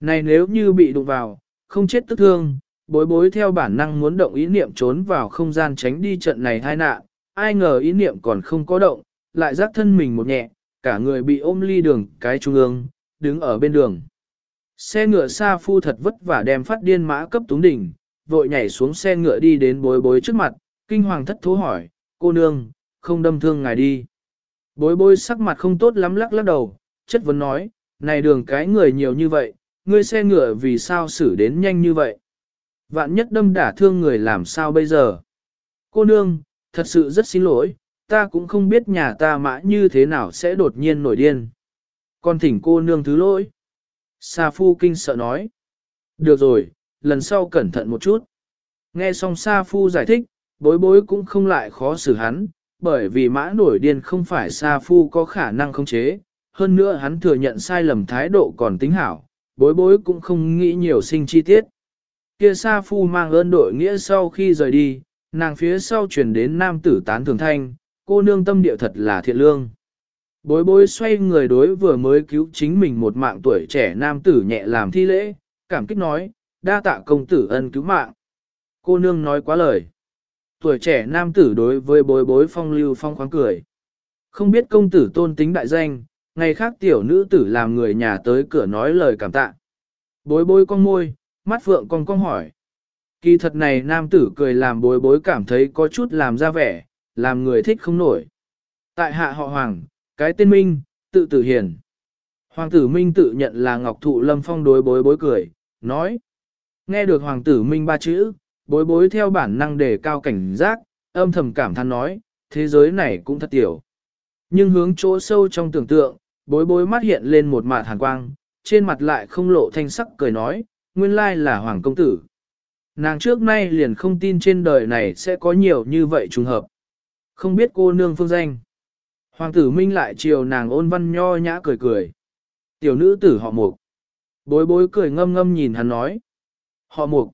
Này nếu như bị đụng vào, không chết tức thương, bối bối theo bản năng muốn động ý niệm trốn vào không gian tránh đi trận này hai nạn, ai ngờ ý niệm còn không có động, lại giác thân mình một nhẹ, cả người bị ôm ly đường cái trung ương, đứng ở bên đường. Xe ngựa xa phu thật vất vả đem phát điên mã cấp túng đỉnh, vội nhảy xuống xe ngựa đi đến bối bối trước mặt, kinh hoàng thất thú hỏi, cô nương, không đâm thương ngài đi. Bối bối sắc mặt không tốt lắm lắc lắc đầu, chất vấn nói, này đường cái người nhiều như vậy, ngươi xe ngựa vì sao xử đến nhanh như vậy? Vạn nhất đâm đả thương người làm sao bây giờ? Cô nương, thật sự rất xin lỗi, ta cũng không biết nhà ta mã như thế nào sẽ đột nhiên nổi điên. Con thỉnh cô nương thứ lỗi. Sa Phu kinh sợ nói. Được rồi, lần sau cẩn thận một chút. Nghe xong Sa Phu giải thích, bối bối cũng không lại khó xử hắn, bởi vì mã nổi điên không phải Sa Phu có khả năng khống chế. Hơn nữa hắn thừa nhận sai lầm thái độ còn tính hảo, bối bối cũng không nghĩ nhiều sinh chi tiết. Kia Sa Phu mang ơn đội nghĩa sau khi rời đi, nàng phía sau chuyển đến nam tử tán thường thanh, cô nương tâm địa thật là thiện lương. Bối bối xoay người đối vừa mới cứu chính mình một mạng tuổi trẻ nam tử nhẹ làm thi lễ, cảm kích nói, đa tạ công tử ân cứu mạng. Cô nương nói quá lời. Tuổi trẻ nam tử đối với bối bối phong lưu phong khoáng cười. Không biết công tử tôn tính đại danh, ngày khác tiểu nữ tử làm người nhà tới cửa nói lời cảm tạ. Bối bối con môi, mắt phượng con con hỏi. Kỳ thật này nam tử cười làm bối bối cảm thấy có chút làm ra vẻ, làm người thích không nổi. Tại hạ họ hoàng, cái tên Minh, tự tử hiền. Hoàng tử Minh tự nhận là Ngọc Thụ Lâm Phong đối bối bối cười, nói. Nghe được Hoàng tử Minh ba chữ, bối bối theo bản năng đề cao cảnh giác, âm thầm cảm than nói, thế giới này cũng thật tiểu. Nhưng hướng chỗ sâu trong tưởng tượng, bối bối mắt hiện lên một mạt hàn quang, trên mặt lại không lộ thanh sắc cười nói, nguyên lai là Hoàng công tử. Nàng trước nay liền không tin trên đời này sẽ có nhiều như vậy trùng hợp. Không biết cô nương phương danh. Hoàng tử Minh lại chiều nàng ôn văn nho nhã cười cười. Tiểu nữ tử họ mục. Bối bối cười ngâm ngâm nhìn hắn nói. Họ mục.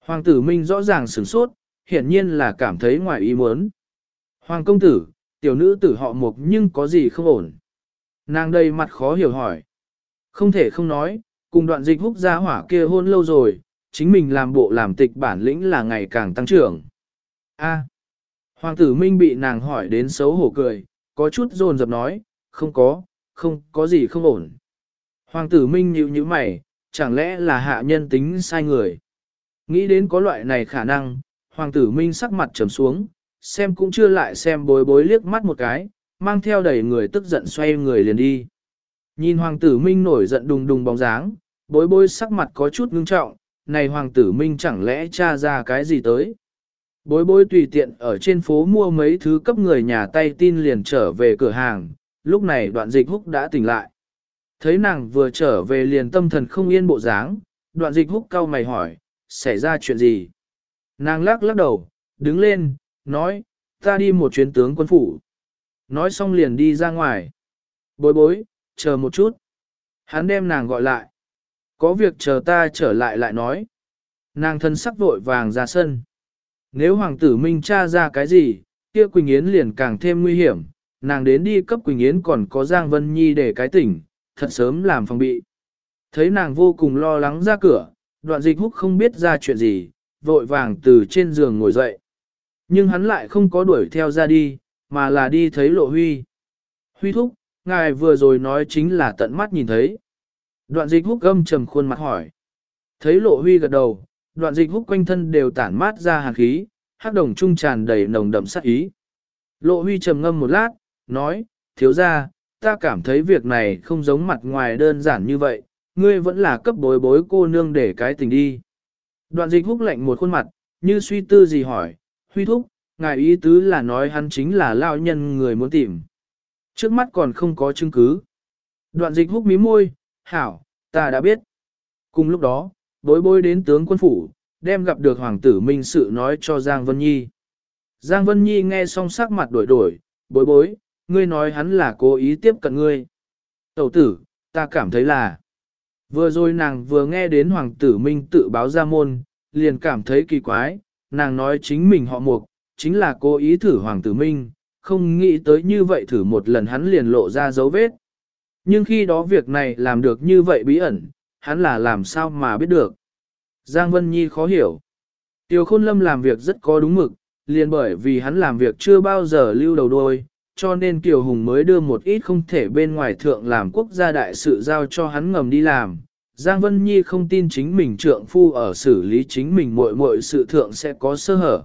Hoàng tử Minh rõ ràng sửng sốt, hiển nhiên là cảm thấy ngoài ý muốn. Hoàng công tử, tiểu nữ tử họ mục nhưng có gì không ổn. Nàng đây mặt khó hiểu hỏi. Không thể không nói, cùng đoạn dịch húc gia hỏa kia hôn lâu rồi, chính mình làm bộ làm tịch bản lĩnh là ngày càng tăng trưởng. A. Hoàng tử Minh bị nàng hỏi đến xấu hổ cười, có chút dồn dập nói, không có, không có gì không ổn. Hoàng tử Minh nhíu nhíu mày, chẳng lẽ là hạ nhân tính sai người. Nghĩ đến có loại này khả năng, Hoàng tử Minh sắc mặt trầm xuống, xem cũng chưa lại xem bối bối liếc mắt một cái, mang theo đầy người tức giận xoay người liền đi. Nhìn Hoàng tử Minh nổi giận đùng đùng bóng dáng, bối bối sắc mặt có chút ngưng trọng, này Hoàng tử Minh chẳng lẽ tra ra cái gì tới. Bối bối tùy tiện ở trên phố mua mấy thứ cấp người nhà tay tin liền trở về cửa hàng, lúc này đoạn dịch húc đã tỉnh lại. Thấy nàng vừa trở về liền tâm thần không yên bộ dáng, đoạn dịch húc cau mày hỏi, xảy ra chuyện gì? Nàng lắc lắc đầu, đứng lên, nói, ta đi một chuyến tướng quân phủ. Nói xong liền đi ra ngoài. Bối bối, chờ một chút. Hắn đem nàng gọi lại. Có việc chờ ta trở lại lại nói. Nàng thân sắc vội vàng ra sân. Nếu hoàng tử Minh tra ra cái gì, kia Quỳnh Yến liền càng thêm nguy hiểm, nàng đến đi cấp Quỳnh Yến còn có Giang Vân Nhi để cái tỉnh, thật sớm làm phòng bị. Thấy nàng vô cùng lo lắng ra cửa, đoạn dịch húc không biết ra chuyện gì, vội vàng từ trên giường ngồi dậy. Nhưng hắn lại không có đuổi theo ra đi, mà là đi thấy lộ huy. Huy thúc, ngài vừa rồi nói chính là tận mắt nhìn thấy. Đoạn dịch húc gâm trầm khuôn mặt hỏi. Thấy lộ huy gật đầu, đoạn dịch húc quanh thân đều tản mát ra hàn khí, hắc đồng trung tràn đầy nồng đậm sát ý. Lộ huy trầm ngâm một lát, nói, thiếu ra, ta cảm thấy việc này không giống mặt ngoài đơn giản như vậy, ngươi vẫn là cấp bối bối cô nương để cái tình đi. Đoạn dịch húc lạnh một khuôn mặt, như suy tư gì hỏi, huy thúc, ngài ý tứ là nói hắn chính là lao nhân người muốn tìm. Trước mắt còn không có chứng cứ. Đoạn dịch húc mí môi, hảo, ta đã biết. Cùng lúc đó, bối bối đến tướng quân phủ, đem gặp được hoàng tử minh sự nói cho Giang Vân Nhi. Giang Vân Nhi nghe xong sắc mặt đổi đổi, bối bối, ngươi nói hắn là cố ý tiếp cận ngươi. Tẩu tử, ta cảm thấy là. Vừa rồi nàng vừa nghe đến hoàng tử minh tự báo ra môn, liền cảm thấy kỳ quái, nàng nói chính mình họ mục, chính là cố ý thử hoàng tử minh, không nghĩ tới như vậy thử một lần hắn liền lộ ra dấu vết. Nhưng khi đó việc này làm được như vậy bí ẩn, hắn là làm sao mà biết được. Giang Vân Nhi khó hiểu. Tiêu Khôn Lâm làm việc rất có đúng mực, liền bởi vì hắn làm việc chưa bao giờ lưu đầu đôi, cho nên Kiều Hùng mới đưa một ít không thể bên ngoài thượng làm quốc gia đại sự giao cho hắn ngầm đi làm. Giang Vân Nhi không tin chính mình trượng phu ở xử lý chính mình muội muội sự thượng sẽ có sơ hở.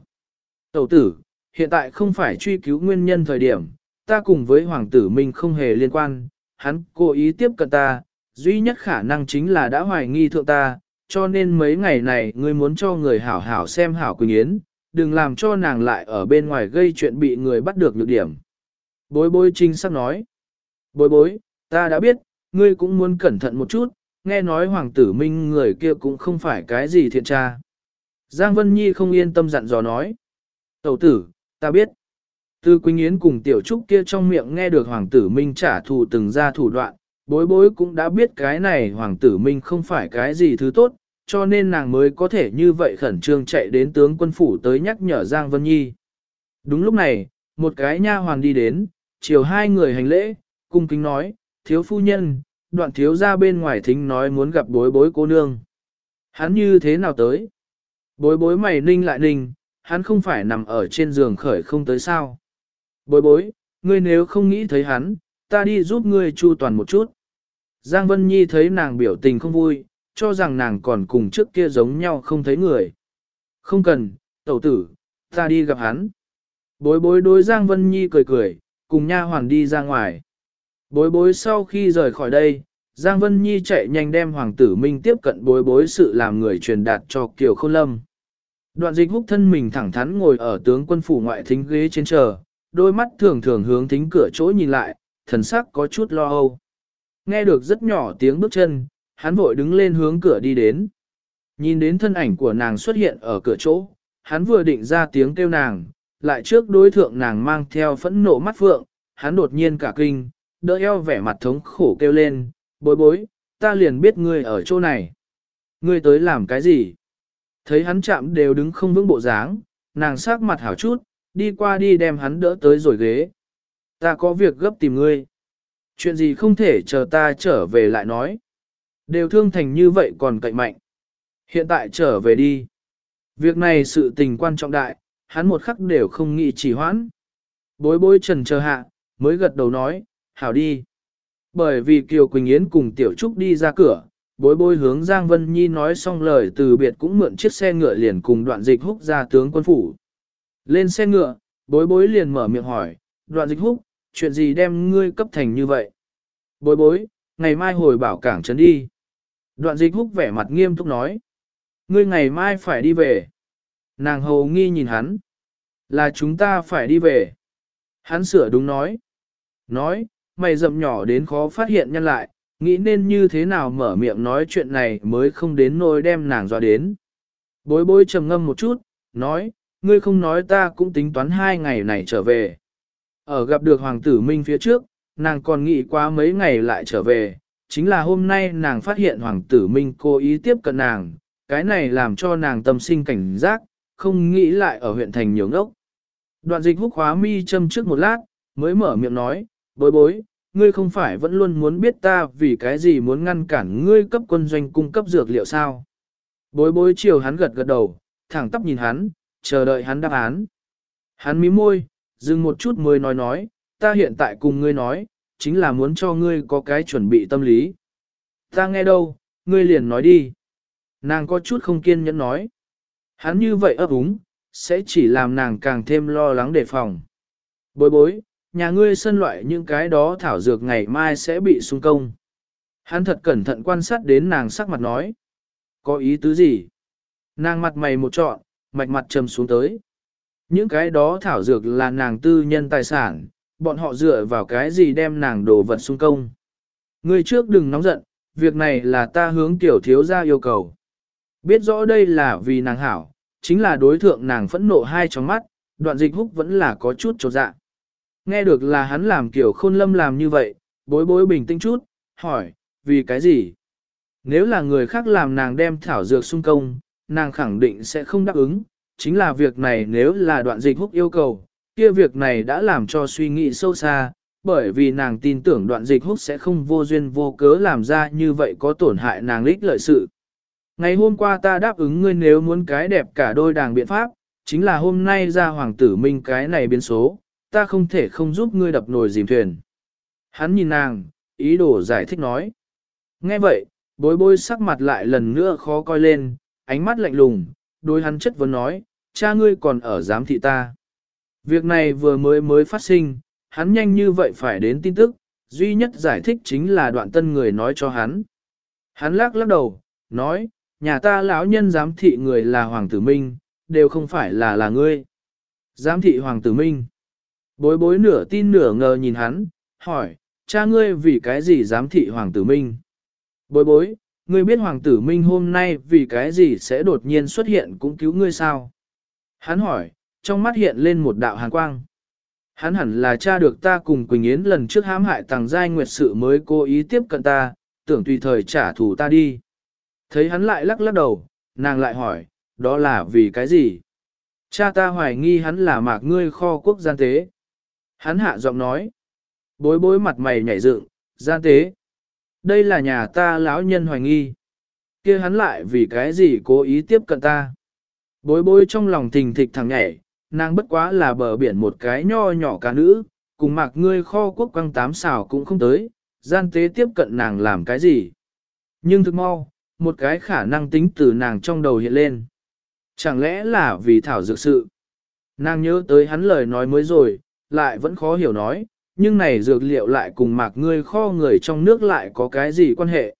Tẩu tử, hiện tại không phải truy cứu nguyên nhân thời điểm, ta cùng với hoàng tử mình không hề liên quan, hắn cố ý tiếp cận ta, duy nhất khả năng chính là đã hoài nghi thượng ta, cho nên mấy ngày này ngươi muốn cho người hảo hảo xem hảo Quỳnh Yến, đừng làm cho nàng lại ở bên ngoài gây chuyện bị người bắt được nhược điểm. Bối bối trinh sắc nói, bối bối, ta đã biết, ngươi cũng muốn cẩn thận một chút, nghe nói hoàng tử minh người kia cũng không phải cái gì thiện tra. Giang Vân Nhi không yên tâm dặn dò nói, tẩu tử, ta biết. Tư Quỳnh Yến cùng tiểu trúc kia trong miệng nghe được hoàng tử minh trả thù từng ra thủ đoạn, bối bối cũng đã biết cái này hoàng tử minh không phải cái gì thứ tốt, cho nên nàng mới có thể như vậy khẩn trương chạy đến tướng quân phủ tới nhắc nhở Giang Vân Nhi. Đúng lúc này, một cái nha hoàng đi đến, chiều hai người hành lễ, cung kính nói, thiếu phu nhân, đoạn thiếu ra bên ngoài thính nói muốn gặp bối bối cô nương. Hắn như thế nào tới? Bối bối mày ninh lại ninh, hắn không phải nằm ở trên giường khởi không tới sao. Bối bối, ngươi nếu không nghĩ thấy hắn, ta đi giúp ngươi chu toàn một chút. Giang Vân Nhi thấy nàng biểu tình không vui, cho rằng nàng còn cùng trước kia giống nhau không thấy người. Không cần, tẩu tử, ta đi gặp hắn. Bối bối đối Giang Vân Nhi cười cười, cùng nha hoàng đi ra ngoài. Bối bối sau khi rời khỏi đây, Giang Vân Nhi chạy nhanh đem Hoàng tử Minh tiếp cận bối bối sự làm người truyền đạt cho Kiều Khôn Lâm. Đoạn dịch húc thân mình thẳng thắn ngồi ở tướng quân phủ ngoại thính ghế trên chờ, đôi mắt thường thường hướng thính cửa chỗ nhìn lại, thần sắc có chút lo âu. Nghe được rất nhỏ tiếng bước chân, hắn vội đứng lên hướng cửa đi đến. Nhìn đến thân ảnh của nàng xuất hiện ở cửa chỗ, hắn vừa định ra tiếng kêu nàng, lại trước đối thượng nàng mang theo phẫn nộ mắt phượng, hắn đột nhiên cả kinh, đỡ eo vẻ mặt thống khổ kêu lên, bối bối, ta liền biết ngươi ở chỗ này. Ngươi tới làm cái gì? Thấy hắn chạm đều đứng không vững bộ dáng, nàng sắc mặt hảo chút, đi qua đi đem hắn đỡ tới rồi ghế. Ta có việc gấp tìm ngươi. Chuyện gì không thể chờ ta trở về lại nói. Đều thương thành như vậy còn cậy mạnh. Hiện tại trở về đi. Việc này sự tình quan trọng đại, hắn một khắc đều không nghĩ chỉ hoãn. Bối bối trần chờ hạ, mới gật đầu nói, hảo đi. Bởi vì Kiều Quỳnh Yến cùng Tiểu Trúc đi ra cửa, bối bối hướng Giang Vân Nhi nói xong lời từ biệt cũng mượn chiếc xe ngựa liền cùng đoạn dịch húc ra tướng quân phủ. Lên xe ngựa, bối bối liền mở miệng hỏi, đoạn dịch húc, chuyện gì đem ngươi cấp thành như vậy? Bối bối, ngày mai hồi bảo cảng trấn đi. Đoạn dịch húc vẻ mặt nghiêm túc nói. Ngươi ngày mai phải đi về. Nàng hầu nghi nhìn hắn. Là chúng ta phải đi về. Hắn sửa đúng nói. Nói, mày rậm nhỏ đến khó phát hiện nhân lại, nghĩ nên như thế nào mở miệng nói chuyện này mới không đến nỗi đem nàng dọa đến. Bối bối trầm ngâm một chút, nói, ngươi không nói ta cũng tính toán hai ngày này trở về. Ở gặp được Hoàng tử Minh phía trước, nàng còn nghĩ qua mấy ngày lại trở về, chính là hôm nay nàng phát hiện Hoàng tử Minh cố ý tiếp cận nàng, cái này làm cho nàng tâm sinh cảnh giác, không nghĩ lại ở huyện thành nhiều ngốc. Đoạn dịch húc khóa mi châm trước một lát, mới mở miệng nói, bối bối, ngươi không phải vẫn luôn muốn biết ta vì cái gì muốn ngăn cản ngươi cấp quân doanh cung cấp dược liệu sao. Bối bối chiều hắn gật gật đầu, thẳng tắp nhìn hắn, chờ đợi hắn đáp án. Hắn mím môi, dừng một chút mới nói nói, ta hiện tại cùng ngươi nói, chính là muốn cho ngươi có cái chuẩn bị tâm lý. Ta nghe đâu, ngươi liền nói đi. Nàng có chút không kiên nhẫn nói. Hắn như vậy ấp úng, sẽ chỉ làm nàng càng thêm lo lắng đề phòng. Bối bối, nhà ngươi sân loại những cái đó thảo dược ngày mai sẽ bị xung công. Hắn thật cẩn thận quan sát đến nàng sắc mặt nói. Có ý tứ gì? Nàng mặt mày một trọn, mạch mặt trầm xuống tới. Những cái đó thảo dược là nàng tư nhân tài sản, bọn họ dựa vào cái gì đem nàng đồ vật xung công. Ngươi trước đừng nóng giận, việc này là ta hướng tiểu thiếu ra yêu cầu. Biết rõ đây là vì nàng hảo, chính là đối thượng nàng phẫn nộ hai trong mắt, đoạn dịch húc vẫn là có chút trột dạ. Nghe được là hắn làm kiểu khôn lâm làm như vậy, bối bối bình tĩnh chút, hỏi, vì cái gì? Nếu là người khác làm nàng đem thảo dược xung công, nàng khẳng định sẽ không đáp ứng, chính là việc này nếu là đoạn dịch húc yêu cầu, kia việc này đã làm cho suy nghĩ sâu xa, bởi vì nàng tin tưởng đoạn dịch húc sẽ không vô duyên vô cớ làm ra như vậy có tổn hại nàng lích lợi sự. Ngày hôm qua ta đáp ứng ngươi nếu muốn cái đẹp cả đôi đàng biện pháp, chính là hôm nay ra hoàng tử minh cái này biến số, ta không thể không giúp ngươi đập nồi dìm thuyền. Hắn nhìn nàng, ý đồ giải thích nói. Nghe vậy, bối bối sắc mặt lại lần nữa khó coi lên, ánh mắt lạnh lùng, đối hắn chất vấn nói, cha ngươi còn ở giám thị ta. Việc này vừa mới mới phát sinh, hắn nhanh như vậy phải đến tin tức, duy nhất giải thích chính là đoạn tân người nói cho hắn. Hắn lắc lắc đầu, nói, nhà ta lão nhân giám thị người là Hoàng tử Minh, đều không phải là là ngươi. Giám thị Hoàng tử Minh. Bối bối nửa tin nửa ngờ nhìn hắn, hỏi, cha ngươi vì cái gì giám thị Hoàng tử Minh? Bối bối, ngươi biết Hoàng tử Minh hôm nay vì cái gì sẽ đột nhiên xuất hiện cũng cứu ngươi sao? Hắn hỏi, trong mắt hiện lên một đạo hàn quang. Hắn hẳn là cha được ta cùng Quỳnh Yến lần trước hãm hại tàng giai nguyệt sự mới cố ý tiếp cận ta, tưởng tùy thời trả thù ta đi. Thấy hắn lại lắc lắc đầu, nàng lại hỏi, đó là vì cái gì? Cha ta hoài nghi hắn là mạc ngươi kho quốc gian tế. Hắn hạ giọng nói, bối bối mặt mày nhảy dựng, gian tế. Đây là nhà ta lão nhân hoài nghi. kia hắn lại vì cái gì cố ý tiếp cận ta? Bối bối trong lòng thình thịch thằng nhảy, nàng bất quá là bờ biển một cái nho nhỏ cá nữ, cùng mặc ngươi kho quốc quăng tám xào cũng không tới, gian tế tiếp cận nàng làm cái gì. Nhưng thực mau, một cái khả năng tính từ nàng trong đầu hiện lên. Chẳng lẽ là vì thảo dược sự? Nàng nhớ tới hắn lời nói mới rồi, lại vẫn khó hiểu nói, nhưng này dược liệu lại cùng mạc ngươi kho người trong nước lại có cái gì quan hệ?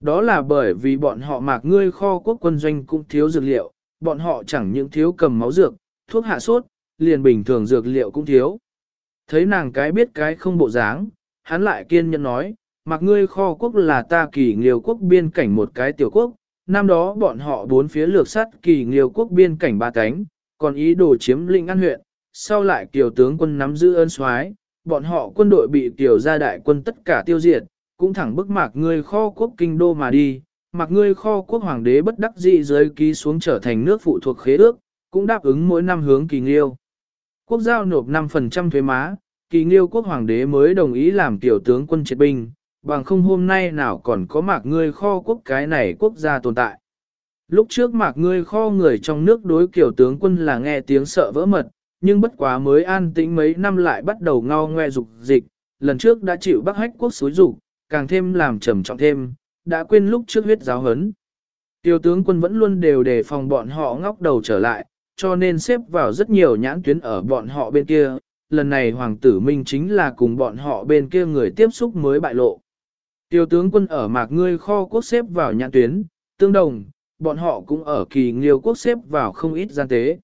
Đó là bởi vì bọn họ mạc ngươi kho quốc quân doanh cũng thiếu dược liệu, bọn họ chẳng những thiếu cầm máu dược, thuốc hạ sốt, liền bình thường dược liệu cũng thiếu. Thấy nàng cái biết cái không bộ dáng, hắn lại kiên nhẫn nói, mặc ngươi kho quốc là ta kỳ nghiêu quốc biên cảnh một cái tiểu quốc, năm đó bọn họ bốn phía lược sắt kỳ nghiêu quốc biên cảnh ba cánh, còn ý đồ chiếm lĩnh an huyện, sau lại kiều tướng quân nắm giữ ơn soái, bọn họ quân đội bị tiểu gia đại quân tất cả tiêu diệt, cũng thẳng bức mạc ngươi kho quốc kinh đô mà đi, mặc ngươi kho quốc hoàng đế bất đắc dĩ giới ký xuống trở thành nước phụ thuộc khế ước, cũng đáp ứng mỗi năm hướng kỳ nghiêu. Quốc giao nộp 5% thuế má, kỳ nghiêu quốc hoàng đế mới đồng ý làm tiểu tướng quân triệt binh, bằng không hôm nay nào còn có mạc ngươi kho quốc cái này quốc gia tồn tại. Lúc trước mạc ngươi kho người trong nước đối kiểu tướng quân là nghe tiếng sợ vỡ mật, nhưng bất quá mới an tĩnh mấy năm lại bắt đầu ngao ngoe dục dịch, lần trước đã chịu bắc hách quốc xối dục càng thêm làm trầm trọng thêm, đã quên lúc trước huyết giáo hấn. Tiêu tướng quân vẫn luôn đều đề phòng bọn họ ngóc đầu trở lại, cho nên xếp vào rất nhiều nhãn tuyến ở bọn họ bên kia. Lần này Hoàng tử Minh chính là cùng bọn họ bên kia người tiếp xúc mới bại lộ. Tiêu tướng quân ở mạc ngươi kho quốc xếp vào nhãn tuyến, tương đồng, bọn họ cũng ở kỳ nghiêu quốc xếp vào không ít gian tế.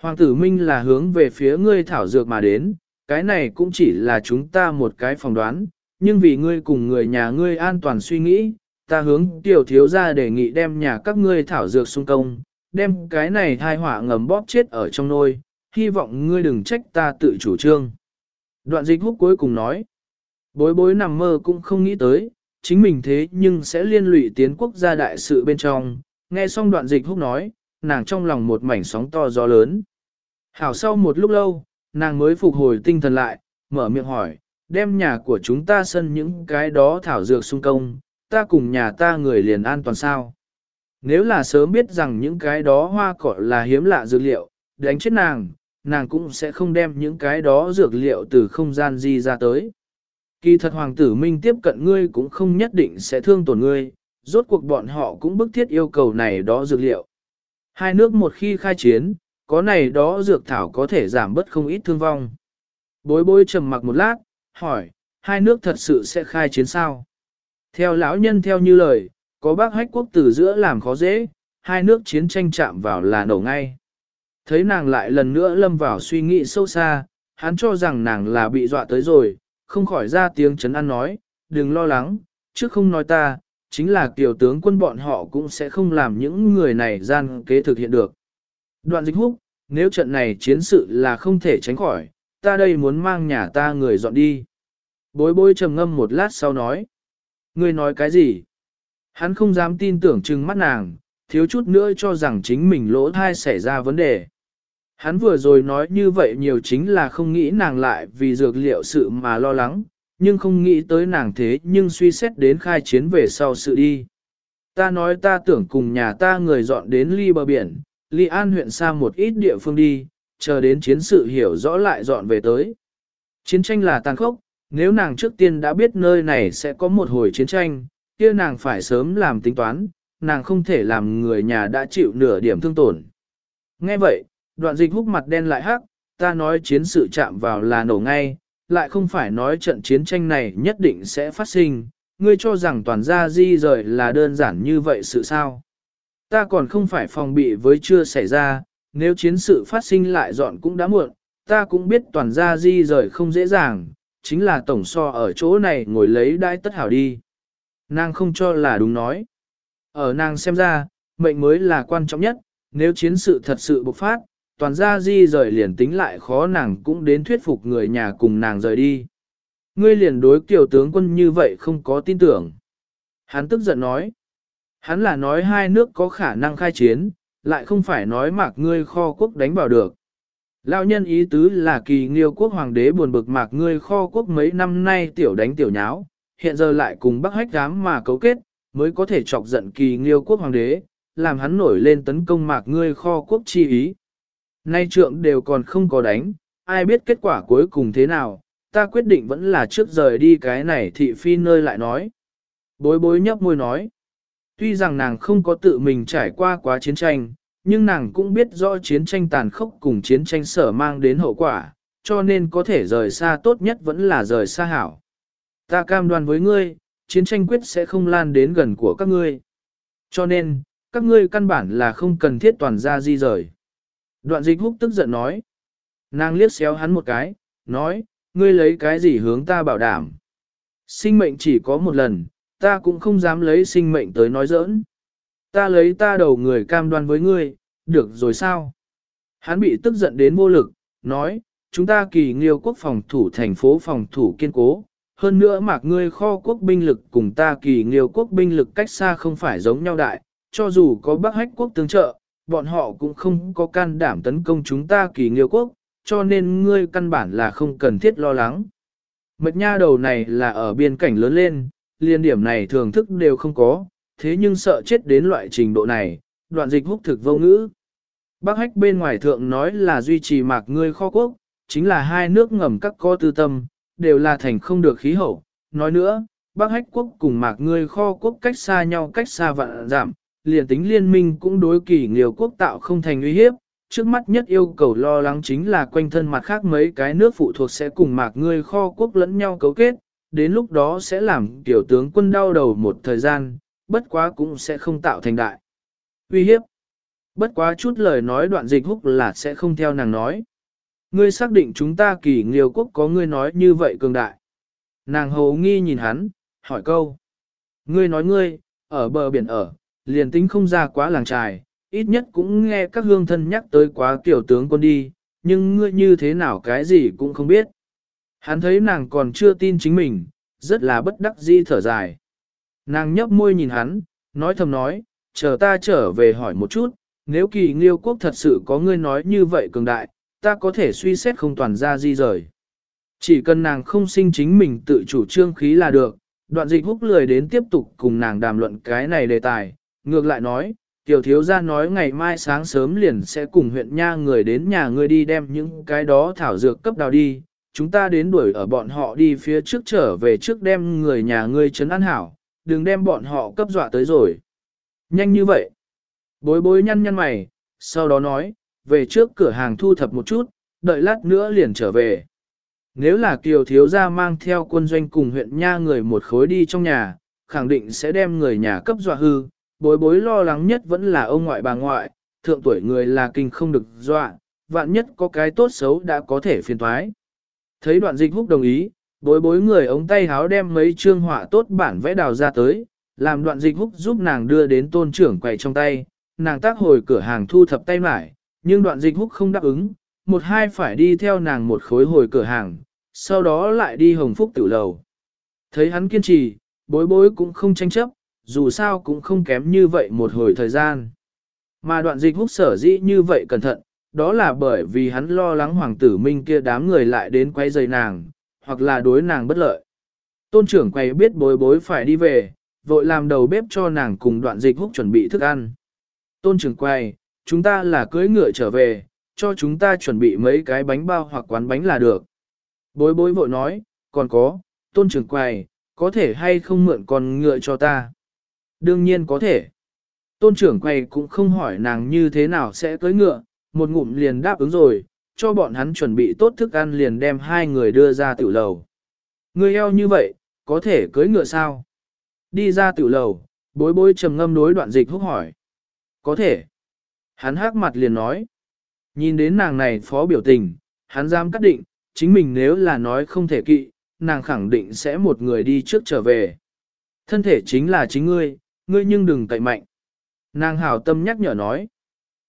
Hoàng tử Minh là hướng về phía ngươi thảo dược mà đến, cái này cũng chỉ là chúng ta một cái phỏng đoán, nhưng vì ngươi cùng người nhà ngươi an toàn suy nghĩ, ta hướng tiểu thiếu ra đề nghị đem nhà các ngươi thảo dược xung công, đem cái này thai hỏa ngầm bóp chết ở trong nôi, hy vọng ngươi đừng trách ta tự chủ trương. Đoạn dịch húc cuối cùng nói, bối bối nằm mơ cũng không nghĩ tới, chính mình thế nhưng sẽ liên lụy tiến quốc gia đại sự bên trong, nghe xong đoạn dịch húc nói, nàng trong lòng một mảnh sóng to gió lớn. Hảo sau một lúc lâu, nàng mới phục hồi tinh thần lại, mở miệng hỏi, đem nhà của chúng ta sân những cái đó thảo dược xung công, ta cùng nhà ta người liền an toàn sao. Nếu là sớm biết rằng những cái đó hoa cỏ là hiếm lạ dược liệu, đánh chết nàng, nàng cũng sẽ không đem những cái đó dược liệu từ không gian di ra tới. Kỳ thật hoàng tử minh tiếp cận ngươi cũng không nhất định sẽ thương tổn ngươi, rốt cuộc bọn họ cũng bức thiết yêu cầu này đó dược liệu. Hai nước một khi khai chiến, có này đó dược thảo có thể giảm bớt không ít thương vong. Bối bối trầm mặc một lát, hỏi, hai nước thật sự sẽ khai chiến sao? Theo lão nhân theo như lời, có bác hách quốc tử giữa làm khó dễ, hai nước chiến tranh chạm vào là nổ ngay. Thấy nàng lại lần nữa lâm vào suy nghĩ sâu xa, hắn cho rằng nàng là bị dọa tới rồi, không khỏi ra tiếng chấn an nói, đừng lo lắng, trước không nói ta, chính là tiểu tướng quân bọn họ cũng sẽ không làm những người này gian kế thực hiện được. Đoạn dịch húc, nếu trận này chiến sự là không thể tránh khỏi, ta đây muốn mang nhà ta người dọn đi. Bối bối trầm ngâm một lát sau nói. người nói cái gì? Hắn không dám tin tưởng chừng mắt nàng, thiếu chút nữa cho rằng chính mình lỗ thai xảy ra vấn đề. Hắn vừa rồi nói như vậy nhiều chính là không nghĩ nàng lại vì dược liệu sự mà lo lắng, nhưng không nghĩ tới nàng thế nhưng suy xét đến khai chiến về sau sự đi. Ta nói ta tưởng cùng nhà ta người dọn đến ly bờ biển, ly an huyện xa một ít địa phương đi, chờ đến chiến sự hiểu rõ lại dọn về tới. Chiến tranh là tàn khốc, nếu nàng trước tiên đã biết nơi này sẽ có một hồi chiến tranh, kia nàng phải sớm làm tính toán, nàng không thể làm người nhà đã chịu nửa điểm thương tổn. Nghe vậy, đoạn dịch hút mặt đen lại hắc, ta nói chiến sự chạm vào là nổ ngay, lại không phải nói trận chiến tranh này nhất định sẽ phát sinh, ngươi cho rằng toàn gia di rời là đơn giản như vậy sự sao. Ta còn không phải phòng bị với chưa xảy ra, nếu chiến sự phát sinh lại dọn cũng đã muộn, ta cũng biết toàn gia di rời không dễ dàng, chính là tổng so ở chỗ này ngồi lấy đai tất hảo đi. Nàng không cho là đúng nói. Ở nàng xem ra, mệnh mới là quan trọng nhất, nếu chiến sự thật sự bộc phát, toàn gia di rời liền tính lại khó nàng cũng đến thuyết phục người nhà cùng nàng rời đi. Ngươi liền đối kiểu tướng quân như vậy không có tin tưởng. Hắn tức giận nói. Hắn là nói hai nước có khả năng khai chiến, lại không phải nói mạc ngươi kho quốc đánh vào được. Lão nhân ý tứ là kỳ nghiêu quốc hoàng đế buồn bực mạc ngươi kho quốc mấy năm nay tiểu đánh tiểu nháo, hiện giờ lại cùng bắc hách dám mà cấu kết, mới có thể chọc giận kỳ nghiêu quốc hoàng đế, làm hắn nổi lên tấn công mạc ngươi kho quốc chi ý. Nay trượng đều còn không có đánh, ai biết kết quả cuối cùng thế nào, ta quyết định vẫn là trước rời đi cái này thị phi nơi lại nói. Bối bối nhấp môi nói, tuy rằng nàng không có tự mình trải qua quá chiến tranh, nhưng nàng cũng biết rõ chiến tranh tàn khốc cùng chiến tranh sở mang đến hậu quả, cho nên có thể rời xa tốt nhất vẫn là rời xa hảo. Ta cam đoan với ngươi, chiến tranh quyết sẽ không lan đến gần của các ngươi. Cho nên, các ngươi căn bản là không cần thiết toàn ra di rời. Đoạn dịch húc tức giận nói. Nàng liếc xéo hắn một cái, nói, ngươi lấy cái gì hướng ta bảo đảm. Sinh mệnh chỉ có một lần, ta cũng không dám lấy sinh mệnh tới nói giỡn. Ta lấy ta đầu người cam đoan với ngươi, được rồi sao? Hắn bị tức giận đến vô lực, nói, chúng ta kỳ nghiêu quốc phòng thủ thành phố phòng thủ kiên cố, hơn nữa mạc ngươi kho quốc binh lực cùng ta kỳ nghiêu quốc binh lực cách xa không phải giống nhau đại, cho dù có bác hách quốc tương trợ, bọn họ cũng không có can đảm tấn công chúng ta kỳ nghiêu quốc, cho nên ngươi căn bản là không cần thiết lo lắng. Mật nha đầu này là ở biên cảnh lớn lên, liên điểm này thường thức đều không có, thế nhưng sợ chết đến loại trình độ này, đoạn dịch húc thực vô ngữ. Bác hách bên ngoài thượng nói là duy trì mạc ngươi kho quốc, chính là hai nước ngầm các co tư tâm, đều là thành không được khí hậu. Nói nữa, bác hách quốc cùng mạc ngươi kho quốc cách xa nhau cách xa vạn giảm, liền tính liên minh cũng đối kỳ nghiều quốc tạo không thành uy hiếp, trước mắt nhất yêu cầu lo lắng chính là quanh thân mặt khác mấy cái nước phụ thuộc sẽ cùng mạc ngươi kho quốc lẫn nhau cấu kết, đến lúc đó sẽ làm tiểu tướng quân đau đầu một thời gian, bất quá cũng sẽ không tạo thành đại. Uy hiếp. Bất quá chút lời nói đoạn dịch húc là sẽ không theo nàng nói. Ngươi xác định chúng ta kỳ nghiều quốc có ngươi nói như vậy cường đại. Nàng hầu nghi nhìn hắn, hỏi câu. Ngươi nói ngươi, ở bờ biển ở, liền tính không ra quá làng trài, ít nhất cũng nghe các hương thân nhắc tới quá kiểu tướng quân đi, nhưng ngươi như thế nào cái gì cũng không biết. Hắn thấy nàng còn chưa tin chính mình, rất là bất đắc di thở dài. Nàng nhấp môi nhìn hắn, nói thầm nói, chờ ta trở về hỏi một chút, nếu kỳ nghiêu quốc thật sự có ngươi nói như vậy cường đại, ta có thể suy xét không toàn ra di rời. Chỉ cần nàng không sinh chính mình tự chủ trương khí là được, đoạn dịch húc lười đến tiếp tục cùng nàng đàm luận cái này đề tài, ngược lại nói, tiểu thiếu gia nói ngày mai sáng sớm liền sẽ cùng huyện nha người đến nhà ngươi đi đem những cái đó thảo dược cấp đào đi, chúng ta đến đuổi ở bọn họ đi phía trước trở về trước đem người nhà ngươi trấn an hảo, đừng đem bọn họ cấp dọa tới rồi. Nhanh như vậy. Bối bối nhăn nhăn mày, sau đó nói, về trước cửa hàng thu thập một chút, đợi lát nữa liền trở về. Nếu là kiều thiếu gia mang theo quân doanh cùng huyện nha người một khối đi trong nhà, khẳng định sẽ đem người nhà cấp dọa hư, bối bối lo lắng nhất vẫn là ông ngoại bà ngoại, thượng tuổi người là kinh không được dọa, vạn nhất có cái tốt xấu đã có thể phiền thoái. Thấy đoạn dịch húc đồng ý, bối bối người ống tay háo đem mấy chương họa tốt bản vẽ đào ra tới, làm đoạn dịch húc giúp nàng đưa đến tôn trưởng quầy trong tay, nàng tác hồi cửa hàng thu thập tay mải, nhưng đoạn dịch húc không đáp ứng, một hai phải đi theo nàng một khối hồi cửa hàng, sau đó lại đi hồng phúc tử lầu. Thấy hắn kiên trì, bối bối cũng không tranh chấp, dù sao cũng không kém như vậy một hồi thời gian. Mà đoạn dịch húc sở dĩ như vậy cẩn thận, đó là bởi vì hắn lo lắng hoàng tử minh kia đám người lại đến quay dây nàng, hoặc là đối nàng bất lợi. Tôn trưởng quay biết bối bối phải đi về, vội làm đầu bếp cho nàng cùng đoạn dịch húc chuẩn bị thức ăn. Tôn trưởng quay, chúng ta là cưới ngựa trở về, cho chúng ta chuẩn bị mấy cái bánh bao hoặc quán bánh là được. Bối bối vội nói, còn có, tôn trưởng quay, có thể hay không mượn con ngựa cho ta? Đương nhiên có thể. Tôn trưởng quay cũng không hỏi nàng như thế nào sẽ cưới ngựa, một ngụm liền đáp ứng rồi, cho bọn hắn chuẩn bị tốt thức ăn liền đem hai người đưa ra tiểu lầu. Người eo như vậy, có thể cưới ngựa sao? Đi ra tiểu lầu, bối bối trầm ngâm đối đoạn dịch húc hỏi. Có thể. Hắn hắc mặt liền nói. Nhìn đến nàng này phó biểu tình, hắn dám cắt định, chính mình nếu là nói không thể kỵ, nàng khẳng định sẽ một người đi trước trở về. Thân thể chính là chính ngươi, ngươi nhưng đừng cậy mạnh. Nàng hảo tâm nhắc nhở nói.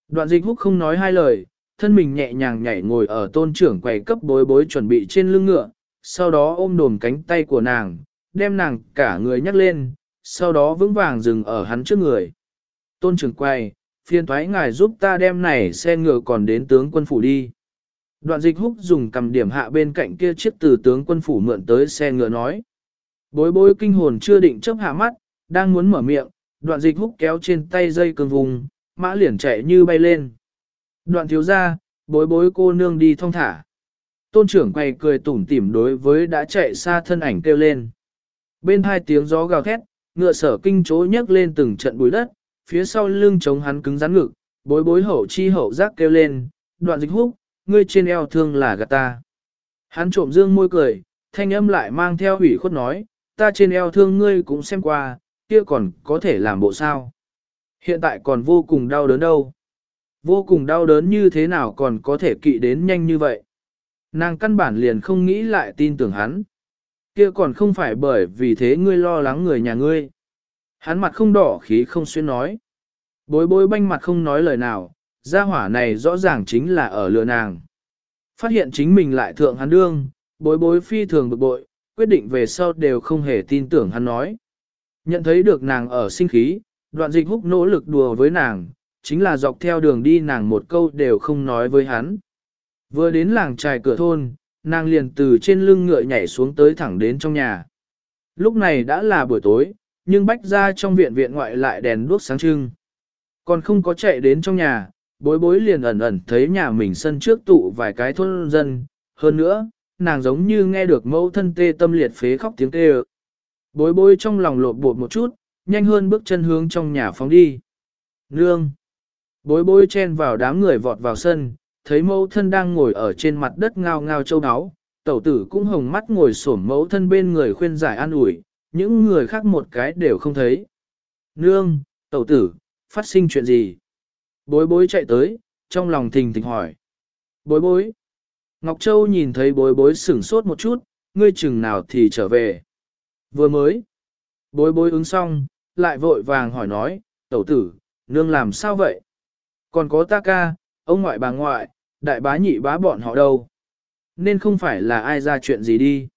Đoạn dịch húc không nói hai lời, thân mình nhẹ nhàng nhảy ngồi ở tôn trưởng quầy cấp bối bối chuẩn bị trên lưng ngựa, sau đó ôm đồm cánh tay của nàng, đem nàng cả người nhắc lên, sau đó vững vàng dừng ở hắn trước người. Tôn trưởng quầy, phiên thoái ngài giúp ta đem này xe ngựa còn đến tướng quân phủ đi. Đoạn dịch húc dùng cầm điểm hạ bên cạnh kia chiếc từ tướng quân phủ mượn tới xe ngựa nói. Bối bối kinh hồn chưa định chấp hạ mắt, đang muốn mở miệng, đoạn dịch húc kéo trên tay dây cương vùng, mã liền chạy như bay lên. Đoạn thiếu ra, bối bối cô nương đi thong thả. Tôn trưởng quay cười tủm tỉm đối với đã chạy xa thân ảnh kêu lên. Bên hai tiếng gió gào thét, ngựa sở kinh chố nhấc lên từng trận bụi đất, phía sau lưng chống hắn cứng rắn ngực, bối bối hậu chi hậu giác kêu lên, đoạn dịch húc, ngươi trên eo thương là gạt ta. Hắn trộm dương môi cười, thanh âm lại mang theo hủy khuất nói, ta trên eo thương ngươi cũng xem qua, kia còn có thể làm bộ sao. Hiện tại còn vô cùng đau đớn đâu. Vô cùng đau đớn như thế nào còn có thể kỵ đến nhanh như vậy. Nàng căn bản liền không nghĩ lại tin tưởng hắn. Kia còn không phải bởi vì thế ngươi lo lắng người nhà ngươi. Hắn mặt không đỏ khí không xuyên nói. Bối bối banh mặt không nói lời nào, gia hỏa này rõ ràng chính là ở lừa nàng. Phát hiện chính mình lại thượng hắn đương, bối bối phi thường bực bội, quyết định về sau đều không hề tin tưởng hắn nói. Nhận thấy được nàng ở sinh khí, đoạn dịch húc nỗ lực đùa với nàng, chính là dọc theo đường đi nàng một câu đều không nói với hắn. Vừa đến làng trài cửa thôn, nàng liền từ trên lưng ngựa nhảy xuống tới thẳng đến trong nhà. Lúc này đã là buổi tối, nhưng bách ra trong viện viện ngoại lại đèn đuốc sáng trưng. Còn không có chạy đến trong nhà, bối bối liền ẩn ẩn thấy nhà mình sân trước tụ vài cái thôn dân, hơn nữa, nàng giống như nghe được mẫu thân tê tâm liệt phế khóc tiếng kêu. Bối bối trong lòng lột bột một chút, nhanh hơn bước chân hướng trong nhà phóng đi. Nương! Bối bối chen vào đám người vọt vào sân, thấy mẫu thân đang ngồi ở trên mặt đất ngao ngao châu áo, tẩu tử cũng hồng mắt ngồi xổm mẫu thân bên người khuyên giải an ủi, những người khác một cái đều không thấy. Nương, tẩu tử, phát sinh chuyện gì? Bối bối chạy tới, trong lòng thình thịch hỏi. Bối bối. Ngọc Châu nhìn thấy bối bối sửng sốt một chút, ngươi chừng nào thì trở về. Vừa mới. Bối bối ứng xong, lại vội vàng hỏi nói, tẩu tử, nương làm sao vậy? Còn có ta ca, ông ngoại bà ngoại, đại bá nhị bá bọn họ đâu? Nên không phải là ai ra chuyện gì đi.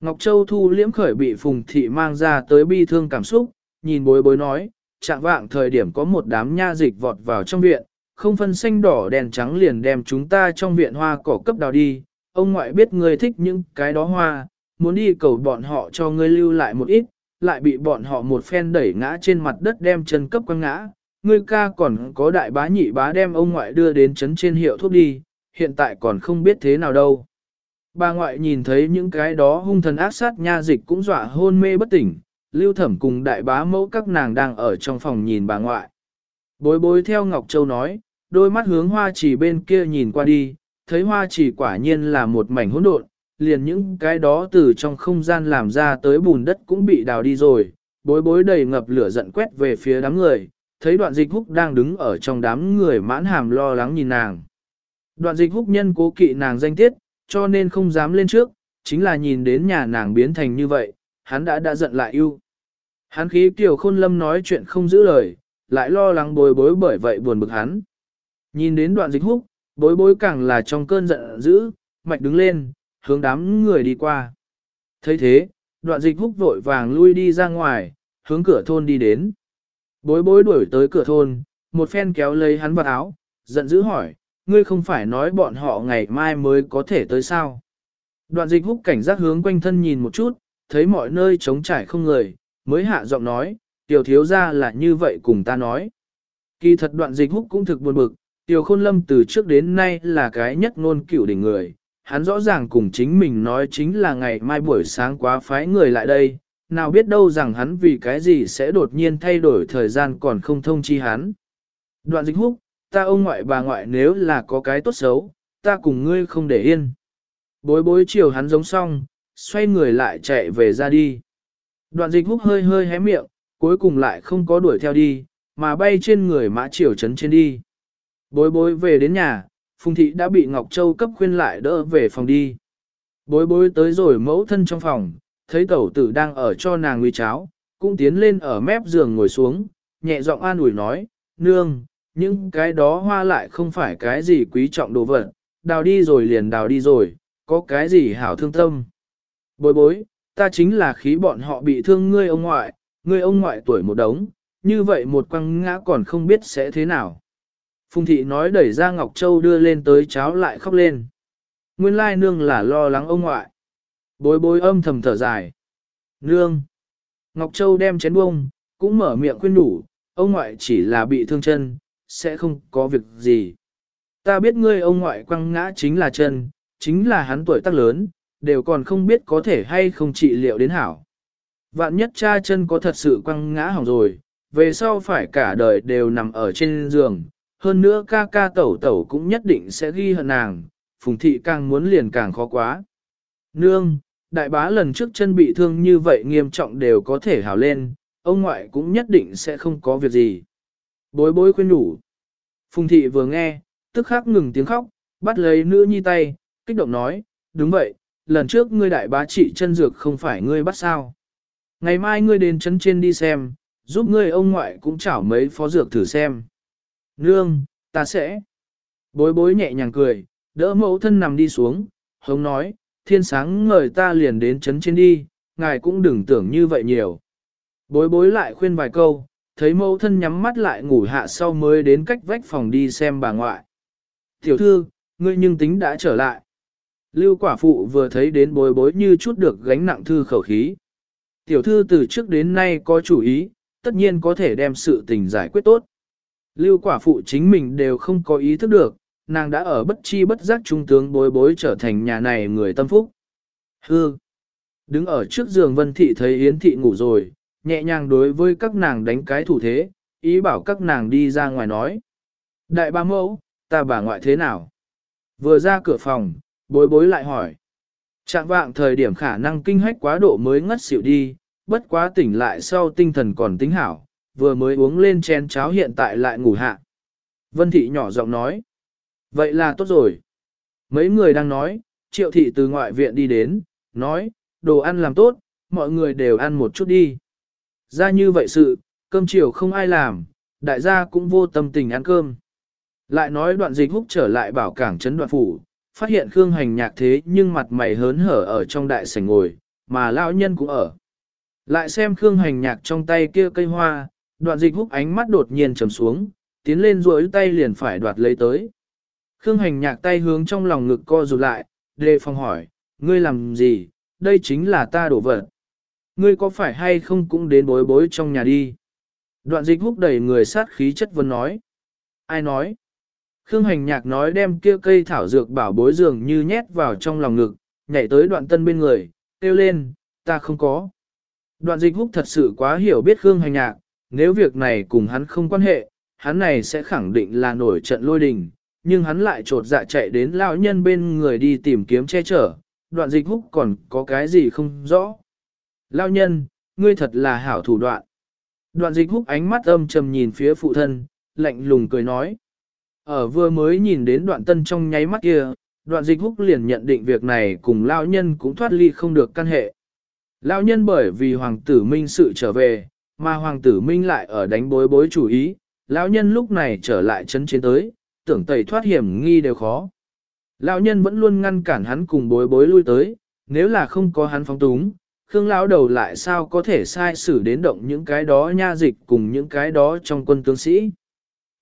Ngọc Châu thu liễm khởi bị phùng thị mang ra tới bi thương cảm xúc, nhìn bối bối nói, trạng vạng thời điểm có một đám nha dịch vọt vào trong viện, không phân xanh đỏ đèn trắng liền đem chúng ta trong viện hoa cỏ cấp đào đi. Ông ngoại biết ngươi thích những cái đó hoa, muốn đi cầu bọn họ cho ngươi lưu lại một ít, lại bị bọn họ một phen đẩy ngã trên mặt đất đem chân cấp quăng ngã. Ngươi ca còn có đại bá nhị bá đem ông ngoại đưa đến chấn trên hiệu thuốc đi, hiện tại còn không biết thế nào đâu. Bà ngoại nhìn thấy những cái đó hung thần ác sát nha dịch cũng dọa hôn mê bất tỉnh, lưu thẩm cùng đại bá mẫu các nàng đang ở trong phòng nhìn bà ngoại. Bối bối theo Ngọc Châu nói, đôi mắt hướng hoa chỉ bên kia nhìn qua đi, thấy hoa chỉ quả nhiên là một mảnh hỗn độn, liền những cái đó từ trong không gian làm ra tới bùn đất cũng bị đào đi rồi, bối bối đầy ngập lửa giận quét về phía đám người, thấy đoạn dịch húc đang đứng ở trong đám người mãn hàm lo lắng nhìn nàng. Đoạn dịch húc nhân cố kỵ nàng danh tiết, cho nên không dám lên trước, chính là nhìn đến nhà nàng biến thành như vậy, hắn đã đã giận lại yêu. Hắn khí tiểu khôn lâm nói chuyện không giữ lời, lại lo lắng bối bối bởi vậy buồn bực hắn. Nhìn đến đoạn dịch húc, bối bối càng là trong cơn giận dữ, mạch đứng lên, hướng đám người đi qua. thấy thế, đoạn dịch húc vội vàng lui đi ra ngoài, hướng cửa thôn đi đến. Bối bối đuổi tới cửa thôn, một phen kéo lấy hắn vào áo, giận dữ hỏi, ngươi không phải nói bọn họ ngày mai mới có thể tới sao. Đoạn dịch húc cảnh giác hướng quanh thân nhìn một chút, thấy mọi nơi trống trải không người, mới hạ giọng nói, tiểu thiếu ra là như vậy cùng ta nói. Kỳ thật đoạn dịch húc cũng thực buồn bực, tiểu khôn lâm từ trước đến nay là cái nhất ngôn cửu đỉnh người, hắn rõ ràng cùng chính mình nói chính là ngày mai buổi sáng quá phái người lại đây, nào biết đâu rằng hắn vì cái gì sẽ đột nhiên thay đổi thời gian còn không thông chi hắn. Đoạn dịch húc, ta ông ngoại bà ngoại nếu là có cái tốt xấu, ta cùng ngươi không để yên. Bối bối chiều hắn giống xong, xoay người lại chạy về ra đi. Đoạn dịch húc hơi hơi hé miệng, cuối cùng lại không có đuổi theo đi, mà bay trên người mã chiều trấn trên đi. Bối bối về đến nhà, Phùng Thị đã bị Ngọc Châu cấp khuyên lại đỡ về phòng đi. Bối bối tới rồi mẫu thân trong phòng, thấy tẩu tử đang ở cho nàng nguy cháo, cũng tiến lên ở mép giường ngồi xuống, nhẹ giọng an ủi nói, nương, những cái đó hoa lại không phải cái gì quý trọng đồ vật, đào đi rồi liền đào đi rồi, có cái gì hảo thương tâm. Bối bối, ta chính là khí bọn họ bị thương ngươi ông ngoại, ngươi ông ngoại tuổi một đống, như vậy một quăng ngã còn không biết sẽ thế nào. Phùng thị nói đẩy ra Ngọc Châu đưa lên tới cháo lại khóc lên. Nguyên lai nương là lo lắng ông ngoại. Bối bối âm thầm thở dài. Nương. Ngọc Châu đem chén bông, cũng mở miệng khuyên đủ, ông ngoại chỉ là bị thương chân, sẽ không có việc gì. Ta biết ngươi ông ngoại quăng ngã chính là chân, chính là hắn tuổi tác lớn, đều còn không biết có thể hay không trị liệu đến hảo. Vạn nhất cha chân có thật sự quăng ngã hỏng rồi, về sau phải cả đời đều nằm ở trên giường, hơn nữa ca ca tẩu tẩu cũng nhất định sẽ ghi hận nàng, phùng thị càng muốn liền càng khó quá. Nương, đại bá lần trước chân bị thương như vậy nghiêm trọng đều có thể hảo lên, ông ngoại cũng nhất định sẽ không có việc gì. Bối bối khuyên đủ. Phùng thị vừa nghe, tức khắc ngừng tiếng khóc, bắt lấy nữ nhi tay, kích động nói, đúng vậy, lần trước ngươi đại bá trị chân dược không phải ngươi bắt sao. Ngày mai ngươi đến chân trên đi xem, giúp ngươi ông ngoại cũng chảo mấy phó dược thử xem. Nương, ta sẽ. Bối bối nhẹ nhàng cười, đỡ mẫu thân nằm đi xuống, hống nói, thiên sáng ngời ta liền đến chấn trên đi, ngài cũng đừng tưởng như vậy nhiều. Bối bối lại khuyên vài câu, thấy mẫu thân nhắm mắt lại ngủ hạ sau mới đến cách vách phòng đi xem bà ngoại. Tiểu thư, ngươi nhưng tính đã trở lại. Lưu quả phụ vừa thấy đến bối bối như chút được gánh nặng thư khẩu khí. Tiểu thư từ trước đến nay có chủ ý, tất nhiên có thể đem sự tình giải quyết tốt. Lưu quả phụ chính mình đều không có ý thức được, nàng đã ở bất chi bất giác trung tướng bối bối trở thành nhà này người tâm phúc. Hư! Đứng ở trước giường Vân Thị thấy Yến Thị ngủ rồi, nhẹ nhàng đối với các nàng đánh cái thủ thế, ý bảo các nàng đi ra ngoài nói. Đại ba mẫu, ta bà ngoại thế nào? Vừa ra cửa phòng, bối bối lại hỏi. Trạng vạng thời điểm khả năng kinh hách quá độ mới ngất xỉu đi, bất quá tỉnh lại sau tinh thần còn tính hảo, vừa mới uống lên chén cháo hiện tại lại ngủ hạ. Vân thị nhỏ giọng nói. Vậy là tốt rồi. Mấy người đang nói, triệu thị từ ngoại viện đi đến, nói, đồ ăn làm tốt, mọi người đều ăn một chút đi. Ra như vậy sự, cơm chiều không ai làm, đại gia cũng vô tâm tình ăn cơm. Lại nói đoạn dịch húc trở lại bảo cảng trấn đoạn phủ, phát hiện Khương Hành nhạc thế nhưng mặt mày hớn hở ở trong đại sảnh ngồi, mà lão nhân cũng ở. Lại xem Khương Hành nhạc trong tay kia cây hoa, đoạn dịch húc ánh mắt đột nhiên trầm xuống, tiến lên duỗi tay liền phải đoạt lấy tới. Khương Hành nhạc tay hướng trong lòng ngực co rụt lại, đề phòng hỏi, ngươi làm gì, đây chính là ta đổ vật. Ngươi có phải hay không cũng đến bối bối trong nhà đi. Đoạn dịch húc đẩy người sát khí chất vấn nói. Ai nói? Khương hành nhạc nói đem kia cây thảo dược bảo bối dường như nhét vào trong lòng ngực, nhảy tới đoạn tân bên người, kêu lên, ta không có. Đoạn dịch húc thật sự quá hiểu biết Khương hành nhạc, nếu việc này cùng hắn không quan hệ, hắn này sẽ khẳng định là nổi trận lôi đình, nhưng hắn lại trột dạ chạy đến lão nhân bên người đi tìm kiếm che chở, đoạn dịch húc còn có cái gì không rõ. Lão nhân, ngươi thật là hảo thủ đoạn. Đoạn dịch húc ánh mắt âm trầm nhìn phía phụ thân, lạnh lùng cười nói. Ở vừa mới nhìn đến đoạn tân trong nháy mắt kia, đoạn dịch húc liền nhận định việc này cùng lão nhân cũng thoát ly không được căn hệ. Lão nhân bởi vì hoàng tử minh sự trở về, mà hoàng tử minh lại ở đánh bối bối chủ ý, lão nhân lúc này trở lại chấn chiến tới, tưởng tẩy thoát hiểm nghi đều khó. Lão nhân vẫn luôn ngăn cản hắn cùng bối bối lui tới, nếu là không có hắn phóng túng, Khương lão đầu lại sao có thể sai xử đến động những cái đó nha dịch cùng những cái đó trong quân tướng sĩ.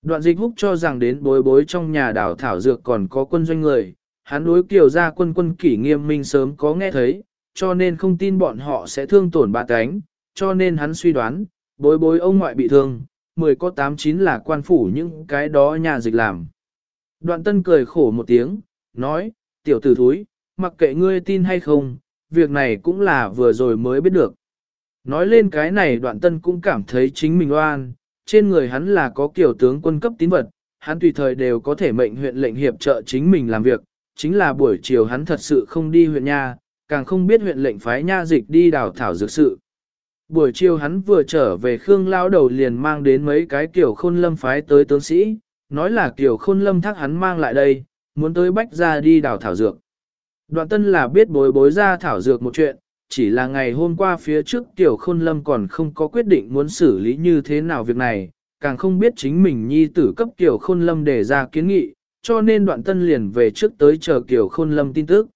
Đoạn dịch húc cho rằng đến bối bối trong nhà đảo thảo dược còn có quân doanh người, hắn đối kiều gia quân quân kỷ nghiêm minh sớm có nghe thấy, cho nên không tin bọn họ sẽ thương tổn bà cánh, cho nên hắn suy đoán, bối bối ông ngoại bị thương, mười có tám chín là quan phủ những cái đó nhà dịch làm. Đoạn tân cười khổ một tiếng, nói, tiểu tử thúi, mặc kệ ngươi tin hay không, việc này cũng là vừa rồi mới biết được. Nói lên cái này đoạn tân cũng cảm thấy chính mình oan, trên người hắn là có kiểu tướng quân cấp tín vật, hắn tùy thời đều có thể mệnh huyện lệnh hiệp trợ chính mình làm việc, chính là buổi chiều hắn thật sự không đi huyện nha, càng không biết huyện lệnh phái nha dịch đi đào thảo dược sự. Buổi chiều hắn vừa trở về Khương Lao đầu liền mang đến mấy cái kiểu khôn lâm phái tới tướng sĩ, nói là kiểu khôn lâm thác hắn mang lại đây, muốn tới bách ra đi đào thảo dược. Đoạn tân là biết bối bối ra thảo dược một chuyện, chỉ là ngày hôm qua phía trước tiểu khôn lâm còn không có quyết định muốn xử lý như thế nào việc này, càng không biết chính mình nhi tử cấp tiểu khôn lâm để ra kiến nghị, cho nên đoạn tân liền về trước tới chờ tiểu khôn lâm tin tức.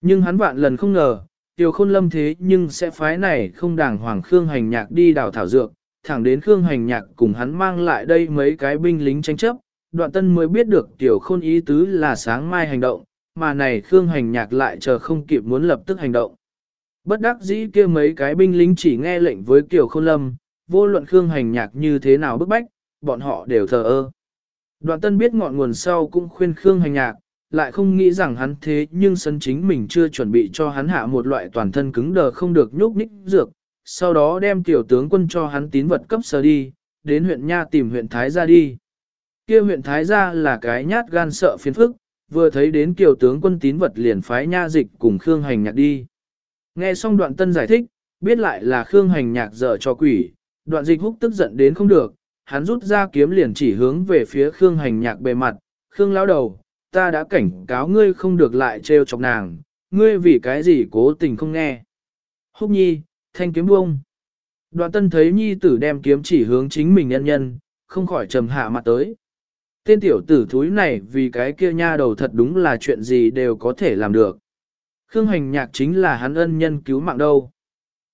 Nhưng hắn vạn lần không ngờ, tiểu khôn lâm thế nhưng sẽ phái này không đàng hoàng Khương Hành Nhạc đi đào thảo dược, thẳng đến Khương Hành Nhạc cùng hắn mang lại đây mấy cái binh lính tranh chấp, đoạn tân mới biết được tiểu khôn ý tứ là sáng mai hành động, mà này Khương Hành Nhạc lại chờ không kịp muốn lập tức hành động. Bất đắc dĩ kia mấy cái binh lính chỉ nghe lệnh với Kiều Khôn Lâm, vô luận Khương Hành Nhạc như thế nào bức bách, bọn họ đều thờ ơ. Đoạn tân biết ngọn nguồn sau cũng khuyên Khương Hành Nhạc, lại không nghĩ rằng hắn thế nhưng sân chính mình chưa chuẩn bị cho hắn hạ một loại toàn thân cứng đờ không được nhúc nhích dược, sau đó đem tiểu tướng quân cho hắn tín vật cấp sơ đi, đến huyện Nha tìm huyện Thái gia đi. Kia huyện Thái gia là cái nhát gan sợ phiền phức, vừa thấy đến kiều tướng quân tín vật liền phái Nha dịch cùng Khương Hành Nhạc đi. Nghe xong đoạn tân giải thích, biết lại là Khương hành nhạc dở cho quỷ, đoạn dịch húc tức giận đến không được, hắn rút ra kiếm liền chỉ hướng về phía Khương hành nhạc bề mặt, Khương lão đầu, ta đã cảnh cáo ngươi không được lại trêu chọc nàng, ngươi vì cái gì cố tình không nghe. Húc nhi, thanh kiếm buông. Đoạn tân thấy nhi tử đem kiếm chỉ hướng chính mình nhân nhân, không khỏi trầm hạ mặt tới. Tên tiểu tử thúi này vì cái kia nha đầu thật đúng là chuyện gì đều có thể làm được. Khương Hành Nhạc chính là hắn ân nhân cứu mạng đâu.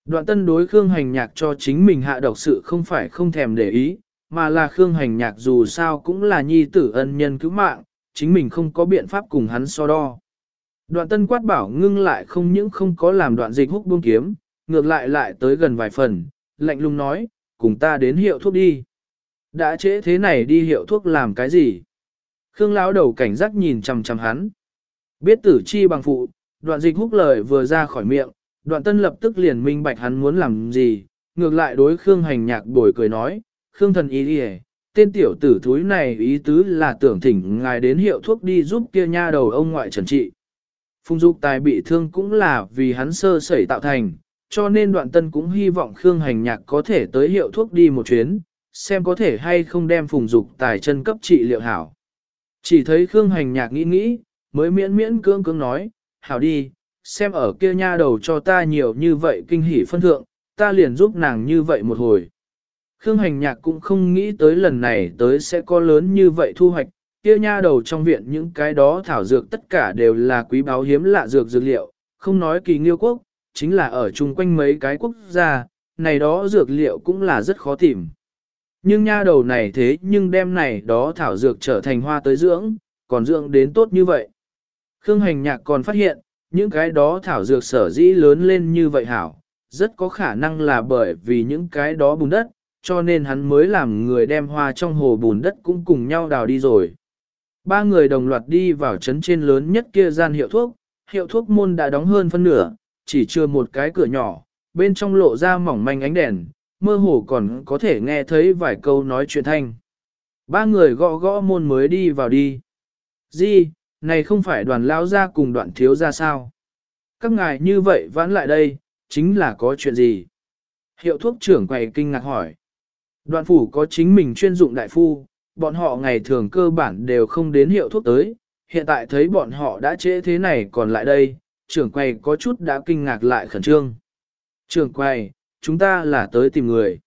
Đoạn tân đối Khương Hành Nhạc cho chính mình hạ độc sự không phải không thèm để ý, mà là Khương Hành Nhạc dù sao cũng là nhi tử ân nhân cứu mạng, chính mình không có biện pháp cùng hắn so đo. Đoạn tân quát bảo ngưng lại không những không có làm đoạn dịch húc buông kiếm, ngược lại lại tới gần vài phần, lạnh lùng nói, cùng ta đến hiệu thuốc đi. Đã trễ thế này đi hiệu thuốc làm cái gì? Khương lão đầu cảnh giác nhìn chằm chằm hắn. Biết tử chi bằng phụ, Đoạn dịch húc lời vừa ra khỏi miệng, đoạn tân lập tức liền minh bạch hắn muốn làm gì, ngược lại đối Khương hành nhạc bồi cười nói, Khương thần ý đi tên tiểu tử thúi này ý tứ là tưởng thỉnh ngài đến hiệu thuốc đi giúp kia nha đầu ông ngoại trần trị. Phùng dục tài bị thương cũng là vì hắn sơ sẩy tạo thành, cho nên đoạn tân cũng hy vọng Khương hành nhạc có thể tới hiệu thuốc đi một chuyến, xem có thể hay không đem phùng dục tài chân cấp trị liệu hảo. Chỉ thấy Khương hành nhạc nghĩ nghĩ, mới miễn miễn cưỡng cưỡng nói, hảo đi, xem ở kia nha đầu cho ta nhiều như vậy kinh hỉ phân thượng, ta liền giúp nàng như vậy một hồi. Khương hành nhạc cũng không nghĩ tới lần này tới sẽ có lớn như vậy thu hoạch, kia nha đầu trong viện những cái đó thảo dược tất cả đều là quý báu hiếm lạ dược dược liệu, không nói kỳ nghiêu quốc, chính là ở chung quanh mấy cái quốc gia, này đó dược liệu cũng là rất khó tìm. Nhưng nha đầu này thế nhưng đem này đó thảo dược trở thành hoa tới dưỡng, còn dưỡng đến tốt như vậy. Khương hành nhạc còn phát hiện, những cái đó thảo dược sở dĩ lớn lên như vậy hảo, rất có khả năng là bởi vì những cái đó bùn đất, cho nên hắn mới làm người đem hoa trong hồ bùn đất cũng cùng nhau đào đi rồi. Ba người đồng loạt đi vào trấn trên lớn nhất kia gian hiệu thuốc, hiệu thuốc môn đã đóng hơn phân nửa, chỉ chưa một cái cửa nhỏ, bên trong lộ ra mỏng manh ánh đèn, mơ hồ còn có thể nghe thấy vài câu nói chuyện thanh. Ba người gõ gõ môn mới đi vào đi. Di, này không phải đoàn lao ra cùng đoạn thiếu ra sao? Các ngài như vậy vãn lại đây, chính là có chuyện gì? Hiệu thuốc trưởng quầy kinh ngạc hỏi. Đoạn phủ có chính mình chuyên dụng đại phu, bọn họ ngày thường cơ bản đều không đến hiệu thuốc tới, hiện tại thấy bọn họ đã trễ thế này còn lại đây, trưởng quầy có chút đã kinh ngạc lại khẩn trương. Trưởng quầy, chúng ta là tới tìm người.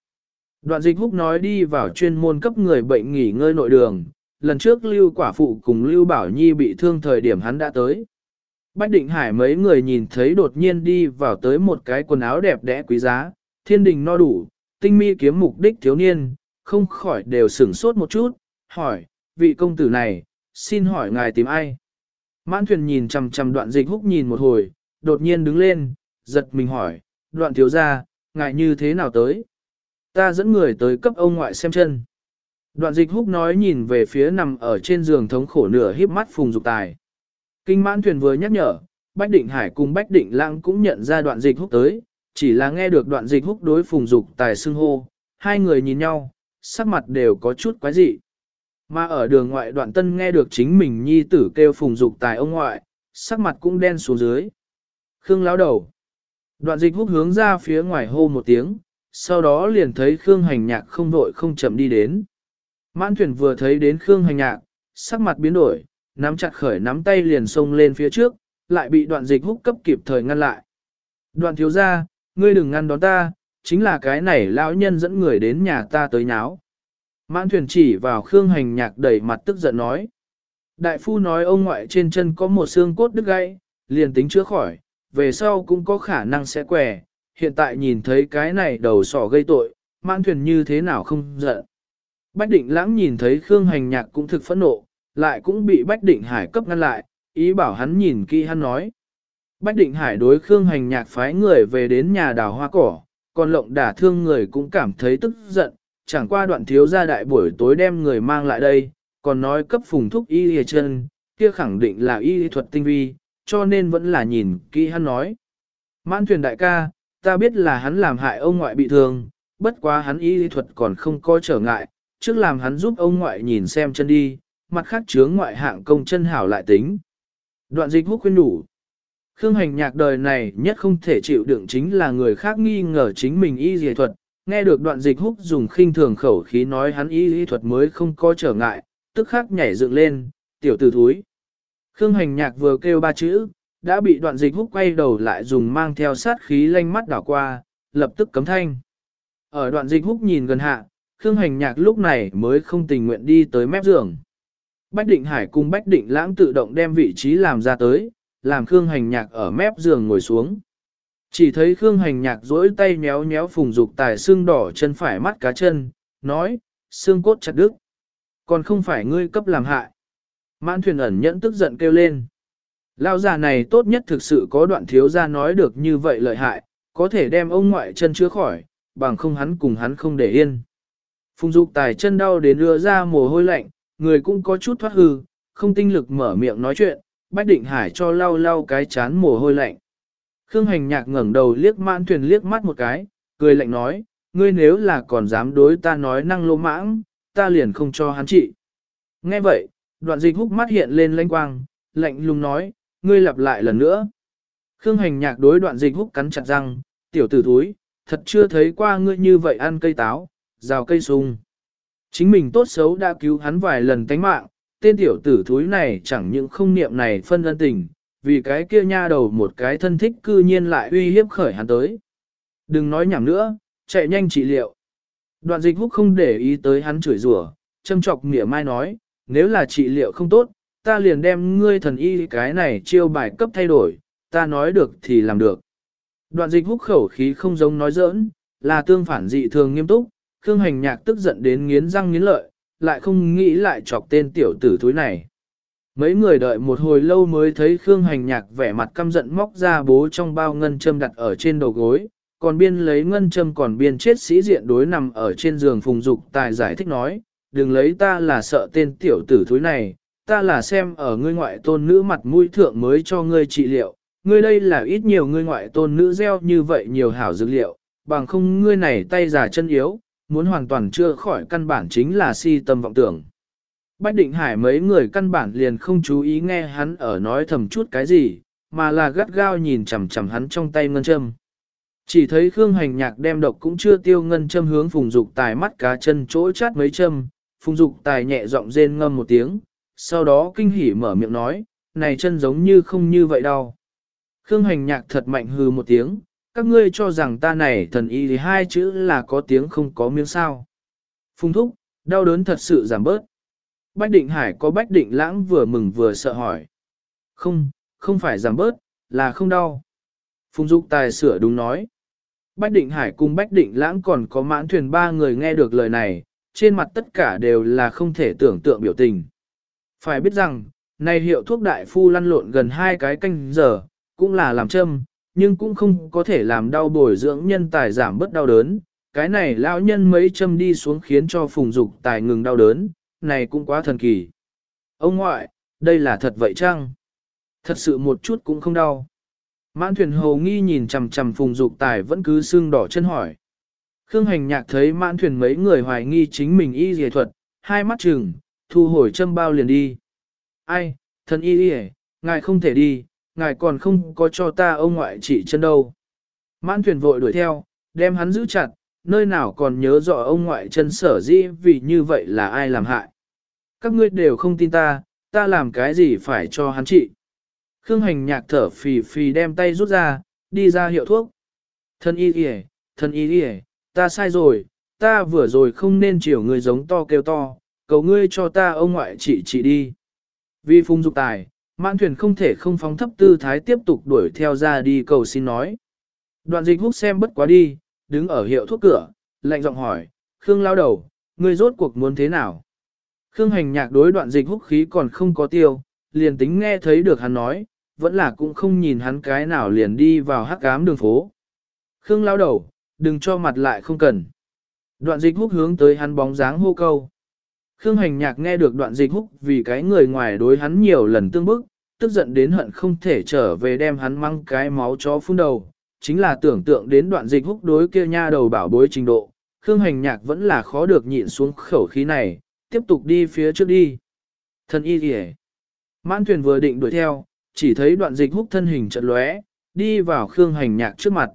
Đoạn dịch húc nói đi vào chuyên môn cấp người bệnh nghỉ ngơi nội đường, lần trước Lưu Quả Phụ cùng Lưu Bảo Nhi bị thương thời điểm hắn đã tới. Bách Định Hải mấy người nhìn thấy đột nhiên đi vào tới một cái quần áo đẹp đẽ quý giá, thiên đình no đủ, tinh mi kiếm mục đích thiếu niên, không khỏi đều sửng sốt một chút, hỏi, vị công tử này, xin hỏi ngài tìm ai? Mãn thuyền nhìn chằm chằm đoạn dịch húc nhìn một hồi, đột nhiên đứng lên, giật mình hỏi, đoạn thiếu ra, ngài như thế nào tới? Ta dẫn người tới cấp ông ngoại xem chân. Đoạn dịch húc nói nhìn về phía nằm ở trên giường thống khổ nửa híp mắt phùng dục tài. Kinh mãn thuyền vừa nhắc nhở, Bách Định Hải cùng Bách Định Lãng cũng nhận ra đoạn dịch húc tới, chỉ là nghe được đoạn dịch húc đối phùng dục tài xưng hô, hai người nhìn nhau, sắc mặt đều có chút quái dị. Mà ở đường ngoại đoạn tân nghe được chính mình nhi tử kêu phùng dục tài ông ngoại, sắc mặt cũng đen xuống dưới. Khương láo đầu. Đoạn dịch húc hướng ra phía ngoài hô một tiếng, sau đó liền thấy Khương hành nhạc không vội không chậm đi đến. Mãn thuyền vừa thấy đến Khương hành nhạc, sắc mặt biến đổi, nắm chặt khởi nắm tay liền xông lên phía trước, lại bị đoạn dịch húc cấp kịp thời ngăn lại. Đoạn thiếu ra, ngươi đừng ngăn đón ta, chính là cái này lão nhân dẫn người đến nhà ta tới nháo. Mãn thuyền chỉ vào Khương hành nhạc đẩy mặt tức giận nói. Đại phu nói ông ngoại trên chân có một xương cốt đứt gãy, liền tính chữa khỏi, về sau cũng có khả năng sẽ quẻ. Hiện tại nhìn thấy cái này đầu sỏ gây tội, mãn thuyền như thế nào không giận. Bách định lãng nhìn thấy Khương hành nhạc cũng thực phẫn nộ, lại cũng bị Bách định hải cấp ngăn lại, ý bảo hắn nhìn kỹ hắn nói. Bách định hải đối Khương hành nhạc phái người về đến nhà đào hoa cỏ, còn lộng đả thương người cũng cảm thấy tức giận, chẳng qua đoạn thiếu gia đại buổi tối đem người mang lại đây, còn nói cấp phùng thúc y hề chân, kia khẳng định là y thuật tinh vi, cho nên vẫn là nhìn kỹ hắn nói. Mãn thuyền đại ca, ta biết là hắn làm hại ông ngoại bị thương, bất quá hắn y thuật còn không có trở ngại, trước làm hắn giúp ông ngoại nhìn xem chân đi, mặt khác chướng ngoại hạng công chân hảo lại tính. Đoạn dịch hút khuyên đủ. Khương hành nhạc đời này nhất không thể chịu đựng chính là người khác nghi ngờ chính mình y dề thuật, nghe được đoạn dịch húc dùng khinh thường khẩu khí nói hắn y y thuật mới không có trở ngại, tức khắc nhảy dựng lên, tiểu tử thúi. Khương hành nhạc vừa kêu ba chữ, đã bị đoạn dịch húc quay đầu lại dùng mang theo sát khí lanh mắt đảo qua, lập tức cấm thanh. Ở đoạn dịch húc nhìn gần hạ, Khương hành nhạc lúc này mới không tình nguyện đi tới mép giường. Bách định hải cùng bách định lãng tự động đem vị trí làm ra tới, làm Khương hành nhạc ở mép giường ngồi xuống. Chỉ thấy Khương hành nhạc duỗi tay méo méo phùng dục tài xương đỏ chân phải mắt cá chân, nói, xương cốt chặt đứt. Còn không phải ngươi cấp làm hại. Mãn thuyền ẩn nhẫn tức giận kêu lên. Lao già này tốt nhất thực sự có đoạn thiếu ra nói được như vậy lợi hại, có thể đem ông ngoại chân chữa khỏi, bằng không hắn cùng hắn không để yên. Phùng dục tài chân đau đến đưa ra mồ hôi lạnh, người cũng có chút thoát hư, không tinh lực mở miệng nói chuyện, Bách Định Hải cho lau lau cái chán mồ hôi lạnh. Khương hành nhạc ngẩng đầu liếc mãn thuyền liếc mắt một cái, cười lạnh nói, ngươi nếu là còn dám đối ta nói năng lô mãng, ta liền không cho hắn trị. Nghe vậy, đoạn dịch húc mắt hiện lên lanh quang, lạnh lùng nói, ngươi lặp lại lần nữa. Khương hành nhạc đối đoạn dịch húc cắn chặt răng, tiểu tử thúi, thật chưa thấy qua ngươi như vậy ăn cây táo, rào cây sung. Chính mình tốt xấu đã cứu hắn vài lần tánh mạng, tên tiểu tử thúi này chẳng những không niệm này phân ân tình, vì cái kia nha đầu một cái thân thích cư nhiên lại uy hiếp khởi hắn tới. Đừng nói nhảm nữa, chạy nhanh trị liệu. Đoạn dịch húc không để ý tới hắn chửi rủa, châm chọc mỉa mai nói, nếu là trị liệu không tốt, ta liền đem ngươi thần y cái này chiêu bài cấp thay đổi, ta nói được thì làm được. Đoạn dịch húc khẩu khí không giống nói giỡn, là tương phản dị thường nghiêm túc, Khương Hành Nhạc tức giận đến nghiến răng nghiến lợi, lại không nghĩ lại chọc tên tiểu tử thúi này. Mấy người đợi một hồi lâu mới thấy Khương Hành Nhạc vẻ mặt căm giận móc ra bố trong bao ngân châm đặt ở trên đầu gối, còn biên lấy ngân châm còn biên chết sĩ diện đối nằm ở trên giường phùng dục tài giải thích nói, đừng lấy ta là sợ tên tiểu tử thúi này, ta là xem ở ngươi ngoại tôn nữ mặt mũi thượng mới cho ngươi trị liệu, ngươi đây là ít nhiều ngươi ngoại tôn nữ gieo như vậy nhiều hảo dược liệu, bằng không ngươi này tay giả chân yếu, muốn hoàn toàn chưa khỏi căn bản chính là si tâm vọng tưởng. Bách Định Hải mấy người căn bản liền không chú ý nghe hắn ở nói thầm chút cái gì, mà là gắt gao nhìn chằm chằm hắn trong tay ngân châm. Chỉ thấy Khương Hành Nhạc đem độc cũng chưa tiêu ngân châm hướng Phùng Dục Tài mắt cá chân chỗ chát mấy châm, Phùng Dục Tài nhẹ giọng rên ngâm một tiếng, sau đó kinh hỉ mở miệng nói, này chân giống như không như vậy đâu. Khương Hành Nhạc thật mạnh hừ một tiếng, các ngươi cho rằng ta này thần y thì hai chữ là có tiếng không có miếng sao. Phùng thúc, đau đớn thật sự giảm bớt. Bách định hải có bách định lãng vừa mừng vừa sợ hỏi. Không, không phải giảm bớt, là không đau. Phùng Dục Tài sửa đúng nói. Bách định hải cùng bách định lãng còn có mãn thuyền ba người nghe được lời này, trên mặt tất cả đều là không thể tưởng tượng biểu tình. Phải biết rằng, này hiệu thuốc đại phu lăn lộn gần hai cái canh giờ, cũng là làm châm, nhưng cũng không có thể làm đau bồi dưỡng nhân tài giảm bớt đau đớn. Cái này lão nhân mấy châm đi xuống khiến cho phùng dục tài ngừng đau đớn, này cũng quá thần kỳ. Ông ngoại, đây là thật vậy chăng? Thật sự một chút cũng không đau. Mãn thuyền hầu nghi nhìn chằm chằm phùng dục tài vẫn cứ sưng đỏ chân hỏi. Khương hành nhạc thấy mãn thuyền mấy người hoài nghi chính mình y dề thuật, hai mắt chừng, thu hồi châm bao liền đi. Ai, thần y dề, ngài không thể đi, ngài còn không có cho ta ông ngoại trị chân đâu. Mãn thuyền vội đuổi theo, đem hắn giữ chặt, nơi nào còn nhớ rõ ông ngoại chân sở dĩ vì như vậy là ai làm hại. Các ngươi đều không tin ta, ta làm cái gì phải cho hắn trị. Khương hành nhạc thở phì phì đem tay rút ra, đi ra hiệu thuốc. Thân y kìa, thân y kìa, ta sai rồi, ta vừa rồi không nên chiều người giống to kêu to, cầu ngươi cho ta ông ngoại trị trị đi. Vì phung dục tài, mãn thuyền không thể không phóng thấp tư thái tiếp tục đuổi theo ra đi cầu xin nói. Đoạn dịch hút xem bất quá đi, đứng ở hiệu thuốc cửa, lạnh giọng hỏi, Khương lao đầu, ngươi rốt cuộc muốn thế nào? Khương hành nhạc đối đoạn dịch hút khí còn không có tiêu, liền tính nghe thấy được hắn nói, vẫn là cũng không nhìn hắn cái nào liền đi vào hắc ám đường phố. Khương lao đầu, đừng cho mặt lại không cần. Đoạn dịch hút hướng tới hắn bóng dáng hô câu. Khương hành nhạc nghe được đoạn dịch húc vì cái người ngoài đối hắn nhiều lần tương bức, tức giận đến hận không thể trở về đem hắn mang cái máu chó phun đầu. Chính là tưởng tượng đến đoạn dịch húc đối kia nha đầu bảo bối trình độ, Khương hành nhạc vẫn là khó được nhịn xuống khẩu khí này, tiếp tục đi phía trước đi. Thân y kìa. Mãn thuyền vừa định đuổi theo, chỉ thấy đoạn dịch húc thân hình trận lóe, đi vào Khương hành nhạc trước mặt.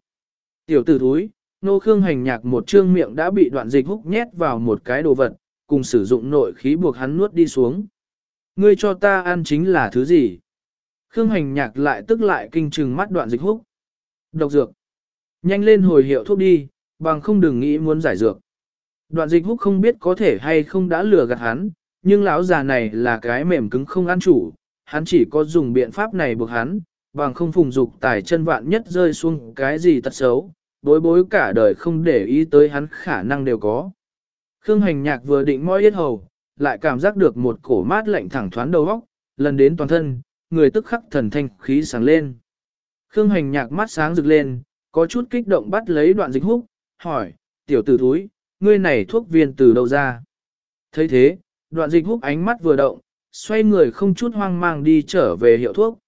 Tiểu tử thúi, nô Khương hành nhạc một trương miệng đã bị đoạn dịch húc nhét vào một cái đồ vật, cùng sử dụng nội khí buộc hắn nuốt đi xuống. Ngươi cho ta ăn chính là thứ gì? Khương hành nhạc lại tức lại kinh trừng mắt đoạn dịch húc. Độc dược. Nhanh lên hồi hiệu thuốc đi, bằng không đừng nghĩ muốn giải dược. Đoạn dịch húc không biết có thể hay không đã lừa gạt hắn, nhưng lão già này là cái mềm cứng không ăn chủ, hắn chỉ có dùng biện pháp này buộc hắn, bằng không phùng dục tài chân vạn nhất rơi xuống cái gì tật xấu, bối bối cả đời không để ý tới hắn khả năng đều có. Khương hành nhạc vừa định môi yết hầu, lại cảm giác được một cổ mát lạnh thẳng thoáng đầu óc, lần đến toàn thân, người tức khắc thần thanh khí sáng lên. Khương hành nhạc mắt sáng rực lên, có chút kích động bắt lấy đoạn dịch húc, hỏi, tiểu tử thúi, ngươi này thuốc viên từ đâu ra? thấy thế, đoạn dịch húc ánh mắt vừa động, xoay người không chút hoang mang đi trở về hiệu thuốc.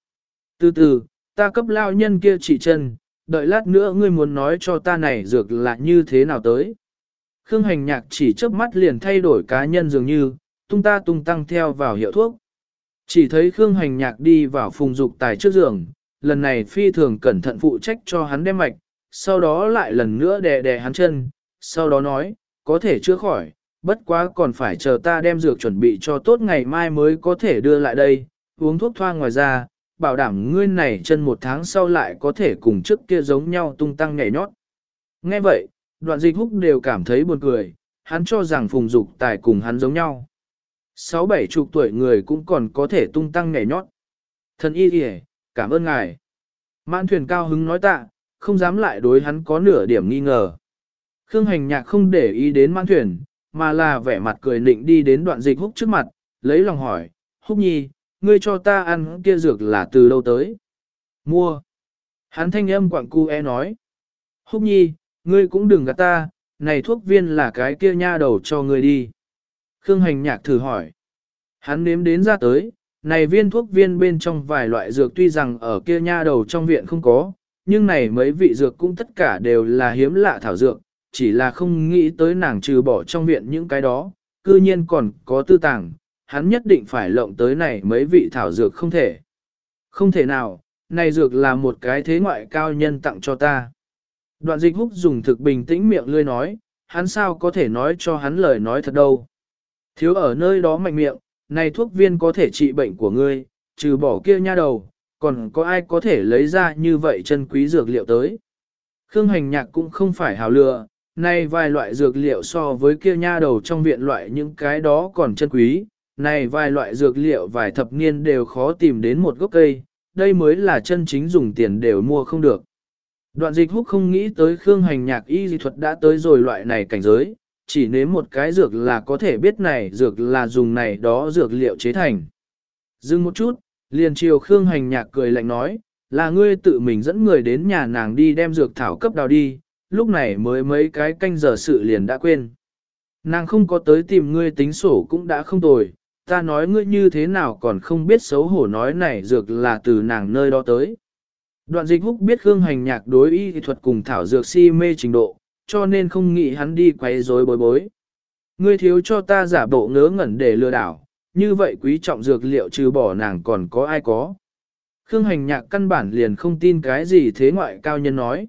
Từ từ, ta cấp lao nhân kia chỉ chân, đợi lát nữa ngươi muốn nói cho ta này dược là như thế nào tới. Khương hành nhạc chỉ chớp mắt liền thay đổi cá nhân dường như, tung ta tung tăng theo vào hiệu thuốc. Chỉ thấy Khương hành nhạc đi vào phùng dục tài trước giường, lần này phi thường cẩn thận phụ trách cho hắn đem mạch, sau đó lại lần nữa đè đè hắn chân, sau đó nói, có thể chữa khỏi, bất quá còn phải chờ ta đem dược chuẩn bị cho tốt ngày mai mới có thể đưa lại đây, uống thuốc thoa ngoài ra, bảo đảm ngươi này chân một tháng sau lại có thể cùng trước kia giống nhau tung tăng nhảy nhót. Nghe vậy, đoạn dịch húc đều cảm thấy buồn cười, hắn cho rằng phùng dục tài cùng hắn giống nhau. Sáu bảy chục tuổi người cũng còn có thể tung tăng nhảy nhót. Thần y kìa, cảm ơn ngài. Mãn thuyền cao hứng nói tạ, không dám lại đối hắn có nửa điểm nghi ngờ. Khương hành nhạc không để ý đến mãn thuyền, mà là vẻ mặt cười nịnh đi đến đoạn dịch húc trước mặt, lấy lòng hỏi, húc nhi, ngươi cho ta ăn kia dược là từ đâu tới? Mua. Hắn thanh âm quặng cu e nói. Húc nhi, ngươi cũng đừng gạt ta, này thuốc viên là cái kia nha đầu cho ngươi đi. Khương hành nhạc thử hỏi. Hắn nếm đến ra tới, này viên thuốc viên bên trong vài loại dược tuy rằng ở kia nha đầu trong viện không có, nhưng này mấy vị dược cũng tất cả đều là hiếm lạ thảo dược, chỉ là không nghĩ tới nàng trừ bỏ trong viện những cái đó, cư nhiên còn có tư tàng, hắn nhất định phải lộng tới này mấy vị thảo dược không thể. Không thể nào, này dược là một cái thế ngoại cao nhân tặng cho ta. Đoạn dịch húc dùng thực bình tĩnh miệng lươi nói, hắn sao có thể nói cho hắn lời nói thật đâu. Thiếu ở nơi đó mạnh miệng, này thuốc viên có thể trị bệnh của ngươi, trừ bỏ kia nha đầu, còn có ai có thể lấy ra như vậy chân quý dược liệu tới. Khương hành nhạc cũng không phải hào lừa, này vài loại dược liệu so với kia nha đầu trong viện loại những cái đó còn chân quý, này vài loại dược liệu vài thập niên đều khó tìm đến một gốc cây, đây mới là chân chính dùng tiền đều mua không được. Đoạn dịch húc không nghĩ tới Khương hành nhạc y dị thuật đã tới rồi loại này cảnh giới, chỉ nếm một cái dược là có thể biết này dược là dùng này đó dược liệu chế thành. Dừng một chút, liền chiều Khương Hành Nhạc cười lạnh nói, là ngươi tự mình dẫn người đến nhà nàng đi đem dược thảo cấp đào đi, lúc này mới mấy cái canh giờ sự liền đã quên. Nàng không có tới tìm ngươi tính sổ cũng đã không tồi, ta nói ngươi như thế nào còn không biết xấu hổ nói này dược là từ nàng nơi đó tới. Đoạn dịch húc biết Khương Hành Nhạc đối y thuật cùng thảo dược si mê trình độ, cho nên không nghĩ hắn đi quấy rối bối bối. Ngươi thiếu cho ta giả bộ ngớ ngẩn để lừa đảo, như vậy quý trọng dược liệu trừ bỏ nàng còn có ai có. Khương hành nhạc căn bản liền không tin cái gì thế ngoại cao nhân nói.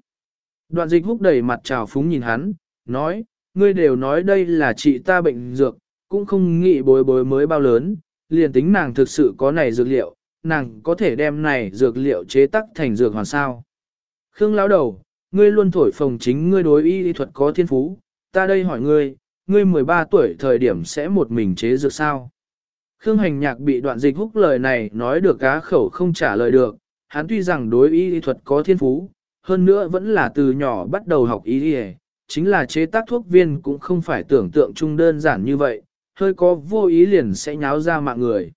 Đoạn dịch húc đầy mặt trào phúng nhìn hắn, nói, ngươi đều nói đây là chị ta bệnh dược, cũng không nghĩ bối bối mới bao lớn, liền tính nàng thực sự có này dược liệu, nàng có thể đem này dược liệu chế tắc thành dược hoàn sao. Khương lão đầu, ngươi luôn thổi phồng chính ngươi đối y thuật có thiên phú, ta đây hỏi ngươi, ngươi 13 tuổi thời điểm sẽ một mình chế dược sao? Khương hành nhạc bị đoạn dịch húc lời này nói được cá khẩu không trả lời được, hắn tuy rằng đối y thuật có thiên phú, hơn nữa vẫn là từ nhỏ bắt đầu học y y, chính là chế tác thuốc viên cũng không phải tưởng tượng chung đơn giản như vậy, hơi có vô ý liền sẽ nháo ra mạng người.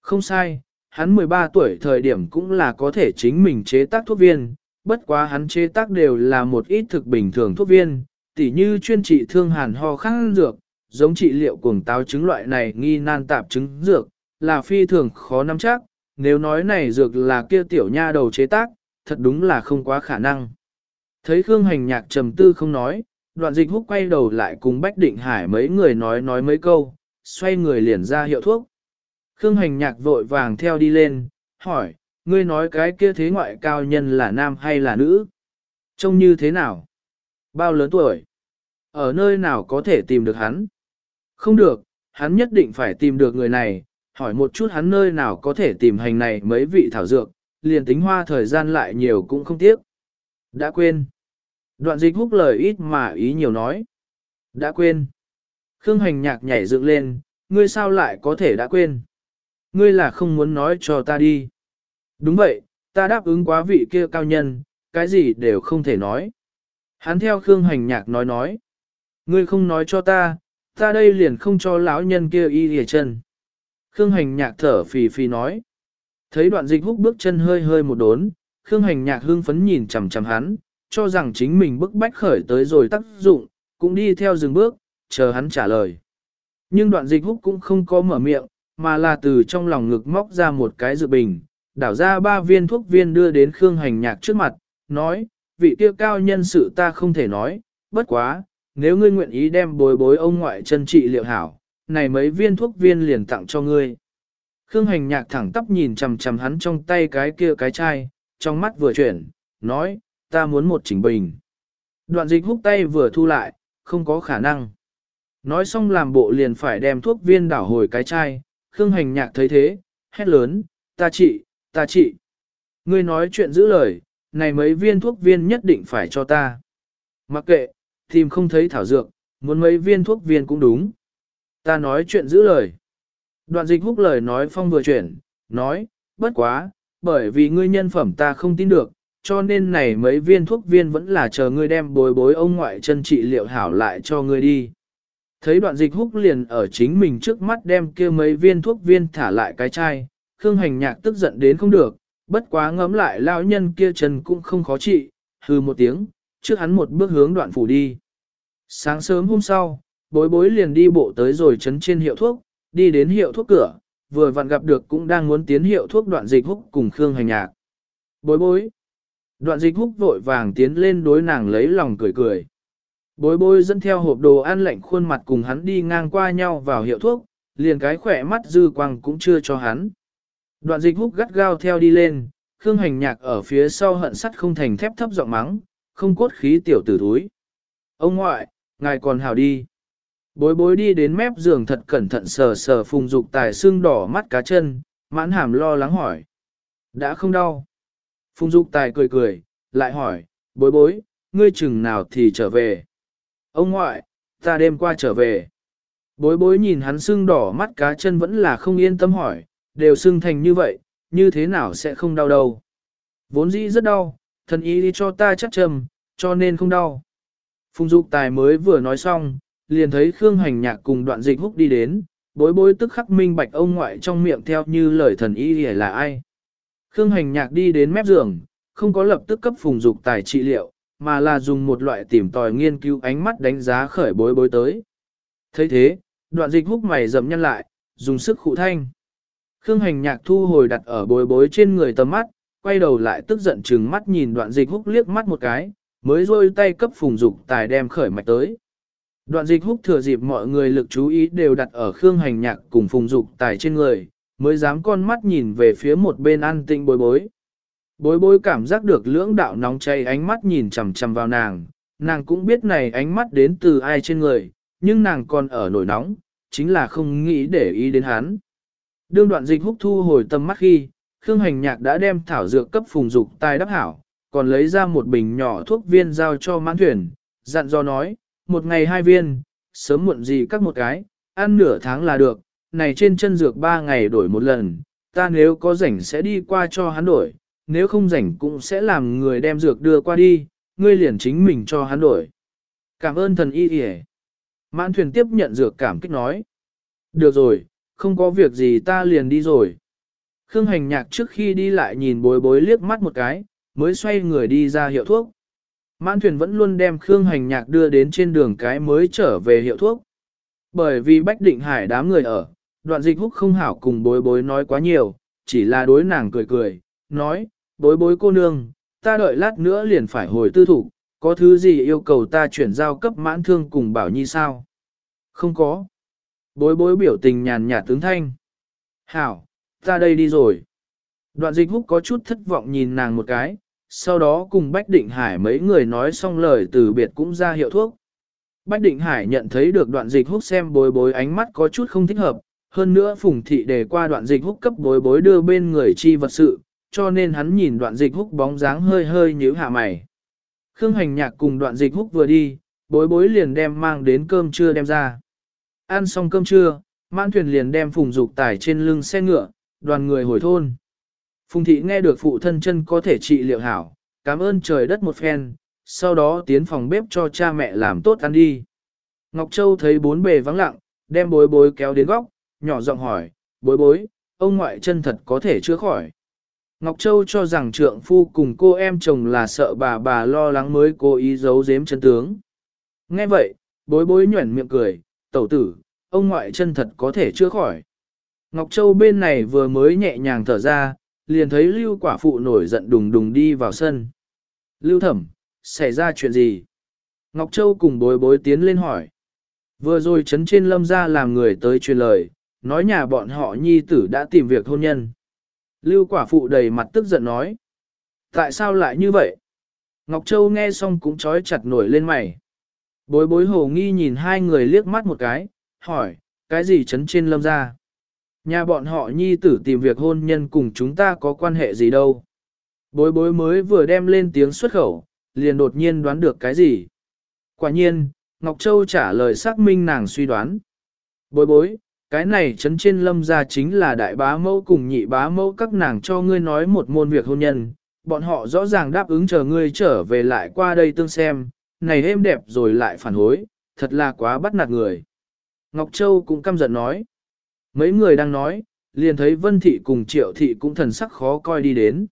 Không sai, hắn 13 tuổi thời điểm cũng là có thể chính mình chế tác thuốc viên, bất quá hắn chế tác đều là một ít thực bình thường thuốc viên, tỉ như chuyên trị thương hàn ho khăn dược, giống trị liệu cuồng táo chứng loại này nghi nan tạp chứng dược, là phi thường khó nắm chắc, nếu nói này dược là kia tiểu nha đầu chế tác, thật đúng là không quá khả năng. Thấy Khương Hành Nhạc trầm tư không nói, đoạn dịch húc quay đầu lại cùng Bách Định Hải mấy người nói nói mấy câu, xoay người liền ra hiệu thuốc. Khương Hành Nhạc vội vàng theo đi lên, hỏi, ngươi nói cái kia thế ngoại cao nhân là nam hay là nữ? Trông như thế nào? Bao lớn tuổi? Ở nơi nào có thể tìm được hắn? Không được, hắn nhất định phải tìm được người này, hỏi một chút hắn nơi nào có thể tìm hành này mấy vị thảo dược, liền tính hoa thời gian lại nhiều cũng không tiếc. Đã quên. Đoạn dịch húc lời ít mà ý nhiều nói. Đã quên. Khương hành nhạc nhảy dựng lên, ngươi sao lại có thể đã quên? Ngươi là không muốn nói cho ta đi. Đúng vậy, ta đáp ứng quá vị kia cao nhân, cái gì đều không thể nói. Hắn theo Khương hành nhạc nói nói. Ngươi không nói cho ta, ta đây liền không cho lão nhân kia y hề chân. Khương hành nhạc thở phì phì nói. Thấy đoạn dịch húc bước chân hơi hơi một đốn, Khương hành nhạc hương phấn nhìn chằm chằm hắn, cho rằng chính mình bức bách khởi tới rồi tác dụng, cũng đi theo dừng bước, chờ hắn trả lời. Nhưng đoạn dịch húc cũng không có mở miệng, mà là từ trong lòng ngực móc ra một cái dự bình, đảo ra ba viên thuốc viên đưa đến Khương hành nhạc trước mặt, nói, vị kia cao nhân sự ta không thể nói, bất quá, nếu ngươi nguyện ý đem bồi bối ông ngoại chân trị liệu hảo, này mấy viên thuốc viên liền tặng cho ngươi. Khương hành nhạc thẳng tắp nhìn chằm chằm hắn trong tay cái kia cái chai, trong mắt vừa chuyển, nói, ta muốn một chỉnh bình. Đoạn dịch hút tay vừa thu lại, không có khả năng. Nói xong làm bộ liền phải đem thuốc viên đảo hồi cái chai, Khương hành nhạc thấy thế, hét lớn, ta trị, ta trị. Ngươi nói chuyện giữ lời, này mấy viên thuốc viên nhất định phải cho ta. Mặc kệ, tìm không thấy thảo dược, muốn mấy viên thuốc viên cũng đúng. Ta nói chuyện giữ lời. Đoạn dịch húc lời nói phong vừa chuyển, nói, bất quá, bởi vì ngươi nhân phẩm ta không tin được, cho nên này mấy viên thuốc viên vẫn là chờ ngươi đem bồi bối ông ngoại chân trị liệu hảo lại cho ngươi đi. Thấy đoạn dịch húc liền ở chính mình trước mắt đem kia mấy viên thuốc viên thả lại cái chai, Khương Hành Nhạc tức giận đến không được, bất quá ngấm lại lão nhân kia chân cũng không khó trị, hư một tiếng, trước hắn một bước hướng đoạn phủ đi. Sáng sớm hôm sau, bối bối liền đi bộ tới rồi chấn trên hiệu thuốc, đi đến hiệu thuốc cửa, vừa vặn gặp được cũng đang muốn tiến hiệu thuốc đoạn dịch húc cùng Khương Hành Nhạc. Bối bối. Đoạn dịch húc vội vàng tiến lên đối nàng lấy lòng cười cười. Bối bối dẫn theo hộp đồ ăn lạnh khuôn mặt cùng hắn đi ngang qua nhau vào hiệu thuốc, liền cái khỏe mắt dư quang cũng chưa cho hắn. Đoạn dịch húc gắt gao theo đi lên, Khương Hành Nhạc ở phía sau hận sắt không thành thép thấp giọng mắng, không cốt khí tiểu tử thúi. Ông ngoại, ngài còn hào đi. Bối bối đi đến mép giường thật cẩn thận sờ sờ phùng dục tài xương đỏ mắt cá chân, mãn hàm lo lắng hỏi. Đã không đau. Phùng dục tài cười cười, lại hỏi, bối bối, ngươi chừng nào thì trở về. Ông ngoại, ta đêm qua trở về. Bối bối nhìn hắn sưng đỏ mắt cá chân vẫn là không yên tâm hỏi, đều sưng thành như vậy, như thế nào sẽ không đau đâu. Vốn dĩ rất đau, thần ý đi cho ta chắc châm, cho nên không đau. Phùng Dục Tài mới vừa nói xong, liền thấy Khương Hành Nhạc cùng đoạn dịch húc đi đến, bối bối tức khắc minh bạch ông ngoại trong miệng theo như lời thần y là ai. Khương Hành Nhạc đi đến mép giường, không có lập tức cấp phùng dục tài trị liệu, mà là dùng một loại tìm tòi nghiên cứu ánh mắt đánh giá khởi bối bối tới. thấy thế, đoạn dịch húc mày dầm nhăn lại, dùng sức khụ thanh. Khương hành nhạc thu hồi đặt ở bối bối trên người tầm mắt, quay đầu lại tức giận chừng mắt nhìn đoạn dịch húc liếc mắt một cái, mới rôi tay cấp phùng dục tài đem khởi mạch tới. Đoạn dịch húc thừa dịp mọi người lực chú ý đều đặt ở Khương hành nhạc cùng phùng dục tài trên người, mới dám con mắt nhìn về phía một bên an tinh bối bối. Bối bối cảm giác được lưỡng đạo nóng cháy ánh mắt nhìn chằm chằm vào nàng, nàng cũng biết này ánh mắt đến từ ai trên người, nhưng nàng còn ở nổi nóng, chính là không nghĩ để ý đến hắn. Đương đoạn dịch húc thu hồi tâm mắt khi, Khương Hành Nhạc đã đem thảo dược cấp phùng dục tài đắp hảo, còn lấy ra một bình nhỏ thuốc viên giao cho mãn thuyền, dặn do nói, một ngày hai viên, sớm muộn gì các một cái, ăn nửa tháng là được, này trên chân dược ba ngày đổi một lần, ta nếu có rảnh sẽ đi qua cho hắn đổi, nếu không rảnh cũng sẽ làm người đem dược đưa qua đi, ngươi liền chính mình cho hắn đổi. Cảm ơn thần y y Mãn thuyền tiếp nhận dược cảm kích nói. Được rồi, không có việc gì ta liền đi rồi. Khương hành nhạc trước khi đi lại nhìn bối bối liếc mắt một cái, mới xoay người đi ra hiệu thuốc. Mãn thuyền vẫn luôn đem Khương hành nhạc đưa đến trên đường cái mới trở về hiệu thuốc. Bởi vì Bách Định Hải đám người ở, đoạn dịch húc không hảo cùng bối bối nói quá nhiều, chỉ là đối nàng cười cười, nói, bối bối cô nương, ta đợi lát nữa liền phải hồi tư thủ, có thứ gì yêu cầu ta chuyển giao cấp mãn thương cùng bảo nhi sao? Không có. Bối bối biểu tình nhàn nhạt tướng thanh. Hảo, ta đây đi rồi. Đoạn dịch húc có chút thất vọng nhìn nàng một cái, sau đó cùng Bách Định Hải mấy người nói xong lời từ biệt cũng ra hiệu thuốc. Bách Định Hải nhận thấy được đoạn dịch húc xem bối bối ánh mắt có chút không thích hợp, hơn nữa phùng thị đề qua đoạn dịch húc cấp bối bối đưa bên người chi vật sự, cho nên hắn nhìn đoạn dịch húc bóng dáng hơi hơi nhíu hạ mày. Khương hành nhạc cùng đoạn dịch húc vừa đi, bối bối liền đem mang đến cơm trưa đem ra. Ăn xong cơm trưa, mãn thuyền liền đem phùng dục tải trên lưng xe ngựa, đoàn người hồi thôn. Phùng thị nghe được phụ thân chân có thể trị liệu hảo, cảm ơn trời đất một phen, sau đó tiến phòng bếp cho cha mẹ làm tốt ăn đi. Ngọc Châu thấy bốn bề vắng lặng, đem bối bối kéo đến góc, nhỏ giọng hỏi, bối bối, ông ngoại chân thật có thể chữa khỏi. Ngọc Châu cho rằng trượng phu cùng cô em chồng là sợ bà bà lo lắng mới cố ý giấu giếm chân tướng. Nghe vậy, bối bối nhuẩn miệng cười, tẩu tử, ông ngoại chân thật có thể chữa khỏi. Ngọc Châu bên này vừa mới nhẹ nhàng thở ra, liền thấy lưu quả phụ nổi giận đùng đùng đi vào sân. Lưu thẩm, xảy ra chuyện gì? Ngọc Châu cùng bối bối tiến lên hỏi. Vừa rồi chấn trên lâm ra làm người tới truyền lời, nói nhà bọn họ nhi tử đã tìm việc hôn nhân. Lưu quả phụ đầy mặt tức giận nói. Tại sao lại như vậy? Ngọc Châu nghe xong cũng trói chặt nổi lên mày. Bối bối hồ nghi nhìn hai người liếc mắt một cái, hỏi, cái gì chấn trên lâm ra? Nhà bọn họ nhi tử tìm việc hôn nhân cùng chúng ta có quan hệ gì đâu? Bối bối mới vừa đem lên tiếng xuất khẩu, liền đột nhiên đoán được cái gì? Quả nhiên, Ngọc Châu trả lời xác minh nàng suy đoán. Bối bối, cái này chấn trên lâm gia chính là đại bá mẫu cùng nhị bá mẫu các nàng cho ngươi nói một môn việc hôn nhân, bọn họ rõ ràng đáp ứng chờ ngươi trở về lại qua đây tương xem, này êm đẹp rồi lại phản hối, thật là quá bắt nạt người. Ngọc Châu cũng căm giận nói. Mấy người đang nói, liền thấy Vân Thị cùng Triệu Thị cũng thần sắc khó coi đi đến.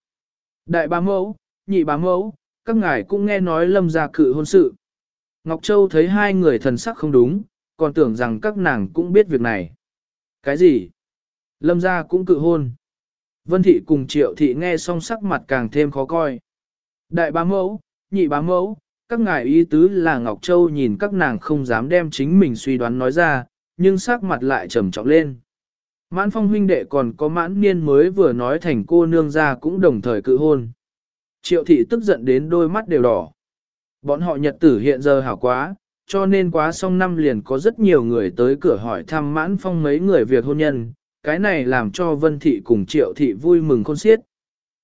Đại bá mẫu, nhị bá mẫu, các ngài cũng nghe nói lâm gia cự hôn sự. Ngọc Châu thấy hai người thần sắc không đúng, còn tưởng rằng các nàng cũng biết việc này. Cái gì? Lâm gia cũng cự hôn. Vân thị cùng triệu thị nghe xong sắc mặt càng thêm khó coi. Đại bá mẫu, nhị bá mẫu, các ngài ý tứ là Ngọc Châu nhìn các nàng không dám đem chính mình suy đoán nói ra, nhưng sắc mặt lại trầm trọng lên. Mãn phong huynh đệ còn có mãn niên mới vừa nói thành cô nương ra cũng đồng thời cự hôn. Triệu thị tức giận đến đôi mắt đều đỏ. Bọn họ nhật tử hiện giờ hảo quá, cho nên quá xong năm liền có rất nhiều người tới cửa hỏi thăm mãn phong mấy người việc hôn nhân, cái này làm cho Vân Thị cùng Triệu Thị vui mừng khôn xiết.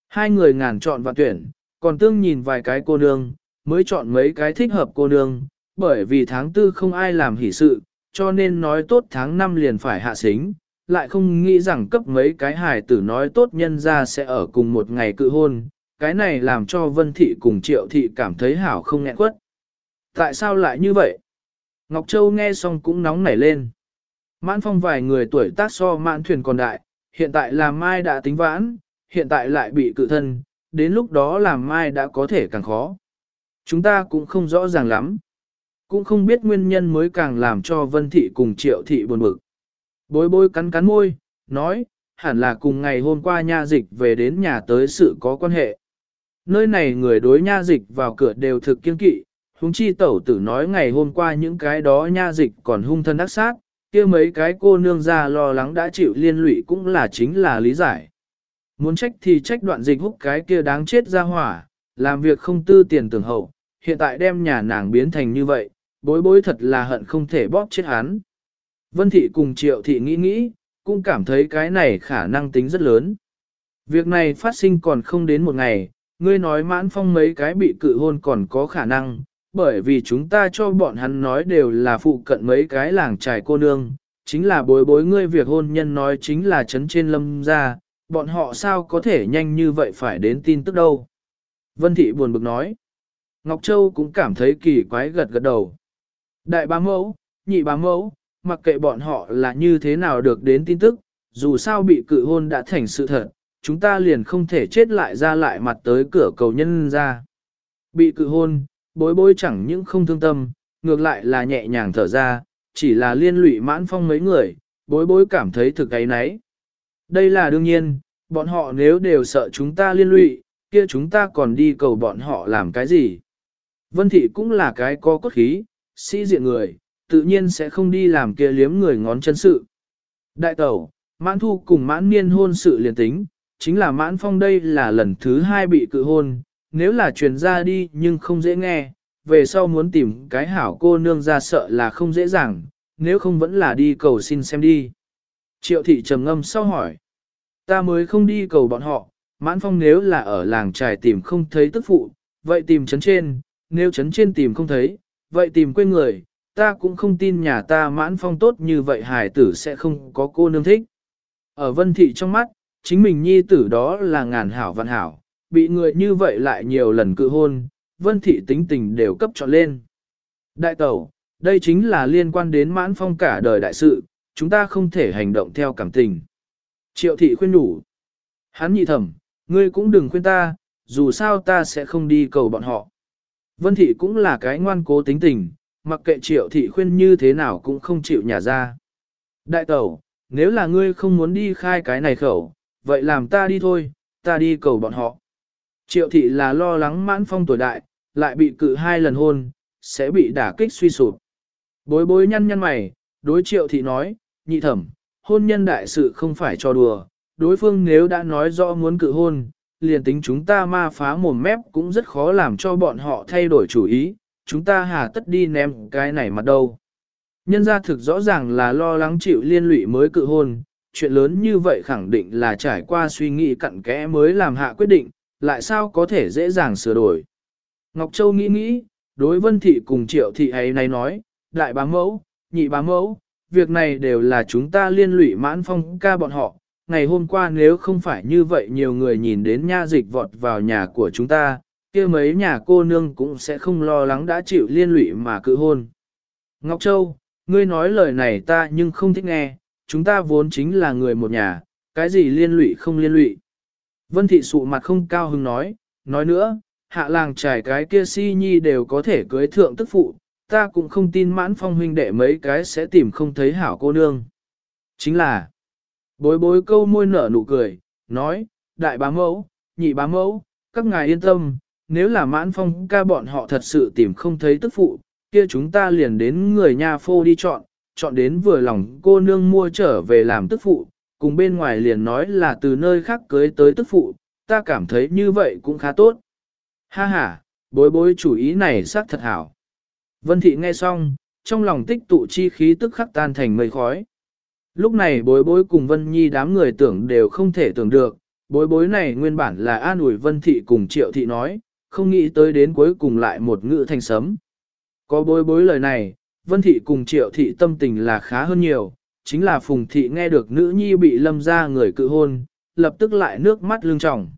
Hai người ngàn chọn và tuyển, còn tương nhìn vài cái cô nương, mới chọn mấy cái thích hợp cô nương, bởi vì tháng tư không ai làm hỷ sự, cho nên nói tốt tháng năm liền phải hạ xính, lại không nghĩ rằng cấp mấy cái hài tử nói tốt nhân ra sẽ ở cùng một ngày cự hôn, cái này làm cho Vân Thị cùng Triệu Thị cảm thấy hảo không nghẹn quất. Tại sao lại như vậy? Ngọc Châu nghe xong cũng nóng nảy lên. Mãn phong vài người tuổi tác so mãn thuyền còn đại, hiện tại làm mai đã tính vãn, hiện tại lại bị cự thân, đến lúc đó làm mai đã có thể càng khó. Chúng ta cũng không rõ ràng lắm. Cũng không biết nguyên nhân mới càng làm cho Vân Thị cùng Triệu Thị buồn bực. Bối bối cắn cắn môi, nói, hẳn là cùng ngày hôm qua nha dịch về đến nhà tới sự có quan hệ. Nơi này người đối nha dịch vào cửa đều thực kiên kỵ, huống chi tẩu tử nói ngày hôm qua những cái đó nha dịch còn hung thân ác sát, kia mấy cái cô nương ra lo lắng đã chịu liên lụy cũng là chính là lý giải. Muốn trách thì trách đoạn dịch húc cái kia đáng chết ra hỏa, làm việc không tư tiền tưởng hậu, hiện tại đem nhà nàng biến thành như vậy, bối bối thật là hận không thể bóp chết hắn. Vân thị cùng triệu thị nghĩ nghĩ, cũng cảm thấy cái này khả năng tính rất lớn. Việc này phát sinh còn không đến một ngày, ngươi nói mãn phong mấy cái bị cự hôn còn có khả năng, bởi vì chúng ta cho bọn hắn nói đều là phụ cận mấy cái làng trải cô nương, chính là bối bối ngươi việc hôn nhân nói chính là chấn trên lâm ra, bọn họ sao có thể nhanh như vậy phải đến tin tức đâu. Vân Thị buồn bực nói. Ngọc Châu cũng cảm thấy kỳ quái gật gật đầu. Đại bá mẫu, nhị bá mẫu, mặc kệ bọn họ là như thế nào được đến tin tức, dù sao bị cự hôn đã thành sự thật, chúng ta liền không thể chết lại ra lại mặt tới cửa cầu nhân ra. Bị cự hôn, bối bối chẳng những không thương tâm, ngược lại là nhẹ nhàng thở ra, chỉ là liên lụy mãn phong mấy người, bối bối cảm thấy thực ấy nấy. Đây là đương nhiên, bọn họ nếu đều sợ chúng ta liên lụy, kia chúng ta còn đi cầu bọn họ làm cái gì. Vân thị cũng là cái có cốt khí, sĩ diện người, tự nhiên sẽ không đi làm kia liếm người ngón chân sự. Đại tẩu, mãn thu cùng mãn niên hôn sự liền tính, chính là mãn phong đây là lần thứ hai bị cự hôn, nếu là truyền ra đi nhưng không dễ nghe, về sau muốn tìm cái hảo cô nương ra sợ là không dễ dàng, nếu không vẫn là đi cầu xin xem đi. Triệu thị trầm ngâm sau hỏi, ta mới không đi cầu bọn họ, mãn phong nếu là ở làng trải tìm không thấy tức phụ, vậy tìm chấn trên, nếu chấn trên tìm không thấy, vậy tìm quê người, ta cũng không tin nhà ta mãn phong tốt như vậy hải tử sẽ không có cô nương thích. Ở vân thị trong mắt, chính mình nhi tử đó là ngàn hảo vạn hảo, bị người như vậy lại nhiều lần cự hôn, vân thị tính tình đều cấp trọn lên. Đại tẩu, đây chính là liên quan đến mãn phong cả đời đại sự, chúng ta không thể hành động theo cảm tình. Triệu thị khuyên đủ. Hắn nhị thẩm, ngươi cũng đừng khuyên ta, dù sao ta sẽ không đi cầu bọn họ. Vân thị cũng là cái ngoan cố tính tình, mặc kệ triệu thị khuyên như thế nào cũng không chịu nhả ra. Đại tẩu, nếu là ngươi không muốn đi khai cái này khẩu, vậy làm ta đi thôi, ta đi cầu bọn họ. Triệu thị là lo lắng mãn phong tuổi đại, lại bị cự hai lần hôn, sẽ bị đả kích suy sụp. Bối bối nhăn nhăn mày, đối triệu thị nói, nhị thẩm, hôn nhân đại sự không phải cho đùa, đối phương nếu đã nói rõ muốn cự hôn, liền tính chúng ta ma phá mồm mép cũng rất khó làm cho bọn họ thay đổi chủ ý, chúng ta hà tất đi ném cái này mặt đâu. Nhân ra thực rõ ràng là lo lắng chịu liên lụy mới cự hôn, chuyện lớn như vậy khẳng định là trải qua suy nghĩ cặn kẽ mới làm hạ quyết định, lại sao có thể dễ dàng sửa đổi. Ngọc Châu nghĩ nghĩ, đối vân thị cùng triệu thị ấy này nói, đại bá mẫu, nhị bá mẫu, việc này đều là chúng ta liên lụy mãn phong ca bọn họ. Ngày hôm qua nếu không phải như vậy nhiều người nhìn đến nha dịch vọt vào nhà của chúng ta, kia mấy nhà cô nương cũng sẽ không lo lắng đã chịu liên lụy mà cự hôn. Ngọc Châu, ngươi nói lời này ta nhưng không thích nghe, chúng ta vốn chính là người một nhà, cái gì liên lụy không liên lụy. Vân thị sụ mặt không cao hứng nói, nói nữa, hạ làng trải cái kia si nhi đều có thể cưới thượng tức phụ, ta cũng không tin mãn phong huynh đệ mấy cái sẽ tìm không thấy hảo cô nương. Chính là, bối bối câu môi nở nụ cười, nói, đại bá mẫu, nhị bá mẫu, các ngài yên tâm, nếu là mãn phong ca bọn họ thật sự tìm không thấy tức phụ, kia chúng ta liền đến người nhà phô đi chọn, chọn đến vừa lòng cô nương mua trở về làm tức phụ, cùng bên ngoài liền nói là từ nơi khác cưới tới tức phụ, ta cảm thấy như vậy cũng khá tốt. Ha ha, bối bối chủ ý này xác thật hảo. Vân thị nghe xong, trong lòng tích tụ chi khí tức khắc tan thành mây khói. Lúc này bối bối cùng Vân Nhi đám người tưởng đều không thể tưởng được, bối bối này nguyên bản là an ủi Vân thị cùng Triệu thị nói, không nghĩ tới đến cuối cùng lại một ngữ thanh sấm. Có bối bối lời này, Vân thị cùng Triệu thị tâm tình là khá hơn nhiều, chính là Phùng thị nghe được nữ nhi bị lâm ra người cự hôn, lập tức lại nước mắt lưng tròng.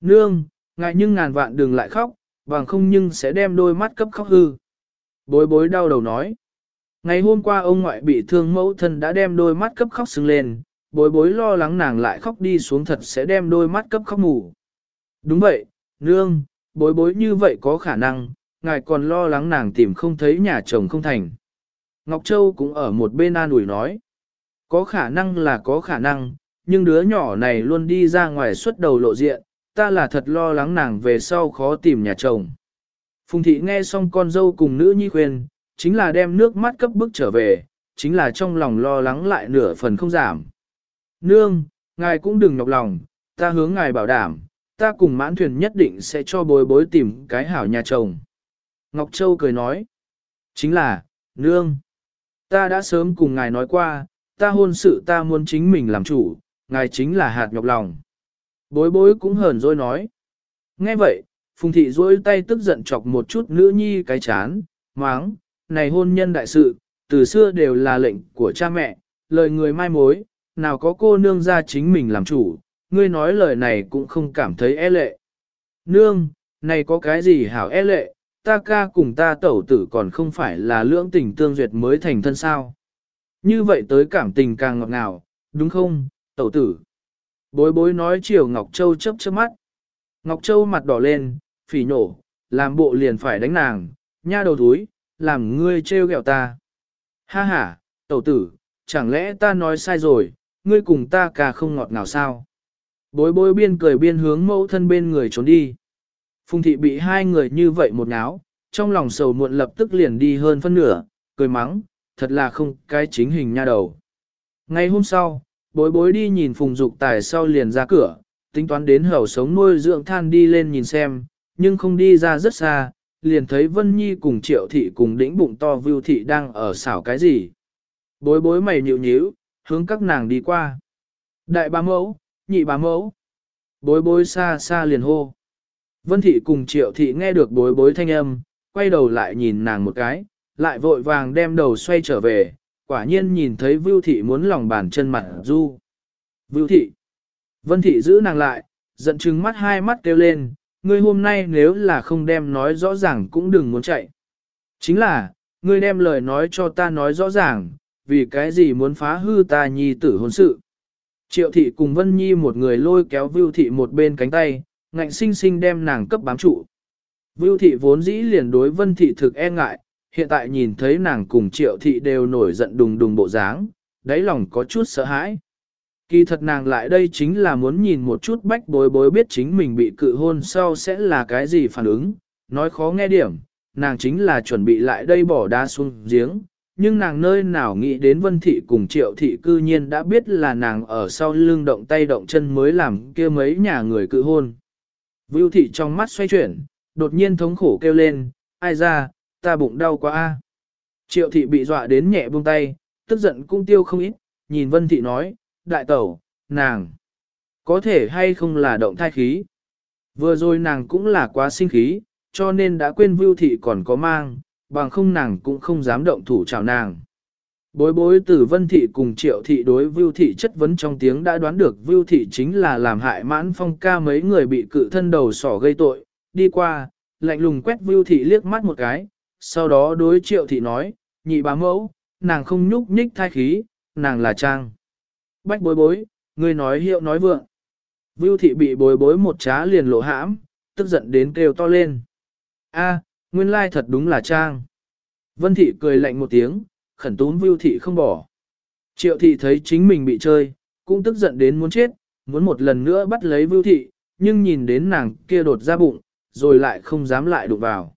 Nương, ngại nhưng ngàn vạn đừng lại khóc, bằng không nhưng sẽ đem đôi mắt cấp khóc hư. Bối bối đau đầu nói. Ngày hôm qua ông ngoại bị thương mẫu thân đã đem đôi mắt cấp khóc sưng lên, bối bối lo lắng nàng lại khóc đi xuống thật sẽ đem đôi mắt cấp khóc mù. Đúng vậy, nương, bối bối như vậy có khả năng, ngài còn lo lắng nàng tìm không thấy nhà chồng không thành. Ngọc Châu cũng ở một bên an ủi nói. Có khả năng là có khả năng, nhưng đứa nhỏ này luôn đi ra ngoài suốt đầu lộ diện, ta là thật lo lắng nàng về sau khó tìm nhà chồng. Phùng thị nghe xong con dâu cùng nữ nhi khuyên, chính là đem nước mắt cấp bức trở về, chính là trong lòng lo lắng lại nửa phần không giảm. Nương, ngài cũng đừng nhọc lòng, ta hướng ngài bảo đảm, ta cùng mãn thuyền nhất định sẽ cho bối bối tìm cái hảo nhà chồng. Ngọc Châu cười nói, chính là, nương, ta đã sớm cùng ngài nói qua, ta hôn sự ta muốn chính mình làm chủ, ngài chính là hạt nhọc lòng. Bối bối cũng hờn rồi nói. Nghe vậy, Phùng thị duỗi tay tức giận chọc một chút nữ nhi cái chán, máng, này hôn nhân đại sự, từ xưa đều là lệnh của cha mẹ, lời người mai mối, nào có cô nương ra chính mình làm chủ, ngươi nói lời này cũng không cảm thấy e lệ. Nương, này có cái gì hảo e lệ, ta ca cùng ta tẩu tử còn không phải là lưỡng tình tương duyệt mới thành thân sao. Như vậy tới cảm tình càng ngọt ngào, đúng không, tẩu tử? Bối bối nói chiều Ngọc Châu chớp chớp mắt. Ngọc Châu mặt đỏ lên, phỉ nổ, làm bộ liền phải đánh nàng, nha đầu túi, làm ngươi trêu ghẹo ta. Ha ha, tẩu tử, chẳng lẽ ta nói sai rồi, ngươi cùng ta cả không ngọt ngào sao? Bối bối biên cười biên hướng mẫu thân bên người trốn đi. Phùng thị bị hai người như vậy một náo, trong lòng sầu muộn lập tức liền đi hơn phân nửa, cười mắng, thật là không cái chính hình nha đầu. Ngày hôm sau, bối bối đi nhìn phùng dục tài sau liền ra cửa, tính toán đến hầu sống nuôi dưỡng than đi lên nhìn xem, nhưng không đi ra rất xa, liền thấy Vân Nhi cùng triệu thị cùng đĩnh bụng to vưu thị đang ở xảo cái gì. Bối bối mày nhịu nhíu, hướng các nàng đi qua. Đại bá mẫu, nhị bá mẫu. Bối bối xa xa liền hô. Vân thị cùng triệu thị nghe được bối bối thanh âm, quay đầu lại nhìn nàng một cái, lại vội vàng đem đầu xoay trở về, quả nhiên nhìn thấy Vưu thị muốn lòng bàn chân mặt du. Vưu thị. Vân thị giữ nàng lại, giận chừng mắt hai mắt kêu lên, ngươi hôm nay nếu là không đem nói rõ ràng cũng đừng muốn chạy. Chính là, ngươi đem lời nói cho ta nói rõ ràng, vì cái gì muốn phá hư ta nhi tử hôn sự. Triệu thị cùng Vân Nhi một người lôi kéo Vưu thị một bên cánh tay, ngạnh sinh sinh đem nàng cấp bám trụ. Vưu thị vốn dĩ liền đối Vân thị thực e ngại, hiện tại nhìn thấy nàng cùng Triệu thị đều nổi giận đùng đùng bộ dáng, đáy lòng có chút sợ hãi. Kỳ thật nàng lại đây chính là muốn nhìn một chút bách bối bối biết chính mình bị cự hôn sau sẽ là cái gì phản ứng, nói khó nghe điểm, nàng chính là chuẩn bị lại đây bỏ đá xuống giếng, nhưng nàng nơi nào nghĩ đến vân thị cùng triệu thị cư nhiên đã biết là nàng ở sau lưng động tay động chân mới làm kia mấy nhà người cự hôn. Vưu thị trong mắt xoay chuyển, đột nhiên thống khổ kêu lên, ai ra, ta bụng đau quá a. Triệu thị bị dọa đến nhẹ buông tay, tức giận cũng tiêu không ít, nhìn vân thị nói, đại tẩu, nàng, có thể hay không là động thai khí. Vừa rồi nàng cũng là quá sinh khí, cho nên đã quên vưu thị còn có mang, bằng không nàng cũng không dám động thủ chào nàng. Bối bối từ vân thị cùng triệu thị đối vưu thị chất vấn trong tiếng đã đoán được vưu thị chính là làm hại mãn phong ca mấy người bị cự thân đầu sỏ gây tội, đi qua, lạnh lùng quét vưu thị liếc mắt một cái, sau đó đối triệu thị nói, nhị bá mẫu, nàng không nhúc nhích thai khí, nàng là trang. Bách bối bối, người nói hiệu nói vượng. Vưu thị bị bối bối một trá liền lộ hãm, tức giận đến kêu to lên. A, nguyên lai thật đúng là trang. Vân thị cười lạnh một tiếng, khẩn tún Vưu thị không bỏ. Triệu thị thấy chính mình bị chơi, cũng tức giận đến muốn chết, muốn một lần nữa bắt lấy Vưu thị, nhưng nhìn đến nàng kia đột ra bụng, rồi lại không dám lại đụng vào.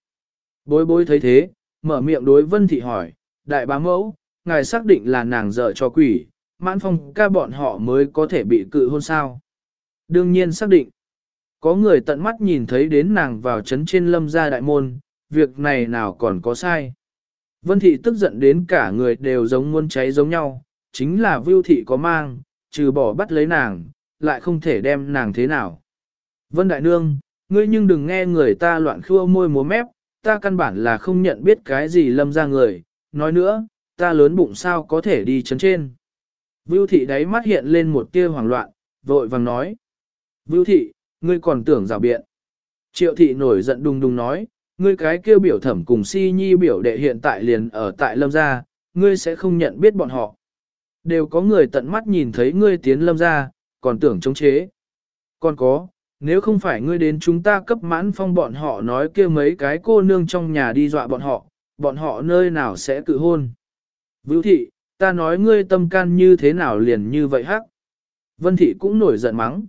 Bối bối thấy thế, mở miệng đối Vân thị hỏi, đại bá mẫu, ngài xác định là nàng dở cho quỷ, mãn phong ca bọn họ mới có thể bị cự hôn sao. Đương nhiên xác định, có người tận mắt nhìn thấy đến nàng vào chấn trên lâm gia đại môn, việc này nào còn có sai. Vân thị tức giận đến cả người đều giống muôn cháy giống nhau, chính là vưu thị có mang, trừ bỏ bắt lấy nàng, lại không thể đem nàng thế nào. Vân đại nương, ngươi nhưng đừng nghe người ta loạn khua môi múa mép, ta căn bản là không nhận biết cái gì lâm ra người, nói nữa, ta lớn bụng sao có thể đi chấn trên. Vưu thị đáy mắt hiện lên một tia hoảng loạn, vội vàng nói. Vưu thị, ngươi còn tưởng rào biện. Triệu thị nổi giận đùng đùng nói, ngươi cái kêu biểu thẩm cùng si nhi biểu đệ hiện tại liền ở tại lâm gia, ngươi sẽ không nhận biết bọn họ. Đều có người tận mắt nhìn thấy ngươi tiến lâm gia còn tưởng chống chế. Còn có, nếu không phải ngươi đến chúng ta cấp mãn phong bọn họ nói kia mấy cái cô nương trong nhà đi dọa bọn họ, bọn họ nơi nào sẽ cự hôn. Vưu thị, ta nói ngươi tâm can như thế nào liền như vậy hắc. Vân thị cũng nổi giận mắng.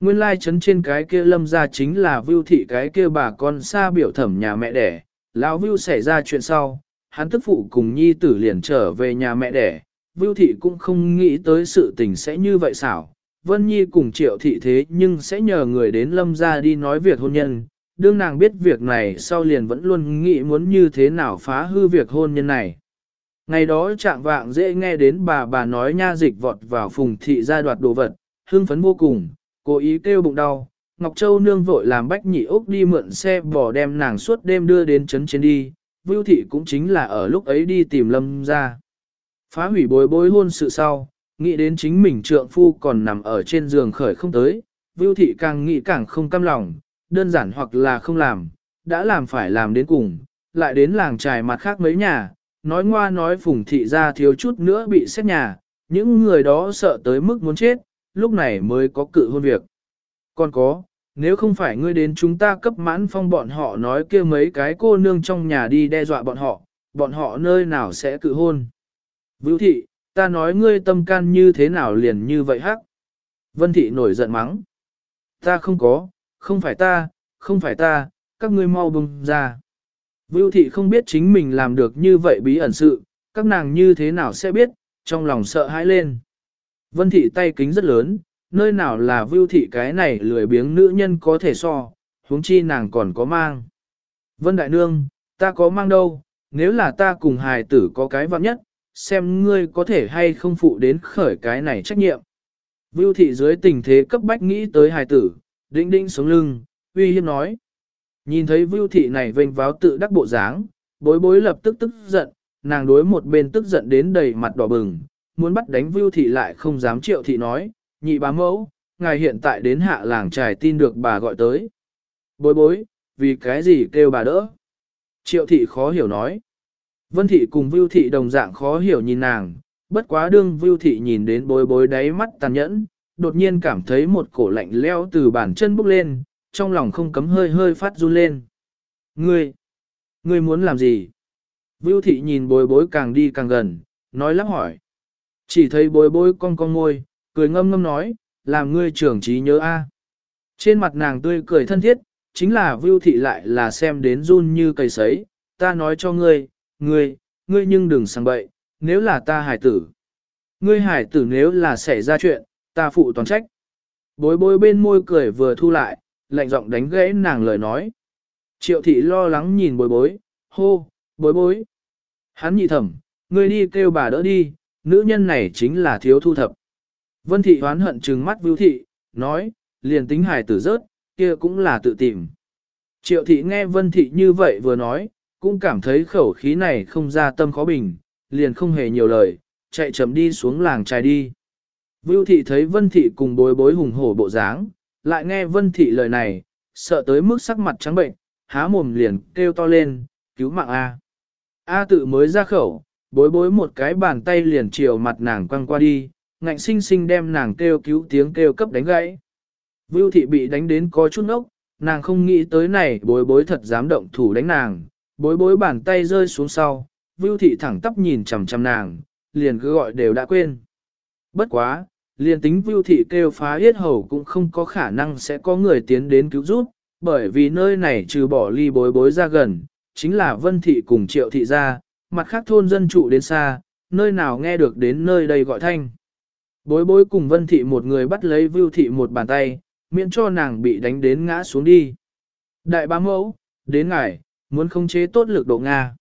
Nguyên lai chấn trên cái kia lâm ra chính là vưu thị cái kia bà con xa biểu thẩm nhà mẹ đẻ. Lão vưu xảy ra chuyện sau, hắn tức phụ cùng nhi tử liền trở về nhà mẹ đẻ. Vưu thị cũng không nghĩ tới sự tình sẽ như vậy xảo. Vân Nhi cùng triệu thị thế nhưng sẽ nhờ người đến lâm ra đi nói việc hôn nhân. Đương nàng biết việc này sau liền vẫn luôn nghĩ muốn như thế nào phá hư việc hôn nhân này. Ngày đó trạng vạng dễ nghe đến bà bà nói nha dịch vọt vào phùng thị ra đoạt đồ vật, hương phấn vô cùng, cố ý kêu bụng đau. Ngọc Châu nương vội làm bách nhị Úc đi mượn xe bỏ đem nàng suốt đêm đưa đến trấn trên đi, Vưu thị cũng chính là ở lúc ấy đi tìm lâm ra. Phá hủy bối bối hôn sự sau, nghĩ đến chính mình trượng phu còn nằm ở trên giường khởi không tới, Vưu thị càng nghĩ càng không cam lòng, đơn giản hoặc là không làm, đã làm phải làm đến cùng, lại đến làng trài mặt khác mấy nhà, nói ngoa nói phùng thị ra thiếu chút nữa bị xét nhà, những người đó sợ tới mức muốn chết, lúc này mới có cự hôn việc. Còn có, nếu không phải ngươi đến chúng ta cấp mãn phong bọn họ nói kia mấy cái cô nương trong nhà đi đe dọa bọn họ, bọn họ nơi nào sẽ cự hôn. Vưu thị, ta nói ngươi tâm can như thế nào liền như vậy hắc. Vân thị nổi giận mắng. Ta không có, không phải ta, không phải ta, các ngươi mau bùng ra. Vưu thị không biết chính mình làm được như vậy bí ẩn sự, các nàng như thế nào sẽ biết, trong lòng sợ hãi lên. Vân thị tay kính rất lớn, nơi nào là vưu thị cái này lười biếng nữ nhân có thể so, huống chi nàng còn có mang. Vân đại nương, ta có mang đâu, nếu là ta cùng hài tử có cái vạn nhất, xem ngươi có thể hay không phụ đến khởi cái này trách nhiệm. Vưu thị dưới tình thế cấp bách nghĩ tới hài tử, đĩnh đĩnh sống lưng, uy hiếp nói. Nhìn thấy vưu thị này vênh váo tự đắc bộ dáng, bối bối lập tức tức giận, nàng đối một bên tức giận đến đầy mặt đỏ bừng, muốn bắt đánh vưu thị lại không dám triệu thị nói, nhị bá mẫu, ngài hiện tại đến hạ làng trài tin được bà gọi tới. Bối bối, vì cái gì kêu bà đỡ? Triệu thị khó hiểu nói. Vân thị cùng vưu thị đồng dạng khó hiểu nhìn nàng, bất quá đương vưu thị nhìn đến bối bối đáy mắt tàn nhẫn, đột nhiên cảm thấy một cổ lạnh leo từ bàn chân bốc lên, trong lòng không cấm hơi hơi phát run lên. Ngươi, ngươi muốn làm gì? Vưu thị nhìn bối bối càng đi càng gần, nói lắp hỏi. Chỉ thấy bối bối cong cong môi, cười ngâm ngâm nói, làm ngươi trưởng trí nhớ a. Trên mặt nàng tươi cười thân thiết, chính là Vưu thị lại là xem đến run như cây sấy, ta nói cho ngươi, ngươi, ngươi nhưng đừng sang bậy, nếu là ta hải tử. Ngươi hải tử nếu là xảy ra chuyện, ta phụ toàn trách. Bối bối bên môi cười vừa thu lại, lạnh giọng đánh gãy nàng lời nói. Triệu thị lo lắng nhìn bối bối, hô, bối bối. Hắn nhị thẩm, ngươi đi kêu bà đỡ đi, nữ nhân này chính là thiếu thu thập. Vân thị hoán hận trừng mắt vưu thị, nói, liền tính hài tử rớt, kia cũng là tự tìm. Triệu thị nghe vân thị như vậy vừa nói, cũng cảm thấy khẩu khí này không ra tâm khó bình, liền không hề nhiều lời, chạy chậm đi xuống làng trai đi. Vưu thị thấy vân thị cùng bối bối hùng hổ bộ dáng, lại nghe vân thị lời này, sợ tới mức sắc mặt trắng bệnh, há mồm liền kêu to lên, cứu mạng A. A tự mới ra khẩu, bối bối một cái bàn tay liền chiều mặt nàng quăng qua đi, ngạnh sinh sinh đem nàng kêu cứu tiếng kêu cấp đánh gãy. Vưu thị bị đánh đến có chút ốc, nàng không nghĩ tới này bối bối thật dám động thủ đánh nàng, bối bối bàn tay rơi xuống sau, Vưu thị thẳng tắp nhìn chằm chằm nàng, liền cứ gọi đều đã quên. Bất quá, liền tính Vưu thị kêu phá yết hầu cũng không có khả năng sẽ có người tiến đến cứu giúp, bởi vì nơi này trừ bỏ ly bối bối ra gần, chính là Vân thị cùng Triệu thị ra, mặt khác thôn dân trụ đến xa, nơi nào nghe được đến nơi đây gọi thanh. Bối bối cùng Vân thị một người bắt lấy Vưu thị một bàn tay, miễn cho nàng bị đánh đến ngã xuống đi. Đại bá mẫu, đến ngài, muốn không chế tốt lực độ Nga.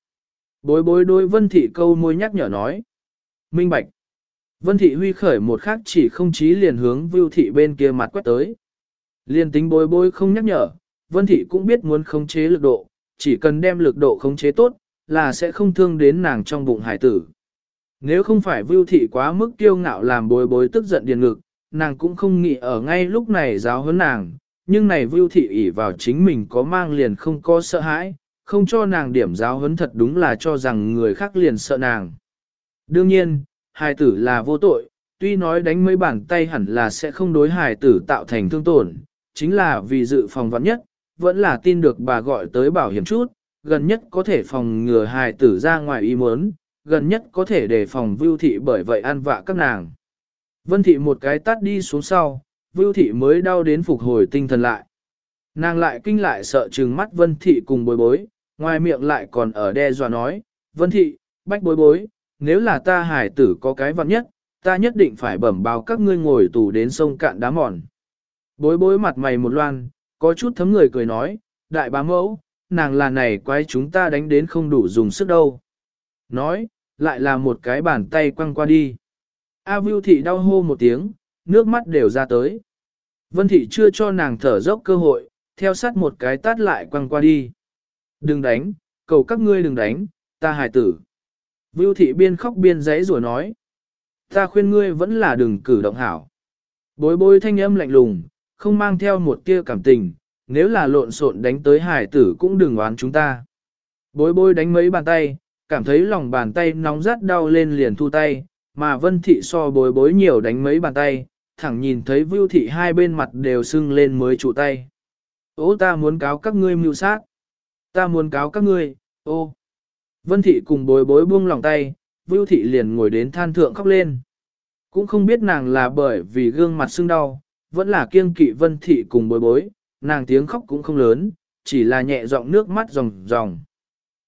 Bối bối đối Vân thị câu môi nhắc nhở nói. Minh bạch. Vân thị huy khởi một khắc chỉ không chí liền hướng Vưu thị bên kia mặt quét tới. Liên tính bối bối không nhắc nhở, Vân thị cũng biết muốn khống chế lực độ, chỉ cần đem lực độ khống chế tốt, là sẽ không thương đến nàng trong bụng hải tử. Nếu không phải Vưu thị quá mức kiêu ngạo làm bối bối tức giận điền ngực, nàng cũng không nghĩ ở ngay lúc này giáo huấn nàng, nhưng này Vưu thị ỷ vào chính mình có mang liền không có sợ hãi, không cho nàng điểm giáo huấn thật đúng là cho rằng người khác liền sợ nàng. Đương nhiên, hài tử là vô tội, tuy nói đánh mấy bàn tay hẳn là sẽ không đối hài tử tạo thành thương tổn, chính là vì dự phòng vắn nhất, vẫn là tin được bà gọi tới bảo hiểm chút, gần nhất có thể phòng ngừa hài tử ra ngoài ý muốn, gần nhất có thể đề phòng vưu thị bởi vậy an vạ các nàng. Vân thị một cái tắt đi xuống sau, vưu thị mới đau đến phục hồi tinh thần lại. Nàng lại kinh lại sợ trừng mắt vân thị cùng bối bối, ngoài miệng lại còn ở đe dọa nói, vân thị, bách bối bối, nếu là ta hải tử có cái vặn nhất, ta nhất định phải bẩm báo các ngươi ngồi tù đến sông cạn đá mòn. Bối bối mặt mày một loan, có chút thấm người cười nói, đại bá mẫu, nàng là này quái chúng ta đánh đến không đủ dùng sức đâu. Nói, lại là một cái bàn tay quăng qua đi. A Vưu Thị đau hô một tiếng, nước mắt đều ra tới. Vân Thị chưa cho nàng thở dốc cơ hội, theo sát một cái tát lại quăng qua đi. Đừng đánh, cầu các ngươi đừng đánh, ta hài tử. Vưu Thị biên khóc biên giấy rủa nói. Ta khuyên ngươi vẫn là đừng cử động hảo. Bối bối thanh âm lạnh lùng, không mang theo một tia cảm tình, nếu là lộn xộn đánh tới hải tử cũng đừng oán chúng ta. Bối bối đánh mấy bàn tay, cảm thấy lòng bàn tay nóng rát đau lên liền thu tay, mà vân thị so bối bối nhiều đánh mấy bàn tay, thẳng nhìn thấy vưu thị hai bên mặt đều sưng lên mới trụ tay. Ô ta muốn cáo các ngươi mưu sát. Ta muốn cáo các ngươi, ô. Vân thị cùng bối bối buông lòng tay, vưu thị liền ngồi đến than thượng khóc lên. Cũng không biết nàng là bởi vì gương mặt sưng đau, vẫn là kiêng kỵ vân thị cùng bối bối, nàng tiếng khóc cũng không lớn, chỉ là nhẹ giọng nước mắt ròng ròng.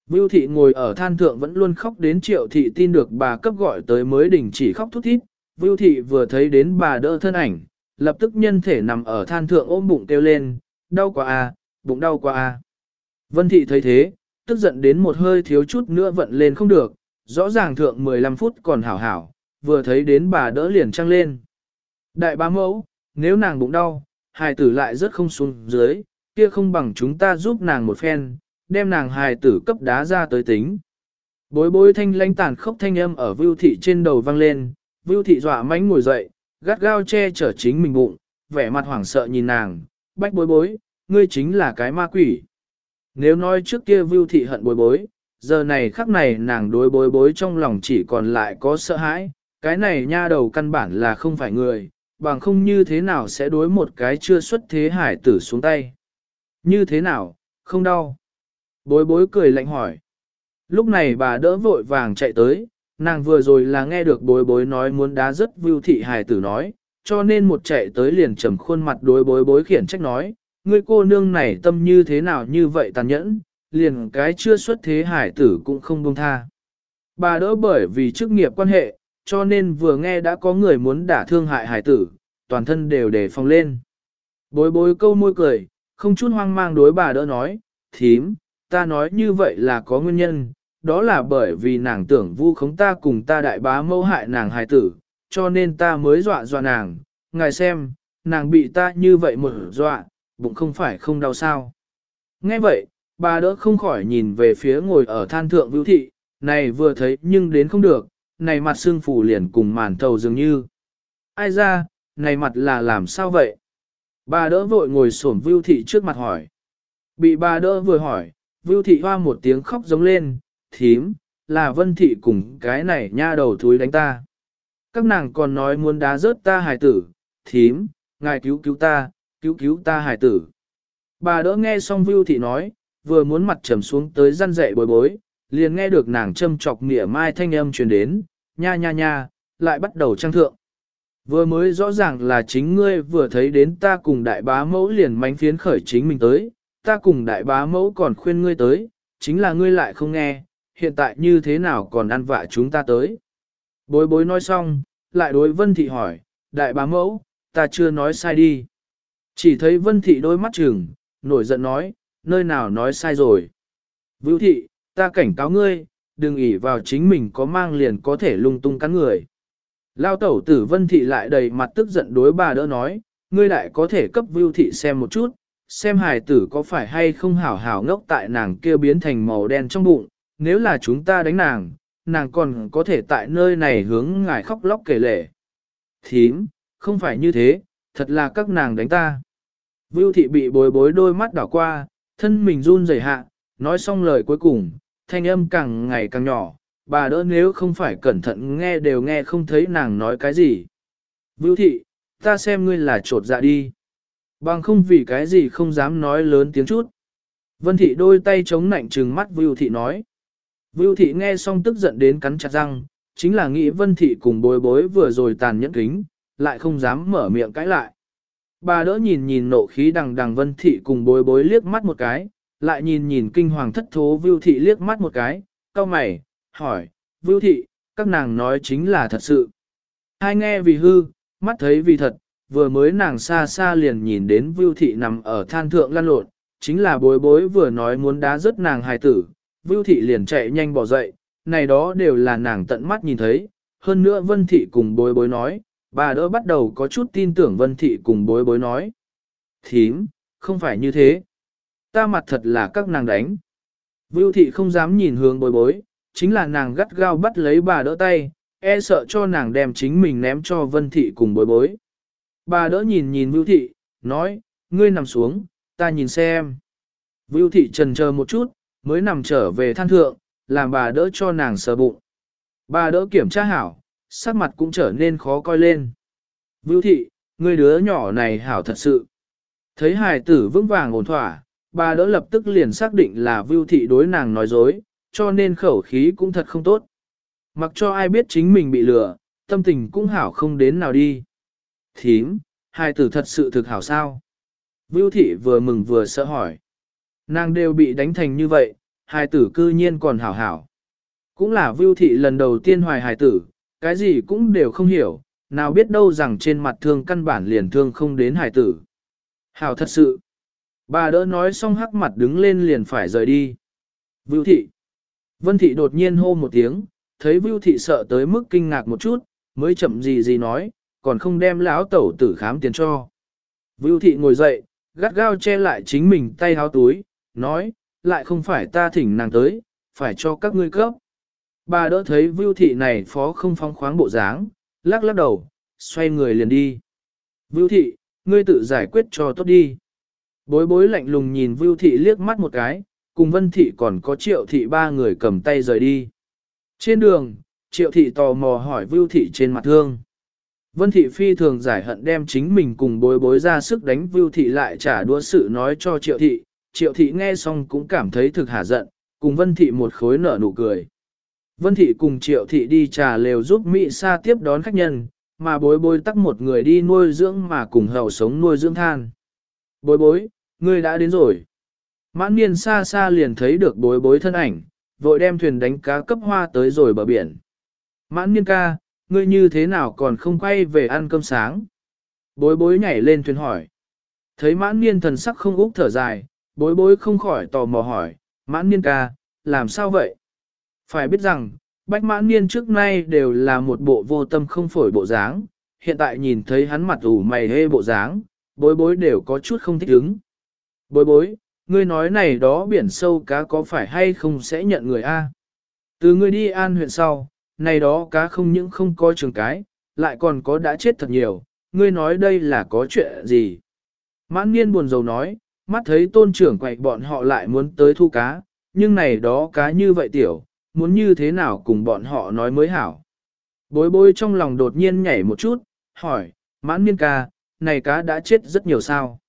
Vưu thị ngồi ở than thượng vẫn luôn khóc đến triệu thị tin được bà cấp gọi tới mới đình chỉ khóc thút thít. Vưu thị vừa thấy đến bà đỡ thân ảnh, lập tức nhân thể nằm ở than thượng ôm bụng kêu lên, đau quá à, bụng đau quá à. Vân thị thấy thế, tức giận đến một hơi thiếu chút nữa vận lên không được, rõ ràng thượng 15 phút còn hảo hảo, vừa thấy đến bà đỡ liền trăng lên. Đại bá mẫu, nếu nàng bụng đau, hài tử lại rất không xuống dưới, kia không bằng chúng ta giúp nàng một phen, đem nàng hài tử cấp đá ra tới tính. Bối bối thanh lãnh tàn khốc thanh âm ở vưu thị trên đầu vang lên, vưu thị dọa mánh ngồi dậy, gắt gao che chở chính mình bụng, vẻ mặt hoảng sợ nhìn nàng, bách bối bối, ngươi chính là cái ma quỷ. Nếu nói trước kia vưu thị hận bối bối, giờ này khắc này nàng đối bối bối trong lòng chỉ còn lại có sợ hãi, cái này nha đầu căn bản là không phải người, bằng không như thế nào sẽ đối một cái chưa xuất thế hải tử xuống tay. Như thế nào, không đau. Bối bối cười lạnh hỏi. Lúc này bà đỡ vội vàng chạy tới, nàng vừa rồi là nghe được bối bối nói muốn đá rất vưu thị Hải tử nói, cho nên một chạy tới liền trầm khuôn mặt đối bối bối khiển trách nói, ngươi cô nương này tâm như thế nào như vậy tàn nhẫn, liền cái chưa xuất thế hải tử cũng không buông tha. Bà đỡ bởi vì chức nghiệp quan hệ, cho nên vừa nghe đã có người muốn đả thương hại hải tử, toàn thân đều đề phòng lên. Bối bối câu môi cười, không chút hoang mang đối bà đỡ nói, thím, ta nói như vậy là có nguyên nhân, đó là bởi vì nàng tưởng vu khống ta cùng ta đại bá mâu hại nàng hài tử, cho nên ta mới dọa dọa nàng, ngài xem, nàng bị ta như vậy một dọa, bụng không phải không đau sao. Nghe vậy, bà đỡ không khỏi nhìn về phía ngồi ở than thượng vưu thị, này vừa thấy nhưng đến không được, này mặt xương phủ liền cùng màn thầu dường như. Ai ra, này mặt là làm sao vậy? Bà đỡ vội ngồi xổm vưu thị trước mặt hỏi. Bị bà đỡ vừa hỏi, Vưu thị hoa một tiếng khóc giống lên, thím, là vân thị cùng cái này nha đầu thúi đánh ta. Các nàng còn nói muốn đá rớt ta hài tử, thím, ngài cứu cứu ta, cứu cứu ta hài tử. Bà đỡ nghe xong Vưu thị nói, vừa muốn mặt trầm xuống tới răn dậy bối bối, liền nghe được nàng châm chọc mỉa mai thanh âm truyền đến, nha nha nha, lại bắt đầu trang thượng. Vừa mới rõ ràng là chính ngươi vừa thấy đến ta cùng đại bá mẫu liền mánh phiến khởi chính mình tới, ta cùng đại bá mẫu còn khuyên ngươi tới, chính là ngươi lại không nghe, hiện tại như thế nào còn ăn vạ chúng ta tới. Bối bối nói xong, lại đối vân thị hỏi, đại bá mẫu, ta chưa nói sai đi. Chỉ thấy vân thị đôi mắt trừng, nổi giận nói, nơi nào nói sai rồi. Vưu thị, ta cảnh cáo ngươi, đừng ỉ vào chính mình có mang liền có thể lung tung cắn người. Lao tẩu tử vân thị lại đầy mặt tức giận đối bà đỡ nói, ngươi lại có thể cấp vưu thị xem một chút, xem hài tử có phải hay không hảo hảo ngốc tại nàng kia biến thành màu đen trong bụng, nếu là chúng ta đánh nàng, nàng còn có thể tại nơi này hướng ngài khóc lóc kể lể. Thím, không phải như thế, thật là các nàng đánh ta. Vưu thị bị bối bối đôi mắt đảo qua, thân mình run rẩy hạ, nói xong lời cuối cùng, thanh âm càng ngày càng nhỏ, bà đỡ nếu không phải cẩn thận nghe đều nghe không thấy nàng nói cái gì. Vưu thị, ta xem ngươi là trột dạ đi. Bằng không vì cái gì không dám nói lớn tiếng chút. Vân thị đôi tay chống nạnh trừng mắt Vưu thị nói. Vưu thị nghe xong tức giận đến cắn chặt răng, chính là nghĩ Vân thị cùng bối bối vừa rồi tàn nhẫn kính, lại không dám mở miệng cãi lại. Bà đỡ nhìn nhìn nộ khí đằng đằng Vân thị cùng bối bối liếc mắt một cái, lại nhìn nhìn kinh hoàng thất thố Vưu thị liếc mắt một cái, cau mày, hỏi, Vưu thị, các nàng nói chính là thật sự. Hai nghe vì hư, mắt thấy vì thật, vừa mới nàng xa xa liền nhìn đến Vưu thị nằm ở than thượng lăn lộn, chính là bối bối vừa nói muốn đá rớt nàng hài tử, Vưu thị liền chạy nhanh bỏ dậy, này đó đều là nàng tận mắt nhìn thấy, hơn nữa Vân thị cùng bối bối nói, bà đỡ bắt đầu có chút tin tưởng Vân thị cùng bối bối nói. Thím, không phải như thế. Ta mặt thật là các nàng đánh. Vưu thị không dám nhìn hướng bối bối, chính là nàng gắt gao bắt lấy bà đỡ tay, e sợ cho nàng đem chính mình ném cho Vân thị cùng bối bối. Bà đỡ nhìn nhìn Vưu thị, nói, ngươi nằm xuống, ta nhìn xem. Vưu thị trần chờ một chút, mới nằm trở về than thượng, làm bà đỡ cho nàng sờ bụng. Bà đỡ kiểm tra hảo, sắc mặt cũng trở nên khó coi lên. Vưu thị, người đứa nhỏ này hảo thật sự. Thấy hài tử vững vàng ổn thỏa, bà đỡ lập tức liền xác định là Vưu thị đối nàng nói dối, cho nên khẩu khí cũng thật không tốt. Mặc cho ai biết chính mình bị lừa, tâm tình cũng hảo không đến nào đi. Thím, hài tử thật sự thực hảo sao? Vưu thị vừa mừng vừa sợ hỏi. Nàng đều bị đánh thành như vậy, hài tử cư nhiên còn hảo hảo. Cũng là Vưu thị lần đầu tiên hoài hài tử, cái gì cũng đều không hiểu, nào biết đâu rằng trên mặt thương căn bản liền thương không đến hải tử. Hảo thật sự. Bà đỡ nói xong hắc mặt đứng lên liền phải rời đi. Vưu thị. Vân thị đột nhiên hô một tiếng, thấy Vưu thị sợ tới mức kinh ngạc một chút, mới chậm gì gì nói, còn không đem lão tẩu tử khám tiền cho. Vưu thị ngồi dậy, gắt gao che lại chính mình tay háo túi, nói, lại không phải ta thỉnh nàng tới, phải cho các ngươi cấp. Bà đỡ thấy Vưu thị này phó không phong khoáng bộ dáng, lắc lắc đầu, xoay người liền đi. Vưu thị, ngươi tự giải quyết cho tốt đi. Bối bối lạnh lùng nhìn Vưu thị liếc mắt một cái, cùng Vân thị còn có triệu thị ba người cầm tay rời đi. Trên đường, triệu thị tò mò hỏi Vưu thị trên mặt thương. Vân thị phi thường giải hận đem chính mình cùng bối bối ra sức đánh Vưu thị lại trả đua sự nói cho triệu thị, triệu thị nghe xong cũng cảm thấy thực hả giận, cùng vân thị một khối nở nụ cười. Vân thị cùng triệu thị đi trà lều giúp Mỹ Sa tiếp đón khách nhân, mà bối bối tắc một người đi nuôi dưỡng mà cùng hầu sống nuôi dưỡng than. Bối bối, ngươi đã đến rồi. Mãn niên xa xa liền thấy được bối bối thân ảnh, vội đem thuyền đánh cá cấp hoa tới rồi bờ biển. Mãn niên ca, ngươi như thế nào còn không quay về ăn cơm sáng? Bối bối nhảy lên thuyền hỏi. Thấy mãn niên thần sắc không úc thở dài, bối bối không khỏi tò mò hỏi, mãn niên ca, làm sao vậy? Phải biết rằng, bách mãn niên trước nay đều là một bộ vô tâm không phổi bộ dáng, hiện tại nhìn thấy hắn mặt ủ mày hê bộ dáng, bối bối đều có chút không thích ứng. Bối bối, ngươi nói này đó biển sâu cá có phải hay không sẽ nhận người A? Từ ngươi đi an huyện sau, này đó cá không những không có trường cái, lại còn có đã chết thật nhiều, ngươi nói đây là có chuyện gì? Mãn niên buồn rầu nói, mắt thấy tôn trưởng quậy bọn họ lại muốn tới thu cá, nhưng này đó cá như vậy tiểu, muốn như thế nào cùng bọn họ nói mới hảo. Bối bối trong lòng đột nhiên nhảy một chút, hỏi, mãn miên ca, này cá đã chết rất nhiều sao.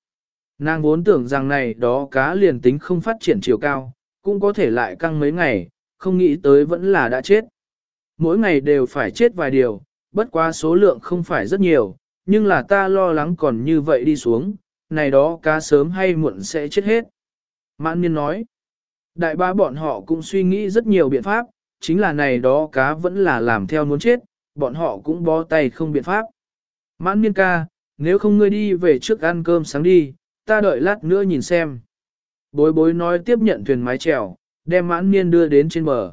Nàng vốn tưởng rằng này đó cá liền tính không phát triển chiều cao, cũng có thể lại căng mấy ngày, không nghĩ tới vẫn là đã chết. Mỗi ngày đều phải chết vài điều, bất quá số lượng không phải rất nhiều, nhưng là ta lo lắng còn như vậy đi xuống, này đó cá sớm hay muộn sẽ chết hết. Mãn niên nói, đại ba bọn họ cũng suy nghĩ rất nhiều biện pháp, chính là này đó cá vẫn là làm theo muốn chết, bọn họ cũng bó tay không biện pháp. Mãn Miên ca, nếu không ngươi đi về trước ăn cơm sáng đi, ta đợi lát nữa nhìn xem. Bối bối nói tiếp nhận thuyền mái chèo, đem mãn Miên đưa đến trên bờ.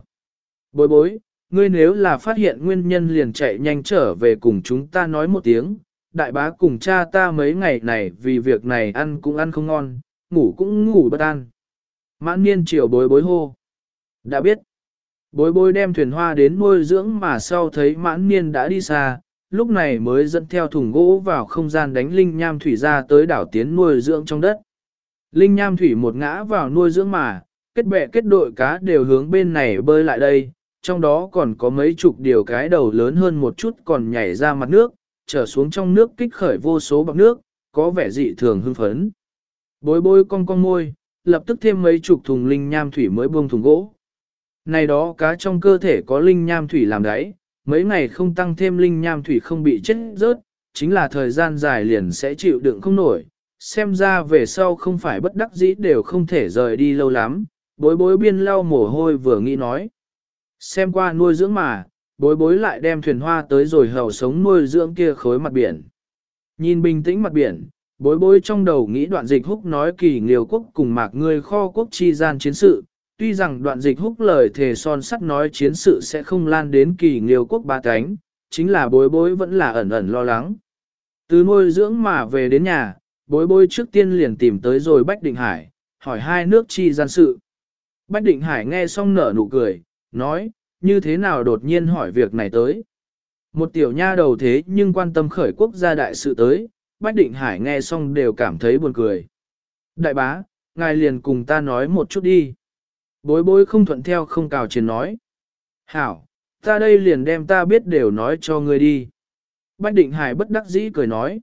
Bối bối, ngươi nếu là phát hiện nguyên nhân liền chạy nhanh trở về cùng chúng ta nói một tiếng, đại bá cùng cha ta mấy ngày này vì việc này ăn cũng ăn không ngon, ngủ cũng ngủ bất an. Mãn niên chiều bối bối hô. Đã biết. Bối bối đem thuyền hoa đến nuôi dưỡng mà sau thấy mãn niên đã đi xa, lúc này mới dẫn theo thùng gỗ vào không gian đánh linh nham thủy ra tới đảo tiến nuôi dưỡng trong đất. Linh nham thủy một ngã vào nuôi dưỡng mà, kết bè kết đội cá đều hướng bên này bơi lại đây, trong đó còn có mấy chục điều cái đầu lớn hơn một chút còn nhảy ra mặt nước, trở xuống trong nước kích khởi vô số bọc nước, có vẻ dị thường hưng phấn. Bối bối cong cong môi, lập tức thêm mấy chục thùng linh nham thủy mới buông thùng gỗ. Này đó cá trong cơ thể có linh nham thủy làm đáy, mấy ngày không tăng thêm linh nham thủy không bị chết rớt, chính là thời gian dài liền sẽ chịu đựng không nổi. Xem ra về sau không phải bất đắc dĩ đều không thể rời đi lâu lắm, bối bối biên lau mồ hôi vừa nghĩ nói. Xem qua nuôi dưỡng mà, bối bối lại đem thuyền hoa tới rồi hầu sống nuôi dưỡng kia khối mặt biển. Nhìn bình tĩnh mặt biển, bối bối trong đầu nghĩ đoạn dịch húc nói kỳ nghiều quốc cùng mạc người kho quốc chi gian chiến sự, tuy rằng đoạn dịch húc lời thề son sắt nói chiến sự sẽ không lan đến kỳ nghiều quốc ba cánh, chính là bối bối vẫn là ẩn ẩn lo lắng. Từ nuôi dưỡng mà về đến nhà, bối bối trước tiên liền tìm tới rồi Bách Định Hải, hỏi hai nước chi gian sự. Bách Định Hải nghe xong nở nụ cười, nói, như thế nào đột nhiên hỏi việc này tới. Một tiểu nha đầu thế nhưng quan tâm khởi quốc gia đại sự tới, Bách Định Hải nghe xong đều cảm thấy buồn cười. Đại bá, ngài liền cùng ta nói một chút đi. Bối bối không thuận theo không cào chiến nói. Hảo, ta đây liền đem ta biết đều nói cho ngươi đi. Bách Định Hải bất đắc dĩ cười nói.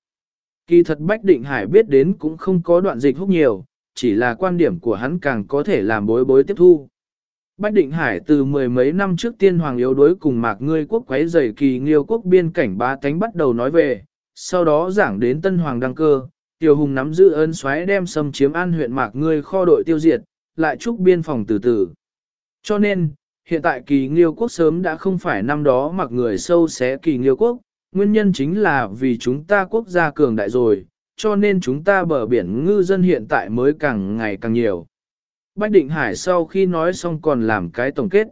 Kỳ thật Bách Định Hải biết đến cũng không có đoạn dịch húc nhiều, chỉ là quan điểm của hắn càng có thể làm bối bối tiếp thu. Bách Định Hải từ mười mấy năm trước tiên hoàng yếu đối cùng mạc ngươi quốc quấy rầy kỳ nghiêu quốc biên cảnh ba tánh bắt đầu nói về, sau đó giảng đến tân hoàng đăng cơ, tiểu hùng nắm giữ ơn xoáy đem xâm chiếm an huyện mạc ngươi kho đội tiêu diệt, lại chúc biên phòng từ từ. Cho nên, hiện tại kỳ nghiêu quốc sớm đã không phải năm đó mặc người sâu xé kỳ nghiêu quốc, nguyên nhân chính là vì chúng ta quốc gia cường đại rồi, cho nên chúng ta bờ biển ngư dân hiện tại mới càng ngày càng nhiều. Bách Định Hải sau khi nói xong còn làm cái tổng kết.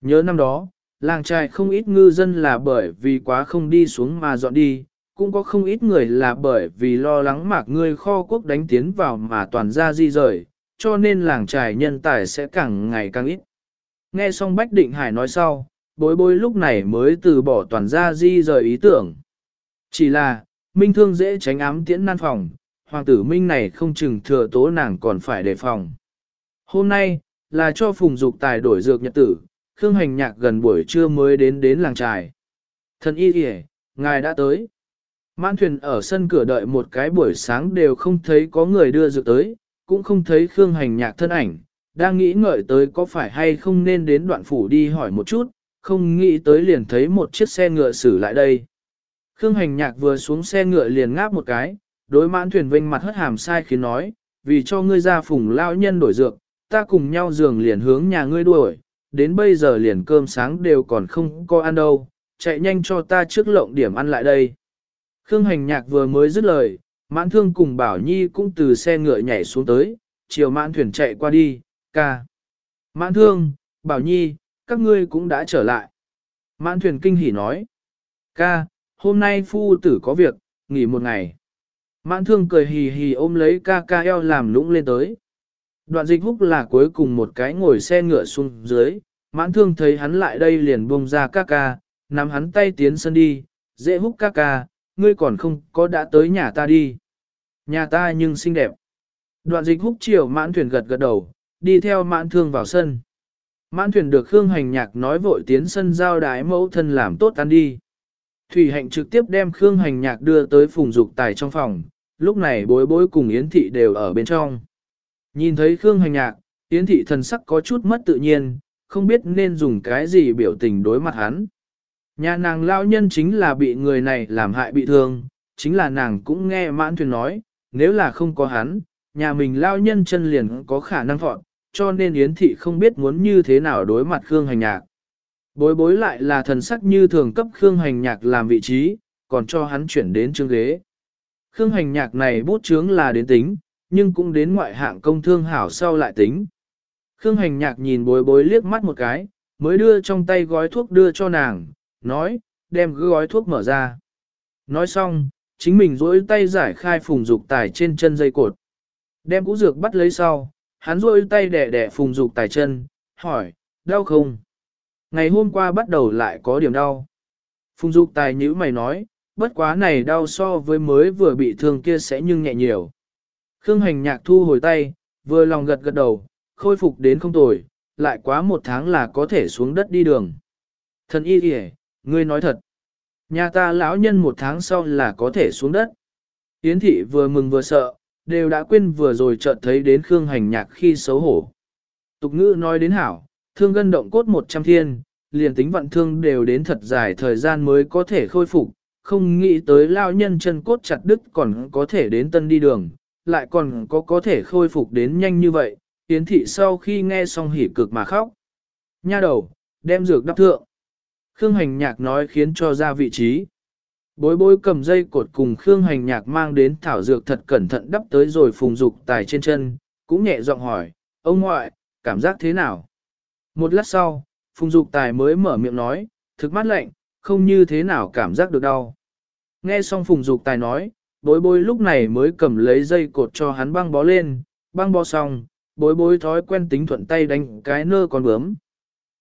Nhớ năm đó, làng trai không ít ngư dân là bởi vì quá không đi xuống mà dọn đi, cũng có không ít người là bởi vì lo lắng mạc ngươi kho quốc đánh tiến vào mà toàn ra di rời, cho nên làng trài nhân tài sẽ càng ngày càng ít. Nghe xong Bách Định Hải nói sau, bối bối lúc này mới từ bỏ toàn ra di rời ý tưởng. Chỉ là, Minh Thương dễ tránh ám tiễn nan phòng, hoàng tử Minh này không chừng thừa tố nàng còn phải đề phòng. Hôm nay, là cho Phùng Dục Tài đổi dược nhật tử, Khương Hành Nhạc gần buổi trưa mới đến đến làng trài. Thần y kìa, ngài đã tới. Mãn thuyền ở sân cửa đợi một cái buổi sáng đều không thấy có người đưa dược tới, cũng không thấy Khương Hành Nhạc thân ảnh, đang nghĩ ngợi tới có phải hay không nên đến đoạn phủ đi hỏi một chút, không nghĩ tới liền thấy một chiếc xe ngựa xử lại đây. Khương Hành Nhạc vừa xuống xe ngựa liền ngáp một cái, đối mãn thuyền vinh mặt hất hàm sai khiến nói, vì cho ngươi ra phùng lao nhân đổi dược, ta cùng nhau giường liền hướng nhà ngươi đuổi, đến bây giờ liền cơm sáng đều còn không có ăn đâu, chạy nhanh cho ta trước lộng điểm ăn lại đây. Khương hành nhạc vừa mới dứt lời, mãn thương cùng Bảo Nhi cũng từ xe ngựa nhảy xuống tới, chiều mãn thuyền chạy qua đi, ca. Mãn thương, Bảo Nhi, các ngươi cũng đã trở lại. Mãn thuyền kinh hỉ nói, ca, hôm nay phu tử có việc, nghỉ một ngày. Mãn thương cười hì hì ôm lấy ca ca eo làm lũng lên tới. Đoạn dịch húc là cuối cùng một cái ngồi xe ngựa xuống dưới, mãn thương thấy hắn lại đây liền buông ra ca ca, nắm hắn tay tiến sân đi, dễ húc ca ca, ngươi còn không có đã tới nhà ta đi. Nhà ta nhưng xinh đẹp. Đoạn dịch húc chiều mãn thuyền gật gật đầu, đi theo mãn thương vào sân. Mãn thuyền được Khương Hành Nhạc nói vội tiến sân giao đái mẫu thân làm tốt ăn đi. Thủy Hạnh trực tiếp đem Khương Hành Nhạc đưa tới phùng dục tài trong phòng, lúc này bối bối cùng Yến Thị đều ở bên trong. Nhìn thấy Khương Hành Nhạc, Yến Thị thần sắc có chút mất tự nhiên, không biết nên dùng cái gì biểu tình đối mặt hắn. Nhà nàng lao nhân chính là bị người này làm hại bị thương, chính là nàng cũng nghe mãn thuyền nói, nếu là không có hắn, nhà mình lao nhân chân liền có khả năng thọn, cho nên Yến Thị không biết muốn như thế nào đối mặt Khương Hành Nhạc. Bối bối lại là thần sắc như thường cấp Khương Hành Nhạc làm vị trí, còn cho hắn chuyển đến chương ghế. Khương Hành Nhạc này bút chướng là đến tính, nhưng cũng đến ngoại hạng công thương hảo sau lại tính. Khương Hành Nhạc nhìn bối bối liếc mắt một cái, mới đưa trong tay gói thuốc đưa cho nàng, nói, đem gói thuốc mở ra. Nói xong, chính mình duỗi tay giải khai phùng dục tài trên chân dây cột. Đem cũ dược bắt lấy sau, hắn duỗi tay đẻ đẻ phùng dục tài chân, hỏi, đau không? Ngày hôm qua bắt đầu lại có điểm đau. Phùng dục tài nhữ mày nói, bất quá này đau so với mới vừa bị thương kia sẽ nhưng nhẹ nhiều. Khương hành nhạc thu hồi tay, vừa lòng gật gật đầu, khôi phục đến không tồi, lại quá một tháng là có thể xuống đất đi đường. Thần y kìa, ngươi nói thật. Nhà ta lão nhân một tháng sau là có thể xuống đất. Yến thị vừa mừng vừa sợ, đều đã quên vừa rồi chợt thấy đến Khương Hành Nhạc khi xấu hổ. Tục ngữ nói đến hảo, thương gân động cốt một trăm thiên, liền tính vận thương đều đến thật dài thời gian mới có thể khôi phục, không nghĩ tới lao nhân chân cốt chặt đứt còn có thể đến tân đi đường, lại còn có có thể khôi phục đến nhanh như vậy, Yến thị sau khi nghe xong hỉ cực mà khóc. Nha đầu, đem dược đắp thượng. Khương hành nhạc nói khiến cho ra vị trí. Bối bối cầm dây cột cùng Khương hành nhạc mang đến thảo dược thật cẩn thận đắp tới rồi phùng dục tài trên chân, cũng nhẹ giọng hỏi, ông ngoại, cảm giác thế nào? Một lát sau, phùng dục tài mới mở miệng nói, thực mắt lạnh, không như thế nào cảm giác được đau. Nghe xong phùng dục tài nói, bối bối lúc này mới cầm lấy dây cột cho hắn băng bó lên, băng bó xong, bối bối thói quen tính thuận tay đánh cái nơ con bướm.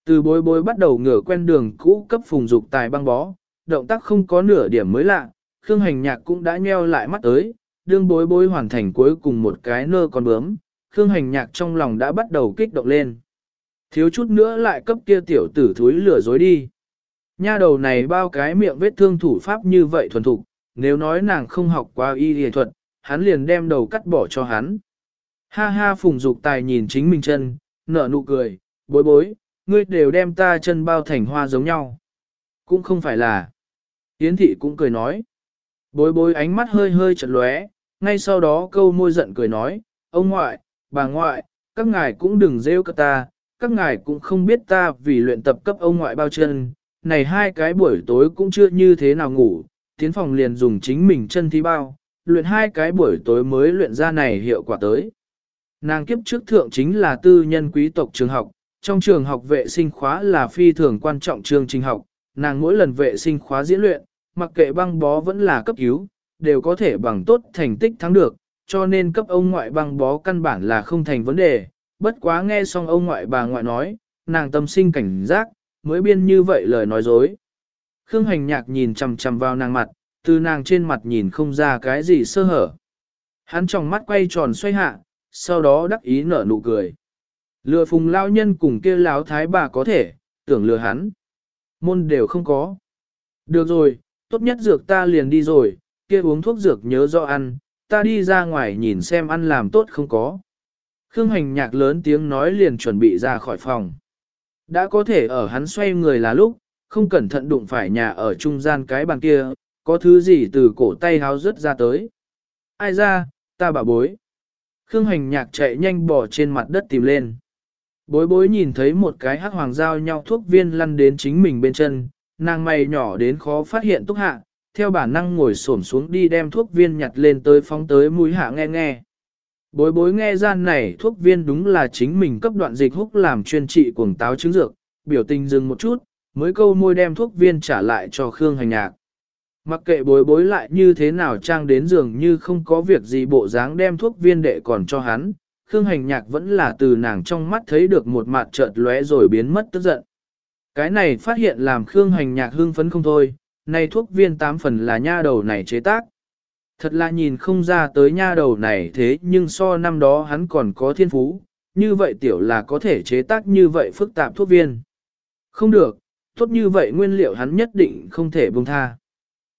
Từ bối bối bắt đầu ngửa quen đường cũ cấp phùng dục tài băng bó, động tác không có nửa điểm mới lạ, Khương Hành Nhạc cũng đã nheo lại mắt tới, đương bối bối hoàn thành cuối cùng một cái nơ con bướm, Khương Hành Nhạc trong lòng đã bắt đầu kích động lên. Thiếu chút nữa lại cấp kia tiểu tử thúi lửa dối đi. Nha đầu này bao cái miệng vết thương thủ pháp như vậy thuần thục, nếu nói nàng không học qua y y thuật, hắn liền đem đầu cắt bỏ cho hắn. Ha ha phùng dục tài nhìn chính mình chân, nở nụ cười, bối bối, ngươi đều đem ta chân bao thành hoa giống nhau. Cũng không phải là. Yến thị cũng cười nói. Bối bối ánh mắt hơi hơi chật lóe, ngay sau đó câu môi giận cười nói, ông ngoại, bà ngoại, các ngài cũng đừng rêu cả ta, các ngài cũng không biết ta vì luyện tập cấp ông ngoại bao chân, này hai cái buổi tối cũng chưa như thế nào ngủ, tiến phòng liền dùng chính mình chân thi bao, luyện hai cái buổi tối mới luyện ra này hiệu quả tới. Nàng kiếp trước thượng chính là tư nhân quý tộc trường học, trong trường học vệ sinh khóa là phi thường quan trọng chương trình học, nàng mỗi lần vệ sinh khóa diễn luyện, mặc kệ băng bó vẫn là cấp cứu, đều có thể bằng tốt thành tích thắng được, cho nên cấp ông ngoại băng bó căn bản là không thành vấn đề, bất quá nghe xong ông ngoại bà ngoại nói, nàng tâm sinh cảnh giác, mới biên như vậy lời nói dối. Khương hành nhạc nhìn chằm chằm vào nàng mặt, từ nàng trên mặt nhìn không ra cái gì sơ hở. Hắn trong mắt quay tròn xoay hạ, sau đó đắc ý nở nụ cười. Lừa phùng lao nhân cùng kia lão thái bà có thể, tưởng lừa hắn. Môn đều không có. Được rồi, tốt nhất dược ta liền đi rồi, kia uống thuốc dược nhớ rõ ăn, ta đi ra ngoài nhìn xem ăn làm tốt không có. Khương hành nhạc lớn tiếng nói liền chuẩn bị ra khỏi phòng. Đã có thể ở hắn xoay người là lúc, không cẩn thận đụng phải nhà ở trung gian cái bàn kia, có thứ gì từ cổ tay háo rớt ra tới. Ai ra, ta bảo bối. Khương hành nhạc chạy nhanh bỏ trên mặt đất tìm lên. Bối bối nhìn thấy một cái hắc hoàng giao nhau thuốc viên lăn đến chính mình bên chân, nàng mày nhỏ đến khó phát hiện túc hạ, theo bản năng ngồi xổm xuống đi đem thuốc viên nhặt lên tới phóng tới mũi hạ nghe nghe. Bối bối nghe gian này thuốc viên đúng là chính mình cấp đoạn dịch húc làm chuyên trị cuồng táo chứng dược, biểu tình dừng một chút, mới câu môi đem thuốc viên trả lại cho Khương Hành Nhạc. Mặc kệ bối bối lại như thế nào trang đến giường như không có việc gì bộ dáng đem thuốc viên đệ còn cho hắn, Khương Hành Nhạc vẫn là từ nàng trong mắt thấy được một mặt chợt lóe rồi biến mất tức giận. Cái này phát hiện làm Khương Hành Nhạc hưng phấn không thôi, này thuốc viên tám phần là nha đầu này chế tác. Thật là nhìn không ra tới nha đầu này thế nhưng so năm đó hắn còn có thiên phú, như vậy tiểu là có thể chế tác như vậy phức tạp thuốc viên. Không được, tốt như vậy nguyên liệu hắn nhất định không thể buông tha.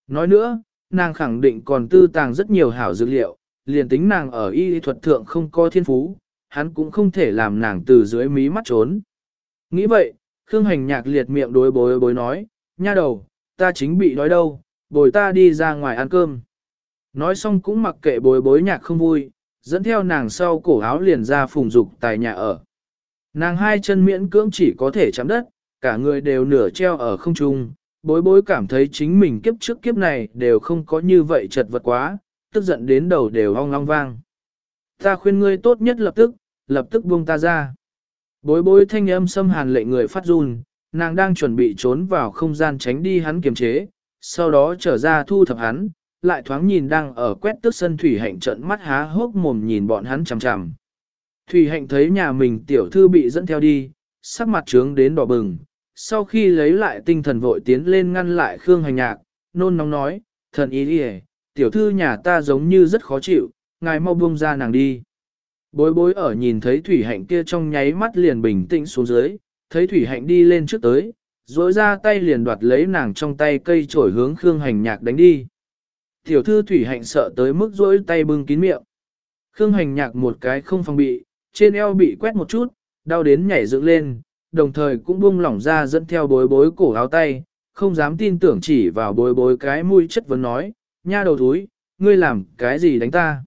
Nói nữa, nàng khẳng định còn tư tàng rất nhiều hảo dược liệu, liền tính nàng ở y thuật thượng không có thiên phú, hắn cũng không thể làm nàng từ dưới mí mắt trốn. Nghĩ vậy, Khương Hành nhạc liệt miệng đối bối bối nói, nha đầu, ta chính bị đói đâu, bồi ta đi ra ngoài ăn cơm. Nói xong cũng mặc kệ bối bối nhạc không vui, dẫn theo nàng sau cổ áo liền ra phùng dục tại nhà ở. Nàng hai chân miễn cưỡng chỉ có thể chạm đất, cả người đều nửa treo ở không trung, bối bối cảm thấy chính mình kiếp trước kiếp này đều không có như vậy chật vật quá, tức giận đến đầu đều ong long vang. Ta khuyên ngươi tốt nhất lập tức, lập tức buông ta ra. Bối bối thanh âm xâm hàn lệ người phát run, nàng đang chuẩn bị trốn vào không gian tránh đi hắn kiềm chế, sau đó trở ra thu thập hắn, lại thoáng nhìn đang ở quét tức sân Thủy Hạnh trận mắt há hốc mồm nhìn bọn hắn chằm chằm. Thủy Hạnh thấy nhà mình tiểu thư bị dẫn theo đi, sắc mặt trướng đến đỏ bừng, sau khi lấy lại tinh thần vội tiến lên ngăn lại Khương Hành Nhạc, nôn nóng nói, thần ý đi tiểu thư nhà ta giống như rất khó chịu, ngài mau buông ra nàng đi. Bối bối ở nhìn thấy thủy hạnh kia trong nháy mắt liền bình tĩnh xuống dưới, thấy thủy hạnh đi lên trước tới, dối ra tay liền đoạt lấy nàng trong tay cây trổi hướng Khương Hành Nhạc đánh đi. Tiểu thư thủy hạnh sợ tới mức dối tay bưng kín miệng. Khương Hành Nhạc một cái không phòng bị, trên eo bị quét một chút, đau đến nhảy dựng lên, đồng thời cũng buông lỏng ra dẫn theo bối bối cổ áo tay, không dám tin tưởng chỉ vào bối bối cái mũi chất vấn nói, nha đầu túi, ngươi làm cái gì đánh ta?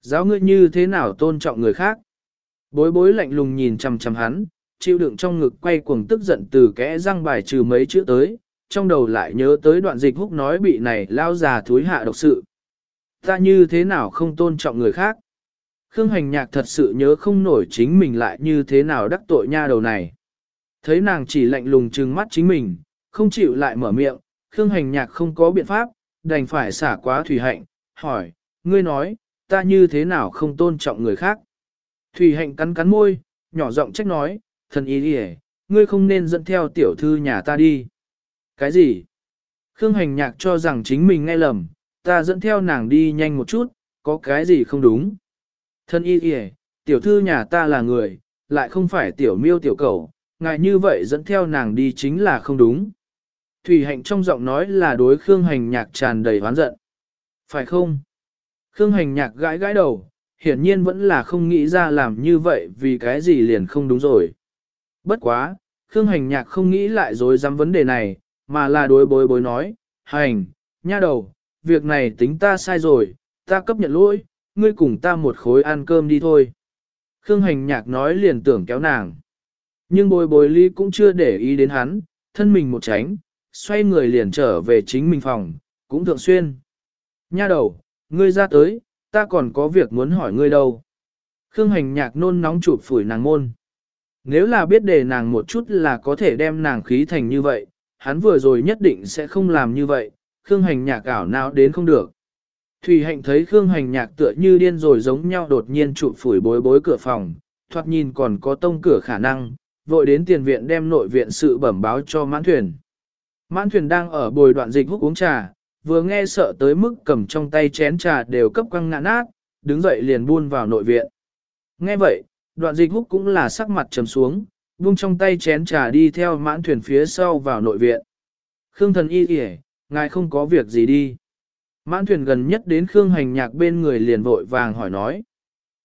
Giáo ngươi như thế nào tôn trọng người khác? Bối bối lạnh lùng nhìn chằm chằm hắn, chịu đựng trong ngực quay cuồng tức giận từ kẽ răng bài trừ mấy chữ tới, trong đầu lại nhớ tới đoạn dịch húc nói bị này lao già thúi hạ độc sự. Ta như thế nào không tôn trọng người khác? Khương hành nhạc thật sự nhớ không nổi chính mình lại như thế nào đắc tội nha đầu này. Thấy nàng chỉ lạnh lùng trừng mắt chính mình, không chịu lại mở miệng, Khương hành nhạc không có biện pháp, đành phải xả quá thủy hạnh, hỏi, ngươi nói, ta như thế nào không tôn trọng người khác? Thủy hạnh cắn cắn môi, nhỏ giọng trách nói, thần ý đi ngươi không nên dẫn theo tiểu thư nhà ta đi. Cái gì? Khương hành nhạc cho rằng chính mình nghe lầm, ta dẫn theo nàng đi nhanh một chút, có cái gì không đúng? Thân y kìa, tiểu thư nhà ta là người, lại không phải tiểu miêu tiểu cầu, ngài như vậy dẫn theo nàng đi chính là không đúng. Thủy hạnh trong giọng nói là đối Khương hành nhạc tràn đầy oán giận. Phải không? Khương hành nhạc gãi gãi đầu, hiển nhiên vẫn là không nghĩ ra làm như vậy vì cái gì liền không đúng rồi. Bất quá, Khương hành nhạc không nghĩ lại dối dám vấn đề này, mà là đối bối bối nói, hành, nha đầu, việc này tính ta sai rồi, ta cấp nhận lỗi, ngươi cùng ta một khối ăn cơm đi thôi. Khương hành nhạc nói liền tưởng kéo nàng. Nhưng bối bối ly cũng chưa để ý đến hắn, thân mình một tránh, xoay người liền trở về chính mình phòng, cũng thường xuyên. Nha đầu, ngươi ra tới, ta còn có việc muốn hỏi ngươi đâu. Khương hành nhạc nôn nóng chụp phủi nàng môn. Nếu là biết đề nàng một chút là có thể đem nàng khí thành như vậy, hắn vừa rồi nhất định sẽ không làm như vậy, Khương hành nhạc ảo nào đến không được. Thủy hạnh thấy Khương hành nhạc tựa như điên rồi giống nhau đột nhiên chụp phủi bối bối cửa phòng, thoạt nhìn còn có tông cửa khả năng, vội đến tiền viện đem nội viện sự bẩm báo cho mãn thuyền. Mãn thuyền đang ở bồi đoạn dịch hút uống trà, vừa nghe sợ tới mức cầm trong tay chén trà đều cấp quăng ngã nát, đứng dậy liền buôn vào nội viện. Nghe vậy, đoạn dịch hút cũng là sắc mặt trầm xuống, buông trong tay chén trà đi theo mãn thuyền phía sau vào nội viện. Khương thần y kìa, ngài không có việc gì đi. Mãn thuyền gần nhất đến Khương hành nhạc bên người liền vội vàng hỏi nói.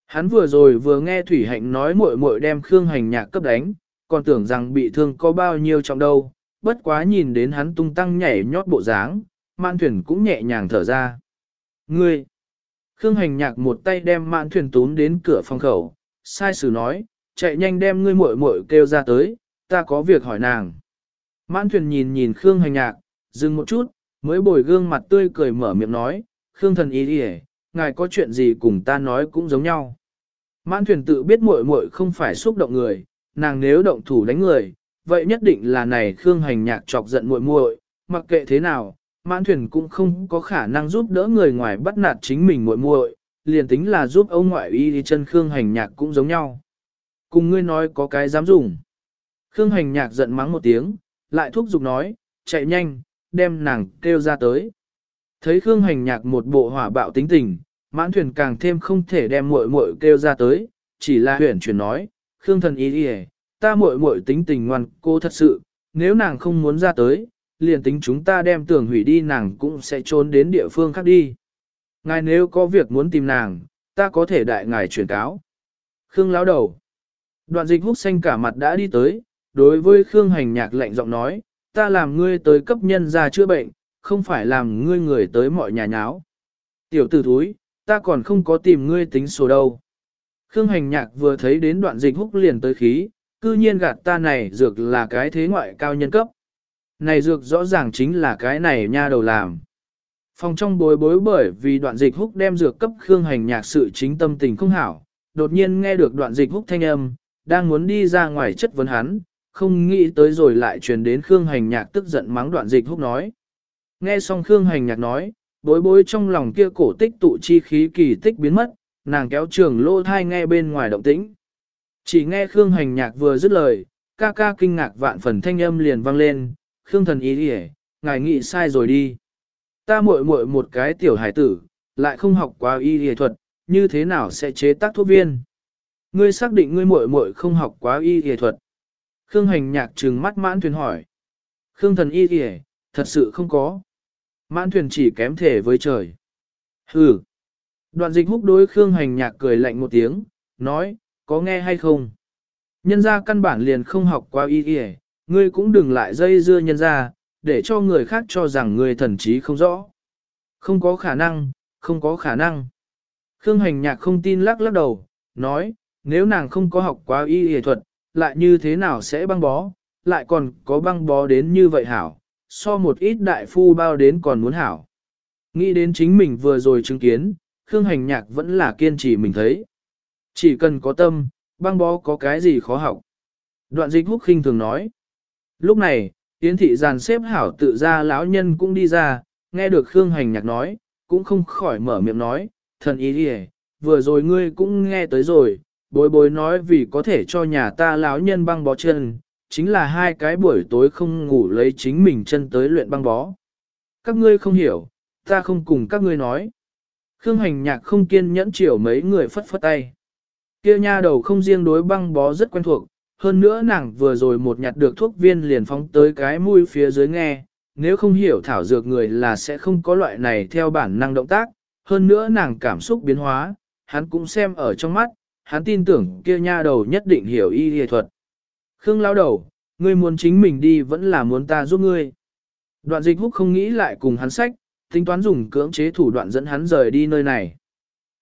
Hắn vừa rồi vừa nghe Thủy Hạnh nói muội muội đem Khương hành nhạc cấp đánh, còn tưởng rằng bị thương có bao nhiêu trọng đâu, bất quá nhìn đến hắn tung tăng nhảy nhót bộ dáng, mạn thuyền cũng nhẹ nhàng thở ra. Ngươi! Khương hành nhạc một tay đem mạn thuyền tún đến cửa phòng khẩu, sai sử nói, chạy nhanh đem ngươi muội muội kêu ra tới, ta có việc hỏi nàng. Mãn thuyền nhìn nhìn Khương hành nhạc, dừng một chút, mới bồi gương mặt tươi cười mở miệng nói, Khương thần ý đi ngài có chuyện gì cùng ta nói cũng giống nhau. Mãn thuyền tự biết muội muội không phải xúc động người, nàng nếu động thủ đánh người, vậy nhất định là này Khương hành nhạc chọc giận muội muội, mặc kệ thế nào, mãn thuyền cũng không có khả năng giúp đỡ người ngoài bắt nạt chính mình muội muội, liền tính là giúp ông ngoại y đi chân Khương hành nhạc cũng giống nhau. Cùng ngươi nói có cái dám dùng. Khương hành nhạc giận mắng một tiếng, lại thúc giục nói, chạy nhanh, đem nàng kêu ra tới. Thấy Khương hành nhạc một bộ hỏa bạo tính tình, mãn thuyền càng thêm không thể đem muội muội kêu ra tới, chỉ là huyền chuyển nói, Khương thần ý đi ta muội muội tính tình ngoan cô thật sự, nếu nàng không muốn ra tới, liền tính chúng ta đem tường hủy đi nàng cũng sẽ trốn đến địa phương khác đi. Ngài nếu có việc muốn tìm nàng, ta có thể đại ngài truyền cáo. Khương lão đầu. Đoạn dịch húc xanh cả mặt đã đi tới, đối với Khương hành nhạc lạnh giọng nói, ta làm ngươi tới cấp nhân ra chữa bệnh, không phải làm ngươi người tới mọi nhà nháo. Tiểu tử thúi, ta còn không có tìm ngươi tính số đâu. Khương hành nhạc vừa thấy đến đoạn dịch húc liền tới khí, cư nhiên gạt ta này dược là cái thế ngoại cao nhân cấp. Này dược rõ ràng chính là cái này nha đầu làm. Phòng trong bối bối bởi vì đoạn dịch húc đem dược cấp Khương hành nhạc sự chính tâm tình không hảo, đột nhiên nghe được đoạn dịch húc thanh âm, đang muốn đi ra ngoài chất vấn hắn, không nghĩ tới rồi lại truyền đến Khương hành nhạc tức giận mắng đoạn dịch húc nói. Nghe xong Khương hành nhạc nói, bối bối trong lòng kia cổ tích tụ chi khí kỳ tích biến mất, nàng kéo trường lô thai nghe bên ngoài động tĩnh. Chỉ nghe Khương hành nhạc vừa dứt lời, ca ca kinh ngạc vạn phần thanh âm liền vang lên, Khương thần ý đi ngài nghĩ sai rồi đi. Ta muội muội một cái tiểu hải tử, lại không học qua y y thuật, như thế nào sẽ chế tác thuốc viên. Ngươi xác định ngươi muội muội không học quá y y thuật. Khương hành nhạc trừng mắt mãn thuyền hỏi. Khương thần y y thật sự không có. Mãn thuyền chỉ kém thể với trời. Hừ. Đoạn dịch húc đối Khương hành nhạc cười lạnh một tiếng, nói, có nghe hay không? Nhân ra căn bản liền không học qua y y, ngươi cũng đừng lại dây dưa nhân ra, để cho người khác cho rằng ngươi thần trí không rõ. Không có khả năng, không có khả năng. Khương hành nhạc không tin lắc lắc đầu, nói, nếu nàng không có học quá y y thuật, lại như thế nào sẽ băng bó, lại còn có băng bó đến như vậy hảo, so một ít đại phu bao đến còn muốn hảo. Nghĩ đến chính mình vừa rồi chứng kiến, Khương Hành Nhạc vẫn là kiên trì mình thấy. Chỉ cần có tâm, băng bó có cái gì khó học. Đoạn dịch húc khinh thường nói. Lúc này, Yến thị giàn xếp hảo tự ra lão nhân cũng đi ra, nghe được Khương Hành Nhạc nói, cũng không khỏi mở miệng nói, thần ý đi vừa rồi ngươi cũng nghe tới rồi, bối bối nói vì có thể cho nhà ta lão nhân băng bó chân, chính là hai cái buổi tối không ngủ lấy chính mình chân tới luyện băng bó. Các ngươi không hiểu, ta không cùng các ngươi nói. Khương hành nhạc không kiên nhẫn chiều mấy người phất phất tay. Kia nha đầu không riêng đối băng bó rất quen thuộc, hơn nữa nàng vừa rồi một nhặt được thuốc viên liền phóng tới cái mũi phía dưới nghe, nếu không hiểu thảo dược người là sẽ không có loại này theo bản năng động tác, hơn nữa nàng cảm xúc biến hóa, hắn cũng xem ở trong mắt, hắn tin tưởng kia nha đầu nhất định hiểu y y thuật. Khương lao đầu, ngươi muốn chính mình đi vẫn là muốn ta giúp ngươi. Đoạn dịch húc không nghĩ lại cùng hắn sách, tính toán dùng cưỡng chế thủ đoạn dẫn hắn rời đi nơi này.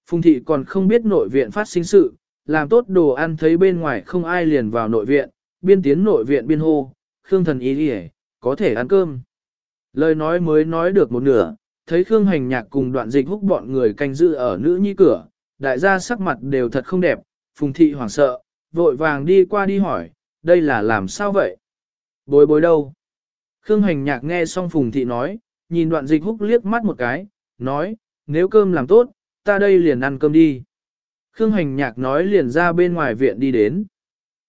Phùng thị còn không biết nội viện phát sinh sự, làm tốt đồ ăn thấy bên ngoài không ai liền vào nội viện, biên tiến nội viện biên hô, Khương thần ý đi có thể ăn cơm. Lời nói mới nói được một nửa, thấy Khương hành nhạc cùng đoạn dịch húc bọn người canh giữ ở nữ nhi cửa, đại gia sắc mặt đều thật không đẹp, phùng thị hoảng sợ, vội vàng đi qua đi hỏi, đây là làm sao vậy? Bối bối đâu? Khương hành nhạc nghe xong phùng thị nói, nhìn đoạn dịch húc liếc mắt một cái, nói, nếu cơm làm tốt, ta đây liền ăn cơm đi. Khương hành nhạc nói liền ra bên ngoài viện đi đến.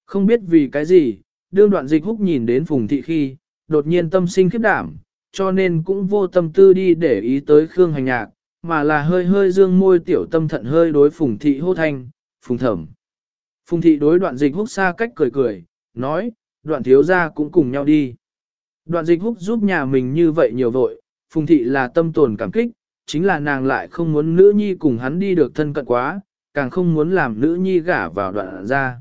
Không biết vì cái gì, đương đoạn dịch húc nhìn đến phùng thị khi, đột nhiên tâm sinh khiếp đảm, cho nên cũng vô tâm tư đi để ý tới Khương hành nhạc, mà là hơi hơi dương môi tiểu tâm thận hơi đối phùng thị hô thanh, phùng thẩm. Phùng thị đối đoạn dịch húc xa cách cười cười, nói, đoạn thiếu ra cũng cùng nhau đi. Đoạn dịch húc giúp nhà mình như vậy nhiều vội, phùng thị là tâm tồn cảm kích, chính là nàng lại không muốn nữ nhi cùng hắn đi được thân cận quá, càng không muốn làm nữ nhi gả vào đoạn ra.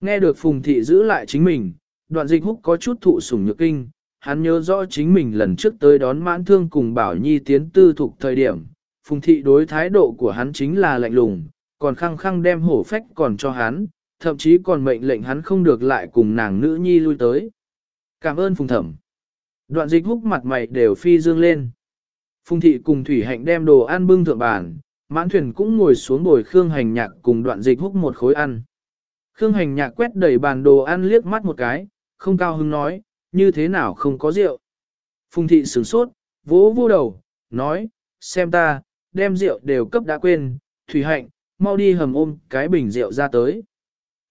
Nghe được phùng thị giữ lại chính mình, đoạn dịch húc có chút thụ sủng nhược kinh, hắn nhớ rõ chính mình lần trước tới đón mãn thương cùng bảo nhi tiến tư thuộc thời điểm, phùng thị đối thái độ của hắn chính là lạnh lùng, còn khăng khăng đem hổ phách còn cho hắn, thậm chí còn mệnh lệnh hắn không được lại cùng nàng nữ nhi lui tới. Cảm ơn phùng thẩm. Đoạn dịch húc mặt mày đều phi dương lên. Phùng thị cùng thủy hạnh đem đồ ăn bưng thượng bàn, mãn thuyền cũng ngồi xuống bồi Khương hành nhạc cùng đoạn dịch húc một khối ăn. Khương hành nhạc quét đầy bàn đồ ăn liếc mắt một cái, không cao hứng nói, như thế nào không có rượu. Phùng thị sửng sốt, vỗ vô đầu, nói, xem ta, đem rượu đều cấp đã quên, thủy hạnh, mau đi hầm ôm cái bình rượu ra tới.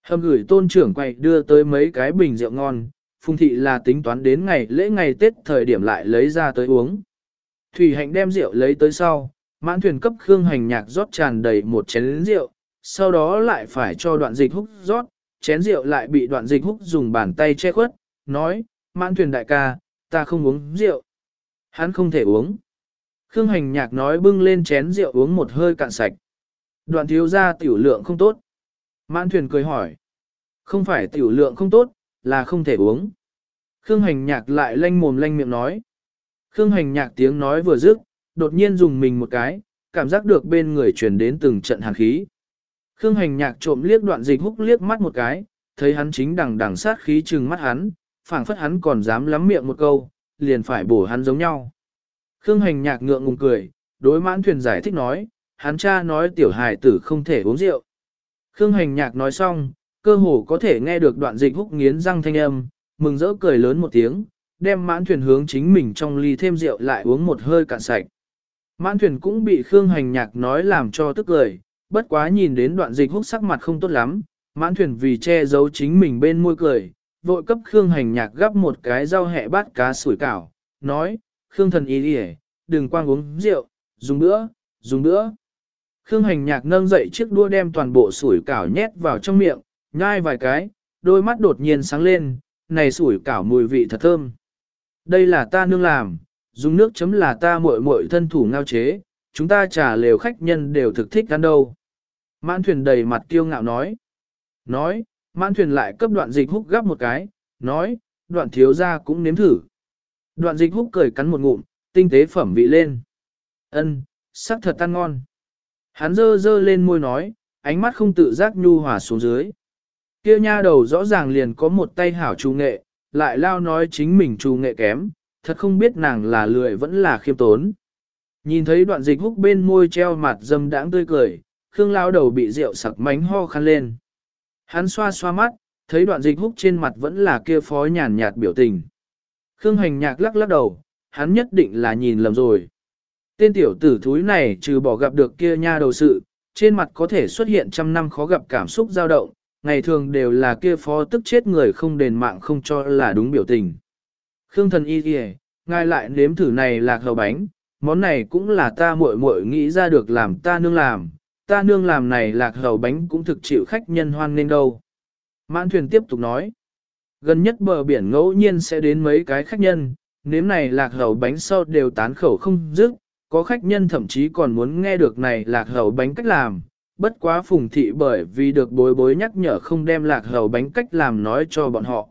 Hầm gửi tôn trưởng quay đưa tới mấy cái bình rượu ngon, phùng thị là tính toán đến ngày lễ ngày Tết thời điểm lại lấy ra tới uống. Thủy hạnh đem rượu lấy tới sau, mãn thuyền cấp khương hành nhạc rót tràn đầy một chén rượu, sau đó lại phải cho đoạn dịch húc rót, chén rượu lại bị đoạn dịch húc dùng bàn tay che khuất, nói, mãn thuyền đại ca, ta không uống rượu. Hắn không thể uống. Khương hành nhạc nói bưng lên chén rượu uống một hơi cạn sạch. Đoạn thiếu ra tiểu lượng không tốt. Mãn thuyền cười hỏi. Không phải tiểu lượng không tốt, là không thể uống. Khương hành nhạc lại lanh mồm lanh miệng nói. Khương hành nhạc tiếng nói vừa dứt, đột nhiên dùng mình một cái, cảm giác được bên người truyền đến từng trận hàn khí. Khương hành nhạc trộm liếc đoạn dịch húc liếc mắt một cái, thấy hắn chính đằng đằng sát khí trừng mắt hắn, phảng phất hắn còn dám lắm miệng một câu, liền phải bổ hắn giống nhau. Khương hành nhạc ngượng ngùng cười, đối mãn thuyền giải thích nói, hắn cha nói tiểu hài tử không thể uống rượu. Khương hành nhạc nói xong, cơ hồ có thể nghe được đoạn dịch húc nghiến răng thanh âm, mừng rỡ cười lớn một tiếng, đem mãn thuyền hướng chính mình trong ly thêm rượu lại uống một hơi cạn sạch. Mãn thuyền cũng bị Khương hành nhạc nói làm cho tức cười, bất quá nhìn đến đoạn dịch húc sắc mặt không tốt lắm, mãn thuyền vì che giấu chính mình bên môi cười, vội cấp Khương hành nhạc gắp một cái rau hẹ bát cá sủi cảo, nói, Khương thần ý đi đừng quang uống rượu, dùng bữa, dùng bữa. Khương hành nhạc nâng dậy chiếc đua đem toàn bộ sủi cảo nhét vào trong miệng, nhai vài cái, đôi mắt đột nhiên sáng lên, này sủi cảo mùi vị thật thơm. Đây là ta nương làm, dùng nước chấm là ta muội muội thân thủ ngao chế, chúng ta trả lều khách nhân đều thực thích ăn đâu. Mãn thuyền đầy mặt kiêu ngạo nói. Nói, mãn thuyền lại cấp đoạn dịch húc gắp một cái, nói, đoạn thiếu ra cũng nếm thử. Đoạn dịch húc cười cắn một ngụm, tinh tế phẩm vị lên. ân sắc thật ăn ngon. Hắn dơ dơ lên môi nói, ánh mắt không tự giác nhu hòa xuống dưới. Kia nha đầu rõ ràng liền có một tay hảo trù nghệ, lại lao nói chính mình trù nghệ kém, thật không biết nàng là lười vẫn là khiêm tốn. Nhìn thấy đoạn dịch húc bên môi treo mặt dâm đãng tươi cười, Khương lao đầu bị rượu sặc mánh ho khăn lên. Hắn xoa xoa mắt, thấy đoạn dịch húc trên mặt vẫn là kia phó nhàn nhạt biểu tình. Khương hành nhạc lắc lắc đầu, hắn nhất định là nhìn lầm rồi. Tên tiểu tử thúi này trừ bỏ gặp được kia nha đầu sự, trên mặt có thể xuất hiện trăm năm khó gặp cảm xúc dao động, ngày thường đều là kia phó tức chết người không đền mạng không cho là đúng biểu tình. Khương thần y kìa, ngài lại nếm thử này lạc hầu bánh, món này cũng là ta muội muội nghĩ ra được làm ta nương làm, ta nương làm này lạc hầu bánh cũng thực chịu khách nhân hoan nên đâu. Mãn thuyền tiếp tục nói, gần nhất bờ biển ngẫu nhiên sẽ đến mấy cái khách nhân, nếm này lạc hầu bánh sau đều tán khẩu không dứt, có khách nhân thậm chí còn muốn nghe được này lạc hầu bánh cách làm, bất quá phùng thị bởi vì được bối bối nhắc nhở không đem lạc hầu bánh cách làm nói cho bọn họ.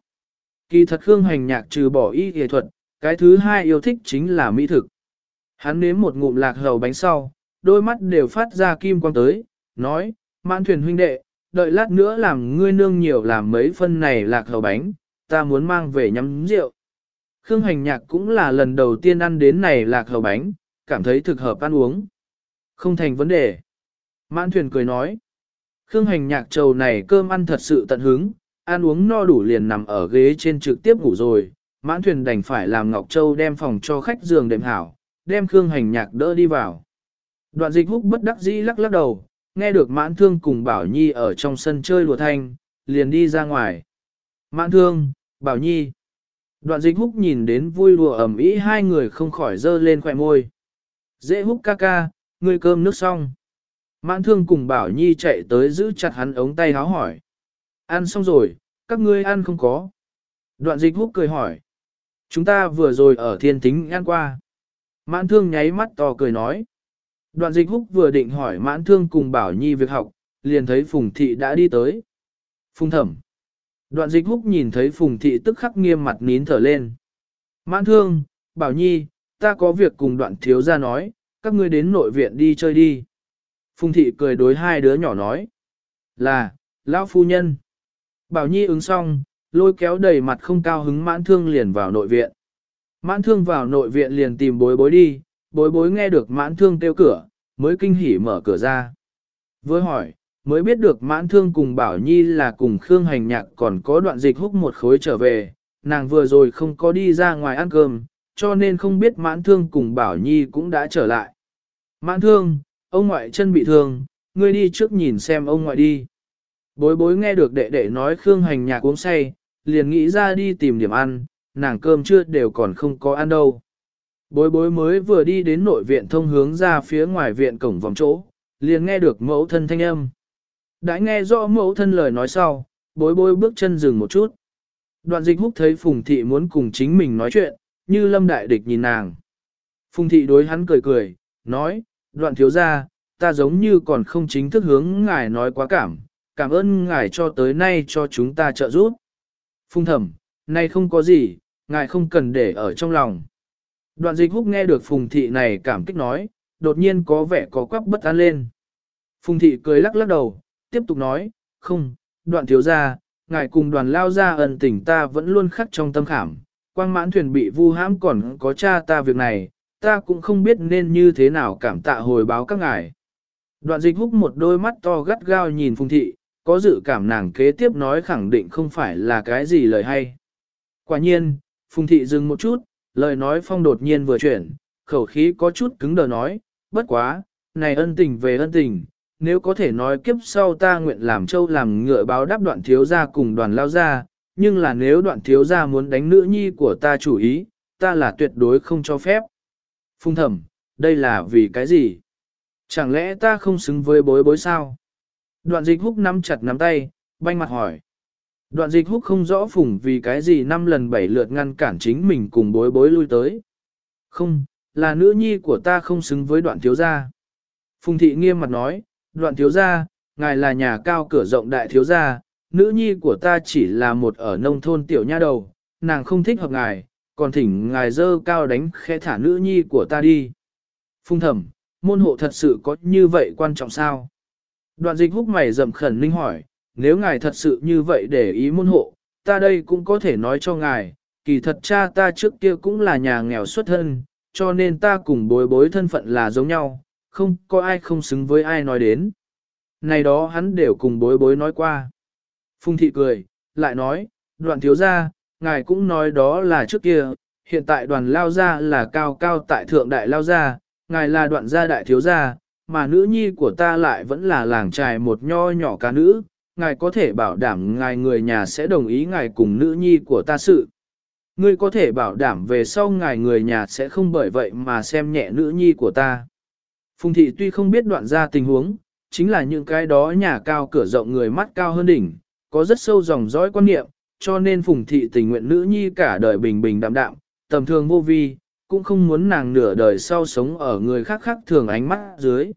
Kỳ thật Khương Hành Nhạc trừ bỏ y y thuật, cái thứ hai yêu thích chính là mỹ thực. Hắn nếm một ngụm lạc hầu bánh sau, đôi mắt đều phát ra kim quang tới, nói, mãn thuyền huynh đệ, đợi lát nữa làm ngươi nương nhiều làm mấy phân này lạc hầu bánh, ta muốn mang về nhắm rượu. Khương Hành Nhạc cũng là lần đầu tiên ăn đến này lạc hầu bánh, cảm thấy thực hợp ăn uống. Không thành vấn đề. Mãn thuyền cười nói. Khương hành nhạc trầu này cơm ăn thật sự tận hứng, ăn uống no đủ liền nằm ở ghế trên trực tiếp ngủ rồi. Mãn thuyền đành phải làm Ngọc Châu đem phòng cho khách giường đệm hảo, đem Khương hành nhạc đỡ đi vào. Đoạn dịch húc bất đắc dĩ lắc lắc đầu, nghe được mãn thương cùng Bảo Nhi ở trong sân chơi lùa thanh, liền đi ra ngoài. Mãn thương, Bảo Nhi. Đoạn dịch húc nhìn đến vui lùa ẩm ý hai người không khỏi dơ lên khỏe môi. Dễ húc ca ca, ngươi cơm nước xong. Mãn thương cùng Bảo Nhi chạy tới giữ chặt hắn ống tay háo hỏi. Ăn xong rồi, các ngươi ăn không có. Đoạn dịch húc cười hỏi. Chúng ta vừa rồi ở thiên tính ăn qua. Mãn thương nháy mắt to cười nói. Đoạn dịch húc vừa định hỏi mãn thương cùng Bảo Nhi việc học, liền thấy Phùng Thị đã đi tới. Phùng thẩm. Đoạn dịch húc nhìn thấy Phùng Thị tức khắc nghiêm mặt nín thở lên. Mãn thương, Bảo Nhi, ta có việc cùng đoạn thiếu ra nói, các ngươi đến nội viện đi chơi đi. Phùng thị cười đối hai đứa nhỏ nói. Là, lão phu nhân. Bảo Nhi ứng xong, lôi kéo đầy mặt không cao hứng mãn thương liền vào nội viện. Mãn thương vào nội viện liền tìm bối bối đi, bối bối nghe được mãn thương kêu cửa, mới kinh hỉ mở cửa ra. Với hỏi, mới biết được mãn thương cùng Bảo Nhi là cùng Khương Hành Nhạc còn có đoạn dịch húc một khối trở về, nàng vừa rồi không có đi ra ngoài ăn cơm, cho nên không biết mãn thương cùng Bảo Nhi cũng đã trở lại. Mãn thương, ông ngoại chân bị thương, ngươi đi trước nhìn xem ông ngoại đi. Bối bối nghe được đệ đệ nói Khương hành nhà uống say, liền nghĩ ra đi tìm điểm ăn, nàng cơm chưa đều còn không có ăn đâu. Bối bối mới vừa đi đến nội viện thông hướng ra phía ngoài viện cổng vòng chỗ, liền nghe được mẫu thân thanh âm. Đã nghe rõ mẫu thân lời nói sau, bối bối bước chân dừng một chút. Đoạn dịch húc thấy Phùng Thị muốn cùng chính mình nói chuyện, như lâm đại địch nhìn nàng. Phùng Thị đối hắn cười cười, nói, đoạn thiếu ra, ta giống như còn không chính thức hướng ngài nói quá cảm, cảm ơn ngài cho tới nay cho chúng ta trợ giúp. Phung thẩm, nay không có gì, ngài không cần để ở trong lòng. Đoạn dịch húc nghe được phùng thị này cảm kích nói, đột nhiên có vẻ có quắc bất an lên. Phùng thị cười lắc lắc đầu, tiếp tục nói, không, đoạn thiếu ra, ngài cùng đoàn lao ra ẩn tình ta vẫn luôn khắc trong tâm khảm, quang mãn thuyền bị vu hãm còn có cha ta việc này, ta cũng không biết nên như thế nào cảm tạ hồi báo các ngài. Đoạn dịch húc một đôi mắt to gắt gao nhìn Phùng Thị, có dự cảm nàng kế tiếp nói khẳng định không phải là cái gì lời hay. Quả nhiên, Phùng Thị dừng một chút, lời nói phong đột nhiên vừa chuyển, khẩu khí có chút cứng đờ nói, bất quá, này ân tình về ân tình, nếu có thể nói kiếp sau ta nguyện làm châu làm ngựa báo đáp đoạn thiếu gia cùng đoàn lao gia, nhưng là nếu đoạn thiếu gia muốn đánh nữ nhi của ta chủ ý, ta là tuyệt đối không cho phép. Phung thẩm, đây là vì cái gì? Chẳng lẽ ta không xứng với bối bối sao? Đoạn dịch húc nắm chặt nắm tay, banh mặt hỏi. Đoạn dịch húc không rõ phùng vì cái gì năm lần bảy lượt ngăn cản chính mình cùng bối bối lui tới. Không, là nữ nhi của ta không xứng với đoạn thiếu gia. Phùng thị nghiêm mặt nói, đoạn thiếu gia, ngài là nhà cao cửa rộng đại thiếu gia, nữ nhi của ta chỉ là một ở nông thôn tiểu nha đầu, nàng không thích hợp ngài, còn thỉnh ngài dơ cao đánh khẽ thả nữ nhi của ta đi. Phùng thẩm, môn hộ thật sự có như vậy quan trọng sao? Đoạn dịch húc mày rậm khẩn ninh hỏi, nếu ngài thật sự như vậy để ý môn hộ, ta đây cũng có thể nói cho ngài, kỳ thật cha ta trước kia cũng là nhà nghèo xuất thân, cho nên ta cùng bối bối thân phận là giống nhau, không có ai không xứng với ai nói đến. Này đó hắn đều cùng bối bối nói qua. Phùng thị cười, lại nói, đoạn thiếu gia, ngài cũng nói đó là trước kia, hiện tại đoàn lao gia là cao cao tại thượng đại lao gia, ngài là đoạn gia đại thiếu gia, mà nữ nhi của ta lại vẫn là làng trài một nho nhỏ ca nữ, ngài có thể bảo đảm ngài người nhà sẽ đồng ý ngài cùng nữ nhi của ta sự. Ngươi có thể bảo đảm về sau ngài người nhà sẽ không bởi vậy mà xem nhẹ nữ nhi của ta. Phùng thị tuy không biết đoạn ra tình huống, chính là những cái đó nhà cao cửa rộng người mắt cao hơn đỉnh, có rất sâu dòng dõi quan niệm, cho nên phùng thị tình nguyện nữ nhi cả đời bình bình đạm đạm, tầm thường vô vi, cũng không muốn nàng nửa đời sau sống ở người khác khác thường ánh mắt dưới.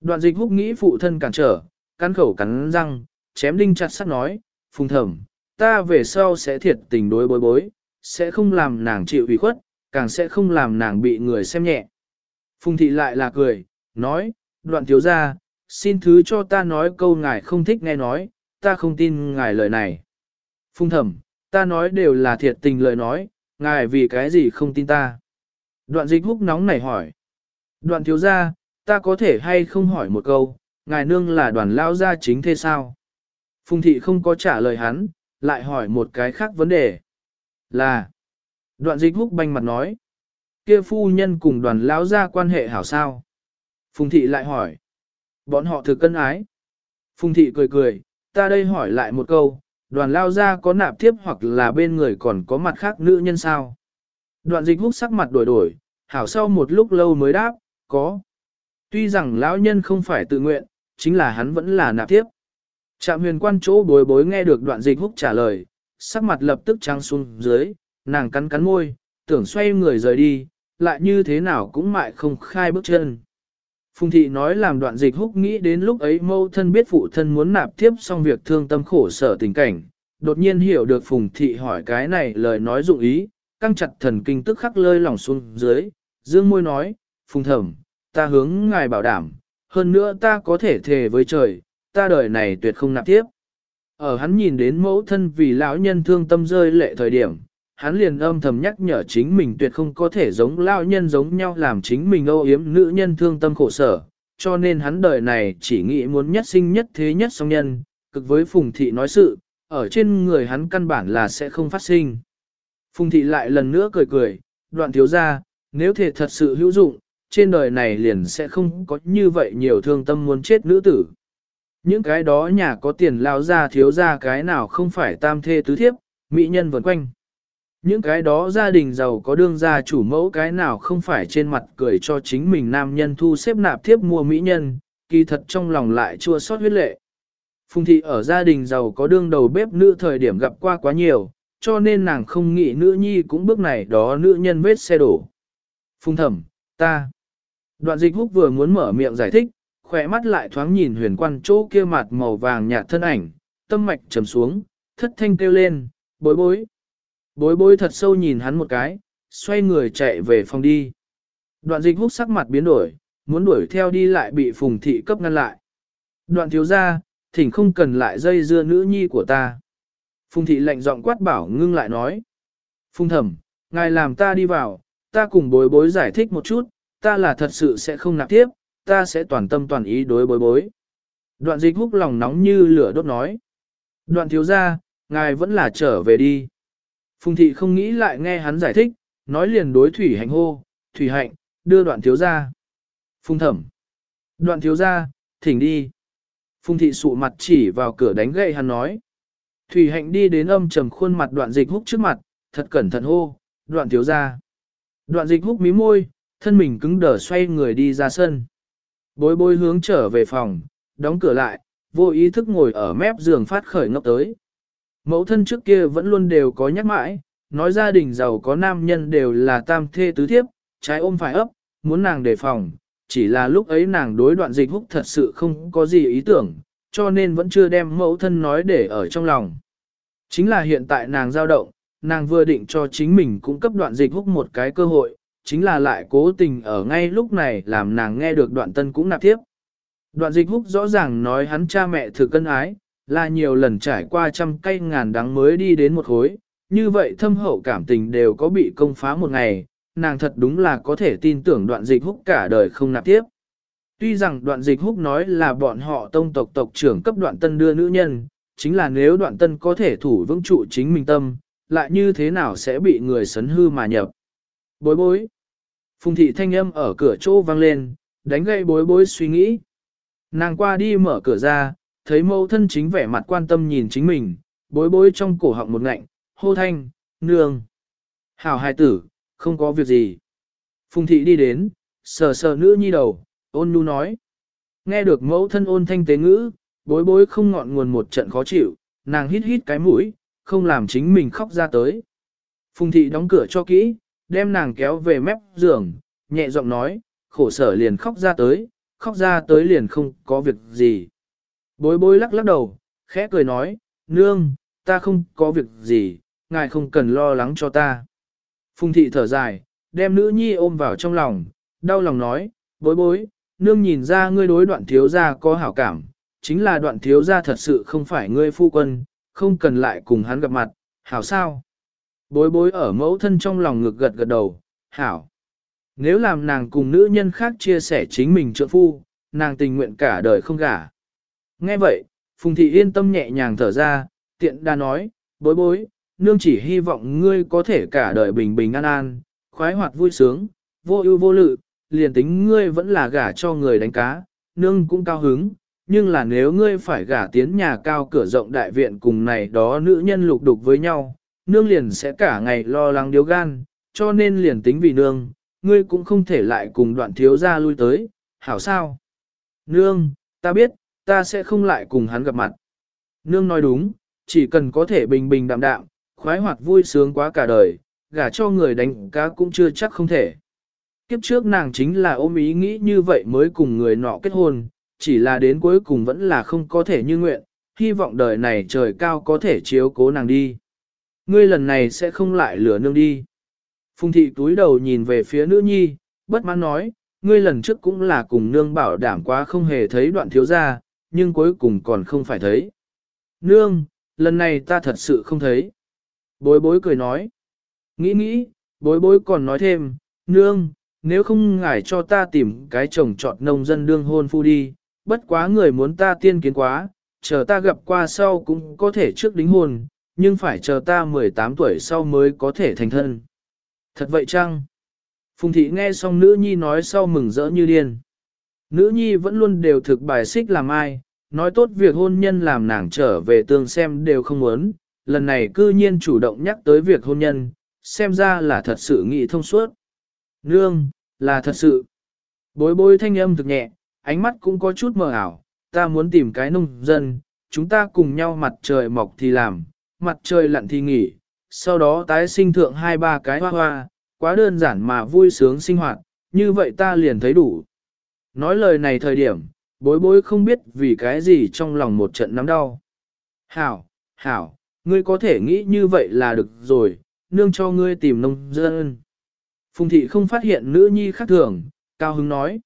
Đoạn dịch húc nghĩ phụ thân cản trở, cắn khẩu cắn răng, chém đinh chặt sắt nói, phùng thẩm, ta về sau sẽ thiệt tình đối bối bối, sẽ không làm nàng chịu ủy khuất, càng sẽ không làm nàng bị người xem nhẹ. Phùng thị lại là cười, nói, đoạn thiếu ra, xin thứ cho ta nói câu ngài không thích nghe nói, ta không tin ngài lời này. Phùng thẩm, ta nói đều là thiệt tình lời nói, ngài vì cái gì không tin ta. Đoạn dịch húc nóng nảy hỏi. Đoạn thiếu ra, ta có thể hay không hỏi một câu, ngài nương là đoàn lao gia chính thế sao? Phùng thị không có trả lời hắn, lại hỏi một cái khác vấn đề. Là, đoạn dịch húc banh mặt nói, kia phu nhân cùng đoàn lão gia quan hệ hảo sao? Phùng thị lại hỏi, bọn họ thực cân ái. Phùng thị cười cười, ta đây hỏi lại một câu, đoàn lao gia có nạp tiếp hoặc là bên người còn có mặt khác nữ nhân sao? Đoạn dịch húc sắc mặt đổi đổi, hảo sau một lúc lâu mới đáp, có. Tuy rằng lão nhân không phải tự nguyện, chính là hắn vẫn là nạp tiếp. Trạm huyền quan chỗ bối bối nghe được đoạn dịch húc trả lời, sắc mặt lập tức trắng xuống dưới, nàng cắn cắn môi, tưởng xoay người rời đi, lại như thế nào cũng mại không khai bước chân. Phùng thị nói làm đoạn dịch húc nghĩ đến lúc ấy mâu thân biết phụ thân muốn nạp tiếp xong việc thương tâm khổ sở tình cảnh, đột nhiên hiểu được phùng thị hỏi cái này lời nói dụng ý, căng chặt thần kinh tức khắc lơi lỏng xuống dưới, dương môi nói, phùng thẩm, ta hướng ngài bảo đảm, hơn nữa ta có thể thề với trời, ta đời này tuyệt không nạp tiếp. Ở hắn nhìn đến mẫu thân vì lão nhân thương tâm rơi lệ thời điểm, hắn liền âm thầm nhắc nhở chính mình tuyệt không có thể giống lão nhân giống nhau làm chính mình âu yếm nữ nhân thương tâm khổ sở, cho nên hắn đời này chỉ nghĩ muốn nhất sinh nhất thế nhất song nhân, cực với Phùng Thị nói sự, ở trên người hắn căn bản là sẽ không phát sinh. Phùng Thị lại lần nữa cười cười, đoạn thiếu ra, nếu thể thật sự hữu dụng, trên đời này liền sẽ không có như vậy nhiều thương tâm muốn chết nữ tử. Những cái đó nhà có tiền lao ra thiếu ra cái nào không phải tam thê tứ thiếp, mỹ nhân vần quanh. Những cái đó gia đình giàu có đương gia chủ mẫu cái nào không phải trên mặt cười cho chính mình nam nhân thu xếp nạp thiếp mua mỹ nhân, kỳ thật trong lòng lại chua xót huyết lệ. Phùng thị ở gia đình giàu có đương đầu bếp nữ thời điểm gặp qua quá nhiều, cho nên nàng không nghĩ nữ nhi cũng bước này đó nữ nhân vết xe đổ. Phùng thẩm, ta. Đoạn dịch húc vừa muốn mở miệng giải thích, khỏe mắt lại thoáng nhìn huyền quan chỗ kia mặt màu vàng nhạt thân ảnh, tâm mạch trầm xuống, thất thanh kêu lên, bối bối. Bối bối thật sâu nhìn hắn một cái, xoay người chạy về phòng đi. Đoạn dịch Húc sắc mặt biến đổi, muốn đuổi theo đi lại bị phùng thị cấp ngăn lại. Đoạn thiếu ra, thỉnh không cần lại dây dưa nữ nhi của ta. Phùng thị lạnh giọng quát bảo ngưng lại nói. Phùng thẩm, ngài làm ta đi vào, ta cùng bối bối giải thích một chút, ta là thật sự sẽ không nạp tiếp, ta sẽ toàn tâm toàn ý đối bối bối. Đoạn dịch húc lòng nóng như lửa đốt nói. Đoạn thiếu ra, ngài vẫn là trở về đi. Phùng thị không nghĩ lại nghe hắn giải thích, nói liền đối thủy hạnh hô, thủy hạnh, đưa đoạn thiếu ra. Phùng thẩm. Đoạn thiếu ra, thỉnh đi. Phùng thị sụ mặt chỉ vào cửa đánh gậy hắn nói. Thủy hạnh đi đến âm trầm khuôn mặt đoạn dịch húc trước mặt, thật cẩn thận hô, đoạn thiếu ra. Đoạn dịch hút mí môi, thân mình cứng đờ xoay người đi ra sân. Bối bối hướng trở về phòng, đóng cửa lại, vô ý thức ngồi ở mép giường phát khởi ngốc tới. Mẫu thân trước kia vẫn luôn đều có nhắc mãi, nói gia đình giàu có nam nhân đều là tam thê tứ thiếp, trái ôm phải ấp, muốn nàng đề phòng, chỉ là lúc ấy nàng đối đoạn dịch húc thật sự không có gì ý tưởng, cho nên vẫn chưa đem mẫu thân nói để ở trong lòng. Chính là hiện tại nàng dao động, nàng vừa định cho chính mình cũng cấp đoạn dịch húc một cái cơ hội, chính là lại cố tình ở ngay lúc này làm nàng nghe được đoạn tân cũng nạp tiếp. Đoạn dịch húc rõ ràng nói hắn cha mẹ thử cân ái, là nhiều lần trải qua trăm cây ngàn đắng mới đi đến một khối, như vậy thâm hậu cảm tình đều có bị công phá một ngày, nàng thật đúng là có thể tin tưởng đoạn dịch húc cả đời không nạp tiếp. Tuy rằng đoạn dịch húc nói là bọn họ tông tộc tộc trưởng cấp đoạn tân đưa nữ nhân, chính là nếu đoạn tân có thể thủ vững trụ chính mình tâm, lại như thế nào sẽ bị người sấn hư mà nhập. Bối bối. Phùng thị thanh âm ở cửa chỗ vang lên, đánh gây bối bối suy nghĩ. Nàng qua đi mở cửa ra, thấy mẫu thân chính vẻ mặt quan tâm nhìn chính mình, bối bối trong cổ họng một ngạnh, hô thanh, nương. Hảo hài tử, không có việc gì. Phùng thị đi đến, sờ sờ nữ nhi đầu, ôn nhu nói. Nghe được mẫu thân ôn thanh tế ngữ, bối bối không ngọn nguồn một trận khó chịu, nàng hít hít cái mũi, không làm chính mình khóc ra tới. Phùng thị đóng cửa cho kỹ, đem nàng kéo về mép giường, nhẹ giọng nói, khổ sở liền khóc ra tới, khóc ra tới liền không có việc gì. Bối bối lắc lắc đầu, khẽ cười nói, nương, ta không có việc gì, ngài không cần lo lắng cho ta. Phùng thị thở dài, đem nữ nhi ôm vào trong lòng, đau lòng nói, bối bối, nương nhìn ra ngươi đối đoạn thiếu gia có hảo cảm, chính là đoạn thiếu gia thật sự không phải ngươi phu quân, không cần lại cùng hắn gặp mặt, hảo sao? Bối bối ở mẫu thân trong lòng ngực gật gật đầu, hảo. Nếu làm nàng cùng nữ nhân khác chia sẻ chính mình trợ phu, nàng tình nguyện cả đời không gả. Nghe vậy, Phùng Thị yên tâm nhẹ nhàng thở ra, tiện đa nói, bối bối, nương chỉ hy vọng ngươi có thể cả đời bình bình an an, khoái hoạt vui sướng, vô ưu vô lự, liền tính ngươi vẫn là gả cho người đánh cá, nương cũng cao hứng, nhưng là nếu ngươi phải gả tiến nhà cao cửa rộng đại viện cùng này đó nữ nhân lục đục với nhau, nương liền sẽ cả ngày lo lắng điếu gan, cho nên liền tính vì nương, ngươi cũng không thể lại cùng đoạn thiếu gia lui tới, hảo sao? Nương, ta biết, ta sẽ không lại cùng hắn gặp mặt. Nương nói đúng, chỉ cần có thể bình bình đạm đạm, khoái hoạt vui sướng quá cả đời, gả cho người đánh cá cũng chưa chắc không thể. Kiếp trước nàng chính là ôm ý nghĩ như vậy mới cùng người nọ kết hôn, chỉ là đến cuối cùng vẫn là không có thể như nguyện, hy vọng đời này trời cao có thể chiếu cố nàng đi. Ngươi lần này sẽ không lại lửa nương đi. Phùng thị túi đầu nhìn về phía nữ nhi, bất mãn nói, ngươi lần trước cũng là cùng nương bảo đảm quá không hề thấy đoạn thiếu ra, nhưng cuối cùng còn không phải thấy. Nương, lần này ta thật sự không thấy. Bối bối cười nói. Nghĩ nghĩ, bối bối còn nói thêm, nương, nếu không ngại cho ta tìm cái chồng trọt nông dân đương hôn phu đi, bất quá người muốn ta tiên kiến quá, chờ ta gặp qua sau cũng có thể trước đính hôn, nhưng phải chờ ta 18 tuổi sau mới có thể thành thân. Thật vậy chăng? Phùng thị nghe xong nữ nhi nói sau mừng rỡ như điên. Nữ nhi vẫn luôn đều thực bài xích làm ai, nói tốt việc hôn nhân làm nàng trở về tương xem đều không muốn, lần này cư nhiên chủ động nhắc tới việc hôn nhân, xem ra là thật sự nghĩ thông suốt. Nương, là thật sự. Bối bối thanh âm thực nhẹ, ánh mắt cũng có chút mờ ảo, ta muốn tìm cái nông dân, chúng ta cùng nhau mặt trời mọc thì làm, mặt trời lặn thì nghỉ, sau đó tái sinh thượng hai ba cái hoa hoa, quá đơn giản mà vui sướng sinh hoạt, như vậy ta liền thấy đủ. Nói lời này thời điểm, bối bối không biết vì cái gì trong lòng một trận nắm đau. Hảo, hảo, ngươi có thể nghĩ như vậy là được rồi, nương cho ngươi tìm nông dân. Phùng thị không phát hiện nữ nhi khác thường, cao hứng nói.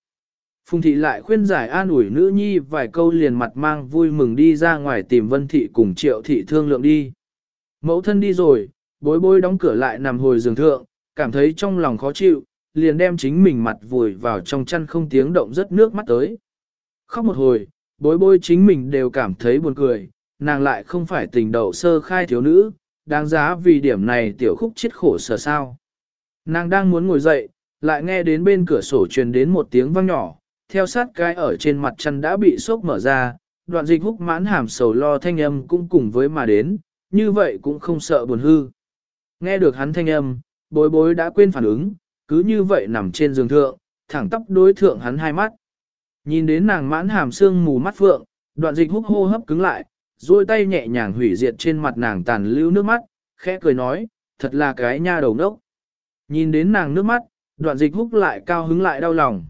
Phùng thị lại khuyên giải an ủi nữ nhi vài câu liền mặt mang vui mừng đi ra ngoài tìm vân thị cùng triệu thị thương lượng đi. Mẫu thân đi rồi, bối bối đóng cửa lại nằm hồi giường thượng, cảm thấy trong lòng khó chịu, liền đem chính mình mặt vùi vào trong chăn không tiếng động rất nước mắt tới. Khóc một hồi, bối bối chính mình đều cảm thấy buồn cười, nàng lại không phải tình đậu sơ khai thiếu nữ, đáng giá vì điểm này tiểu khúc chết khổ sở sao. Nàng đang muốn ngồi dậy, lại nghe đến bên cửa sổ truyền đến một tiếng vang nhỏ, theo sát cái ở trên mặt chăn đã bị sốc mở ra, đoạn dịch húc mãn hàm sầu lo thanh âm cũng cùng với mà đến, như vậy cũng không sợ buồn hư. Nghe được hắn thanh âm, bối bối đã quên phản ứng, cứ như vậy nằm trên giường thượng, thẳng tắp đối thượng hắn hai mắt. Nhìn đến nàng mãn hàm xương mù mắt phượng, đoạn dịch húc hô hấp cứng lại, duỗi tay nhẹ nhàng hủy diệt trên mặt nàng tàn lưu nước mắt, khẽ cười nói, thật là cái nha đầu nốc. Nhìn đến nàng nước mắt, đoạn dịch húc lại cao hứng lại đau lòng.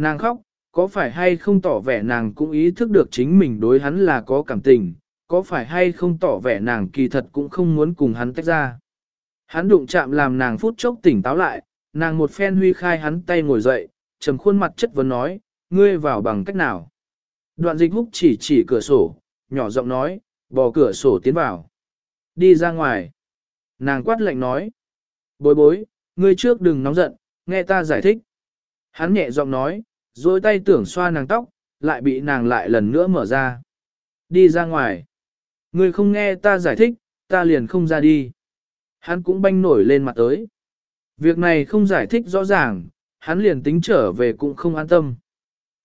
Nàng khóc, có phải hay không tỏ vẻ nàng cũng ý thức được chính mình đối hắn là có cảm tình, có phải hay không tỏ vẻ nàng kỳ thật cũng không muốn cùng hắn tách ra. Hắn đụng chạm làm nàng phút chốc tỉnh táo lại, nàng một phen huy khai hắn tay ngồi dậy, trầm khuôn mặt chất vấn nói, ngươi vào bằng cách nào. Đoạn dịch húc chỉ chỉ cửa sổ, nhỏ giọng nói, bỏ cửa sổ tiến vào. Đi ra ngoài. Nàng quát lệnh nói, bối bối, ngươi trước đừng nóng giận, nghe ta giải thích. Hắn nhẹ giọng nói, rồi tay tưởng xoa nàng tóc, lại bị nàng lại lần nữa mở ra. Đi ra ngoài. người không nghe ta giải thích, ta liền không ra đi. Hắn cũng banh nổi lên mặt tới. Việc này không giải thích rõ ràng, hắn liền tính trở về cũng không an tâm.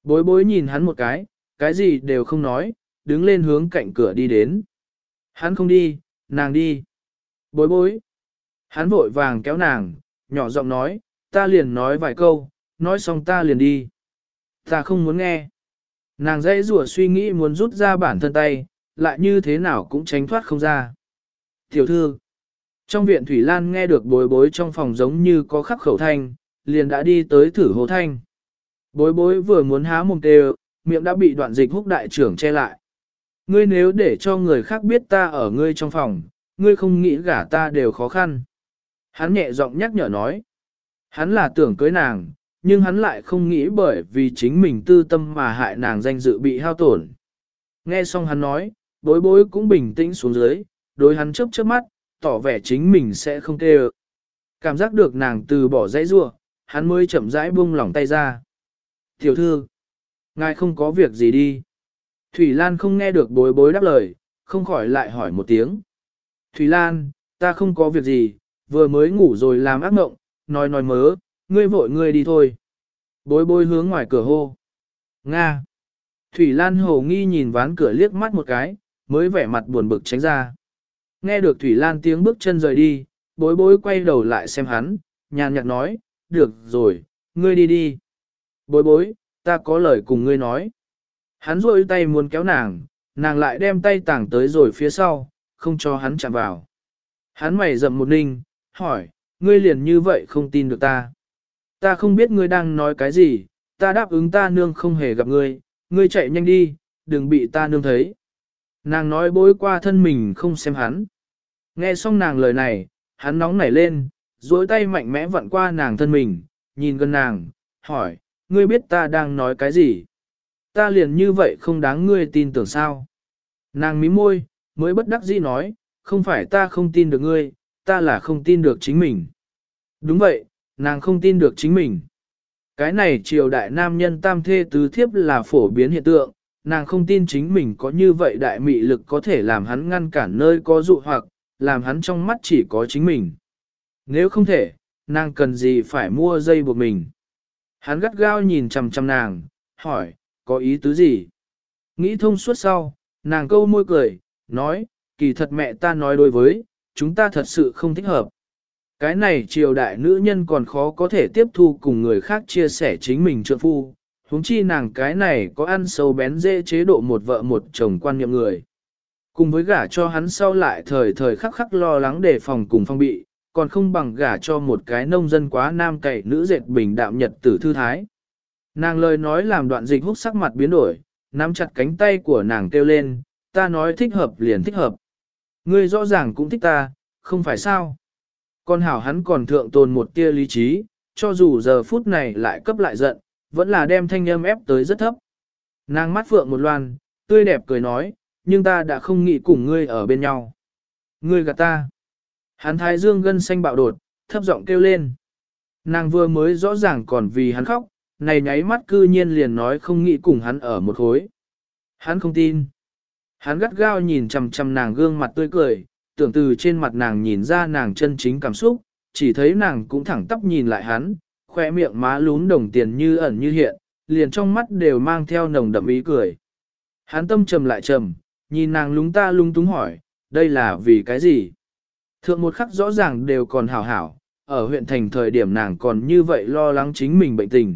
Bối bối nhìn hắn một cái, cái gì đều không nói, đứng lên hướng cạnh cửa đi đến. Hắn không đi, nàng đi. Bối bối. Hắn vội vàng kéo nàng, nhỏ giọng nói, ta liền nói vài câu, nói xong ta liền đi. Ta không muốn nghe. Nàng dãy rủa suy nghĩ muốn rút ra bản thân tay, lại như thế nào cũng tránh thoát không ra. Tiểu thư, trong viện Thủy Lan nghe được bối bối trong phòng giống như có khắc khẩu thanh, liền đã đi tới thử hồ thanh. Bối bối vừa muốn há mồm đều miệng đã bị đoạn dịch húc đại trưởng che lại. Ngươi nếu để cho người khác biết ta ở ngươi trong phòng, ngươi không nghĩ gả ta đều khó khăn. Hắn nhẹ giọng nhắc nhở nói. Hắn là tưởng cưới nàng, nhưng hắn lại không nghĩ bởi vì chính mình tư tâm mà hại nàng danh dự bị hao tổn. Nghe xong hắn nói, bối bối cũng bình tĩnh xuống dưới, đối hắn chớp chớp mắt, tỏ vẻ chính mình sẽ không kêu. Cảm giác được nàng từ bỏ dãy rua, hắn mới chậm rãi buông lỏng tay ra. Tiểu thư, ngài không có việc gì đi. Thủy Lan không nghe được bối bối đáp lời, không khỏi lại hỏi một tiếng. Thủy Lan, ta không có việc gì, vừa mới ngủ rồi làm ác mộng, nói nói mớ, ngươi vội ngươi đi thôi. Bối bối hướng ngoài cửa hô. Nga. Thủy Lan hồ nghi nhìn ván cửa liếc mắt một cái, mới vẻ mặt buồn bực tránh ra. Nghe được Thủy Lan tiếng bước chân rời đi, bối bối quay đầu lại xem hắn, nhàn nhạt nói, được rồi, ngươi đi đi. Bối bối, ta có lời cùng ngươi nói. Hắn rôi tay muốn kéo nàng, nàng lại đem tay tảng tới rồi phía sau, không cho hắn chạm vào. Hắn mày rậm một ninh, hỏi, ngươi liền như vậy không tin được ta. Ta không biết ngươi đang nói cái gì, ta đáp ứng ta nương không hề gặp ngươi, ngươi chạy nhanh đi, đừng bị ta nương thấy. Nàng nói bối qua thân mình không xem hắn. Nghe xong nàng lời này, hắn nóng nảy lên, duỗi tay mạnh mẽ vặn qua nàng thân mình, nhìn gần nàng, hỏi, ngươi biết ta đang nói cái gì? Ta liền như vậy không đáng ngươi tin tưởng sao? Nàng mím môi, mới bất đắc dĩ nói, không phải ta không tin được ngươi, ta là không tin được chính mình. Đúng vậy, nàng không tin được chính mình. Cái này triều đại nam nhân tam thê tứ thiếp là phổ biến hiện tượng, nàng không tin chính mình có như vậy đại mị lực có thể làm hắn ngăn cản nơi có dụ hoặc, làm hắn trong mắt chỉ có chính mình. Nếu không thể, nàng cần gì phải mua dây buộc mình. Hắn gắt gao nhìn chằm chằm nàng, hỏi, có ý tứ gì? Nghĩ thông suốt sau, nàng câu môi cười, nói, kỳ thật mẹ ta nói đối với, chúng ta thật sự không thích hợp. Cái này triều đại nữ nhân còn khó có thể tiếp thu cùng người khác chia sẻ chính mình trượng phu, huống chi nàng cái này có ăn sâu bén dễ chế độ một vợ một chồng quan niệm người. Cùng với gả cho hắn sau lại thời thời khắc khắc lo lắng đề phòng cùng phong bị, còn không bằng gả cho một cái nông dân quá nam cậy nữ dệt bình đạm nhật tử thư thái. Nàng lời nói làm đoạn dịch hút sắc mặt biến đổi, nắm chặt cánh tay của nàng kêu lên, ta nói thích hợp liền thích hợp. Ngươi rõ ràng cũng thích ta, không phải sao? Con hảo hắn còn thượng tồn một tia lý trí, cho dù giờ phút này lại cấp lại giận, vẫn là đem thanh âm ép tới rất thấp. Nàng mắt phượng một loan, tươi đẹp cười nói, nhưng ta đã không nghĩ cùng ngươi ở bên nhau. Ngươi gạt ta. Hắn thái dương gân xanh bạo đột, thấp giọng kêu lên. Nàng vừa mới rõ ràng còn vì hắn khóc, này nháy mắt cư nhiên liền nói không nghĩ cùng hắn ở một khối. Hắn không tin. Hắn gắt gao nhìn chằm chằm nàng gương mặt tươi cười, tưởng từ trên mặt nàng nhìn ra nàng chân chính cảm xúc, chỉ thấy nàng cũng thẳng tóc nhìn lại hắn, khoe miệng má lún đồng tiền như ẩn như hiện, liền trong mắt đều mang theo nồng đậm ý cười. Hắn tâm trầm lại trầm, nhìn nàng lúng ta lung túng hỏi, đây là vì cái gì? Thượng một khắc rõ ràng đều còn hảo hảo, ở huyện thành thời điểm nàng còn như vậy lo lắng chính mình bệnh tình.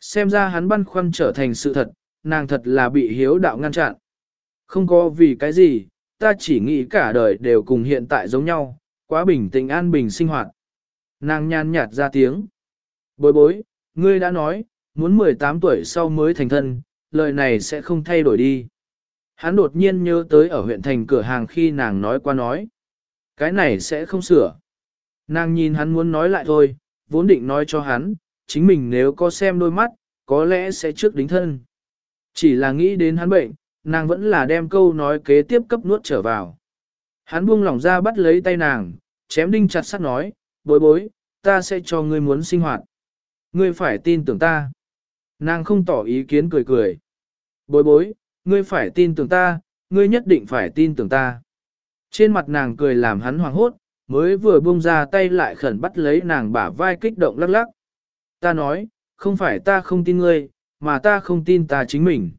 Xem ra hắn băn khoăn trở thành sự thật, nàng thật là bị hiếu đạo ngăn chặn. Không có vì cái gì, ta chỉ nghĩ cả đời đều cùng hiện tại giống nhau, quá bình tĩnh an bình sinh hoạt. Nàng nhàn nhạt ra tiếng. Bối bối, ngươi đã nói, muốn 18 tuổi sau mới thành thân, lời này sẽ không thay đổi đi. Hắn đột nhiên nhớ tới ở huyện thành cửa hàng khi nàng nói qua nói. Cái này sẽ không sửa. Nàng nhìn hắn muốn nói lại thôi, vốn định nói cho hắn, chính mình nếu có xem đôi mắt, có lẽ sẽ trước đính thân. Chỉ là nghĩ đến hắn bệnh, nàng vẫn là đem câu nói kế tiếp cấp nuốt trở vào. Hắn buông lỏng ra bắt lấy tay nàng, chém đinh chặt sắt nói, bối bối, ta sẽ cho ngươi muốn sinh hoạt. Ngươi phải tin tưởng ta. Nàng không tỏ ý kiến cười cười. Bối bối, ngươi phải tin tưởng ta, ngươi nhất định phải tin tưởng ta. Trên mặt nàng cười làm hắn hoảng hốt, mới vừa buông ra tay lại khẩn bắt lấy nàng bả vai kích động lắc lắc. Ta nói, không phải ta không tin ngươi, mà ta không tin ta chính mình.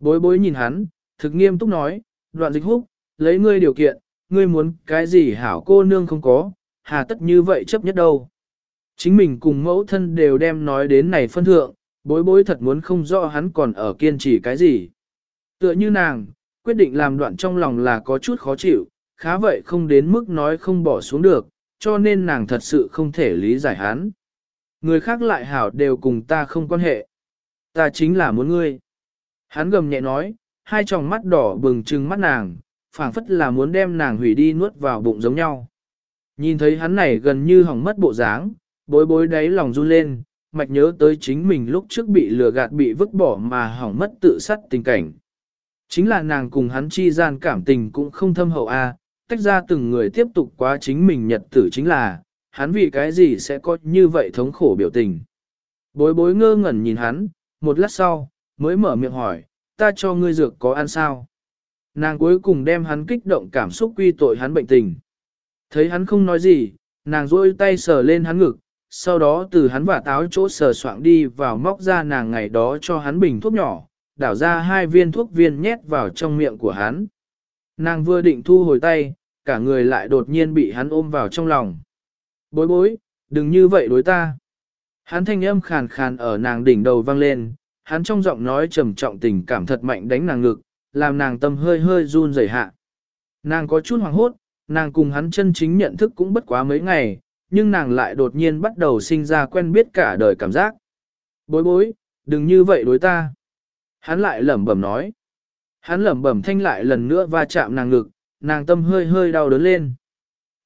Bối bối nhìn hắn, thực nghiêm túc nói, đoạn dịch húc, lấy ngươi điều kiện, ngươi muốn cái gì hảo cô nương không có, hà tất như vậy chấp nhất đâu. Chính mình cùng mẫu thân đều đem nói đến này phân thượng, bối bối thật muốn không rõ hắn còn ở kiên trì cái gì. Tựa như nàng, quyết định làm đoạn trong lòng là có chút khó chịu, khá vậy không đến mức nói không bỏ xuống được, cho nên nàng thật sự không thể lý giải hắn. Người khác lại hảo đều cùng ta không quan hệ. Ta chính là muốn ngươi. Hắn gầm nhẹ nói, hai tròng mắt đỏ bừng trừng mắt nàng, phảng phất là muốn đem nàng hủy đi nuốt vào bụng giống nhau. Nhìn thấy hắn này gần như hỏng mất bộ dáng, bối bối đáy lòng run lên, mạch nhớ tới chính mình lúc trước bị lừa gạt bị vứt bỏ mà hỏng mất tự sát tình cảnh. Chính là nàng cùng hắn chi gian cảm tình cũng không thâm hậu a, tách ra từng người tiếp tục quá chính mình nhật tử chính là, hắn vì cái gì sẽ có như vậy thống khổ biểu tình. Bối bối ngơ ngẩn nhìn hắn, một lát sau, mới mở miệng hỏi, ta cho ngươi dược có ăn sao? Nàng cuối cùng đem hắn kích động cảm xúc quy tội hắn bệnh tình. Thấy hắn không nói gì, nàng rôi tay sờ lên hắn ngực, sau đó từ hắn và táo chỗ sờ soạng đi vào móc ra nàng ngày đó cho hắn bình thuốc nhỏ, đảo ra hai viên thuốc viên nhét vào trong miệng của hắn. Nàng vừa định thu hồi tay, cả người lại đột nhiên bị hắn ôm vào trong lòng. Bối bối, đừng như vậy đối ta. Hắn thanh âm khàn khàn ở nàng đỉnh đầu vang lên, hắn trong giọng nói trầm trọng tình cảm thật mạnh đánh nàng ngực, làm nàng tâm hơi hơi run rẩy hạ. Nàng có chút hoảng hốt, nàng cùng hắn chân chính nhận thức cũng bất quá mấy ngày, nhưng nàng lại đột nhiên bắt đầu sinh ra quen biết cả đời cảm giác. Bối bối, đừng như vậy đối ta. Hắn lại lẩm bẩm nói. Hắn lẩm bẩm thanh lại lần nữa va chạm nàng ngực, nàng tâm hơi hơi đau đớn lên.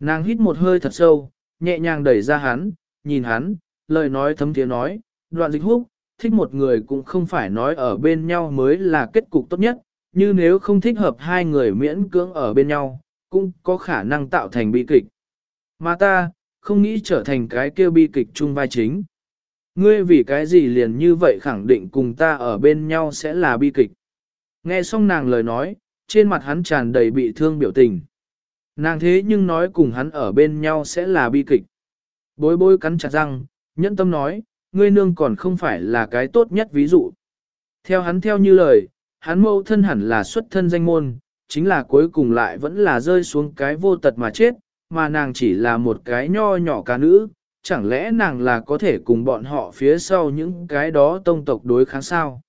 Nàng hít một hơi thật sâu, nhẹ nhàng đẩy ra hắn, nhìn hắn, lời nói thấm tiếng nói, đoạn dịch húc, thích một người cũng không phải nói ở bên nhau mới là kết cục tốt nhất, như nếu không thích hợp hai người miễn cưỡng ở bên nhau, cũng có khả năng tạo thành bi kịch. Mà ta, không nghĩ trở thành cái kia bi kịch chung vai chính. Ngươi vì cái gì liền như vậy khẳng định cùng ta ở bên nhau sẽ là bi kịch. Nghe xong nàng lời nói, trên mặt hắn tràn đầy bị thương biểu tình. Nàng thế nhưng nói cùng hắn ở bên nhau sẽ là bi kịch. Bối bối cắn chặt răng, nhẫn tâm nói, ngươi nương còn không phải là cái tốt nhất ví dụ. Theo hắn theo như lời, hắn mâu thân hẳn là xuất thân danh môn, chính là cuối cùng lại vẫn là rơi xuống cái vô tật mà chết, mà nàng chỉ là một cái nho nhỏ ca nữ, chẳng lẽ nàng là có thể cùng bọn họ phía sau những cái đó tông tộc đối kháng sao?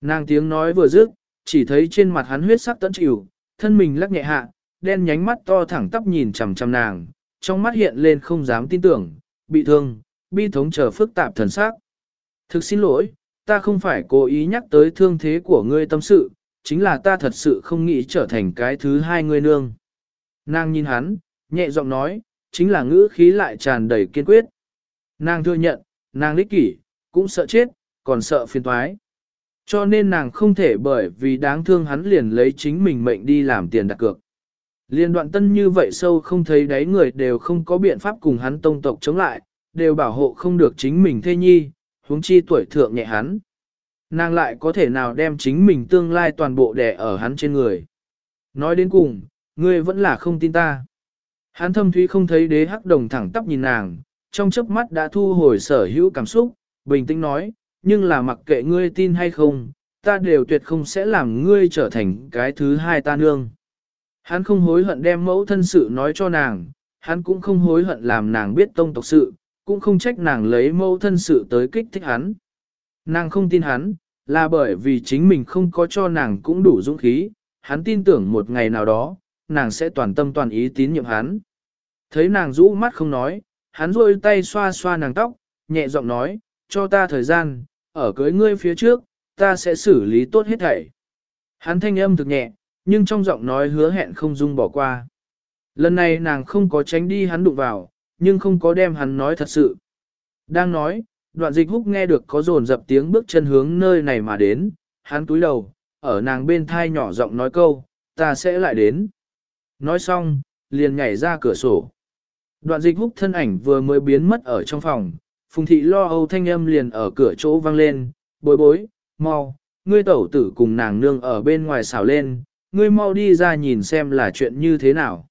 Nàng tiếng nói vừa dứt, chỉ thấy trên mặt hắn huyết sắc tận chịu, thân mình lắc nhẹ hạ, đen nhánh mắt to thẳng tắp nhìn chằm chằm nàng, trong mắt hiện lên không dám tin tưởng, bị thương, bi thống chờ phức tạp thần sắc. Thực xin lỗi, ta không phải cố ý nhắc tới thương thế của ngươi tâm sự, chính là ta thật sự không nghĩ trở thành cái thứ hai ngươi nương. Nàng nhìn hắn, nhẹ giọng nói, chính là ngữ khí lại tràn đầy kiên quyết. Nàng thừa nhận, nàng lích kỷ, cũng sợ chết, còn sợ phiền toái. Cho nên nàng không thể bởi vì đáng thương hắn liền lấy chính mình mệnh đi làm tiền đặt cược. Liên đoạn tân như vậy sâu không thấy đáy người đều không có biện pháp cùng hắn tông tộc chống lại, đều bảo hộ không được chính mình thê nhi, huống chi tuổi thượng nhẹ hắn. Nàng lại có thể nào đem chính mình tương lai toàn bộ đè ở hắn trên người. Nói đến cùng, ngươi vẫn là không tin ta. Hắn thâm thúy không thấy đế hắc đồng thẳng tắp nhìn nàng, trong chớp mắt đã thu hồi sở hữu cảm xúc, bình tĩnh nói, nhưng là mặc kệ ngươi tin hay không, ta đều tuyệt không sẽ làm ngươi trở thành cái thứ hai ta nương. Hắn không hối hận đem mẫu thân sự nói cho nàng, hắn cũng không hối hận làm nàng biết tông tộc sự, cũng không trách nàng lấy mẫu thân sự tới kích thích hắn. Nàng không tin hắn, là bởi vì chính mình không có cho nàng cũng đủ dũng khí, hắn tin tưởng một ngày nào đó, nàng sẽ toàn tâm toàn ý tín nhiệm hắn. Thấy nàng rũ mắt không nói, hắn rôi tay xoa xoa nàng tóc, nhẹ giọng nói, cho ta thời gian, ở cưới ngươi phía trước, ta sẽ xử lý tốt hết thảy. Hắn thanh âm thực nhẹ, nhưng trong giọng nói hứa hẹn không dung bỏ qua. Lần này nàng không có tránh đi hắn đụng vào, nhưng không có đem hắn nói thật sự. Đang nói, đoạn dịch húc nghe được có dồn dập tiếng bước chân hướng nơi này mà đến, hắn túi đầu, ở nàng bên thai nhỏ giọng nói câu, ta sẽ lại đến. Nói xong, liền nhảy ra cửa sổ. Đoạn dịch húc thân ảnh vừa mới biến mất ở trong phòng, phùng thị lo âu thanh âm liền ở cửa chỗ vang lên, bối bối, mau, ngươi tẩu tử cùng nàng nương ở bên ngoài xảo lên, ngươi mau đi ra nhìn xem là chuyện như thế nào.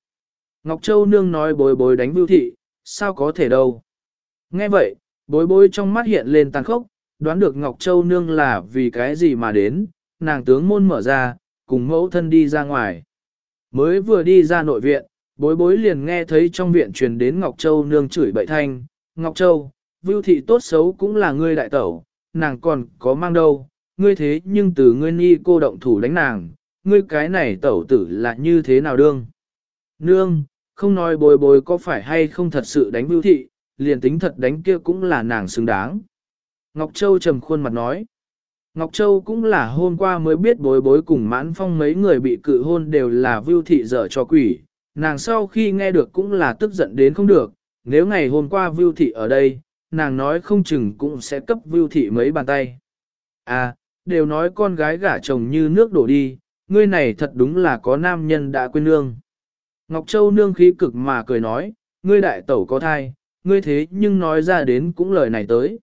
Ngọc Châu nương nói bối bối đánh vưu thị, sao có thể đâu. Nghe vậy, bối bối trong mắt hiện lên tàn khốc, đoán được Ngọc Châu nương là vì cái gì mà đến, nàng tướng môn mở ra, cùng mẫu thân đi ra ngoài. Mới vừa đi ra nội viện, bối bối liền nghe thấy trong viện truyền đến Ngọc Châu nương chửi bậy thanh, Ngọc Châu, vưu thị tốt xấu cũng là ngươi đại tẩu, nàng còn có mang đâu, ngươi thế nhưng từ ngươi nhi cô động thủ đánh nàng, ngươi cái này tẩu tử là như thế nào đương. Nương, không nói bồi bồi có phải hay không thật sự đánh bưu thị, liền tính thật đánh kia cũng là nàng xứng đáng. Ngọc Châu trầm khuôn mặt nói. Ngọc Châu cũng là hôm qua mới biết bối bối cùng mãn phong mấy người bị cự hôn đều là vưu thị dở cho quỷ. Nàng sau khi nghe được cũng là tức giận đến không được, nếu ngày hôm qua vưu thị ở đây, nàng nói không chừng cũng sẽ cấp vưu thị mấy bàn tay. À, đều nói con gái gả chồng như nước đổ đi, ngươi này thật đúng là có nam nhân đã quên nương. Ngọc Châu nương khí cực mà cười nói, ngươi đại tẩu có thai, ngươi thế nhưng nói ra đến cũng lời này tới.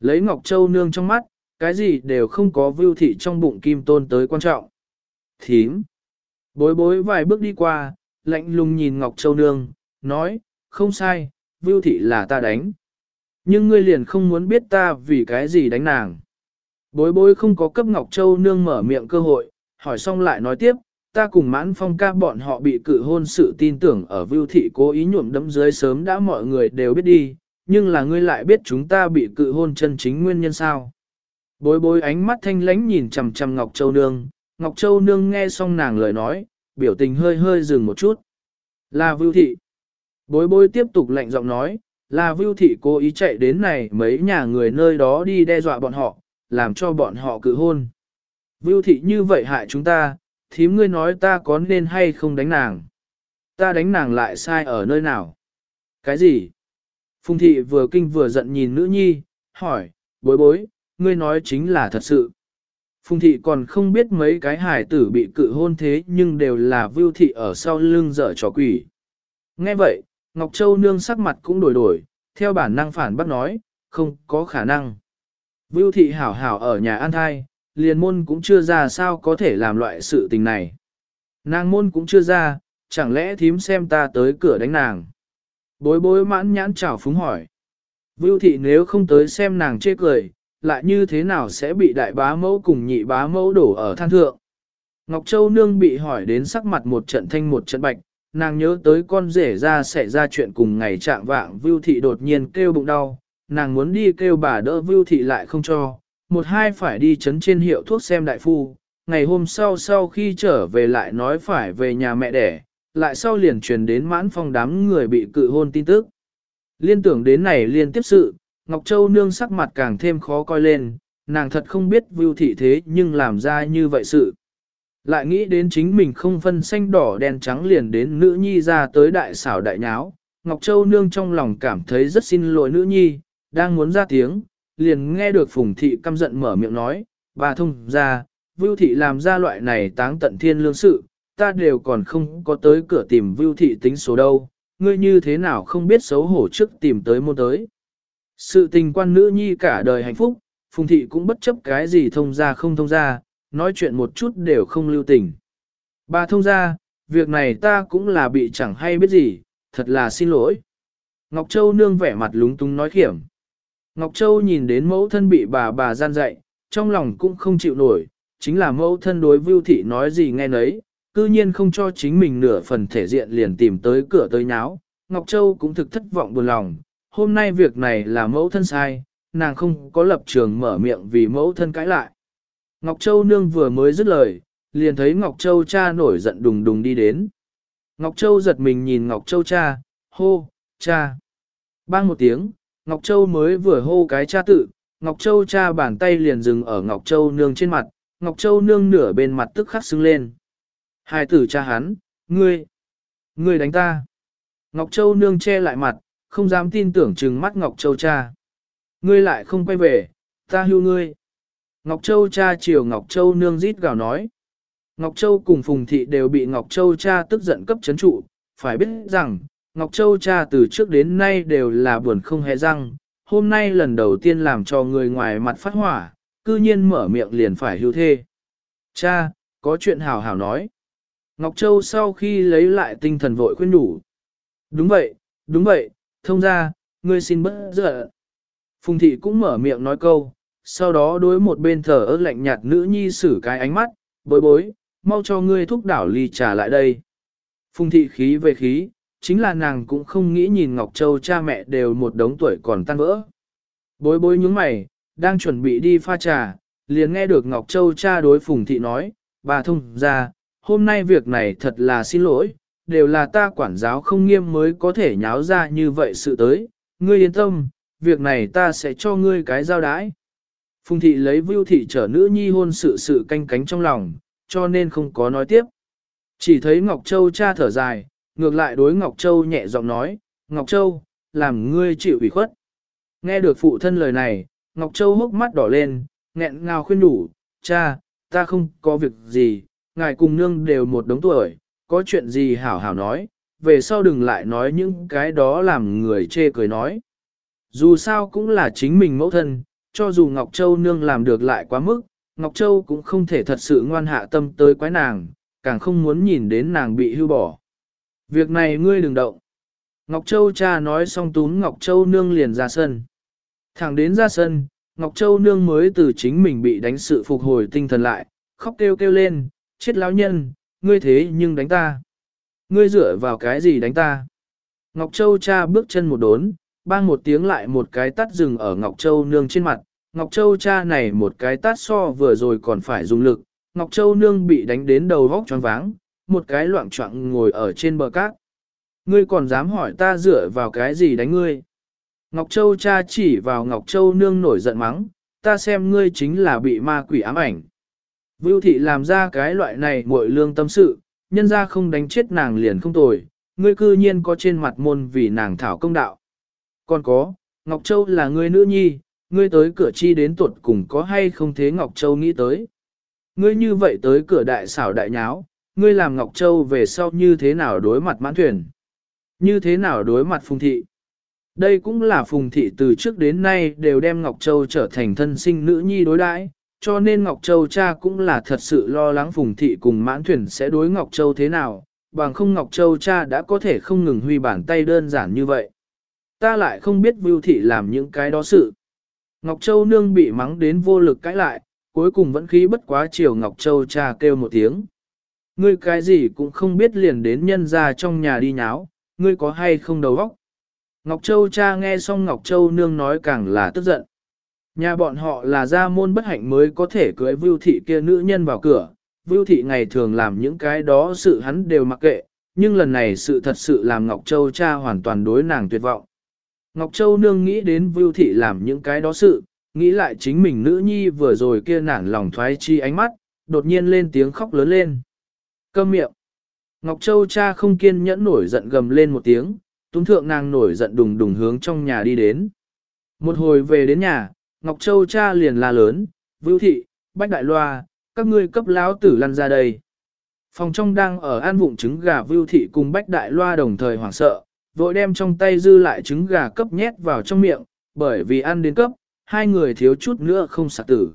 Lấy Ngọc Châu nương trong mắt, cái gì đều không có vưu thị trong bụng kim tôn tới quan trọng. Thím. Bối bối vài bước đi qua, lạnh lùng nhìn Ngọc Châu nương, nói, không sai, vưu thị là ta đánh. Nhưng ngươi liền không muốn biết ta vì cái gì đánh nàng. Bối bối không có cấp Ngọc Châu nương mở miệng cơ hội, hỏi xong lại nói tiếp, ta cùng mãn phong ca bọn họ bị cự hôn sự tin tưởng ở vưu thị cố ý nhuộm đấm dưới sớm đã mọi người đều biết đi, nhưng là ngươi lại biết chúng ta bị cự hôn chân chính nguyên nhân sao. Bối bối ánh mắt thanh lánh nhìn chằm chằm Ngọc Châu Nương, Ngọc Châu Nương nghe xong nàng lời nói, biểu tình hơi hơi dừng một chút. Là vưu thị. Bối bối tiếp tục lạnh giọng nói, là vưu thị cố ý chạy đến này mấy nhà người nơi đó đi đe dọa bọn họ, làm cho bọn họ cự hôn. Vưu thị như vậy hại chúng ta, thím ngươi nói ta có nên hay không đánh nàng. Ta đánh nàng lại sai ở nơi nào? Cái gì? Phùng thị vừa kinh vừa giận nhìn nữ nhi, hỏi, bối bối, ngươi nói chính là thật sự. Phùng thị còn không biết mấy cái hải tử bị cự hôn thế nhưng đều là vưu thị ở sau lưng dở trò quỷ. Nghe vậy, Ngọc Châu nương sắc mặt cũng đổi đổi, theo bản năng phản bác nói, không có khả năng. Vưu thị hảo hảo ở nhà an thai, liền môn cũng chưa ra sao có thể làm loại sự tình này. Nàng môn cũng chưa ra, chẳng lẽ thím xem ta tới cửa đánh nàng. Bối bối mãn nhãn chảo phúng hỏi. Vưu thị nếu không tới xem nàng chê cười, lại như thế nào sẽ bị đại bá mẫu cùng nhị bá mẫu đổ ở than thượng. Ngọc Châu Nương bị hỏi đến sắc mặt một trận thanh một trận bạch, nàng nhớ tới con rể ra sẽ ra chuyện cùng ngày trạng vạng Vưu Thị đột nhiên kêu bụng đau, nàng muốn đi kêu bà đỡ Vưu Thị lại không cho, một hai phải đi chấn trên hiệu thuốc xem đại phu, ngày hôm sau sau khi trở về lại nói phải về nhà mẹ đẻ, lại sau liền truyền đến mãn phong đám người bị cự hôn tin tức. Liên tưởng đến này liên tiếp sự, Ngọc Châu nương sắc mặt càng thêm khó coi lên, nàng thật không biết vưu thị thế nhưng làm ra như vậy sự. Lại nghĩ đến chính mình không phân xanh đỏ đen trắng liền đến nữ nhi ra tới đại xảo đại nháo, Ngọc Châu nương trong lòng cảm thấy rất xin lỗi nữ nhi, đang muốn ra tiếng, liền nghe được phùng thị căm giận mở miệng nói, bà thông ra, vưu thị làm ra loại này táng tận thiên lương sự, ta đều còn không có tới cửa tìm vưu thị tính số đâu, ngươi như thế nào không biết xấu hổ trước tìm tới môn tới. Sự tình quan nữ nhi cả đời hạnh phúc, phùng thị cũng bất chấp cái gì thông ra không thông ra, nói chuyện một chút đều không lưu tình. Bà thông ra, việc này ta cũng là bị chẳng hay biết gì, thật là xin lỗi. Ngọc Châu nương vẻ mặt lúng túng nói khiểm. Ngọc Châu nhìn đến mẫu thân bị bà bà gian dạy, trong lòng cũng không chịu nổi, chính là mẫu thân đối Vưu Thị nói gì nghe nấy, cư nhiên không cho chính mình nửa phần thể diện liền tìm tới cửa tới nháo. Ngọc Châu cũng thực thất vọng buồn lòng, hôm nay việc này là mẫu thân sai, nàng không có lập trường mở miệng vì mẫu thân cãi lại. Ngọc Châu nương vừa mới dứt lời, liền thấy Ngọc Châu cha nổi giận đùng đùng đi đến. Ngọc Châu giật mình nhìn Ngọc Châu cha, hô, cha. Bang một tiếng, Ngọc Châu mới vừa hô cái cha tự, Ngọc Châu cha bàn tay liền dừng ở Ngọc Châu nương trên mặt, Ngọc Châu nương nửa bên mặt tức khắc sưng lên. Hai tử cha hắn, ngươi, ngươi đánh ta. Ngọc Châu nương che lại mặt, không dám tin tưởng trừng mắt Ngọc Châu cha. Ngươi lại không quay về, ta hưu ngươi. Ngọc Châu cha chiều Ngọc Châu nương rít gào nói. Ngọc Châu cùng Phùng Thị đều bị Ngọc Châu cha tức giận cấp chấn trụ, phải biết rằng, Ngọc Châu cha từ trước đến nay đều là buồn không hề răng, hôm nay lần đầu tiên làm cho người ngoài mặt phát hỏa, cư nhiên mở miệng liền phải hưu thê. Cha, có chuyện hảo hảo nói. Ngọc Châu sau khi lấy lại tinh thần vội khuyên đủ. Đúng vậy, đúng vậy, thông ra, ngươi xin bớt giận. Phùng thị cũng mở miệng nói câu, sau đó đối một bên thở ớt lạnh nhạt nữ nhi xử cái ánh mắt, bối bối, mau cho ngươi thúc đảo ly trà lại đây. Phùng thị khí về khí, chính là nàng cũng không nghĩ nhìn Ngọc Châu cha mẹ đều một đống tuổi còn tan vỡ. Bối bối nhúng mày, đang chuẩn bị đi pha trà, liền nghe được Ngọc Châu cha đối Phùng thị nói, bà thông ra, hôm nay việc này thật là xin lỗi, đều là ta quản giáo không nghiêm mới có thể nháo ra như vậy sự tới, ngươi yên tâm, việc này ta sẽ cho ngươi cái giao đái. Phùng thị lấy vưu thị trở nữ nhi hôn sự sự canh cánh trong lòng, cho nên không có nói tiếp. Chỉ thấy Ngọc Châu cha thở dài, ngược lại đối Ngọc Châu nhẹ giọng nói, Ngọc Châu, làm ngươi chịu ủy khuất. Nghe được phụ thân lời này, Ngọc Châu hốc mắt đỏ lên, nghẹn ngào khuyên đủ, cha, ta không có việc gì, ngài cùng nương đều một đống tuổi, có chuyện gì hảo hảo nói, về sau đừng lại nói những cái đó làm người chê cười nói. Dù sao cũng là chính mình mẫu thân, cho dù Ngọc Châu nương làm được lại quá mức, Ngọc Châu cũng không thể thật sự ngoan hạ tâm tới quái nàng, càng không muốn nhìn đến nàng bị hưu bỏ. Việc này ngươi đừng động. Ngọc Châu cha nói xong túm Ngọc Châu nương liền ra sân. Thẳng đến ra sân, Ngọc Châu nương mới từ chính mình bị đánh sự phục hồi tinh thần lại, khóc kêu kêu lên, chết lão nhân, ngươi thế nhưng đánh ta. Ngươi dựa vào cái gì đánh ta? Ngọc Châu cha bước chân một đốn, bang một tiếng lại một cái tắt rừng ở Ngọc Châu nương trên mặt. Ngọc Châu cha này một cái tát so vừa rồi còn phải dùng lực. Ngọc Châu nương bị đánh đến đầu vóc choáng váng, một cái loạn trọng ngồi ở trên bờ cát. Ngươi còn dám hỏi ta dựa vào cái gì đánh ngươi? Ngọc Châu cha chỉ vào Ngọc Châu nương nổi giận mắng, ta xem ngươi chính là bị ma quỷ ám ảnh. Vưu thị làm ra cái loại này muội lương tâm sự, nhân ra không đánh chết nàng liền không tồi, ngươi cư nhiên có trên mặt môn vì nàng thảo công đạo. Còn có, Ngọc Châu là ngươi nữ nhi, ngươi tới cửa chi đến tuột cùng có hay không thế Ngọc Châu nghĩ tới. Ngươi như vậy tới cửa đại xảo đại nháo, ngươi làm Ngọc Châu về sau như thế nào đối mặt mãn thuyền? Như thế nào đối mặt phùng thị? Đây cũng là phùng thị từ trước đến nay đều đem Ngọc Châu trở thành thân sinh nữ nhi đối đãi, cho nên Ngọc Châu cha cũng là thật sự lo lắng phùng thị cùng mãn thuyền sẽ đối Ngọc Châu thế nào, bằng không Ngọc Châu cha đã có thể không ngừng huy bản tay đơn giản như vậy. Ta lại không biết Vưu thị làm những cái đó sự. Ngọc Châu nương bị mắng đến vô lực cãi lại, cuối cùng vẫn khí bất quá chiều Ngọc Châu cha kêu một tiếng. Ngươi cái gì cũng không biết liền đến nhân ra trong nhà đi nháo, ngươi có hay không đầu óc. Ngọc Châu cha nghe xong Ngọc Châu nương nói càng là tức giận. Nhà bọn họ là gia môn bất hạnh mới có thể cưới Vưu Thị kia nữ nhân vào cửa. Vưu Thị ngày thường làm những cái đó sự hắn đều mặc kệ, nhưng lần này sự thật sự làm Ngọc Châu cha hoàn toàn đối nàng tuyệt vọng. Ngọc Châu nương nghĩ đến Vưu Thị làm những cái đó sự, nghĩ lại chính mình nữ nhi vừa rồi kia nản lòng thoái chi ánh mắt, đột nhiên lên tiếng khóc lớn lên. Câm miệng. Ngọc Châu cha không kiên nhẫn nổi giận gầm lên một tiếng, túng thượng nàng nổi giận đùng đùng hướng trong nhà đi đến. Một hồi về đến nhà, Ngọc Châu cha liền la lớn, Vưu Thị, Bách Đại Loa, các ngươi cấp láo tử lăn ra đây. Phòng trong đang ở an vụng trứng gà Vưu Thị cùng Bách Đại Loa đồng thời hoảng sợ, vội đem trong tay dư lại trứng gà cấp nhét vào trong miệng, bởi vì ăn đến cấp, hai người thiếu chút nữa không sạc tử.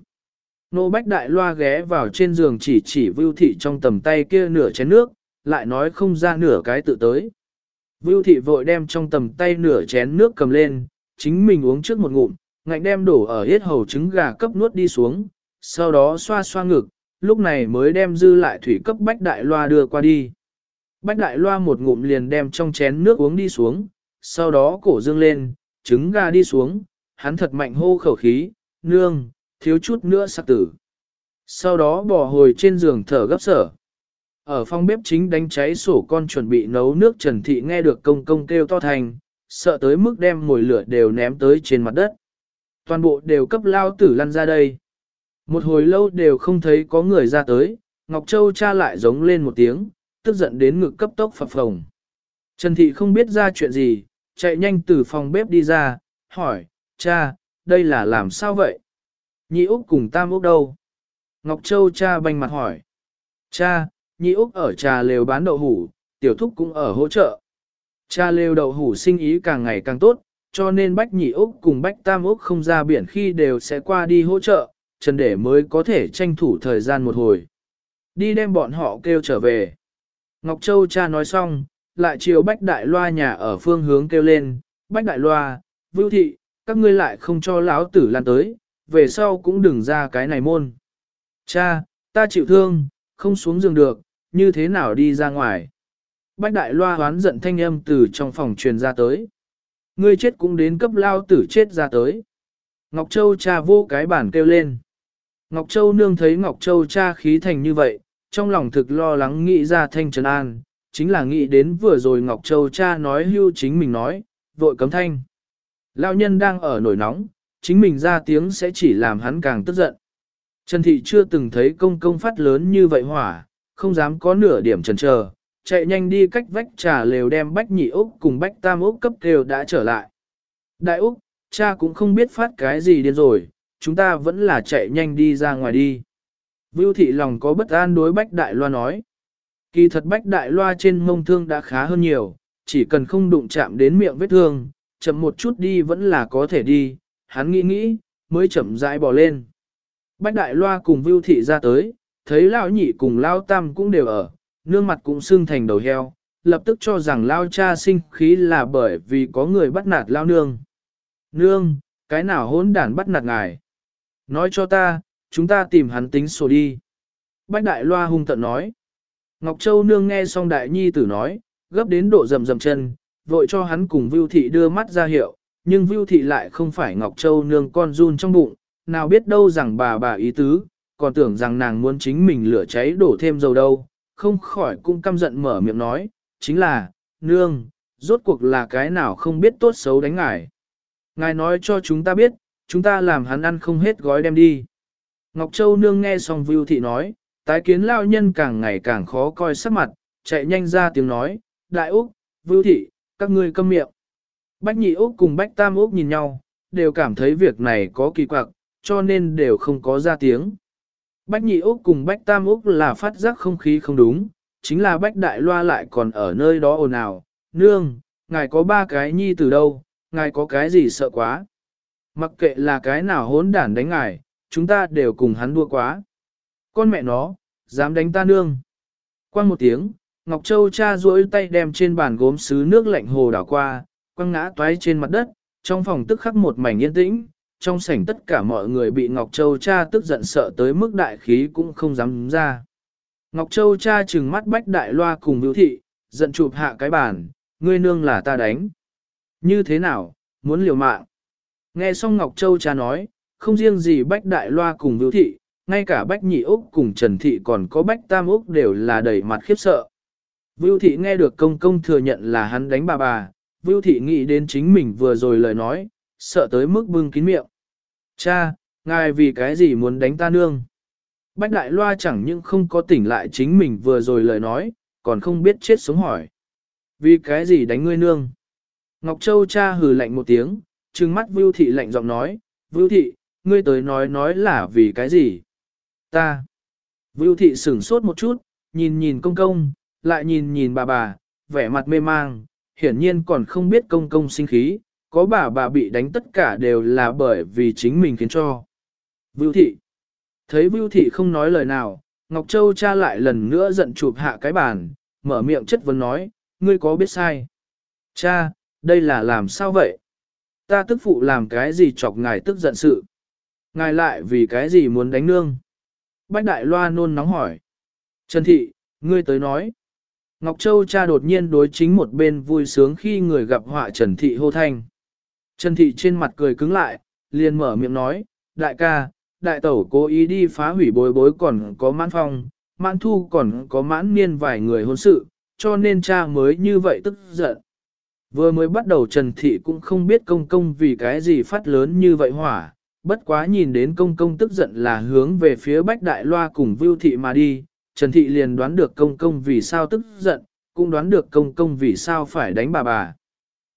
Nô Bách Đại Loa ghé vào trên giường chỉ chỉ Vưu Thị trong tầm tay kia nửa chén nước, lại nói không ra nửa cái tự tới. Vưu Thị vội đem trong tầm tay nửa chén nước cầm lên, chính mình uống trước một ngụm, ngạnh đem đổ ở hết hầu trứng gà cấp nuốt đi xuống, sau đó xoa xoa ngực, lúc này mới đem dư lại thủy cấp Bách Đại Loa đưa qua đi. Bách Đại Loa một ngụm liền đem trong chén nước uống đi xuống, sau đó cổ dương lên, trứng gà đi xuống, hắn thật mạnh hô khẩu khí, nương, thiếu chút nữa sạc tử. Sau đó bỏ hồi trên giường thở gấp sở. Ở phòng bếp chính đánh cháy sổ con chuẩn bị nấu nước Trần Thị nghe được công công kêu to thành, sợ tới mức đem mồi lửa đều ném tới trên mặt đất. Toàn bộ đều cấp lao tử lăn ra đây. Một hồi lâu đều không thấy có người ra tới, Ngọc Châu cha lại giống lên một tiếng, tức giận đến ngực cấp tốc phập phồng. Trần Thị không biết ra chuyện gì, chạy nhanh từ phòng bếp đi ra, hỏi, cha, đây là làm sao vậy? Nhị Úc cùng Tam Úc đâu? Ngọc Châu cha banh mặt hỏi. Cha, Nhị Úc ở trà lều bán đậu hủ, tiểu thúc cũng ở hỗ trợ. Cha lều đậu hủ sinh ý càng ngày càng tốt, cho nên Bách Nhị Úc cùng Bách Tam Úc không ra biển khi đều sẽ qua đi hỗ trợ, Trần Để mới có thể tranh thủ thời gian một hồi. Đi đem bọn họ kêu trở về. Ngọc Châu cha nói xong, lại chiều Bách Đại Loa nhà ở phương hướng kêu lên, Bách Đại Loa, Vưu Thị, các ngươi lại không cho lão tử lan tới, về sau cũng đừng ra cái này môn. Cha, ta chịu thương, không xuống giường được, như thế nào đi ra ngoài. Bách Đại Loa hoán giận thanh âm từ trong phòng truyền ra tới. Ngươi chết cũng đến cấp lao tử chết ra tới. Ngọc Châu cha vô cái bản kêu lên. Ngọc Châu nương thấy Ngọc Châu cha khí thành như vậy, trong lòng thực lo lắng nghĩ ra thanh trấn an, chính là nghĩ đến vừa rồi Ngọc Châu cha nói hưu chính mình nói, vội cấm thanh. Lão nhân đang ở nổi nóng, chính mình ra tiếng sẽ chỉ làm hắn càng tức giận. Trần Thị chưa từng thấy công công phát lớn như vậy hỏa, không dám có nửa điểm chần chờ, chạy nhanh đi cách vách trà lều đem Bách Nhị Úc cùng Bách Tam Úc cấp kêu đã trở lại. Đại Úc, cha cũng không biết phát cái gì điên rồi, chúng ta vẫn là chạy nhanh đi ra ngoài đi. Vưu thị lòng có bất an đối Bách Đại Loa nói. Kỳ thật Bách Đại Loa trên mông thương đã khá hơn nhiều, chỉ cần không đụng chạm đến miệng vết thương, chậm một chút đi vẫn là có thể đi, hắn nghĩ nghĩ, mới chậm rãi bỏ lên. Bách Đại Loa cùng Vưu thị ra tới, thấy Lão nhị cùng lao tam cũng đều ở, nương mặt cũng sưng thành đầu heo, lập tức cho rằng Lao cha sinh khí là bởi vì có người bắt nạt Lao nương. Nương, cái nào hỗn đản bắt nạt ngài? Nói cho ta, chúng ta tìm hắn tính sổ đi. Bách đại loa hung tận nói. Ngọc Châu nương nghe xong đại nhi tử nói, gấp đến độ rầm rầm chân, vội cho hắn cùng Vưu Thị đưa mắt ra hiệu, nhưng Vưu Thị lại không phải Ngọc Châu nương con run trong bụng, nào biết đâu rằng bà bà ý tứ, còn tưởng rằng nàng muốn chính mình lửa cháy đổ thêm dầu đâu, không khỏi cũng căm giận mở miệng nói, chính là, nương, rốt cuộc là cái nào không biết tốt xấu đánh ngài. Ngài nói cho chúng ta biết, chúng ta làm hắn ăn không hết gói đem đi. Ngọc Châu nương nghe xong Vưu Thị nói, tái kiến lao nhân càng ngày càng khó coi sắc mặt, chạy nhanh ra tiếng nói, Đại Úc, Vưu Thị, các ngươi câm miệng. Bách Nhị Úc cùng Bách Tam Úc nhìn nhau, đều cảm thấy việc này có kỳ quặc, cho nên đều không có ra tiếng. Bách Nhị Úc cùng Bách Tam Úc là phát giác không khí không đúng, chính là Bách Đại Loa lại còn ở nơi đó ồn ào, nương, ngài có ba cái nhi từ đâu, ngài có cái gì sợ quá. Mặc kệ là cái nào hốn đản đánh ngài, chúng ta đều cùng hắn đua quá. Con mẹ nó, dám đánh ta nương. Quang một tiếng, Ngọc Châu cha duỗi tay đem trên bàn gốm sứ nước lạnh hồ đảo qua, quăng ngã toái trên mặt đất, trong phòng tức khắc một mảnh yên tĩnh, trong sảnh tất cả mọi người bị Ngọc Châu cha tức giận sợ tới mức đại khí cũng không dám ra. Ngọc Châu cha trừng mắt bách đại loa cùng biểu thị, giận chụp hạ cái bàn, ngươi nương là ta đánh. Như thế nào, muốn liều mạng. Nghe xong Ngọc Châu cha nói, không riêng gì Bách Đại Loa cùng biểu Thị, ngay cả Bách Nhị Úc cùng Trần Thị còn có Bách Tam Úc đều là đầy mặt khiếp sợ. Vưu Thị nghe được công công thừa nhận là hắn đánh bà bà, Vưu Thị nghĩ đến chính mình vừa rồi lời nói, sợ tới mức bưng kín miệng. Cha, ngài vì cái gì muốn đánh ta nương? Bách Đại Loa chẳng những không có tỉnh lại chính mình vừa rồi lời nói, còn không biết chết sống hỏi. Vì cái gì đánh ngươi nương? Ngọc Châu cha hừ lạnh một tiếng, trừng mắt Vưu Thị lạnh giọng nói, Vưu Thị, ngươi tới nói nói là vì cái gì? Ta. Vưu Thị sửng sốt một chút, nhìn nhìn công công, lại nhìn nhìn bà bà, vẻ mặt mê mang, hiển nhiên còn không biết công công sinh khí, có bà bà bị đánh tất cả đều là bởi vì chính mình khiến cho. Vưu Thị. Thấy Vưu Thị không nói lời nào, Ngọc Châu cha lại lần nữa giận chụp hạ cái bàn, mở miệng chất vấn nói, ngươi có biết sai? Cha, đây là làm sao vậy? Ta tức phụ làm cái gì chọc ngài tức giận sự? Ngài lại vì cái gì muốn đánh nương? Bách Đại Loa nôn nóng hỏi. Trần Thị, ngươi tới nói. Ngọc Châu cha đột nhiên đối chính một bên vui sướng khi người gặp họa Trần Thị hô thanh. Trần Thị trên mặt cười cứng lại, liền mở miệng nói, đại ca, đại tẩu cố ý đi phá hủy bối bối còn có mãn phong, mãn thu còn có mãn niên vài người hôn sự, cho nên cha mới như vậy tức giận. Vừa mới bắt đầu Trần Thị cũng không biết công công vì cái gì phát lớn như vậy hỏa, bất quá nhìn đến công công tức giận là hướng về phía Bách Đại Loa cùng Vưu Thị mà đi, Trần Thị liền đoán được công công vì sao tức giận, cũng đoán được công công vì sao phải đánh bà bà.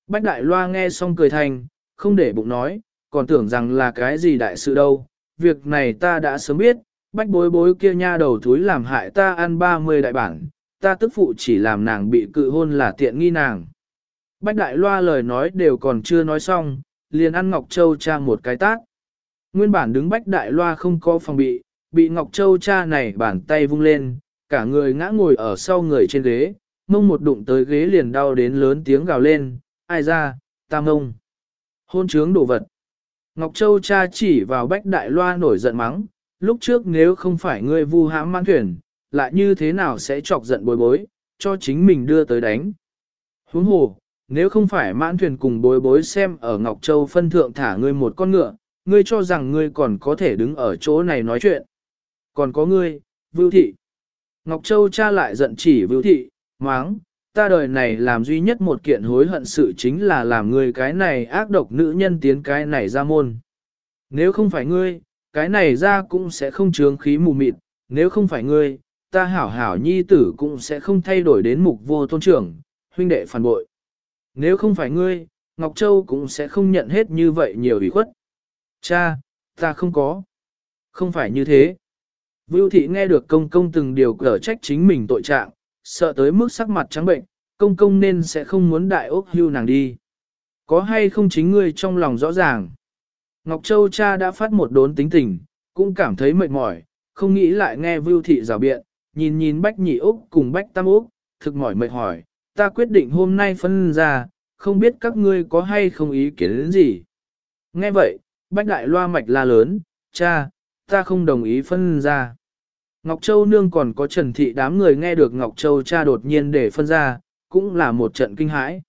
Bách Đại Loa nghe xong cười thành, không để bụng nói, còn tưởng rằng là cái gì đại sự đâu, việc này ta đã sớm biết, bách bối bối kia nha đầu thúi làm hại ta ăn 30 đại bản, ta tức phụ chỉ làm nàng bị cự hôn là tiện nghi nàng. Bách Đại Loa lời nói đều còn chưa nói xong, liền ăn Ngọc Châu cha một cái tác. Nguyên bản đứng Bách Đại Loa không có phòng bị, bị Ngọc Châu cha này bàn tay vung lên, cả người ngã ngồi ở sau người trên ghế, mông một đụng tới ghế liền đau đến lớn tiếng gào lên, ai ra, ta mông. Hôn trướng đồ vật. Ngọc Châu cha chỉ vào Bách Đại Loa nổi giận mắng, lúc trước nếu không phải ngươi vu hãm mãn thuyền, lại như thế nào sẽ chọc giận bối bối, cho chính mình đưa tới đánh. Huống hồ, nếu không phải mãn thuyền cùng bối bối xem ở Ngọc Châu phân thượng thả ngươi một con ngựa, ngươi cho rằng ngươi còn có thể đứng ở chỗ này nói chuyện. Còn có ngươi, Vưu Thị. Ngọc Châu cha lại giận chỉ Vưu Thị, máng, ta đời này làm duy nhất một kiện hối hận sự chính là làm ngươi cái này ác độc nữ nhân tiến cái này ra môn. Nếu không phải ngươi, cái này ra cũng sẽ không trướng khí mù mịt, nếu không phải ngươi, ta hảo hảo nhi tử cũng sẽ không thay đổi đến mục vô tôn trưởng, huynh đệ phản bội. Nếu không phải ngươi, Ngọc Châu cũng sẽ không nhận hết như vậy nhiều ủy khuất. Cha, ta không có. Không phải như thế. Vưu thị nghe được công công từng điều cở trách chính mình tội trạng, sợ tới mức sắc mặt trắng bệnh, công công nên sẽ không muốn đại ốc hưu nàng đi. Có hay không chính ngươi trong lòng rõ ràng. Ngọc Châu cha đã phát một đốn tính tình, cũng cảm thấy mệt mỏi, không nghĩ lại nghe Vưu Thị rào biện, nhìn nhìn Bách Nhị Úc cùng Bách Tam Úc, thực mỏi mệt hỏi, ta quyết định hôm nay phân ra, không biết các ngươi có hay không ý kiến đến gì. Nghe vậy, Bách Đại loa mạch la lớn, cha, ta không đồng ý phân ra. Ngọc Châu Nương còn có Trần Thị đám người nghe được Ngọc Châu cha đột nhiên để phân ra, cũng là một trận kinh hãi.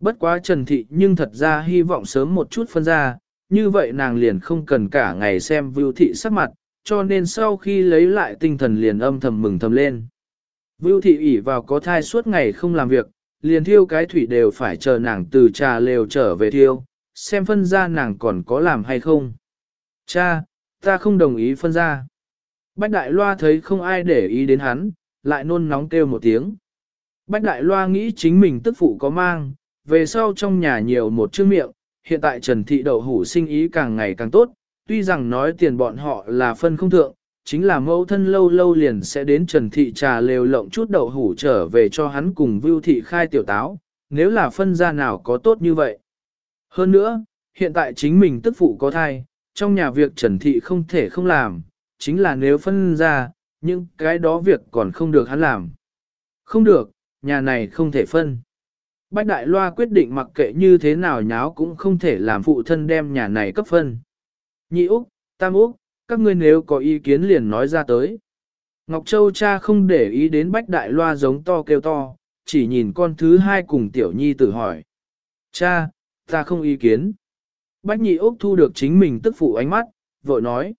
Bất quá Trần Thị nhưng thật ra hy vọng sớm một chút phân ra, như vậy nàng liền không cần cả ngày xem Vưu Thị sắc mặt, cho nên sau khi lấy lại tinh thần liền âm thầm mừng thầm lên. Vưu Thị ỉ vào có thai suốt ngày không làm việc, liền thiêu cái thủy đều phải chờ nàng từ trà lều trở về thiêu, xem phân ra nàng còn có làm hay không. Cha, ta không đồng ý phân ra. Bách Đại Loa thấy không ai để ý đến hắn, lại nôn nóng kêu một tiếng. Bách Đại Loa nghĩ chính mình tức phụ có mang, về sau trong nhà nhiều một chữ miệng, hiện tại Trần Thị Đậu Hủ sinh ý càng ngày càng tốt, tuy rằng nói tiền bọn họ là phân không thượng, chính là mẫu thân lâu lâu liền sẽ đến Trần Thị trà lều lộng chút đậu hủ trở về cho hắn cùng Vưu Thị khai tiểu táo, nếu là phân ra nào có tốt như vậy. Hơn nữa, hiện tại chính mình tức phụ có thai, trong nhà việc Trần Thị không thể không làm, chính là nếu phân ra, những cái đó việc còn không được hắn làm. Không được, nhà này không thể phân. Bách Đại Loa quyết định mặc kệ như thế nào nháo cũng không thể làm phụ thân đem nhà này cấp phân. Nhị Úc, Tam Úc, các ngươi nếu có ý kiến liền nói ra tới. Ngọc Châu cha không để ý đến Bách Đại Loa giống to kêu to, chỉ nhìn con thứ hai cùng Tiểu Nhi tử hỏi. Cha, ta không ý kiến. Bách Nhị Úc thu được chính mình tức phụ ánh mắt, vội nói.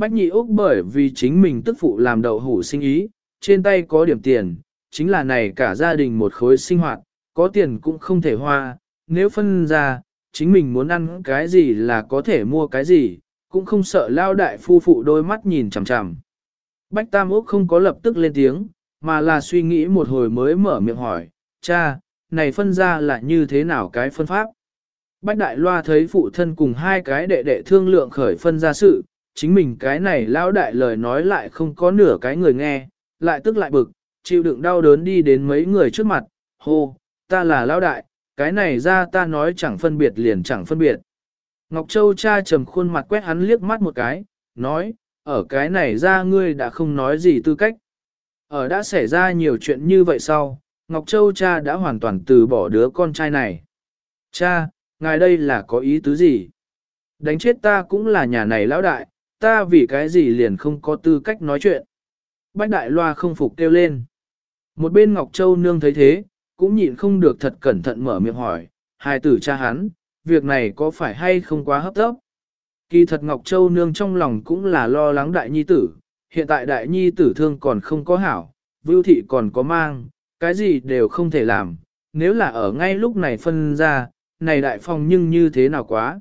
Bách Nhị Úc bởi vì chính mình tức phụ làm đậu hủ sinh ý, trên tay có điểm tiền, chính là này cả gia đình một khối sinh hoạt, có tiền cũng không thể hoa, nếu phân ra, chính mình muốn ăn cái gì là có thể mua cái gì, cũng không sợ lao đại phu phụ đôi mắt nhìn chằm chằm. Bách Tam Úc không có lập tức lên tiếng, mà là suy nghĩ một hồi mới mở miệng hỏi, cha, này phân ra là như thế nào cái phân pháp? Bách Đại Loa thấy phụ thân cùng hai cái đệ đệ thương lượng khởi phân ra sự, chính mình cái này lão đại lời nói lại không có nửa cái người nghe, lại tức lại bực, chịu đựng đau đớn đi đến mấy người trước mặt, hô, ta là lão đại, cái này ra ta nói chẳng phân biệt liền chẳng phân biệt. Ngọc Châu cha trầm khuôn mặt quét hắn liếc mắt một cái, nói, ở cái này ra ngươi đã không nói gì tư cách. Ở đã xảy ra nhiều chuyện như vậy sau, Ngọc Châu cha đã hoàn toàn từ bỏ đứa con trai này. Cha, ngài đây là có ý tứ gì? Đánh chết ta cũng là nhà này lão đại, ta vì cái gì liền không có tư cách nói chuyện. Bách đại loa không phục kêu lên. Một bên Ngọc Châu nương thấy thế, cũng nhịn không được thật cẩn thận mở miệng hỏi, hai tử cha hắn, việc này có phải hay không quá hấp tấp? Kỳ thật Ngọc Châu nương trong lòng cũng là lo lắng đại nhi tử, hiện tại đại nhi tử thương còn không có hảo, vưu thị còn có mang, cái gì đều không thể làm, nếu là ở ngay lúc này phân ra, này đại phong nhưng như thế nào quá.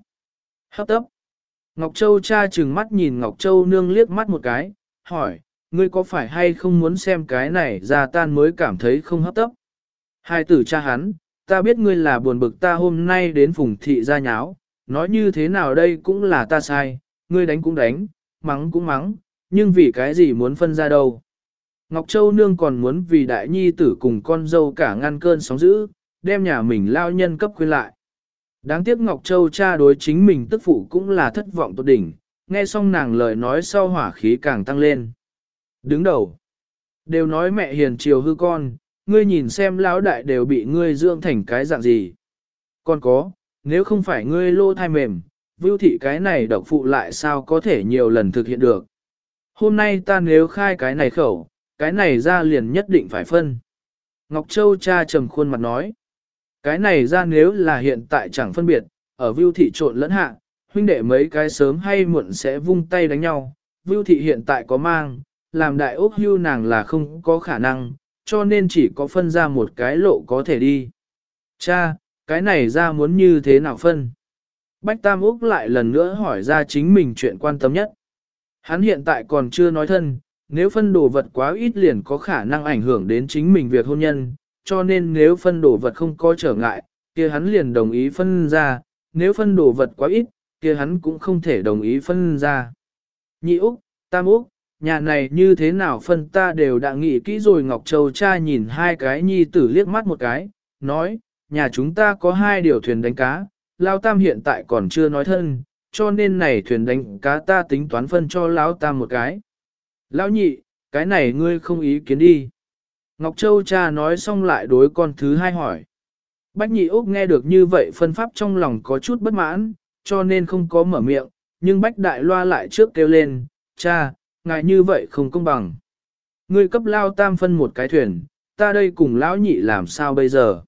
Hấp tấp. Ngọc Châu cha chừng mắt nhìn Ngọc Châu nương liếc mắt một cái, hỏi, ngươi có phải hay không muốn xem cái này ra tan mới cảm thấy không hấp tấp. Hai tử cha hắn, ta biết ngươi là buồn bực ta hôm nay đến phùng thị ra nháo, nói như thế nào đây cũng là ta sai, ngươi đánh cũng đánh, mắng cũng mắng, nhưng vì cái gì muốn phân ra đâu. Ngọc Châu Nương còn muốn vì đại nhi tử cùng con dâu cả ngăn cơn sóng dữ, đem nhà mình lao nhân cấp khuyên lại. Đáng tiếc Ngọc Châu cha đối chính mình tức phụ cũng là thất vọng tốt đỉnh, nghe xong nàng lời nói sau hỏa khí càng tăng lên. Đứng đầu, đều nói mẹ hiền chiều hư con, ngươi nhìn xem lão đại đều bị ngươi dưỡng thành cái dạng gì. Còn có, nếu không phải ngươi lô thai mềm, vưu thị cái này độc phụ lại sao có thể nhiều lần thực hiện được. Hôm nay ta nếu khai cái này khẩu, cái này ra liền nhất định phải phân. Ngọc Châu cha trầm khuôn mặt nói, cái này ra nếu là hiện tại chẳng phân biệt, ở vưu thị trộn lẫn hạ, huynh đệ mấy cái sớm hay muộn sẽ vung tay đánh nhau, vưu thị hiện tại có mang, làm đại ốc hưu nàng là không có khả năng, cho nên chỉ có phân ra một cái lộ có thể đi. Cha, cái này ra muốn như thế nào phân? Bách Tam Úc lại lần nữa hỏi ra chính mình chuyện quan tâm nhất. Hắn hiện tại còn chưa nói thân, nếu phân đồ vật quá ít liền có khả năng ảnh hưởng đến chính mình việc hôn nhân, cho nên nếu phân đồ vật không có trở ngại, kia hắn liền đồng ý phân ra, nếu phân đồ vật quá ít, kia hắn cũng không thể đồng ý phân ra. Nhị Úc, Tam Úc, nhà này như thế nào phân ta đều đã nghĩ kỹ rồi Ngọc Châu cha nhìn hai cái nhi tử liếc mắt một cái, nói, nhà chúng ta có hai điều thuyền đánh cá, Lao Tam hiện tại còn chưa nói thân, cho nên này thuyền đánh cá ta tính toán phân cho Lão Tam một cái. Lão nhị, cái này ngươi không ý kiến đi. Ngọc Châu cha nói xong lại đối con thứ hai hỏi. Bách nhị Úc nghe được như vậy phân pháp trong lòng có chút bất mãn, cho nên không có mở miệng, nhưng Bách đại loa lại trước kêu lên, cha, ngài như vậy không công bằng. Ngươi cấp lao tam phân một cái thuyền, ta đây cùng lão nhị làm sao bây giờ?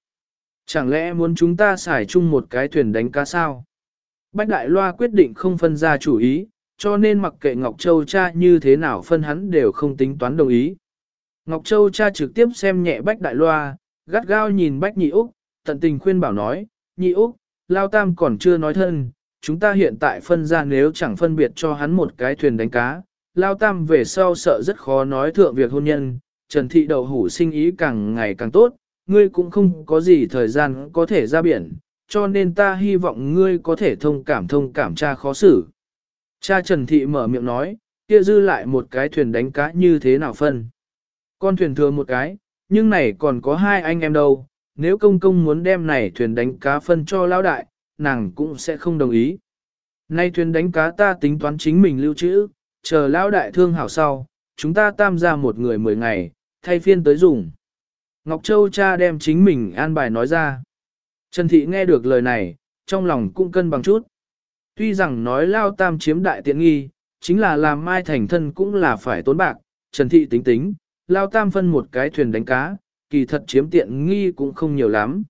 Chẳng lẽ muốn chúng ta xài chung một cái thuyền đánh cá sao? Bách Đại Loa quyết định không phân ra chủ ý, cho nên mặc kệ Ngọc Châu cha như thế nào phân hắn đều không tính toán đồng ý. Ngọc Châu cha trực tiếp xem nhẹ Bách Đại Loa, gắt gao nhìn Bách Nhị Úc, tận tình khuyên bảo nói, Nhị Úc, Lao Tam còn chưa nói thân, chúng ta hiện tại phân ra nếu chẳng phân biệt cho hắn một cái thuyền đánh cá, Lao Tam về sau sợ rất khó nói thượng việc hôn nhân, Trần Thị Đậu Hủ sinh ý càng ngày càng tốt, ngươi cũng không có gì thời gian có thể ra biển, cho nên ta hy vọng ngươi có thể thông cảm thông cảm cha khó xử. Cha Trần Thị mở miệng nói, kia dư lại một cái thuyền đánh cá như thế nào phân. Con thuyền thừa một cái, nhưng này còn có hai anh em đâu, nếu công công muốn đem này thuyền đánh cá phân cho lão đại, nàng cũng sẽ không đồng ý. Nay thuyền đánh cá ta tính toán chính mình lưu trữ, chờ lão đại thương hảo sau, chúng ta tam ra một người mười ngày, thay phiên tới dùng. Ngọc Châu cha đem chính mình an bài nói ra. Trần Thị nghe được lời này, trong lòng cũng cân bằng chút. Tuy rằng nói lao tam chiếm đại tiện nghi, chính là làm mai thành thân cũng là phải tốn bạc, Trần Thị tính tính, lao tam phân một cái thuyền đánh cá, kỳ thật chiếm tiện nghi cũng không nhiều lắm.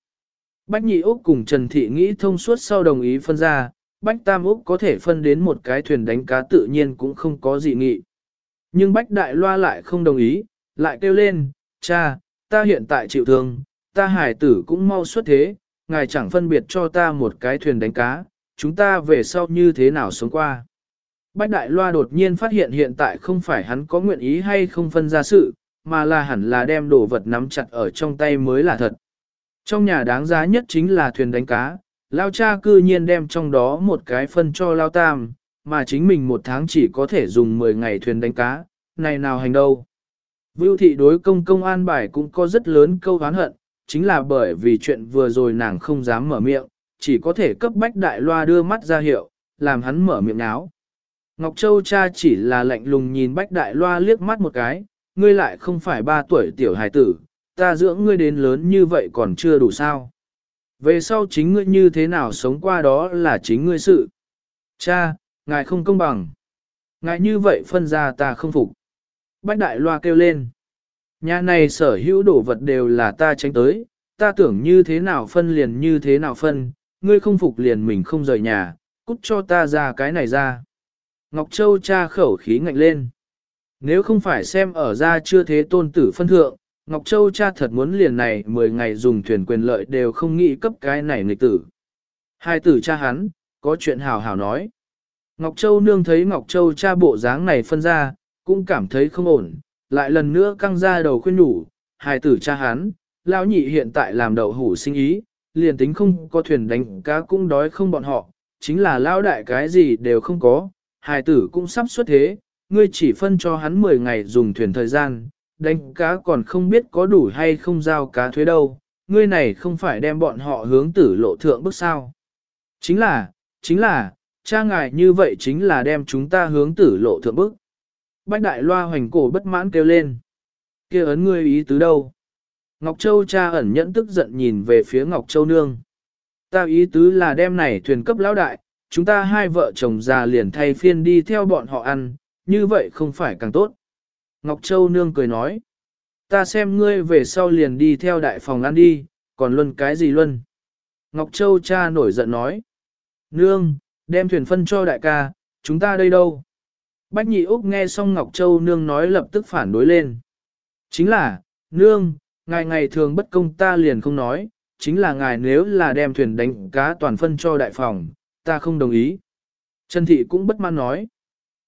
Bách Nhị Úc cùng Trần Thị nghĩ thông suốt sau đồng ý phân ra, Bách Tam Úc có thể phân đến một cái thuyền đánh cá tự nhiên cũng không có gì nghị. Nhưng Bách Đại Loa lại không đồng ý, lại kêu lên, cha, ta hiện tại chịu thương, ta hải tử cũng mau xuất thế, ngài chẳng phân biệt cho ta một cái thuyền đánh cá, chúng ta về sau như thế nào sống qua. Bách Đại Loa đột nhiên phát hiện hiện tại không phải hắn có nguyện ý hay không phân ra sự, mà là hẳn là đem đồ vật nắm chặt ở trong tay mới là thật. Trong nhà đáng giá nhất chính là thuyền đánh cá, Lao cha cư nhiên đem trong đó một cái phân cho Lao Tam, mà chính mình một tháng chỉ có thể dùng 10 ngày thuyền đánh cá, này nào hành đâu. Vưu thị đối công công an bài cũng có rất lớn câu hán hận, chính là bởi vì chuyện vừa rồi nàng không dám mở miệng, chỉ có thể cấp bách đại loa đưa mắt ra hiệu, làm hắn mở miệng áo. Ngọc Châu cha chỉ là lạnh lùng nhìn bách đại loa liếc mắt một cái, ngươi lại không phải ba tuổi tiểu hài tử, ta dưỡng ngươi đến lớn như vậy còn chưa đủ sao. Về sau chính ngươi như thế nào sống qua đó là chính ngươi sự. Cha, ngài không công bằng. Ngài như vậy phân ra ta không phục. Bách đại loa kêu lên. Nhà này sở hữu đồ vật đều là ta tránh tới, ta tưởng như thế nào phân liền như thế nào phân, ngươi không phục liền mình không rời nhà, cút cho ta ra cái này ra. Ngọc Châu cha khẩu khí ngạnh lên. Nếu không phải xem ở ra chưa thế tôn tử phân thượng, Ngọc Châu cha thật muốn liền này 10 ngày dùng thuyền quyền lợi đều không nghĩ cấp cái này nghịch tử. Hai tử cha hắn, có chuyện hào hào nói. Ngọc Châu nương thấy Ngọc Châu cha bộ dáng này phân ra, cũng cảm thấy không ổn, lại lần nữa căng ra đầu khuyên nhủ, hai tử cha hắn, lão nhị hiện tại làm đậu hủ sinh ý, liền tính không có thuyền đánh cá cũng đói không bọn họ, chính là lão đại cái gì đều không có, hài tử cũng sắp xuất thế, ngươi chỉ phân cho hắn 10 ngày dùng thuyền thời gian, đánh cá còn không biết có đủ hay không giao cá thuế đâu, ngươi này không phải đem bọn họ hướng tử lộ thượng bước sao. Chính là, chính là, cha ngài như vậy chính là đem chúng ta hướng tử lộ thượng bước. Bách đại loa hoành cổ bất mãn kêu lên. kia ấn ngươi ý tứ đâu? Ngọc Châu cha ẩn nhẫn tức giận nhìn về phía Ngọc Châu nương. Ta ý tứ là đem này thuyền cấp lão đại, chúng ta hai vợ chồng già liền thay phiên đi theo bọn họ ăn, như vậy không phải càng tốt. Ngọc Châu nương cười nói. Ta xem ngươi về sau liền đi theo đại phòng ăn đi, còn luân cái gì luân? Ngọc Châu cha nổi giận nói. Nương, đem thuyền phân cho đại ca, chúng ta đây đâu? Bách nhị Úc nghe xong Ngọc Châu nương nói lập tức phản đối lên. Chính là, nương, ngài ngày thường bất công ta liền không nói, chính là ngài nếu là đem thuyền đánh cá toàn phân cho đại phòng, ta không đồng ý. Trần Thị cũng bất mãn nói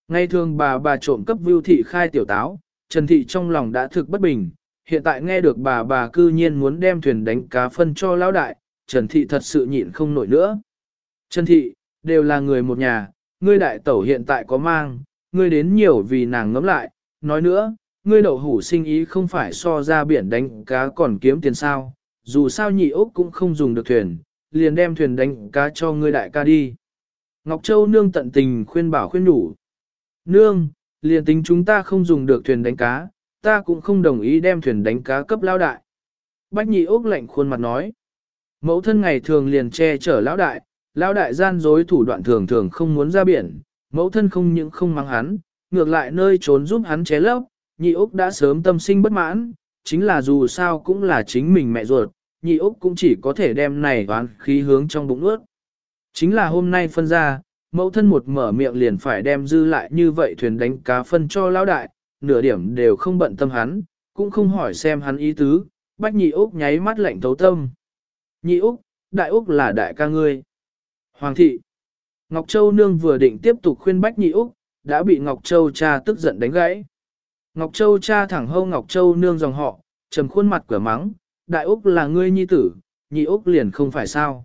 ngay thường bà bà trộm cấp vưu thị khai tiểu táo, Trần Thị trong lòng đã thực bất bình, hiện tại nghe được bà bà cư nhiên muốn đem thuyền đánh cá phân cho lão đại, Trần Thị thật sự nhịn không nổi nữa. Trần Thị, đều là người một nhà, ngươi đại tẩu hiện tại có mang, ngươi đến nhiều vì nàng ngấm lại, nói nữa, ngươi đậu hủ sinh ý không phải so ra biển đánh cá còn kiếm tiền sao, dù sao nhị ốc cũng không dùng được thuyền, liền đem thuyền đánh cá cho ngươi đại ca đi. Ngọc Châu nương tận tình khuyên bảo khuyên nhủ. Nương, liền tính chúng ta không dùng được thuyền đánh cá, ta cũng không đồng ý đem thuyền đánh cá cấp lao đại. Bách nhị ốc lạnh khuôn mặt nói. Mẫu thân ngày thường liền che chở lão đại, lão đại gian dối thủ đoạn thường thường không muốn ra biển, mẫu thân không những không mang hắn, ngược lại nơi trốn giúp hắn ché lấp, nhị ốc đã sớm tâm sinh bất mãn, chính là dù sao cũng là chính mình mẹ ruột, nhị ốc cũng chỉ có thể đem này toán khí hướng trong bụng ướt. Chính là hôm nay phân ra, mẫu thân một mở miệng liền phải đem dư lại như vậy thuyền đánh cá phân cho lão đại, nửa điểm đều không bận tâm hắn, cũng không hỏi xem hắn ý tứ, bách nhị úc nháy mắt lạnh thấu tâm. Nhị úc, đại úc là đại ca ngươi. Hoàng thị. Ngọc Châu nương vừa định tiếp tục khuyên bách nhị úc, đã bị Ngọc Châu cha tức giận đánh gãy. Ngọc Châu cha thẳng hâu Ngọc Châu nương dòng họ, trầm khuôn mặt cửa mắng, đại úc là ngươi nhi tử, nhị úc liền không phải sao.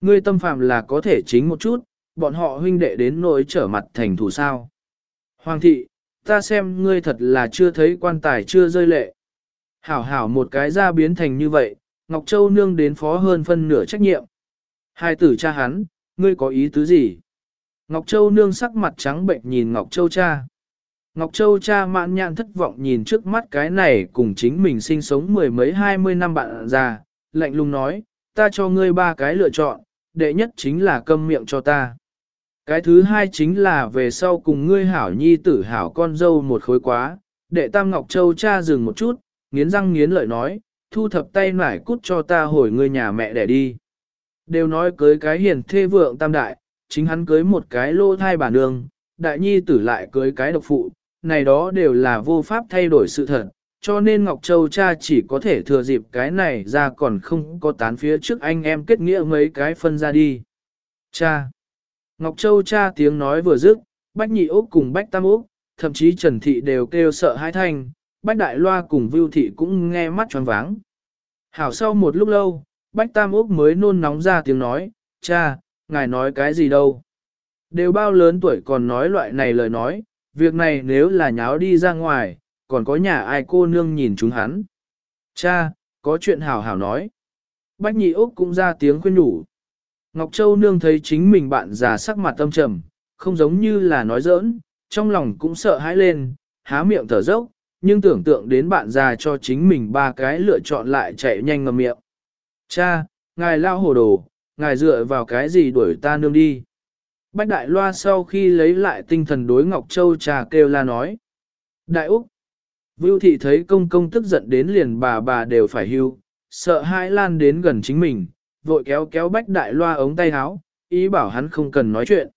Ngươi tâm phạm là có thể chính một chút, bọn họ huynh đệ đến nỗi trở mặt thành thủ sao. Hoàng thị, ta xem ngươi thật là chưa thấy quan tài chưa rơi lệ. Hảo hảo một cái ra biến thành như vậy, Ngọc Châu nương đến phó hơn phân nửa trách nhiệm. Hai tử cha hắn, ngươi có ý tứ gì? Ngọc Châu nương sắc mặt trắng bệnh nhìn Ngọc Châu cha. Ngọc Châu cha mãn nhãn thất vọng nhìn trước mắt cái này cùng chính mình sinh sống mười mấy hai mươi năm bạn già, lạnh lùng nói, ta cho ngươi ba cái lựa chọn, đệ nhất chính là câm miệng cho ta. Cái thứ hai chính là về sau cùng ngươi hảo nhi tử hảo con dâu một khối quá, đệ tam Ngọc Châu cha dừng một chút, nghiến răng nghiến lợi nói, thu thập tay nải cút cho ta hồi ngươi nhà mẹ để đi. Đều nói cưới cái hiền thê vượng tam đại, chính hắn cưới một cái lô thai bà nương, đại nhi tử lại cưới cái độc phụ, này đó đều là vô pháp thay đổi sự thật, cho nên Ngọc Châu cha chỉ có thể thừa dịp cái này ra còn không có tán phía trước anh em kết nghĩa mấy cái phân ra đi. Cha! Ngọc Châu cha tiếng nói vừa dứt, Bách Nhị Úc cùng Bách Tam Úc, thậm chí Trần Thị đều kêu sợ hãi thanh, Bách Đại Loa cùng Vưu Thị cũng nghe mắt tròn váng. Hảo sau một lúc lâu, Bách Tam Úc mới nôn nóng ra tiếng nói, cha, ngài nói cái gì đâu. Đều bao lớn tuổi còn nói loại này lời nói, việc này nếu là nháo đi ra ngoài, còn có nhà ai cô nương nhìn chúng hắn. Cha, có chuyện hảo hảo nói. Bách nhị Úc cũng ra tiếng khuyên nhủ. Ngọc Châu nương thấy chính mình bạn già sắc mặt tâm trầm, không giống như là nói giỡn, trong lòng cũng sợ hãi lên, há miệng thở dốc, nhưng tưởng tượng đến bạn già cho chính mình ba cái lựa chọn lại chạy nhanh ngầm miệng. Cha, ngài lao hồ đồ, ngài dựa vào cái gì đuổi ta nương đi. Bách Đại Loa sau khi lấy lại tinh thần đối Ngọc Châu trà kêu la nói. Đại Úc! Vưu thị thấy công công tức giận đến liền bà bà đều phải hưu, sợ hãi lan đến gần chính mình, vội kéo kéo Bách Đại Loa ống tay áo, ý bảo hắn không cần nói chuyện.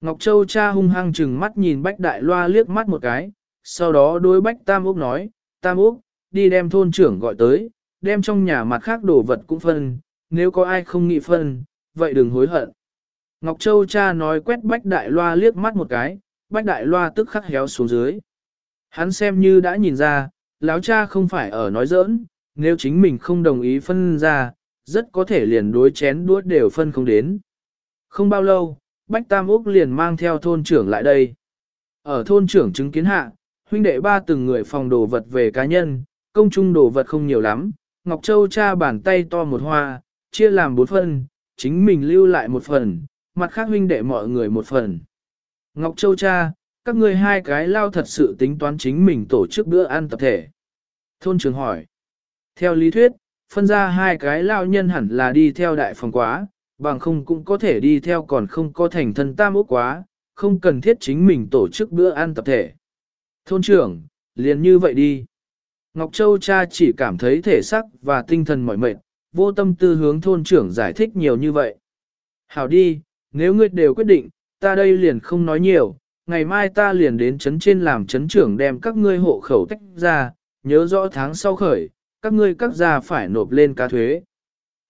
Ngọc Châu cha hung hăng chừng mắt nhìn Bách Đại Loa liếc mắt một cái, sau đó đối Bách Tam Úc nói, Tam Úc, đi đem thôn trưởng gọi tới, đem trong nhà mặt khác đồ vật cũng phân, nếu có ai không nghĩ phân, vậy đừng hối hận. Ngọc Châu cha nói quét Bách Đại Loa liếc mắt một cái, Bách Đại Loa tức khắc héo xuống dưới. Hắn xem như đã nhìn ra, lão cha không phải ở nói giỡn, nếu chính mình không đồng ý phân ra, rất có thể liền đối chén đuốt đều phân không đến. Không bao lâu, Bách Tam Úc liền mang theo thôn trưởng lại đây. Ở thôn trưởng chứng kiến hạ, huynh đệ ba từng người phòng đồ vật về cá nhân, công chung đồ vật không nhiều lắm, Ngọc Châu cha bàn tay to một hoa, chia làm bốn phần, chính mình lưu lại một phần, mặt khác huynh đệ mọi người một phần. Ngọc Châu cha, các ngươi hai cái lao thật sự tính toán chính mình tổ chức bữa ăn tập thể. Thôn trưởng hỏi. Theo lý thuyết, phân ra hai cái lao nhân hẳn là đi theo đại phòng quá, bằng không cũng có thể đi theo còn không có thành thân tam ốc quá, không cần thiết chính mình tổ chức bữa ăn tập thể. Thôn trưởng, liền như vậy đi. Ngọc Châu cha chỉ cảm thấy thể sắc và tinh thần mỏi mệt, vô tâm tư hướng thôn trưởng giải thích nhiều như vậy. Hảo đi, nếu ngươi đều quyết định, ta đây liền không nói nhiều, ngày mai ta liền đến chấn trên làm chấn trưởng đem các ngươi hộ khẩu tách ra, nhớ rõ tháng sau khởi, các ngươi các gia phải nộp lên cá thuế.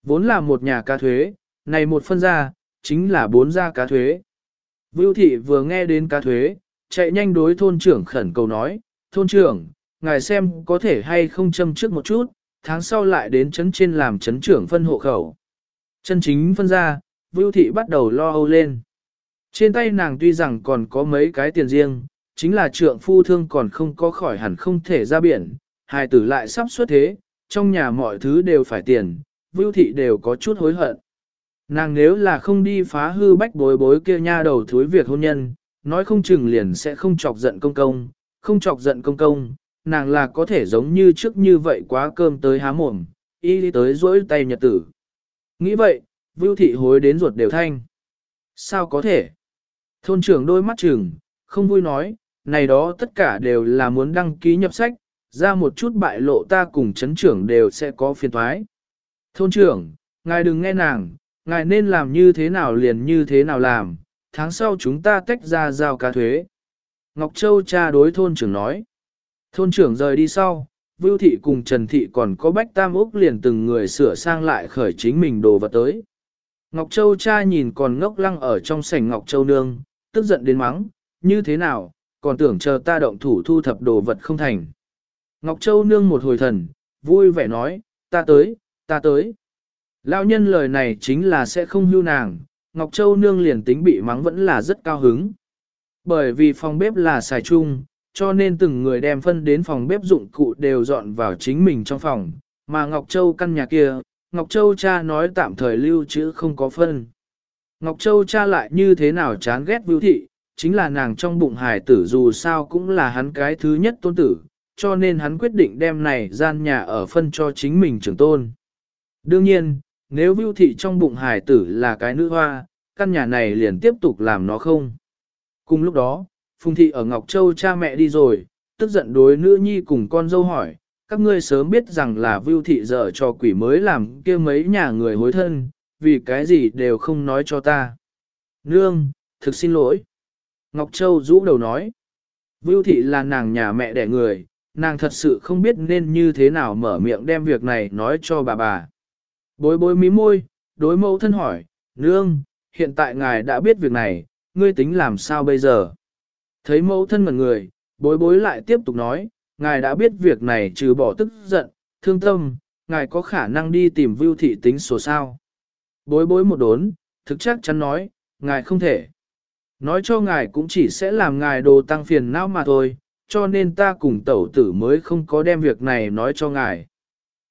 Vốn là một nhà cá thuế, này một phân gia, chính là bốn gia cá thuế. Vưu thị vừa nghe đến cá thuế, chạy nhanh đối thôn trưởng khẩn cầu nói, thôn trưởng, ngài xem có thể hay không châm trước một chút, tháng sau lại đến chấn trên làm chấn trưởng phân hộ khẩu. Chân chính phân ra, Vưu Thị bắt đầu lo âu lên. Trên tay nàng tuy rằng còn có mấy cái tiền riêng, chính là trượng phu thương còn không có khỏi hẳn không thể ra biển, hài tử lại sắp xuất thế, trong nhà mọi thứ đều phải tiền, Vưu Thị đều có chút hối hận. Nàng nếu là không đi phá hư bách bối bối kia nha đầu thối việc hôn nhân, nói không chừng liền sẽ không chọc giận công công, không chọc giận công công, nàng là có thể giống như trước như vậy quá cơm tới há mồm, y đi tới rỗi tay nhật tử. Nghĩ vậy, Vưu thị hối đến ruột đều thanh. Sao có thể? Thôn trưởng đôi mắt trừng, không vui nói, này đó tất cả đều là muốn đăng ký nhập sách, ra một chút bại lộ ta cùng chấn trưởng đều sẽ có phiền thoái. Thôn trưởng, ngài đừng nghe nàng, ngài nên làm như thế nào liền như thế nào làm, tháng sau chúng ta tách ra giao cá thuế. Ngọc Châu cha đối thôn trưởng nói. Thôn trưởng rời đi sau, Vưu Thị cùng Trần Thị còn có Bách Tam Úc liền từng người sửa sang lại khởi chính mình đồ vật tới. Ngọc Châu cha nhìn còn ngốc lăng ở trong sảnh Ngọc Châu nương, tức giận đến mắng, như thế nào, còn tưởng chờ ta động thủ thu thập đồ vật không thành. Ngọc Châu nương một hồi thần, vui vẻ nói, ta tới, ta tới. Lão nhân lời này chính là sẽ không hưu nàng, Ngọc Châu nương liền tính bị mắng vẫn là rất cao hứng. Bởi vì phòng bếp là xài chung, cho nên từng người đem phân đến phòng bếp dụng cụ đều dọn vào chính mình trong phòng, mà Ngọc Châu căn nhà kia, Ngọc Châu cha nói tạm thời lưu trữ không có phân. Ngọc Châu cha lại như thế nào chán ghét Vưu Thị, chính là nàng trong bụng hài tử dù sao cũng là hắn cái thứ nhất tôn tử, cho nên hắn quyết định đem này gian nhà ở phân cho chính mình trưởng tôn. Đương nhiên, nếu Vưu Thị trong bụng hài tử là cái nữ hoa, căn nhà này liền tiếp tục làm nó không. Cùng lúc đó, Phùng Thị ở Ngọc Châu cha mẹ đi rồi, tức giận đối nữ nhi cùng con dâu hỏi, các ngươi sớm biết rằng là Vưu Thị dở cho quỷ mới làm kia mấy nhà người hối thân, vì cái gì đều không nói cho ta. Nương, thực xin lỗi. Ngọc Châu rũ đầu nói, Vưu Thị là nàng nhà mẹ đẻ người, nàng thật sự không biết nên như thế nào mở miệng đem việc này nói cho bà bà. Bối bối mí môi, đối mẫu thân hỏi, Nương, hiện tại ngài đã biết việc này, ngươi tính làm sao bây giờ? Thấy mẫu thân mật người, bối bối lại tiếp tục nói, ngài đã biết việc này trừ bỏ tức giận, thương tâm, ngài có khả năng đi tìm vưu thị tính sổ sao. Bối bối một đốn, thực chắc chắn nói, ngài không thể. Nói cho ngài cũng chỉ sẽ làm ngài đồ tăng phiền não mà thôi, cho nên ta cùng tẩu tử mới không có đem việc này nói cho ngài.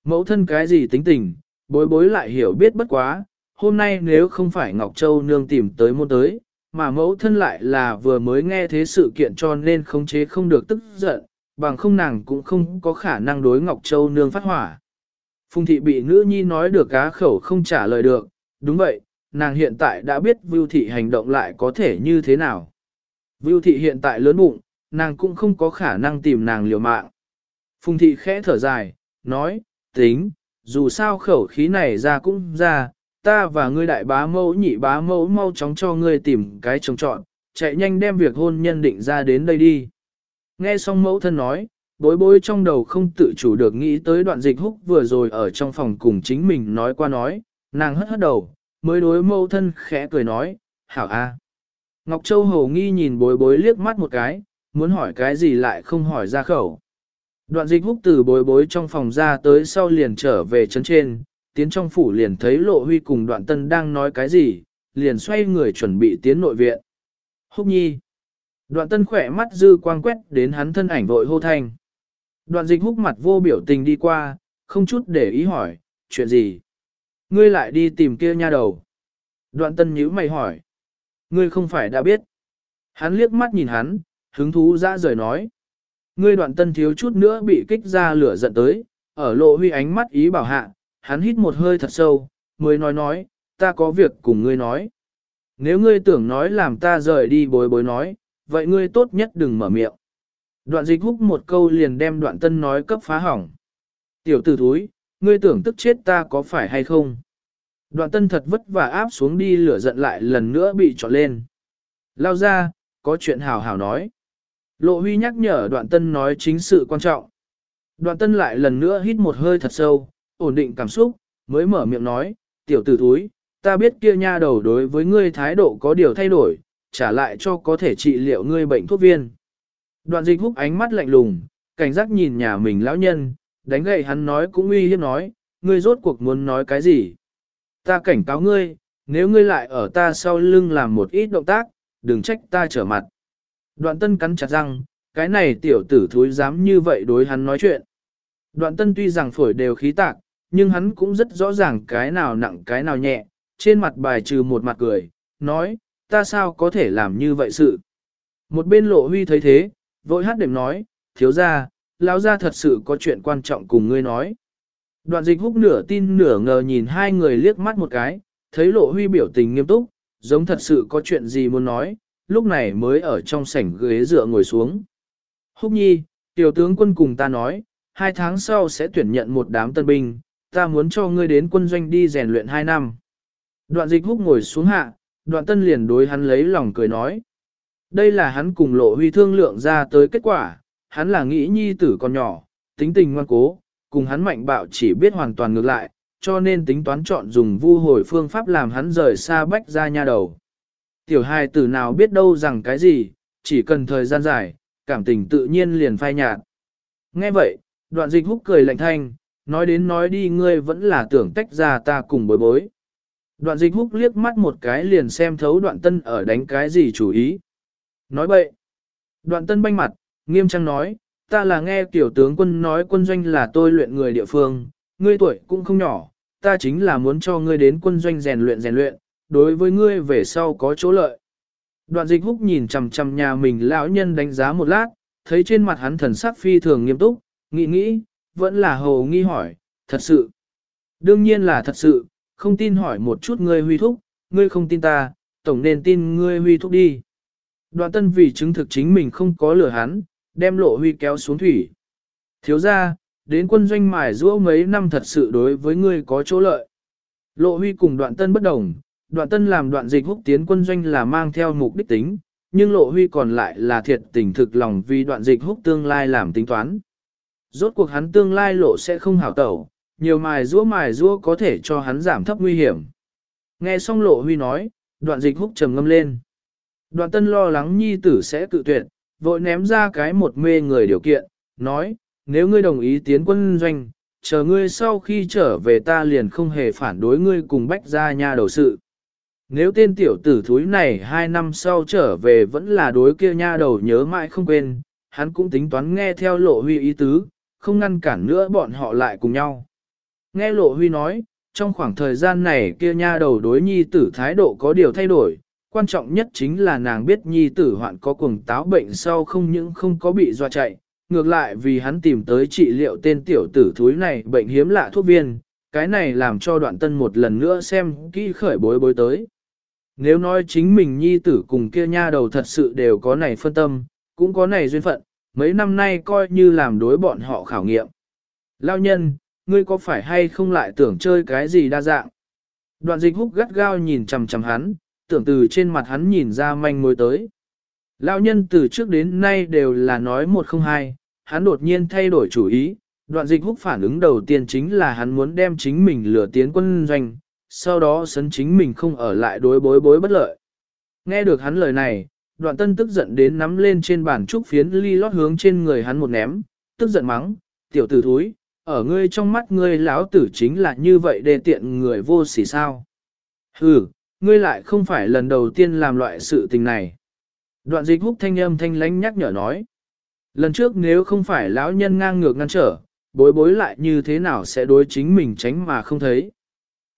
Mẫu thân cái gì tính tình, bối bối lại hiểu biết bất quá, hôm nay nếu không phải Ngọc Châu nương tìm tới môn tới, mà mẫu thân lại là vừa mới nghe thế sự kiện cho nên khống chế không được tức giận, bằng không nàng cũng không có khả năng đối Ngọc Châu nương phát hỏa. Phùng thị bị nữ nhi nói được cá khẩu không trả lời được, đúng vậy, nàng hiện tại đã biết Vưu thị hành động lại có thể như thế nào. Vưu thị hiện tại lớn bụng, nàng cũng không có khả năng tìm nàng liều mạng. Phùng thị khẽ thở dài, nói, tính, dù sao khẩu khí này ra cũng ra, ta và ngươi đại bá mẫu nhị bá mẫu mau chóng cho ngươi tìm cái trồng trọn, chạy nhanh đem việc hôn nhân định ra đến đây đi. Nghe xong mẫu thân nói, bối bối trong đầu không tự chủ được nghĩ tới đoạn dịch húc vừa rồi ở trong phòng cùng chính mình nói qua nói, nàng hất hất đầu, mới đối mẫu thân khẽ cười nói, hảo a. Ngọc Châu hầu nghi nhìn bối bối liếc mắt một cái, muốn hỏi cái gì lại không hỏi ra khẩu. Đoạn dịch húc từ bối bối trong phòng ra tới sau liền trở về chấn trên, tiến trong phủ liền thấy lộ huy cùng đoạn tân đang nói cái gì, liền xoay người chuẩn bị tiến nội viện. Húc nhi. Đoạn tân khỏe mắt dư quang quét đến hắn thân ảnh vội hô thanh. Đoạn dịch húc mặt vô biểu tình đi qua, không chút để ý hỏi, chuyện gì? Ngươi lại đi tìm kia nha đầu. Đoạn tân nhíu mày hỏi. Ngươi không phải đã biết. Hắn liếc mắt nhìn hắn, hứng thú ra rời nói. Ngươi đoạn tân thiếu chút nữa bị kích ra lửa giận tới, ở lộ huy ánh mắt ý bảo hạ, hắn hít một hơi thật sâu, mới nói nói, ta có việc cùng ngươi nói. Nếu ngươi tưởng nói làm ta rời đi bối bối nói, vậy ngươi tốt nhất đừng mở miệng. Đoạn dịch húc một câu liền đem đoạn tân nói cấp phá hỏng. Tiểu tử thúi, ngươi tưởng tức chết ta có phải hay không? Đoạn tân thật vất vả áp xuống đi lửa giận lại lần nữa bị trọn lên. Lao ra, có chuyện hào hào nói. Lộ huy nhắc nhở đoạn tân nói chính sự quan trọng. Đoạn tân lại lần nữa hít một hơi thật sâu, ổn định cảm xúc, mới mở miệng nói, tiểu tử thúi, ta biết kia nha đầu đối với ngươi thái độ có điều thay đổi, trả lại cho có thể trị liệu ngươi bệnh thuốc viên. Đoạn dịch húc ánh mắt lạnh lùng, cảnh giác nhìn nhà mình lão nhân, đánh gậy hắn nói cũng uy hiếp nói, ngươi rốt cuộc muốn nói cái gì. Ta cảnh cáo ngươi, nếu ngươi lại ở ta sau lưng làm một ít động tác, đừng trách ta trở mặt. Đoạn tân cắn chặt răng, cái này tiểu tử thúi dám như vậy đối hắn nói chuyện. Đoạn tân tuy rằng phổi đều khí tạc, nhưng hắn cũng rất rõ ràng cái nào nặng cái nào nhẹ, trên mặt bài trừ một mặt cười, nói, ta sao có thể làm như vậy sự. Một bên lộ huy thấy thế, vội hát đệm nói, thiếu ra, lão ra thật sự có chuyện quan trọng cùng ngươi nói. Đoạn dịch húc nửa tin nửa ngờ nhìn hai người liếc mắt một cái, thấy lộ huy biểu tình nghiêm túc, giống thật sự có chuyện gì muốn nói, lúc này mới ở trong sảnh ghế dựa ngồi xuống. Húc nhi, tiểu tướng quân cùng ta nói, hai tháng sau sẽ tuyển nhận một đám tân binh, ta muốn cho ngươi đến quân doanh đi rèn luyện hai năm. Đoạn dịch húc ngồi xuống hạ, đoạn tân liền đối hắn lấy lòng cười nói. Đây là hắn cùng lộ huy thương lượng ra tới kết quả, hắn là nghĩ nhi tử còn nhỏ, tính tình ngoan cố, cùng hắn mạnh bạo chỉ biết hoàn toàn ngược lại, cho nên tính toán chọn dùng vu hồi phương pháp làm hắn rời xa bách ra nha đầu. Tiểu hài tử nào biết đâu rằng cái gì, chỉ cần thời gian dài, cảm tình tự nhiên liền phai nhạt. Nghe vậy, đoạn dịch húc cười lạnh thanh, nói đến nói đi ngươi vẫn là tưởng tách ra ta cùng bối bối. Đoạn dịch húc liếc mắt một cái liền xem thấu đoạn tân ở đánh cái gì chủ ý. Nói bậy. Đoạn tân banh mặt, nghiêm trang nói, ta là nghe tiểu tướng quân nói quân doanh là tôi luyện người địa phương, ngươi tuổi cũng không nhỏ, ta chính là muốn cho ngươi đến quân doanh rèn luyện rèn luyện, đối với ngươi về sau có chỗ lợi. Đoạn dịch húc nhìn chằm chằm nhà mình lão nhân đánh giá một lát, thấy trên mặt hắn thần sắc phi thường nghiêm túc, nghĩ nghĩ, vẫn là hồ nghi hỏi, thật sự. Đương nhiên là thật sự, không tin hỏi một chút ngươi huy thúc, ngươi không tin ta, tổng nên tin ngươi huy thúc đi. Đoạn tân vì chứng thực chính mình không có lửa hắn, đem lộ huy kéo xuống thủy. Thiếu ra, đến quân doanh mài rũa mấy năm thật sự đối với ngươi có chỗ lợi. Lộ huy cùng đoạn tân bất đồng, đoạn tân làm đoạn dịch húc tiến quân doanh là mang theo mục đích tính, nhưng lộ huy còn lại là thiệt tình thực lòng vì đoạn dịch húc tương lai làm tính toán. Rốt cuộc hắn tương lai lộ sẽ không hảo tẩu, nhiều mài rúa mài rúa có thể cho hắn giảm thấp nguy hiểm. Nghe xong lộ huy nói, đoạn dịch húc trầm ngâm lên. Đoạn tân lo lắng nhi tử sẽ cự tuyệt, vội ném ra cái một mê người điều kiện, nói, nếu ngươi đồng ý tiến quân doanh, chờ ngươi sau khi trở về ta liền không hề phản đối ngươi cùng bách ra nhà đầu sự. Nếu tên tiểu tử thúi này hai năm sau trở về vẫn là đối kia nha đầu nhớ mãi không quên, hắn cũng tính toán nghe theo lộ huy ý tứ, không ngăn cản nữa bọn họ lại cùng nhau. Nghe lộ huy nói, trong khoảng thời gian này kia nha đầu đối nhi tử thái độ có điều thay đổi, quan trọng nhất chính là nàng biết nhi tử hoạn có cuồng táo bệnh sau không những không có bị doa chạy, ngược lại vì hắn tìm tới trị liệu tên tiểu tử thúi này bệnh hiếm lạ thuốc viên, cái này làm cho đoạn tân một lần nữa xem kỹ khởi bối bối tới. Nếu nói chính mình nhi tử cùng kia nha đầu thật sự đều có này phân tâm, cũng có này duyên phận, mấy năm nay coi như làm đối bọn họ khảo nghiệm. Lao nhân, ngươi có phải hay không lại tưởng chơi cái gì đa dạng? Đoạn dịch húc gắt gao nhìn chầm chầm hắn, tưởng từ trên mặt hắn nhìn ra manh mối tới. Lão nhân từ trước đến nay đều là nói một không hai, hắn đột nhiên thay đổi chủ ý, đoạn dịch húc phản ứng đầu tiên chính là hắn muốn đem chính mình lừa tiến quân doanh, sau đó sấn chính mình không ở lại đối bối bối bất lợi. Nghe được hắn lời này, đoạn tân tức giận đến nắm lên trên bàn trúc phiến ly lót hướng trên người hắn một ném, tức giận mắng, tiểu tử thúi, ở ngươi trong mắt ngươi lão tử chính là như vậy để tiện người vô sỉ sao. Hừ, ngươi lại không phải lần đầu tiên làm loại sự tình này. Đoạn dịch húc thanh âm thanh lánh nhắc nhở nói. Lần trước nếu không phải lão nhân ngang ngược ngăn trở, bối bối lại như thế nào sẽ đối chính mình tránh mà không thấy.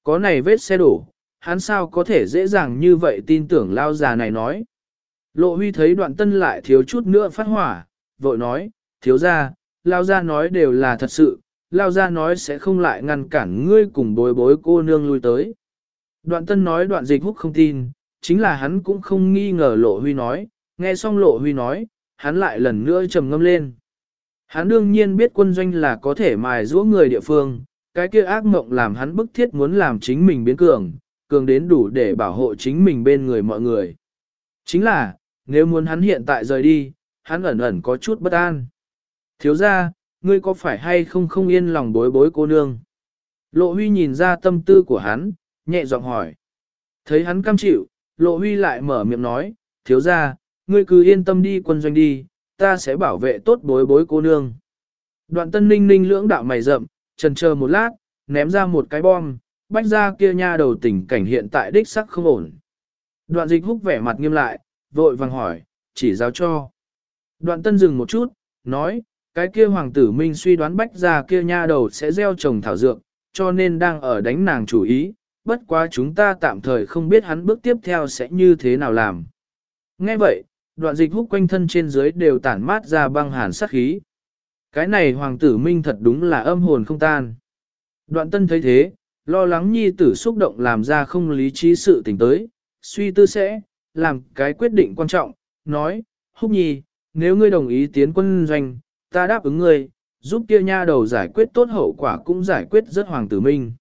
Có này vết xe đổ, hắn sao có thể dễ dàng như vậy tin tưởng lao già này nói. Lộ huy thấy đoạn tân lại thiếu chút nữa phát hỏa, vội nói, thiếu ra, lao ra nói đều là thật sự, lao ra nói sẽ không lại ngăn cản ngươi cùng bối bối cô nương lui tới. Đoạn tân nói đoạn dịch húc không tin, chính là hắn cũng không nghi ngờ lộ huy nói, nghe xong lộ huy nói, hắn lại lần nữa trầm ngâm lên. Hắn đương nhiên biết quân doanh là có thể mài giũa người địa phương, cái kia ác mộng làm hắn bức thiết muốn làm chính mình biến cường, cường đến đủ để bảo hộ chính mình bên người mọi người. Chính là, nếu muốn hắn hiện tại rời đi, hắn ẩn ẩn có chút bất an. Thiếu ra, ngươi có phải hay không không yên lòng bối bối cô nương? Lộ huy nhìn ra tâm tư của hắn, nhẹ giọng hỏi. Thấy hắn cam chịu, lộ huy lại mở miệng nói, thiếu ra, ngươi cứ yên tâm đi quân doanh đi, ta sẽ bảo vệ tốt bối bối cô nương. Đoạn tân ninh ninh lưỡng đạo mày rậm, trần chờ một lát, ném ra một cái bom, bách ra kia nha đầu tình cảnh hiện tại đích sắc không ổn. Đoạn dịch húc vẻ mặt nghiêm lại, vội vàng hỏi, chỉ giáo cho. Đoạn tân dừng một chút, nói, cái kia hoàng tử minh suy đoán bách ra kia nha đầu sẽ gieo trồng thảo dược, cho nên đang ở đánh nàng chủ ý, bất quá chúng ta tạm thời không biết hắn bước tiếp theo sẽ như thế nào làm. Nghe vậy, đoạn dịch hút quanh thân trên dưới đều tản mát ra băng hàn sát khí. Cái này hoàng tử minh thật đúng là âm hồn không tan. Đoạn tân thấy thế, lo lắng nhi tử xúc động làm ra không lý trí sự tình tới, suy tư sẽ, làm cái quyết định quan trọng, nói, húc nhi, nếu ngươi đồng ý tiến quân doanh, ta đáp ứng ngươi, giúp kia nha đầu giải quyết tốt hậu quả cũng giải quyết rất hoàng tử minh.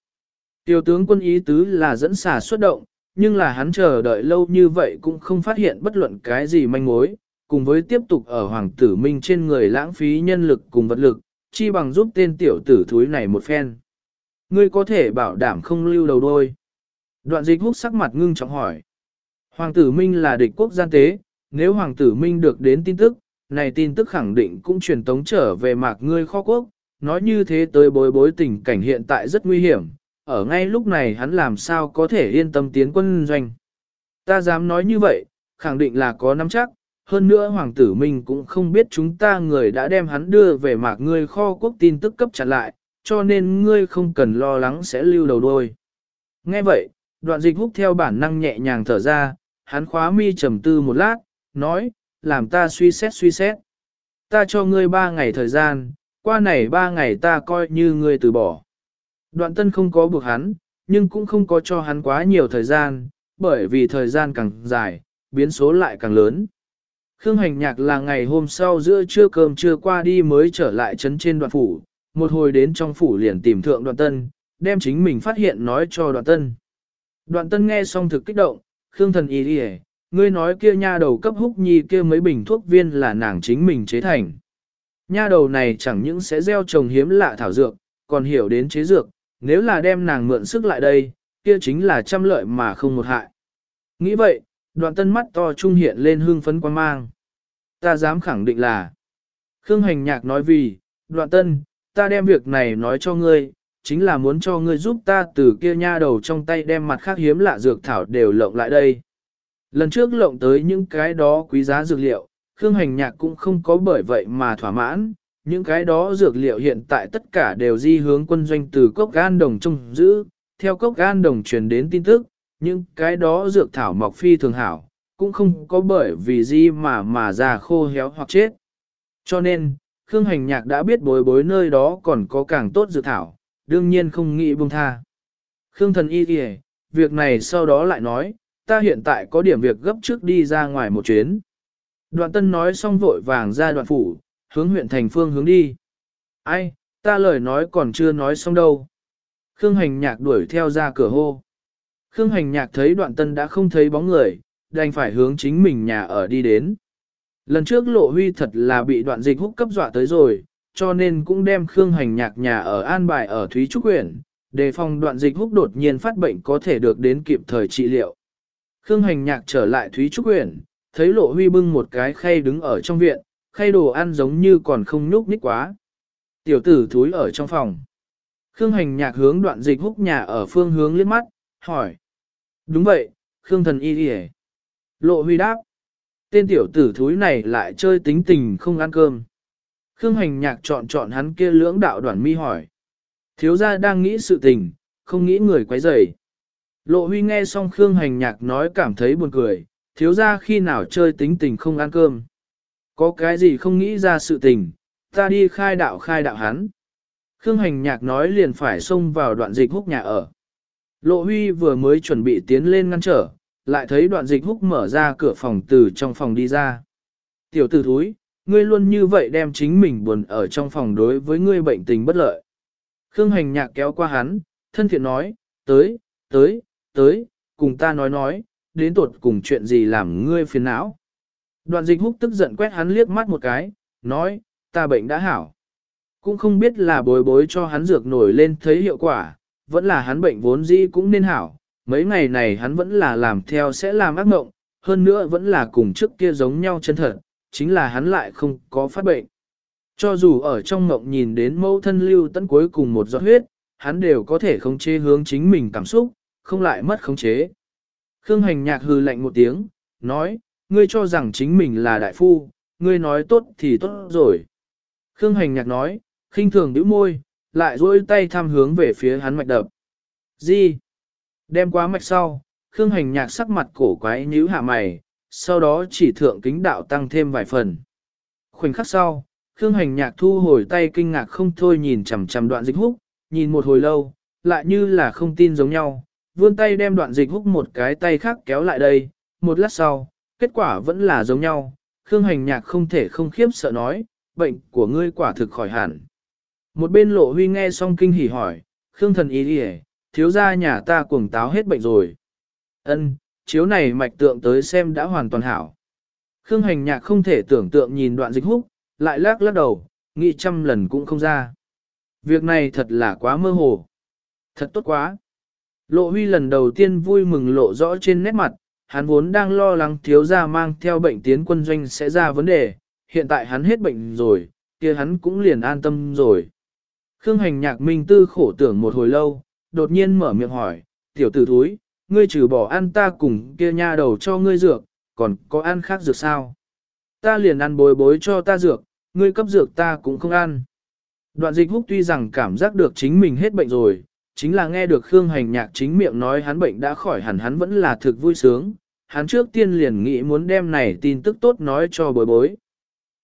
Tiểu tướng quân ý tứ là dẫn xà xuất động, nhưng là hắn chờ đợi lâu như vậy cũng không phát hiện bất luận cái gì manh mối, cùng với tiếp tục ở hoàng tử minh trên người lãng phí nhân lực cùng vật lực, chi bằng giúp tên tiểu tử thúi này một phen. Ngươi có thể bảo đảm không lưu đầu đôi. Đoạn dịch hút sắc mặt ngưng trọng hỏi. Hoàng tử minh là địch quốc gian tế, nếu hoàng tử minh được đến tin tức, này tin tức khẳng định cũng truyền tống trở về mạc ngươi kho quốc, nói như thế tới bối bối tình cảnh hiện tại rất nguy hiểm, ở ngay lúc này hắn làm sao có thể yên tâm tiến quân doanh. Ta dám nói như vậy, khẳng định là có nắm chắc, hơn nữa Hoàng tử Minh cũng không biết chúng ta người đã đem hắn đưa về mạc ngươi kho quốc tin tức cấp chặn lại, cho nên ngươi không cần lo lắng sẽ lưu đầu đôi. Nghe vậy, đoạn dịch húc theo bản năng nhẹ nhàng thở ra, hắn khóa mi trầm tư một lát, nói, làm ta suy xét suy xét. Ta cho ngươi ba ngày thời gian, qua này ba ngày ta coi như ngươi từ bỏ. Đoạn tân không có buộc hắn, nhưng cũng không có cho hắn quá nhiều thời gian, bởi vì thời gian càng dài, biến số lại càng lớn. Khương hành nhạc là ngày hôm sau giữa trưa cơm trưa qua đi mới trở lại trấn trên đoạn phủ, một hồi đến trong phủ liền tìm thượng đoạn tân, đem chính mình phát hiện nói cho đoạn tân. Đoạn tân nghe xong thực kích động, Khương thần ý đi ngươi nói kia nha đầu cấp húc nhi kia mấy bình thuốc viên là nàng chính mình chế thành. Nha đầu này chẳng những sẽ gieo trồng hiếm lạ thảo dược, còn hiểu đến chế dược, nếu là đem nàng mượn sức lại đây, kia chính là trăm lợi mà không một hại. Nghĩ vậy, đoạn tân mắt to trung hiện lên hương phấn quan mang. Ta dám khẳng định là. Khương hành nhạc nói vì, đoạn tân, ta đem việc này nói cho ngươi, chính là muốn cho ngươi giúp ta từ kia nha đầu trong tay đem mặt khác hiếm lạ dược thảo đều lộng lại đây. Lần trước lộng tới những cái đó quý giá dược liệu, Khương hành nhạc cũng không có bởi vậy mà thỏa mãn, những cái đó dược liệu hiện tại tất cả đều di hướng quân doanh từ cốc gan đồng trông giữ, theo cốc gan đồng truyền đến tin tức, những cái đó dược thảo mọc phi thường hảo, cũng không có bởi vì gì mà mà già khô héo hoặc chết. Cho nên, Khương Hành Nhạc đã biết bối bối nơi đó còn có càng tốt dự thảo, đương nhiên không nghĩ buông tha. Khương Thần Y kìa, việc này sau đó lại nói, ta hiện tại có điểm việc gấp trước đi ra ngoài một chuyến. Đoạn tân nói xong vội vàng ra đoạn phủ, hướng huyện thành phương hướng đi. Ai, ta lời nói còn chưa nói xong đâu. Khương hành nhạc đuổi theo ra cửa hô. Khương hành nhạc thấy đoạn tân đã không thấy bóng người, đành phải hướng chính mình nhà ở đi đến. Lần trước lộ huy thật là bị đoạn dịch húc cấp dọa tới rồi, cho nên cũng đem Khương hành nhạc nhà ở an bài ở Thúy Trúc Quyển, đề phòng đoạn dịch húc đột nhiên phát bệnh có thể được đến kịp thời trị liệu. Khương hành nhạc trở lại Thúy Trúc Quyển, thấy lộ huy bưng một cái khay đứng ở trong viện, khay đồ ăn giống như còn không nhúc nhích quá. Tiểu tử thúi ở trong phòng. Khương hành nhạc hướng đoạn dịch húc nhà ở phương hướng liếc mắt, hỏi. Đúng vậy, Khương thần y đi Lộ huy đáp. Tên tiểu tử thúi này lại chơi tính tình không ăn cơm. Khương hành nhạc chọn chọn hắn kia lưỡng đạo đoạn mi hỏi. Thiếu gia đang nghĩ sự tình, không nghĩ người quấy rầy. Lộ huy nghe xong Khương hành nhạc nói cảm thấy buồn cười, thiếu gia khi nào chơi tính tình không ăn cơm. Có cái gì không nghĩ ra sự tình, ta đi khai đạo khai đạo hắn. Khương hành nhạc nói liền phải xông vào đoạn dịch húc nhà ở. Lộ huy vừa mới chuẩn bị tiến lên ngăn trở, lại thấy đoạn dịch húc mở ra cửa phòng từ trong phòng đi ra. Tiểu tử thúi, ngươi luôn như vậy đem chính mình buồn ở trong phòng đối với ngươi bệnh tình bất lợi. Khương hành nhạc kéo qua hắn, thân thiện nói, tới, tới, tới, cùng ta nói nói, đến tuột cùng chuyện gì làm ngươi phiền não. Đoạn dịch húc tức giận quét hắn liếc mắt một cái, nói, ta bệnh đã hảo. Cũng không biết là bối bối cho hắn dược nổi lên thấy hiệu quả, vẫn là hắn bệnh vốn dĩ cũng nên hảo. Mấy ngày này hắn vẫn là làm theo sẽ làm ác mộng, hơn nữa vẫn là cùng trước kia giống nhau chân thật, chính là hắn lại không có phát bệnh. Cho dù ở trong mộng nhìn đến mẫu thân lưu tận cuối cùng một giọt huyết, hắn đều có thể khống chế hướng chính mình cảm xúc, không lại mất khống chế. Khương hành nhạc hư lạnh một tiếng, nói, ngươi cho rằng chính mình là đại phu, ngươi nói tốt thì tốt rồi. Khương hành nhạc nói, khinh thường nhíu môi, lại duỗi tay tham hướng về phía hắn mạch đập. Gì? Đem qua mạch sau, Khương hành nhạc sắc mặt cổ quái nhíu hạ mày, sau đó chỉ thượng kính đạo tăng thêm vài phần. Khoảnh khắc sau, Khương hành nhạc thu hồi tay kinh ngạc không thôi nhìn chằm chằm đoạn dịch húc, nhìn một hồi lâu, lại như là không tin giống nhau, vươn tay đem đoạn dịch húc một cái tay khác kéo lại đây, một lát sau, kết quả vẫn là giống nhau, Khương hành nhạc không thể không khiếp sợ nói, bệnh của ngươi quả thực khỏi hẳn. Một bên lộ huy nghe xong kinh hỉ hỏi, Khương thần ý đi thiếu gia nhà ta cuồng táo hết bệnh rồi. Ân, chiếu này mạch tượng tới xem đã hoàn toàn hảo. Khương hành nhạc không thể tưởng tượng nhìn đoạn dịch húc, lại lắc lắc đầu, nghĩ trăm lần cũng không ra. Việc này thật là quá mơ hồ. Thật tốt quá. Lộ huy lần đầu tiên vui mừng lộ rõ trên nét mặt, hắn vốn đang lo lắng thiếu gia mang theo bệnh tiến quân doanh sẽ ra vấn đề, hiện tại hắn hết bệnh rồi, kia hắn cũng liền an tâm rồi. Khương hành nhạc minh tư khổ tưởng một hồi lâu, đột nhiên mở miệng hỏi, tiểu tử thúi, ngươi trừ bỏ ăn ta cùng kia nha đầu cho ngươi dược, còn có ăn khác dược sao? Ta liền ăn bối bối cho ta dược, ngươi cấp dược ta cũng không ăn. Đoạn dịch húc tuy rằng cảm giác được chính mình hết bệnh rồi, chính là nghe được Khương Hành Nhạc chính miệng nói hắn bệnh đã khỏi hẳn hắn vẫn là thực vui sướng, hắn trước tiên liền nghĩ muốn đem này tin tức tốt nói cho bối bối.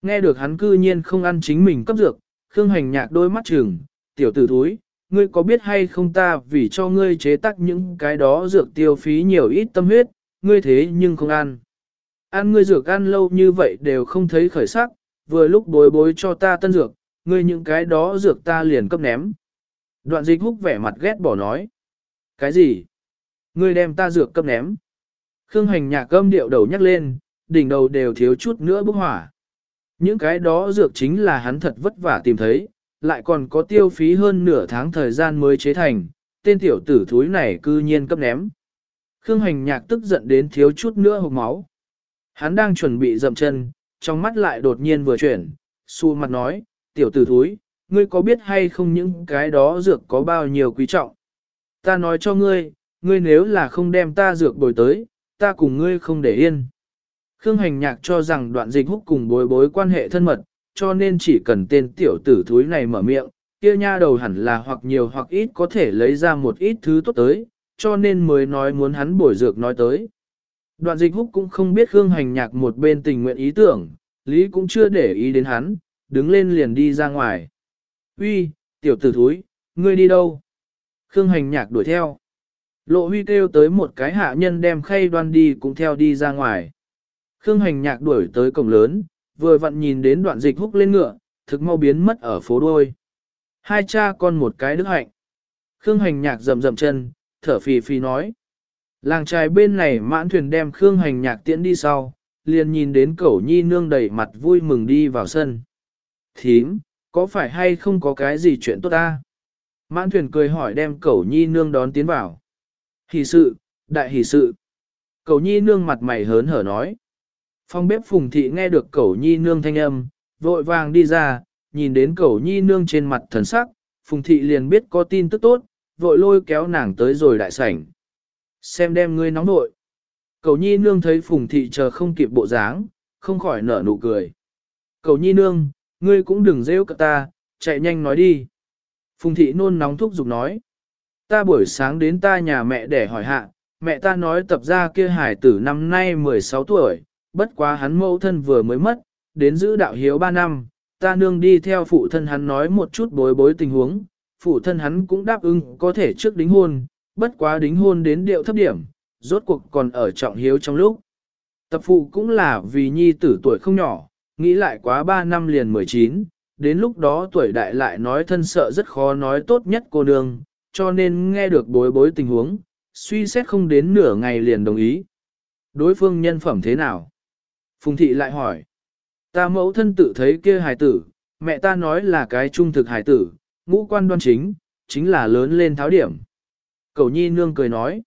Nghe được hắn cư nhiên không ăn chính mình cấp dược, Khương Hành Nhạc đôi mắt trừng, tiểu tử thúi, ngươi có biết hay không ta vì cho ngươi chế tác những cái đó dược tiêu phí nhiều ít tâm huyết, ngươi thế nhưng không ăn. Ăn ngươi dược ăn lâu như vậy đều không thấy khởi sắc, vừa lúc bối bối cho ta tân dược, ngươi những cái đó dược ta liền cấp ném. Đoạn dịch húc vẻ mặt ghét bỏ nói. Cái gì? Ngươi đem ta dược cấp ném. Khương hành nhạc cơm điệu đầu nhắc lên, đỉnh đầu đều thiếu chút nữa bốc hỏa. Những cái đó dược chính là hắn thật vất vả tìm thấy, lại còn có tiêu phí hơn nửa tháng thời gian mới chế thành, tên tiểu tử thúi này cư nhiên cấp ném. Khương hành nhạc tức giận đến thiếu chút nữa hộp máu. Hắn đang chuẩn bị dậm chân, trong mắt lại đột nhiên vừa chuyển, xu mặt nói, tiểu tử thúi, ngươi có biết hay không những cái đó dược có bao nhiêu quý trọng? Ta nói cho ngươi, ngươi nếu là không đem ta dược bồi tới, ta cùng ngươi không để yên. Khương hành nhạc cho rằng đoạn dịch húc cùng bối bối quan hệ thân mật, cho nên chỉ cần tên tiểu tử thúi này mở miệng, kia nha đầu hẳn là hoặc nhiều hoặc ít có thể lấy ra một ít thứ tốt tới, cho nên mới nói muốn hắn bồi dược nói tới. Đoạn dịch húc cũng không biết Khương hành nhạc một bên tình nguyện ý tưởng, Lý cũng chưa để ý đến hắn, đứng lên liền đi ra ngoài. Uy, tiểu tử thúi, ngươi đi đâu? Khương hành nhạc đuổi theo. Lộ huy kêu tới một cái hạ nhân đem khay đoan đi cũng theo đi ra ngoài. Khương hành nhạc đuổi tới cổng lớn, vừa vặn nhìn đến đoạn dịch húc lên ngựa, thực mau biến mất ở phố đôi. Hai cha con một cái đức hạnh. Khương hành nhạc rầm rầm chân, thở phì phì nói. Làng trài bên này mãn thuyền đem Khương Hành nhạc tiễn đi sau, liền nhìn đến cẩu nhi nương đầy mặt vui mừng đi vào sân. Thím, có phải hay không có cái gì chuyện tốt ta? Mãn thuyền cười hỏi đem cẩu nhi nương đón tiến vào. Hỷ sự, đại hỷ sự. Cẩu nhi nương mặt mày hớn hở nói. Phong bếp phùng thị nghe được cẩu nhi nương thanh âm, vội vàng đi ra, nhìn đến cẩu nhi nương trên mặt thần sắc, phùng thị liền biết có tin tức tốt, vội lôi kéo nàng tới rồi đại sảnh. Xem đem ngươi nóng nội. Cẩu nhi nương thấy phùng thị chờ không kịp bộ dáng, không khỏi nở nụ cười. Cẩu nhi nương, ngươi cũng đừng rêu cả ta, chạy nhanh nói đi. Phùng thị nôn nóng thúc giục nói. Ta buổi sáng đến ta nhà mẹ để hỏi hạ, mẹ ta nói tập ra kia hải tử năm nay 16 tuổi, bất quá hắn mẫu thân vừa mới mất, đến giữ đạo hiếu 3 năm, ta nương đi theo phụ thân hắn nói một chút bối bối tình huống, phụ thân hắn cũng đáp ứng có thể trước đính hôn, bất quá đính hôn đến điệu thấp điểm, rốt cuộc còn ở trọng hiếu trong lúc. Tập phụ cũng là vì nhi tử tuổi không nhỏ, nghĩ lại quá 3 năm liền 19, đến lúc đó tuổi đại lại nói thân sợ rất khó nói tốt nhất cô nương, cho nên nghe được bối bối tình huống, suy xét không đến nửa ngày liền đồng ý. Đối phương nhân phẩm thế nào? Phùng thị lại hỏi. Ta mẫu thân tự thấy kia hài tử, mẹ ta nói là cái trung thực hài tử, ngũ quan đoan chính, chính là lớn lên tháo điểm. Cầu nhi nương cười nói.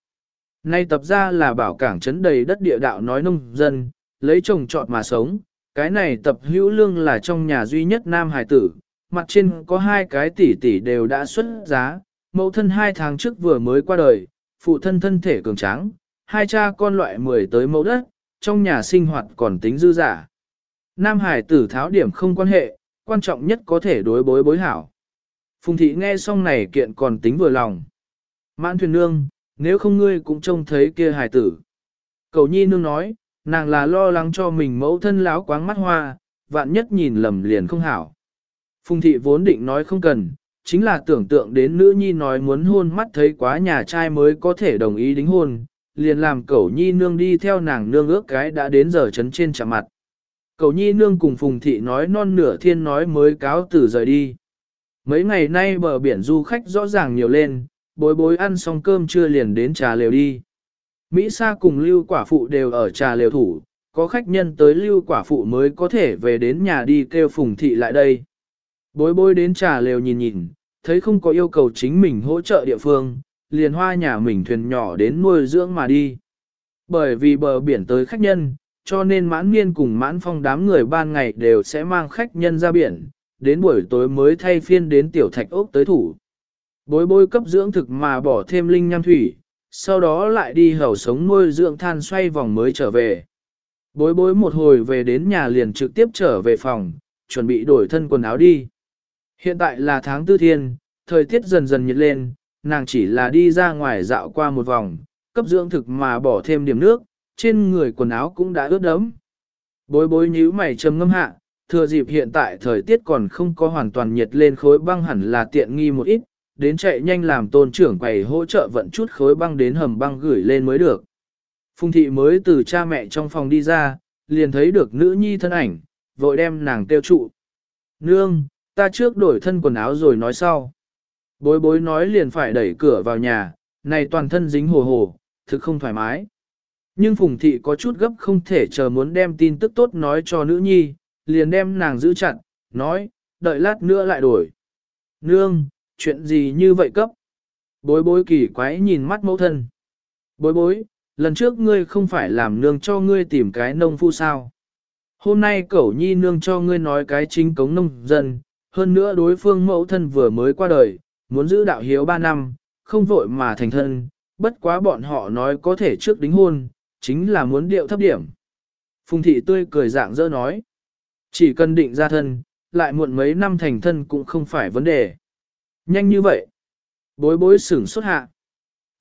Nay tập ra là bảo cảng trấn đầy đất địa đạo nói nông dân, lấy chồng trọt mà sống. Cái này tập hữu lương là trong nhà duy nhất nam hài tử, mặt trên có hai cái tỷ tỷ đều đã xuất giá, mẫu thân hai tháng trước vừa mới qua đời, phụ thân thân thể cường tráng, hai cha con loại mười tới mẫu đất, trong nhà sinh hoạt còn tính dư giả. Nam hải tử tháo điểm không quan hệ, quan trọng nhất có thể đối bối bối hảo. Phùng thị nghe xong này kiện còn tính vừa lòng. Mãn thuyền nương, nếu không ngươi cũng trông thấy kia hải tử. Cầu nhi nương nói, nàng là lo lắng cho mình mẫu thân láo quáng mắt hoa, vạn nhất nhìn lầm liền không hảo. Phùng thị vốn định nói không cần, chính là tưởng tượng đến nữ nhi nói muốn hôn mắt thấy quá nhà trai mới có thể đồng ý đính hôn, liền làm cẩu nhi nương đi theo nàng nương ước cái đã đến giờ chấn trên chạm mặt. Cẩu nhi nương cùng phùng thị nói non nửa thiên nói mới cáo từ rời đi. Mấy ngày nay bờ biển du khách rõ ràng nhiều lên, bối bối ăn xong cơm trưa liền đến trà lều đi. Mỹ Sa cùng lưu quả phụ đều ở trà lều thủ, có khách nhân tới lưu quả phụ mới có thể về đến nhà đi kêu phùng thị lại đây. Bối bối đến trà lều nhìn nhìn, thấy không có yêu cầu chính mình hỗ trợ địa phương, liền hoa nhà mình thuyền nhỏ đến nuôi dưỡng mà đi. Bởi vì bờ biển tới khách nhân, cho nên mãn niên cùng mãn phong đám người ban ngày đều sẽ mang khách nhân ra biển, đến buổi tối mới thay phiên đến tiểu thạch ốc tới thủ. Bối bối cấp dưỡng thực mà bỏ thêm linh nham thủy, sau đó lại đi hầu sống nuôi dưỡng than xoay vòng mới trở về. Bối bối một hồi về đến nhà liền trực tiếp trở về phòng, chuẩn bị đổi thân quần áo đi. Hiện tại là tháng tư thiên, thời tiết dần dần nhiệt lên, nàng chỉ là đi ra ngoài dạo qua một vòng, cấp dưỡng thực mà bỏ thêm điểm nước, trên người quần áo cũng đã ướt đẫm. Bối bối nhíu mày trầm ngâm hạ, thừa dịp hiện tại thời tiết còn không có hoàn toàn nhiệt lên khối băng hẳn là tiện nghi một ít, đến chạy nhanh làm tôn trưởng quầy hỗ trợ vận chút khối băng đến hầm băng gửi lên mới được. Phùng thị mới từ cha mẹ trong phòng đi ra, liền thấy được nữ nhi thân ảnh, vội đem nàng tiêu trụ. Nương, ta trước đổi thân quần áo rồi nói sau. Bối bối nói liền phải đẩy cửa vào nhà, này toàn thân dính hồ hồ, thực không thoải mái. Nhưng Phùng Thị có chút gấp không thể chờ muốn đem tin tức tốt nói cho nữ nhi, liền đem nàng giữ chặt, nói, đợi lát nữa lại đổi. Nương, chuyện gì như vậy cấp? Bối bối kỳ quái nhìn mắt mẫu thân. Bối bối, lần trước ngươi không phải làm nương cho ngươi tìm cái nông phu sao? Hôm nay cẩu nhi nương cho ngươi nói cái chính cống nông dân, hơn nữa đối phương mẫu thân vừa mới qua đời, muốn giữ đạo hiếu 3 năm, không vội mà thành thân, bất quá bọn họ nói có thể trước đính hôn, chính là muốn điệu thấp điểm. Phùng thị tươi cười dạng dỡ nói, chỉ cần định ra thân, lại muộn mấy năm thành thân cũng không phải vấn đề. Nhanh như vậy, bối bối sửng xuất hạ.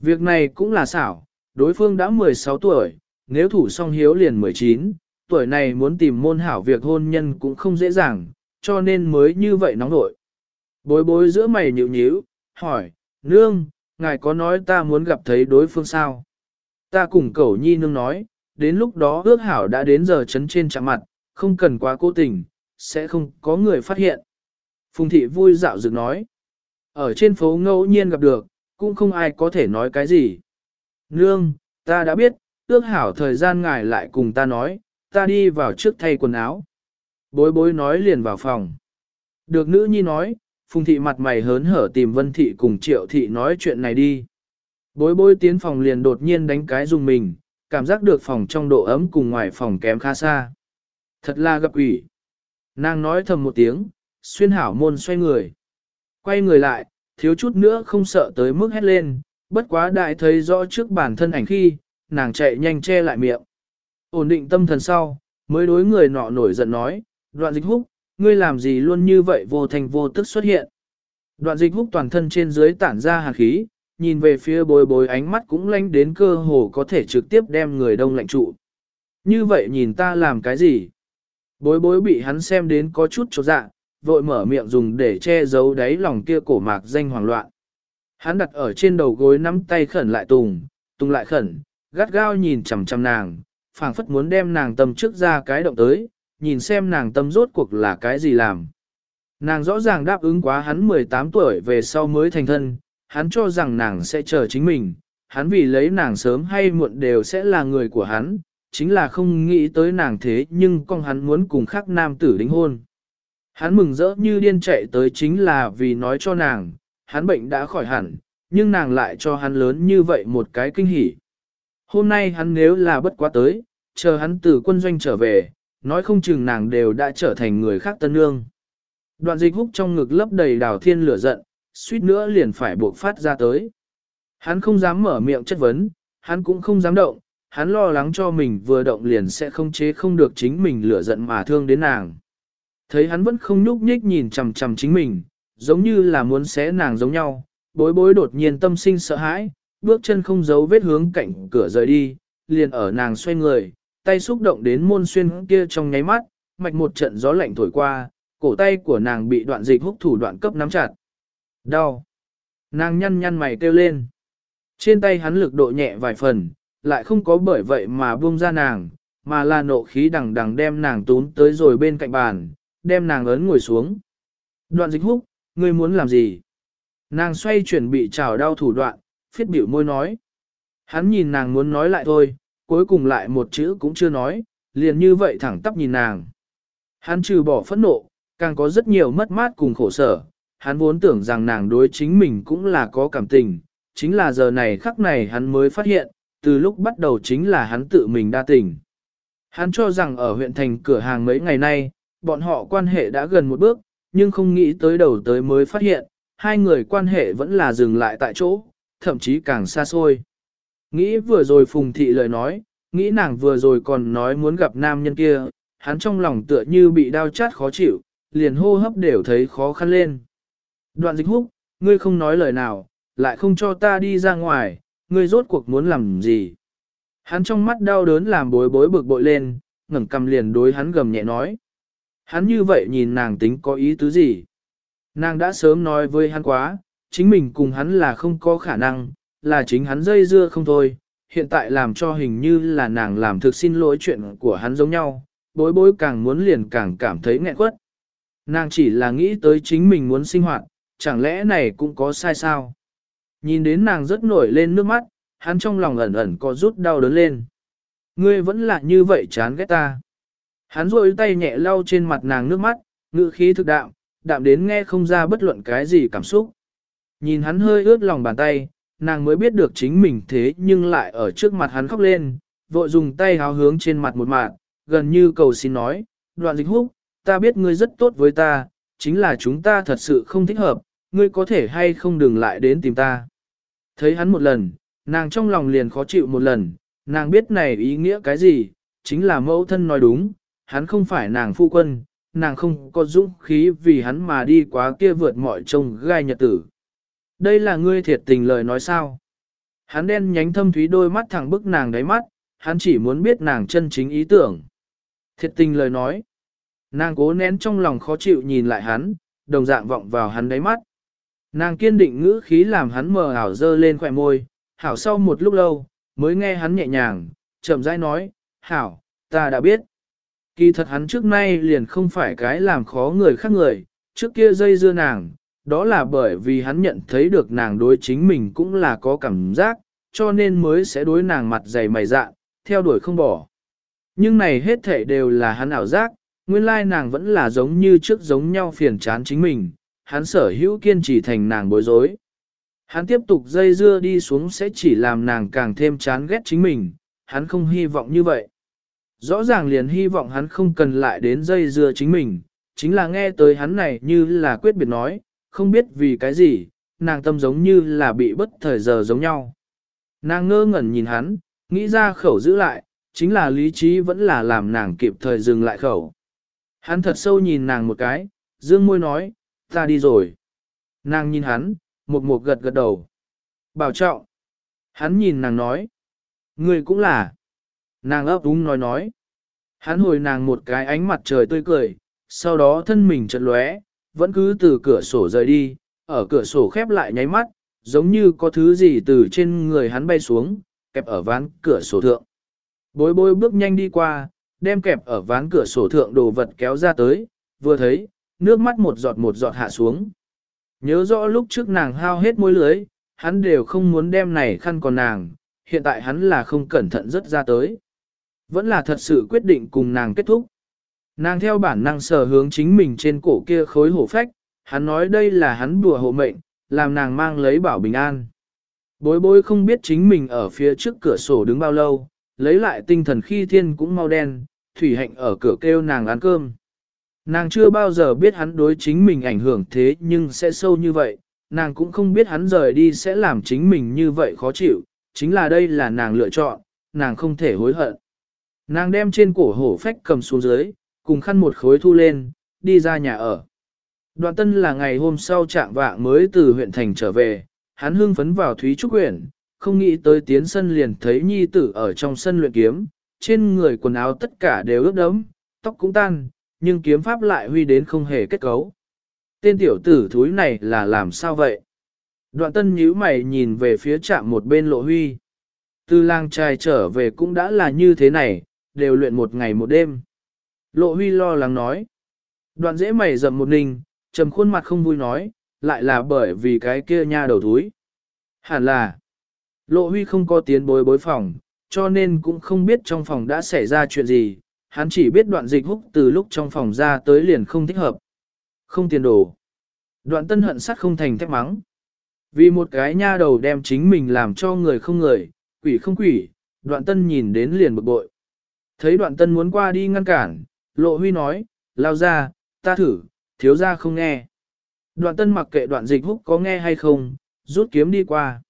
Việc này cũng là xảo, đối phương đã 16 tuổi, nếu thủ song hiếu liền 19, tuổi này muốn tìm môn hảo việc hôn nhân cũng không dễ dàng, cho nên mới như vậy nóng nội. Bối bối giữa mày nhịu nhíu, hỏi, nương, ngài có nói ta muốn gặp thấy đối phương sao? Ta cùng cẩu nhi nương nói, đến lúc đó ước hảo đã đến giờ chấn trên chạm mặt, không cần quá cố tình, sẽ không có người phát hiện. Phùng thị vui dạo dựng nói, ở trên phố ngẫu nhiên gặp được, cũng không ai có thể nói cái gì. Nương, ta đã biết, ước hảo thời gian ngài lại cùng ta nói, ta đi vào trước thay quần áo. Bối bối nói liền vào phòng. Được nữ nhi nói, phùng thị mặt mày hớn hở tìm vân thị cùng triệu thị nói chuyện này đi. Bối bối tiến phòng liền đột nhiên đánh cái dùng mình, cảm giác được phòng trong độ ấm cùng ngoài phòng kém khá xa. Thật là gặp ủy. Nàng nói thầm một tiếng, xuyên hảo môn xoay người. Quay người lại, thiếu chút nữa không sợ tới mức hét lên, bất quá đại thấy rõ trước bản thân ảnh khi, nàng chạy nhanh che lại miệng. Ổn định tâm thần sau, mới đối người nọ nổi giận nói, đoạn dịch húc, ngươi làm gì luôn như vậy vô thành vô tức xuất hiện. Đoạn dịch húc toàn thân trên dưới tản ra hàn khí, nhìn về phía bối bối ánh mắt cũng lanh đến cơ hồ có thể trực tiếp đem người đông lạnh trụ. Như vậy nhìn ta làm cái gì? Bối bối bị hắn xem đến có chút chột dạ, vội mở miệng dùng để che giấu đáy lòng kia cổ mạc danh hoảng loạn. Hắn đặt ở trên đầu gối nắm tay khẩn lại tùng, tùng lại khẩn, gắt gao nhìn chằm chằm nàng, phảng phất muốn đem nàng tâm trước ra cái động tới, nhìn xem nàng tâm rốt cuộc là cái gì làm. Nàng rõ ràng đáp ứng quá hắn 18 tuổi về sau mới thành thân, hắn cho rằng nàng sẽ chờ chính mình, hắn vì lấy nàng sớm hay muộn đều sẽ là người của hắn, chính là không nghĩ tới nàng thế nhưng con hắn muốn cùng khác nam tử đính hôn. Hắn mừng rỡ như điên chạy tới chính là vì nói cho nàng, hắn bệnh đã khỏi hẳn, nhưng nàng lại cho hắn lớn như vậy một cái kinh hỉ. Hôm nay hắn nếu là bất quá tới, chờ hắn từ quân doanh trở về, nói không chừng nàng đều đã trở thành người khác tân nương. Đoạn dịch húc trong ngực lấp đầy đào thiên lửa giận, suýt nữa liền phải buộc phát ra tới. Hắn không dám mở miệng chất vấn, hắn cũng không dám động, hắn lo lắng cho mình vừa động liền sẽ không chế không được chính mình lửa giận mà thương đến nàng. Thấy hắn vẫn không nhúc nhích nhìn chằm chằm chính mình, giống như là muốn xé nàng giống nhau, bối bối đột nhiên tâm sinh sợ hãi, bước chân không giấu vết hướng cạnh cửa rời đi, liền ở nàng xoay người, tay xúc động đến môn xuyên kia trong nháy mắt, mạch một trận gió lạnh thổi qua, cổ tay của nàng bị đoạn dịch húc thủ đoạn cấp nắm chặt. Đau. Nàng nhăn nhăn mày kêu lên. Trên tay hắn lực độ nhẹ vài phần, lại không có bởi vậy mà buông ra nàng, mà là nộ khí đằng đằng đem nàng tún tới rồi bên cạnh bàn, đem nàng ấn ngồi xuống. Đoạn dịch húc, ngươi muốn làm gì? Nàng xoay chuyển bị trào đau thủ đoạn, phiết biểu môi nói. Hắn nhìn nàng muốn nói lại thôi, cuối cùng lại một chữ cũng chưa nói, liền như vậy thẳng tắp nhìn nàng. Hắn trừ bỏ phẫn nộ, càng có rất nhiều mất mát cùng khổ sở, hắn vốn tưởng rằng nàng đối chính mình cũng là có cảm tình, chính là giờ này khắc này hắn mới phát hiện, từ lúc bắt đầu chính là hắn tự mình đa tình. Hắn cho rằng ở huyện thành cửa hàng mấy ngày nay, bọn họ quan hệ đã gần một bước, nhưng không nghĩ tới đầu tới mới phát hiện, hai người quan hệ vẫn là dừng lại tại chỗ, thậm chí càng xa xôi. Nghĩ vừa rồi Phùng Thị lời nói, nghĩ nàng vừa rồi còn nói muốn gặp nam nhân kia, hắn trong lòng tựa như bị đau chát khó chịu, liền hô hấp đều thấy khó khăn lên. Đoạn dịch húc, ngươi không nói lời nào, lại không cho ta đi ra ngoài, ngươi rốt cuộc muốn làm gì. Hắn trong mắt đau đớn làm bối bối bực bội lên, ngẩng cầm liền đối hắn gầm nhẹ nói. Hắn như vậy nhìn nàng tính có ý tứ gì. Nàng đã sớm nói với hắn quá, chính mình cùng hắn là không có khả năng, là chính hắn dây dưa không thôi, hiện tại làm cho hình như là nàng làm thực xin lỗi chuyện của hắn giống nhau, bối bối càng muốn liền càng cảm thấy nghẹn quất. Nàng chỉ là nghĩ tới chính mình muốn sinh hoạt, chẳng lẽ này cũng có sai sao? Nhìn đến nàng rất nổi lên nước mắt, hắn trong lòng ẩn ẩn có rút đau đớn lên. Ngươi vẫn là như vậy chán ghét ta. Hắn rôi tay nhẹ lau trên mặt nàng nước mắt, ngữ khí thực đạm, đạm đến nghe không ra bất luận cái gì cảm xúc. Nhìn hắn hơi ướt lòng bàn tay, nàng mới biết được chính mình thế nhưng lại ở trước mặt hắn khóc lên, vội dùng tay háo hướng trên mặt một mạng, gần như cầu xin nói, đoạn dịch húc, ta biết ngươi rất tốt với ta, chính là chúng ta thật sự không thích hợp, ngươi có thể hay không đừng lại đến tìm ta. Thấy hắn một lần, nàng trong lòng liền khó chịu một lần, nàng biết này ý nghĩa cái gì, chính là mẫu thân nói đúng, hắn không phải nàng phu quân, nàng không có dũng khí vì hắn mà đi quá kia vượt mọi trông gai nhật tử. Đây là ngươi thiệt tình lời nói sao? Hắn đen nhánh thâm thúy đôi mắt thẳng bức nàng đáy mắt, hắn chỉ muốn biết nàng chân chính ý tưởng. Thiệt tình lời nói. Nàng cố nén trong lòng khó chịu nhìn lại hắn, đồng dạng vọng vào hắn đáy mắt. Nàng kiên định ngữ khí làm hắn mờ ảo dơ lên khỏe môi, hảo sau một lúc lâu, mới nghe hắn nhẹ nhàng, chậm rãi nói, hảo, ta đã biết. Kỳ thật hắn trước nay liền không phải cái làm khó người khác người, trước kia dây dưa nàng, đó là bởi vì hắn nhận thấy được nàng đối chính mình cũng là có cảm giác, cho nên mới sẽ đối nàng mặt dày mày dạ, theo đuổi không bỏ. Nhưng này hết thể đều là hắn ảo giác, nguyên lai nàng vẫn là giống như trước giống nhau phiền chán chính mình, hắn sở hữu kiên trì thành nàng bối rối. Hắn tiếp tục dây dưa đi xuống sẽ chỉ làm nàng càng thêm chán ghét chính mình, hắn không hy vọng như vậy. Rõ ràng liền hy vọng hắn không cần lại đến dây dưa chính mình, chính là nghe tới hắn này như là quyết biệt nói, không biết vì cái gì, nàng tâm giống như là bị bất thời giờ giống nhau. Nàng ngơ ngẩn nhìn hắn, nghĩ ra khẩu giữ lại, chính là lý trí vẫn là làm nàng kịp thời dừng lại khẩu. Hắn thật sâu nhìn nàng một cái, dương môi nói, ta đi rồi. Nàng nhìn hắn, một một gật gật đầu. Bảo trọng. Hắn nhìn nàng nói. Người cũng là. Nàng ấp úng nói nói. Hắn hồi nàng một cái ánh mặt trời tươi cười, sau đó thân mình chợt lóe, vẫn cứ từ cửa sổ rời đi, ở cửa sổ khép lại nháy mắt, giống như có thứ gì từ trên người hắn bay xuống, kẹp ở ván cửa sổ thượng. Bối bối bước nhanh đi qua, đem kẹp ở ván cửa sổ thượng đồ vật kéo ra tới, vừa thấy, nước mắt một giọt một giọt hạ xuống. Nhớ rõ lúc trước nàng hao hết môi lưới, hắn đều không muốn đem này khăn còn nàng, hiện tại hắn là không cẩn thận rất ra tới. Vẫn là thật sự quyết định cùng nàng kết thúc. Nàng theo bản năng sở hướng chính mình trên cổ kia khối hổ phách, hắn nói đây là hắn đùa hộ mệnh, làm nàng mang lấy bảo bình an. Bối bối không biết chính mình ở phía trước cửa sổ đứng bao lâu, lấy lại tinh thần khi thiên cũng mau đen, thủy hạnh ở cửa kêu nàng ăn cơm. Nàng chưa bao giờ biết hắn đối chính mình ảnh hưởng thế nhưng sẽ sâu như vậy, nàng cũng không biết hắn rời đi sẽ làm chính mình như vậy khó chịu, chính là đây là nàng lựa chọn, nàng không thể hối hận. Nàng đem trên cổ hổ phách cầm xuống dưới, cùng khăn một khối thu lên, đi ra nhà ở. Đoạn tân là ngày hôm sau trạng vạng mới từ huyện thành trở về, hắn hưng phấn vào Thúy Trúc huyện, không nghĩ tới tiến sân liền thấy nhi tử ở trong sân luyện kiếm, trên người quần áo tất cả đều ướt đẫm, tóc cũng tan, nhưng kiếm pháp lại huy đến không hề kết cấu. Tên tiểu tử thúi này là làm sao vậy? Đoạn tân nhíu mày nhìn về phía trạm một bên lộ huy. Từ làng trai trở về cũng đã là như thế này, đều luyện một ngày một đêm. Lộ huy lo lắng nói. Đoạn dễ mày dầm một ninh, trầm khuôn mặt không vui nói, lại là bởi vì cái kia nha đầu túi. Hẳn là, lộ huy không có tiến bối bối phòng, cho nên cũng không biết trong phòng đã xảy ra chuyện gì, hắn chỉ biết đoạn dịch húc từ lúc trong phòng ra tới liền không thích hợp. Không tiền đồ. Đoạn tân hận sắt không thành thép mắng. Vì một cái nha đầu đem chính mình làm cho người không người, quỷ không quỷ, đoạn tân nhìn đến liền bực bội. Thấy đoạn tân muốn qua đi ngăn cản, lộ huy nói, lao ra, ta thử, thiếu ra không nghe. Đoạn tân mặc kệ đoạn dịch húc có nghe hay không, rút kiếm đi qua.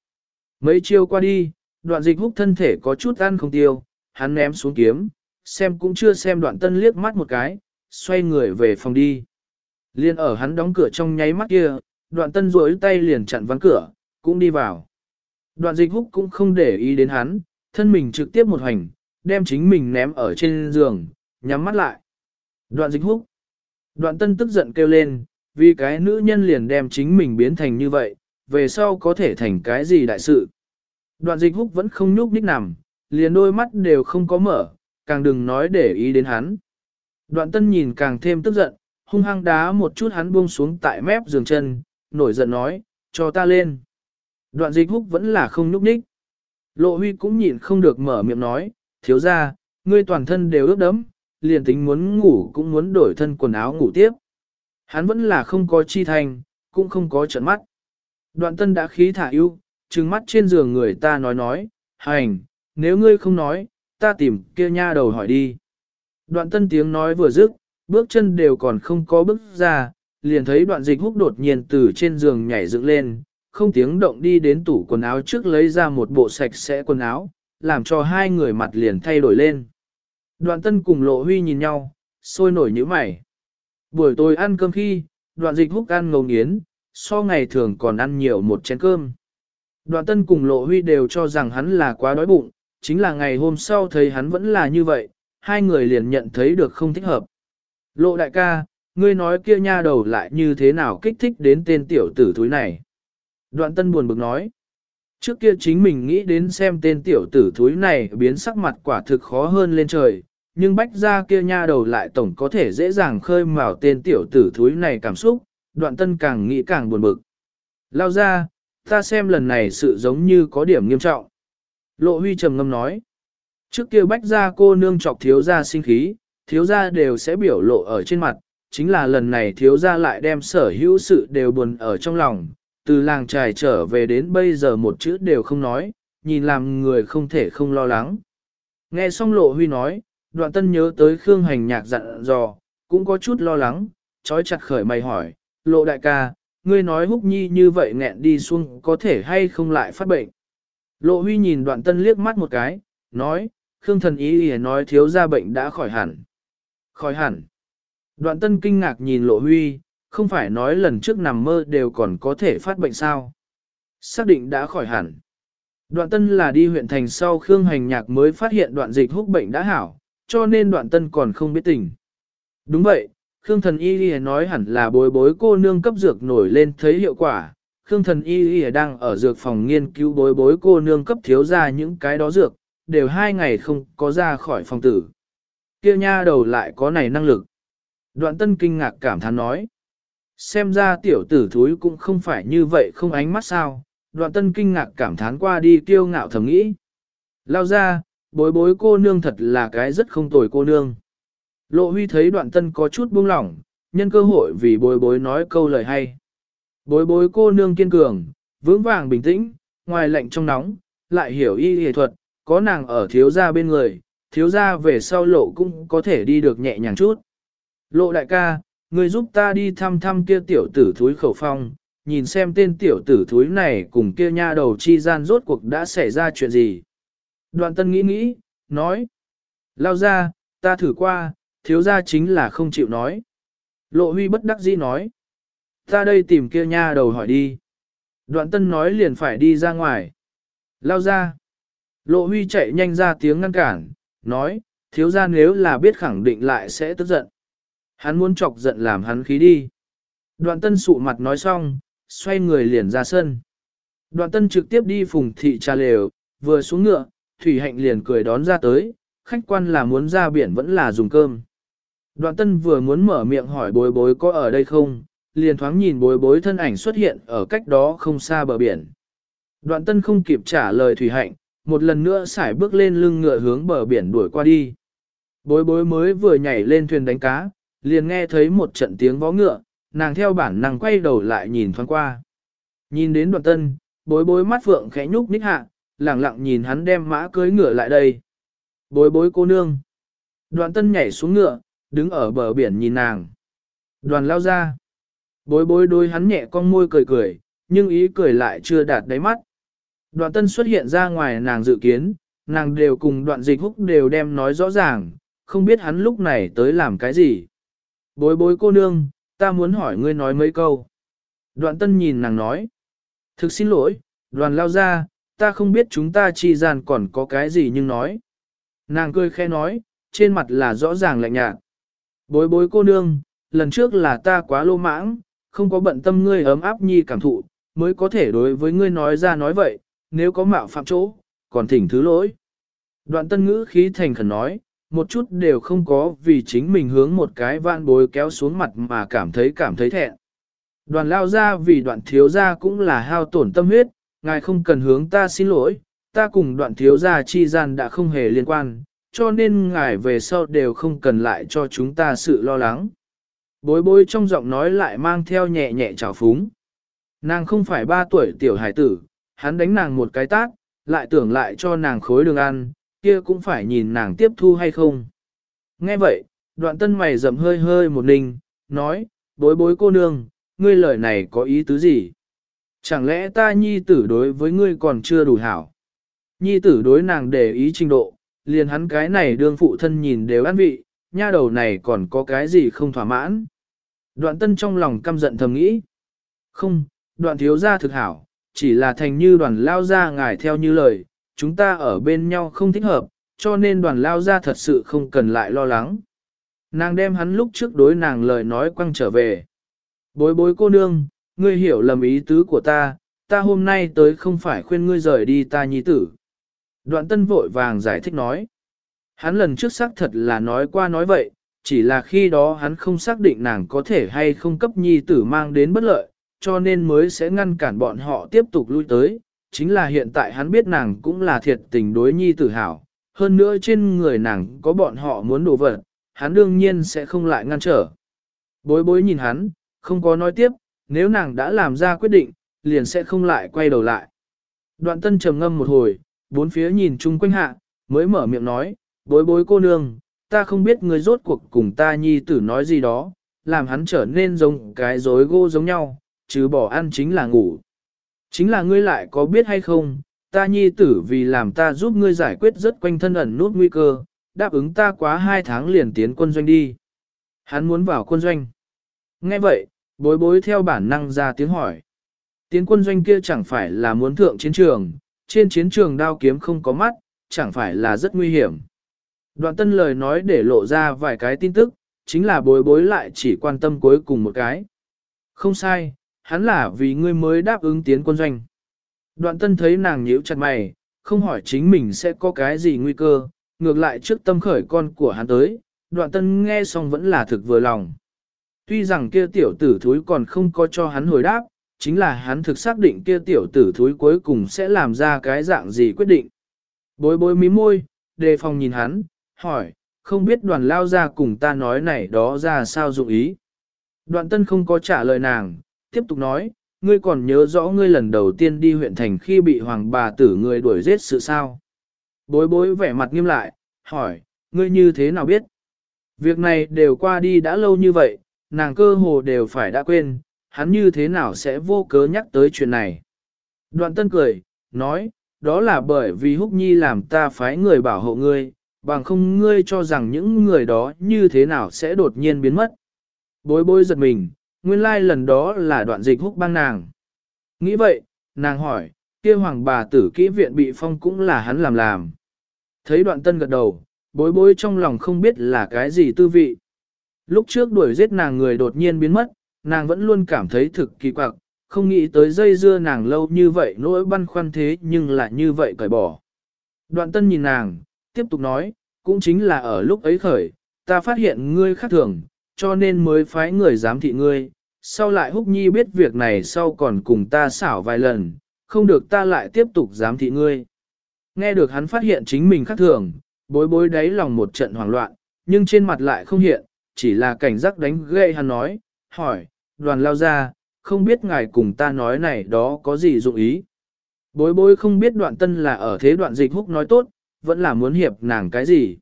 Mấy chiêu qua đi, đoạn dịch húc thân thể có chút ăn không tiêu, hắn ném xuống kiếm, xem cũng chưa xem đoạn tân liếc mắt một cái, xoay người về phòng đi. Liên ở hắn đóng cửa trong nháy mắt kia, đoạn tân rối tay liền chặn ván cửa, cũng đi vào. Đoạn dịch húc cũng không để ý đến hắn, thân mình trực tiếp một hành, đem chính mình ném ở trên giường, nhắm mắt lại. Đoạn dịch húc. Đoạn tân tức giận kêu lên, vì cái nữ nhân liền đem chính mình biến thành như vậy, về sau có thể thành cái gì đại sự. Đoạn dịch húc vẫn không nhúc nhích nằm, liền đôi mắt đều không có mở, càng đừng nói để ý đến hắn. Đoạn tân nhìn càng thêm tức giận, hung hăng đá một chút hắn buông xuống tại mép giường chân, nổi giận nói, cho ta lên. Đoạn dịch húc vẫn là không nhúc nhích. Lộ huy cũng nhịn không được mở miệng nói, thiếu ra, ngươi toàn thân đều ướt đẫm, liền tính muốn ngủ cũng muốn đổi thân quần áo ngủ tiếp. Hắn vẫn là không có chi thành, cũng không có trận mắt. Đoạn tân đã khí thả ưu, trừng mắt trên giường người ta nói nói, hành, nếu ngươi không nói, ta tìm kia nha đầu hỏi đi. Đoạn tân tiếng nói vừa dứt, bước chân đều còn không có bước ra, liền thấy đoạn dịch húc đột nhiên từ trên giường nhảy dựng lên, không tiếng động đi đến tủ quần áo trước lấy ra một bộ sạch sẽ quần áo, làm cho hai người mặt liền thay đổi lên. Đoạn tân cùng lộ huy nhìn nhau, sôi nổi như mày. Buổi tối ăn cơm khi, đoạn dịch húc ăn ngầu nghiến, so ngày thường còn ăn nhiều một chén cơm. Đoạn tân cùng lộ huy đều cho rằng hắn là quá đói bụng, chính là ngày hôm sau thấy hắn vẫn là như vậy, hai người liền nhận thấy được không thích hợp. Lộ đại ca, ngươi nói kia nha đầu lại như thế nào kích thích đến tên tiểu tử thúi này. Đoạn tân buồn bực nói. Trước kia chính mình nghĩ đến xem tên tiểu tử thúi này biến sắc mặt quả thực khó hơn lên trời, nhưng bách ra kia nha đầu lại tổng có thể dễ dàng khơi mào tên tiểu tử thúi này cảm xúc, đoạn tân càng nghĩ càng buồn bực. Lao ra, ta xem lần này sự giống như có điểm nghiêm trọng. Lộ huy trầm ngâm nói. Trước kia bách gia cô nương chọc thiếu gia sinh khí, thiếu gia đều sẽ biểu lộ ở trên mặt, chính là lần này thiếu gia lại đem sở hữu sự đều buồn ở trong lòng, từ làng trài trở về đến bây giờ một chữ đều không nói, nhìn làm người không thể không lo lắng. Nghe xong lộ huy nói, đoạn tân nhớ tới Khương hành nhạc dặn dò, cũng có chút lo lắng, trói chặt khởi mày hỏi, lộ đại ca, ngươi nói húc nhi như vậy nghẹn đi xuống có thể hay không lại phát bệnh. Lộ huy nhìn đoạn tân liếc mắt một cái, nói, Khương thần ý ý nói thiếu ra bệnh đã khỏi hẳn. Khỏi hẳn. Đoạn tân kinh ngạc nhìn lộ huy, không phải nói lần trước nằm mơ đều còn có thể phát bệnh sao. Xác định đã khỏi hẳn. Đoạn tân là đi huyện thành sau Khương hành nhạc mới phát hiện đoạn dịch húc bệnh đã hảo, cho nên đoạn tân còn không biết tình. Đúng vậy, Khương thần y y nói hẳn là bối bối cô nương cấp dược nổi lên thấy hiệu quả. Khương thần y y đang ở dược phòng nghiên cứu bối bối cô nương cấp thiếu ra những cái đó dược, đều hai ngày không có ra khỏi phòng tử. Kia nha đầu lại có này năng lực. Đoạn tân kinh ngạc cảm thán nói. Xem ra tiểu tử thúi cũng không phải như vậy không ánh mắt sao. Đoạn tân kinh ngạc cảm thán qua đi kiêu ngạo thầm nghĩ. Lao ra, bối bối cô nương thật là cái rất không tồi cô nương. Lộ huy thấy đoạn tân có chút buông lỏng, nhân cơ hội vì bối bối nói câu lời hay. Bối bối cô nương kiên cường, vững vàng bình tĩnh, ngoài lạnh trong nóng, lại hiểu y y thuật, có nàng ở thiếu gia bên người, thiếu gia về sau lộ cũng có thể đi được nhẹ nhàng chút. Lộ đại ca, người giúp ta đi thăm thăm kia tiểu tử thúi khẩu phong, nhìn xem tên tiểu tử thúi này cùng kia nha đầu chi gian rốt cuộc đã xảy ra chuyện gì. Đoạn tân nghĩ nghĩ, nói. Lao ra, ta thử qua, thiếu gia chính là không chịu nói. Lộ huy bất đắc dĩ nói. Ta đây tìm kia nha đầu hỏi đi. Đoạn tân nói liền phải đi ra ngoài. Lao ra. Lộ huy chạy nhanh ra tiếng ngăn cản, nói, thiếu gia nếu là biết khẳng định lại sẽ tức giận. Hắn muốn chọc giận làm hắn khí đi. Đoạn tân sụ mặt nói xong, xoay người liền ra sân. Đoạn tân trực tiếp đi phùng thị trà lều, vừa xuống ngựa, Thủy Hạnh liền cười đón ra tới, khách quan là muốn ra biển vẫn là dùng cơm. Đoạn tân vừa muốn mở miệng hỏi bối bối có ở đây không, liền thoáng nhìn bối bối thân ảnh xuất hiện ở cách đó không xa bờ biển. Đoạn tân không kịp trả lời Thủy Hạnh, một lần nữa xải bước lên lưng ngựa hướng bờ biển đuổi qua đi. Bối bối mới vừa nhảy lên thuyền đánh cá, liền nghe thấy một trận tiếng vó ngựa, nàng theo bản năng quay đầu lại nhìn thoáng qua. Nhìn đến đoạn tân, bối bối mắt phượng khẽ nhúc ních hạ, lẳng lặng nhìn hắn đem mã cưới ngựa lại đây. Bối bối cô nương. Đoạn tân nhảy xuống ngựa, đứng ở bờ biển nhìn nàng. Đoàn lao ra. Bối bối đôi hắn nhẹ con môi cười cười, nhưng ý cười lại chưa đạt đáy mắt. Đoạn tân xuất hiện ra ngoài nàng dự kiến, nàng đều cùng đoạn dịch húc đều đem nói rõ ràng, không biết hắn lúc này tới làm cái gì. Bối bối cô nương, ta muốn hỏi ngươi nói mấy câu. Đoạn tân nhìn nàng nói. Thực xin lỗi, đoàn lao ra, ta không biết chúng ta chi gian còn có cái gì nhưng nói. Nàng cười khẽ nói, trên mặt là rõ ràng lạnh nhạt. Bối bối cô nương, lần trước là ta quá lô mãng, không có bận tâm ngươi ấm áp nhi cảm thụ, mới có thể đối với ngươi nói ra nói vậy, nếu có mạo phạm chỗ, còn thỉnh thứ lỗi. Đoạn tân ngữ khí thành khẩn nói, một chút đều không có vì chính mình hướng một cái vạn bối kéo xuống mặt mà cảm thấy cảm thấy thẹn. Đoàn lao ra vì đoạn thiếu ra cũng là hao tổn tâm huyết, ngài không cần hướng ta xin lỗi, ta cùng đoạn thiếu gia chi gian đã không hề liên quan, cho nên ngài về sau đều không cần lại cho chúng ta sự lo lắng. Bối bối trong giọng nói lại mang theo nhẹ nhẹ trào phúng. Nàng không phải ba tuổi tiểu hải tử, hắn đánh nàng một cái tát, lại tưởng lại cho nàng khối đường ăn, kia cũng phải nhìn nàng tiếp thu hay không. Nghe vậy, đoạn tân mày rậm hơi hơi một ninh, nói, bối bối cô nương, ngươi lời này có ý tứ gì? Chẳng lẽ ta nhi tử đối với ngươi còn chưa đủ hảo? Nhi tử đối nàng để ý trình độ, liền hắn cái này đương phụ thân nhìn đều ăn vị, nha đầu này còn có cái gì không thỏa mãn. Đoạn tân trong lòng căm giận thầm nghĩ. Không, đoạn thiếu gia thực hảo, chỉ là thành như đoàn lao ra ngài theo như lời, chúng ta ở bên nhau không thích hợp, cho nên đoàn lao ra thật sự không cần lại lo lắng. Nàng đem hắn lúc trước đối nàng lời nói quăng trở về. Bối bối cô nương, ngươi hiểu lầm ý tứ của ta, ta hôm nay tới không phải khuyên ngươi rời đi ta nhi tử. Đoạn tân vội vàng giải thích nói. Hắn lần trước xác thật là nói qua nói vậy, chỉ là khi đó hắn không xác định nàng có thể hay không cấp nhi tử mang đến bất lợi, cho nên mới sẽ ngăn cản bọn họ tiếp tục lui tới, chính là hiện tại hắn biết nàng cũng là thiệt tình đối nhi tử hảo, hơn nữa trên người nàng có bọn họ muốn đổ vật, hắn đương nhiên sẽ không lại ngăn trở. Bối bối nhìn hắn, không có nói tiếp, nếu nàng đã làm ra quyết định, liền sẽ không lại quay đầu lại. Đoạn tân trầm ngâm một hồi, bốn phía nhìn chung quanh hạ, mới mở miệng nói, bối bối cô nương, ta không biết người rốt cuộc cùng ta nhi tử nói gì đó, làm hắn trở nên giống cái rối gô giống nhau, chứ bỏ ăn chính là ngủ. Chính là ngươi lại có biết hay không, ta nhi tử vì làm ta giúp ngươi giải quyết rất quanh thân ẩn nút nguy cơ, đáp ứng ta quá hai tháng liền tiến quân doanh đi. Hắn muốn vào quân doanh. Nghe vậy, bối bối theo bản năng ra tiếng hỏi. Tiến quân doanh kia chẳng phải là muốn thượng chiến trường, trên chiến trường đao kiếm không có mắt, chẳng phải là rất nguy hiểm. Đoạn tân lời nói để lộ ra vài cái tin tức, chính là bối bối lại chỉ quan tâm cuối cùng một cái. Không sai, hắn là vì ngươi mới đáp ứng tiến quân doanh. Đoạn tân thấy nàng nhíu chặt mày, không hỏi chính mình sẽ có cái gì nguy cơ, ngược lại trước tâm khởi con của hắn tới, đoạn tân nghe xong vẫn là thực vừa lòng. Tuy rằng kia tiểu tử thúi còn không có cho hắn hồi đáp, chính là hắn thực xác định kia tiểu tử thúi cuối cùng sẽ làm ra cái dạng gì quyết định. Bối bối mí môi, đề phòng nhìn hắn, hỏi, không biết đoàn lao ra cùng ta nói này đó ra sao dụng ý. Đoạn tân không có trả lời nàng, tiếp tục nói, ngươi còn nhớ rõ ngươi lần đầu tiên đi huyện thành khi bị hoàng bà tử người đuổi giết sự sao. Bối bối vẻ mặt nghiêm lại, hỏi, ngươi như thế nào biết? Việc này đều qua đi đã lâu như vậy, nàng cơ hồ đều phải đã quên, hắn như thế nào sẽ vô cớ nhắc tới chuyện này. Đoạn tân cười, nói, đó là bởi vì húc nhi làm ta phái người bảo hộ ngươi, bằng không ngươi cho rằng những người đó như thế nào sẽ đột nhiên biến mất. Bối bối giật mình, nguyên lai lần đó là đoạn dịch húc băng nàng. Nghĩ vậy, nàng hỏi, kia hoàng bà tử kỹ viện bị phong cũng là hắn làm làm. Thấy đoạn tân gật đầu, bối bối trong lòng không biết là cái gì tư vị. Lúc trước đuổi giết nàng người đột nhiên biến mất, nàng vẫn luôn cảm thấy thực kỳ quặc, không nghĩ tới dây dưa nàng lâu như vậy nỗi băn khoăn thế nhưng lại như vậy cởi bỏ. Đoạn tân nhìn nàng, tiếp tục nói, cũng chính là ở lúc ấy khởi, ta phát hiện ngươi khác thường, cho nên mới phái người giám thị ngươi. Sau lại húc nhi biết việc này sau còn cùng ta xảo vài lần, không được ta lại tiếp tục giám thị ngươi. Nghe được hắn phát hiện chính mình khác thường, bối bối đáy lòng một trận hoảng loạn, nhưng trên mặt lại không hiện, chỉ là cảnh giác đánh gây hắn nói, hỏi, đoàn lao ra, không biết ngài cùng ta nói này đó có gì dụng ý. Bối bối không biết đoạn tân là ở thế đoạn dịch húc nói tốt, vẫn là muốn hiệp nàng cái gì.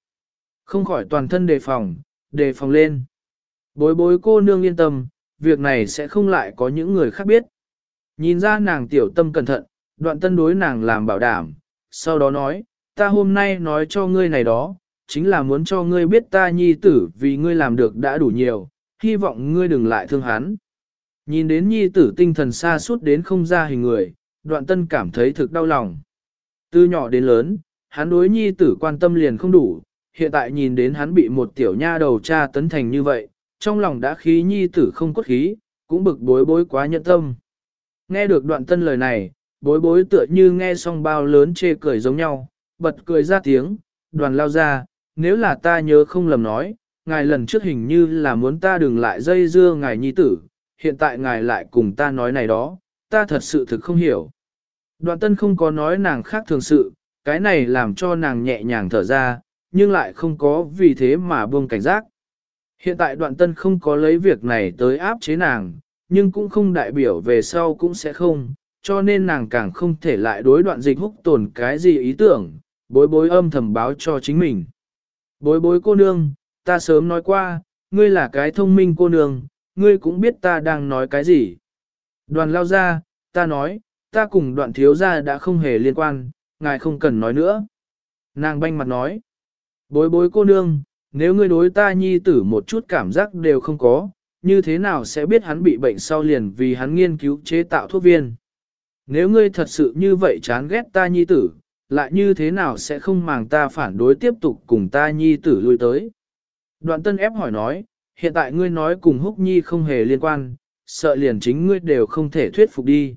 Không khỏi toàn thân đề phòng, đề phòng lên. Bối bối cô nương yên tâm, việc này sẽ không lại có những người khác biết. Nhìn ra nàng tiểu tâm cẩn thận, đoạn tân đối nàng làm bảo đảm, sau đó nói, ta hôm nay nói cho ngươi này đó, chính là muốn cho ngươi biết ta nhi tử vì ngươi làm được đã đủ nhiều, hy vọng ngươi đừng lại thương hắn. Nhìn đến nhi tử tinh thần xa suốt đến không ra hình người, đoạn tân cảm thấy thực đau lòng. Từ nhỏ đến lớn, hắn đối nhi tử quan tâm liền không đủ, hiện tại nhìn đến hắn bị một tiểu nha đầu cha tấn thành như vậy, trong lòng đã khí nhi tử không cốt khí, cũng bực bối bối quá nhận tâm. Nghe được đoạn tân lời này, bối bối tựa như nghe xong bao lớn chê cười giống nhau, bật cười ra tiếng, đoàn lao ra, nếu là ta nhớ không lầm nói, ngài lần trước hình như là muốn ta đừng lại dây dưa ngài nhi tử, hiện tại ngài lại cùng ta nói này đó, ta thật sự thực không hiểu. Đoạn tân không có nói nàng khác thường sự, cái này làm cho nàng nhẹ nhàng thở ra, nhưng lại không có vì thế mà buông cảnh giác. Hiện tại đoạn tân không có lấy việc này tới áp chế nàng, nhưng cũng không đại biểu về sau cũng sẽ không, cho nên nàng càng không thể lại đối đoạn dịch húc tồn cái gì ý tưởng, bối bối âm thầm báo cho chính mình. Bối bối cô nương, ta sớm nói qua, ngươi là cái thông minh cô nương, ngươi cũng biết ta đang nói cái gì. Đoàn lao ra, ta nói, ta cùng đoạn thiếu gia đã không hề liên quan, ngài không cần nói nữa. Nàng banh mặt nói, bối bối cô nương, nếu ngươi đối ta nhi tử một chút cảm giác đều không có, như thế nào sẽ biết hắn bị bệnh sau liền vì hắn nghiên cứu chế tạo thuốc viên. Nếu ngươi thật sự như vậy chán ghét ta nhi tử, lại như thế nào sẽ không màng ta phản đối tiếp tục cùng ta nhi tử lui tới. Đoạn tân ép hỏi nói, hiện tại ngươi nói cùng húc nhi không hề liên quan, sợ liền chính ngươi đều không thể thuyết phục đi.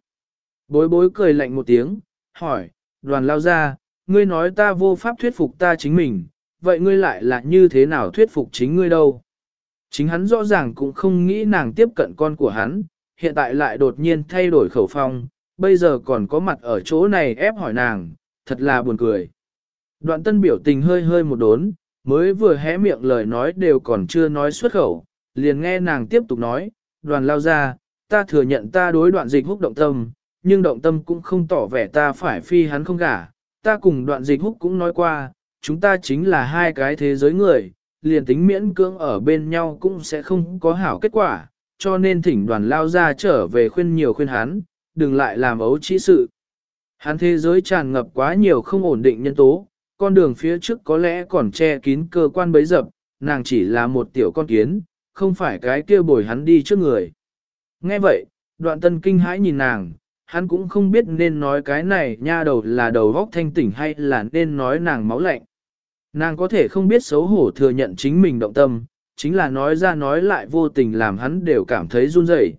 Bối bối cười lạnh một tiếng, hỏi, đoàn lao ra, ngươi nói ta vô pháp thuyết phục ta chính mình, vậy ngươi lại là như thế nào thuyết phục chính ngươi đâu? Chính hắn rõ ràng cũng không nghĩ nàng tiếp cận con của hắn, hiện tại lại đột nhiên thay đổi khẩu phong, bây giờ còn có mặt ở chỗ này ép hỏi nàng, thật là buồn cười. Đoạn tân biểu tình hơi hơi một đốn, mới vừa hé miệng lời nói đều còn chưa nói xuất khẩu, liền nghe nàng tiếp tục nói, đoàn lao ra, ta thừa nhận ta đối đoạn dịch húc động tâm, nhưng động tâm cũng không tỏ vẻ ta phải phi hắn không gả. Ta cùng đoạn dịch húc cũng nói qua, chúng ta chính là hai cái thế giới người, liền tính miễn cưỡng ở bên nhau cũng sẽ không có hảo kết quả, cho nên thỉnh đoàn lao ra trở về khuyên nhiều khuyên hắn, đừng lại làm ấu trĩ sự. Hắn thế giới tràn ngập quá nhiều không ổn định nhân tố, con đường phía trước có lẽ còn che kín cơ quan bấy dập, nàng chỉ là một tiểu con kiến, không phải cái kia bồi hắn đi trước người. Nghe vậy, đoạn tân kinh hãi nhìn nàng, hắn cũng không biết nên nói cái này nha đầu là đầu vóc thanh tỉnh hay là nên nói nàng máu lạnh. Nàng có thể không biết xấu hổ thừa nhận chính mình động tâm, chính là nói ra nói lại vô tình làm hắn đều cảm thấy run rẩy.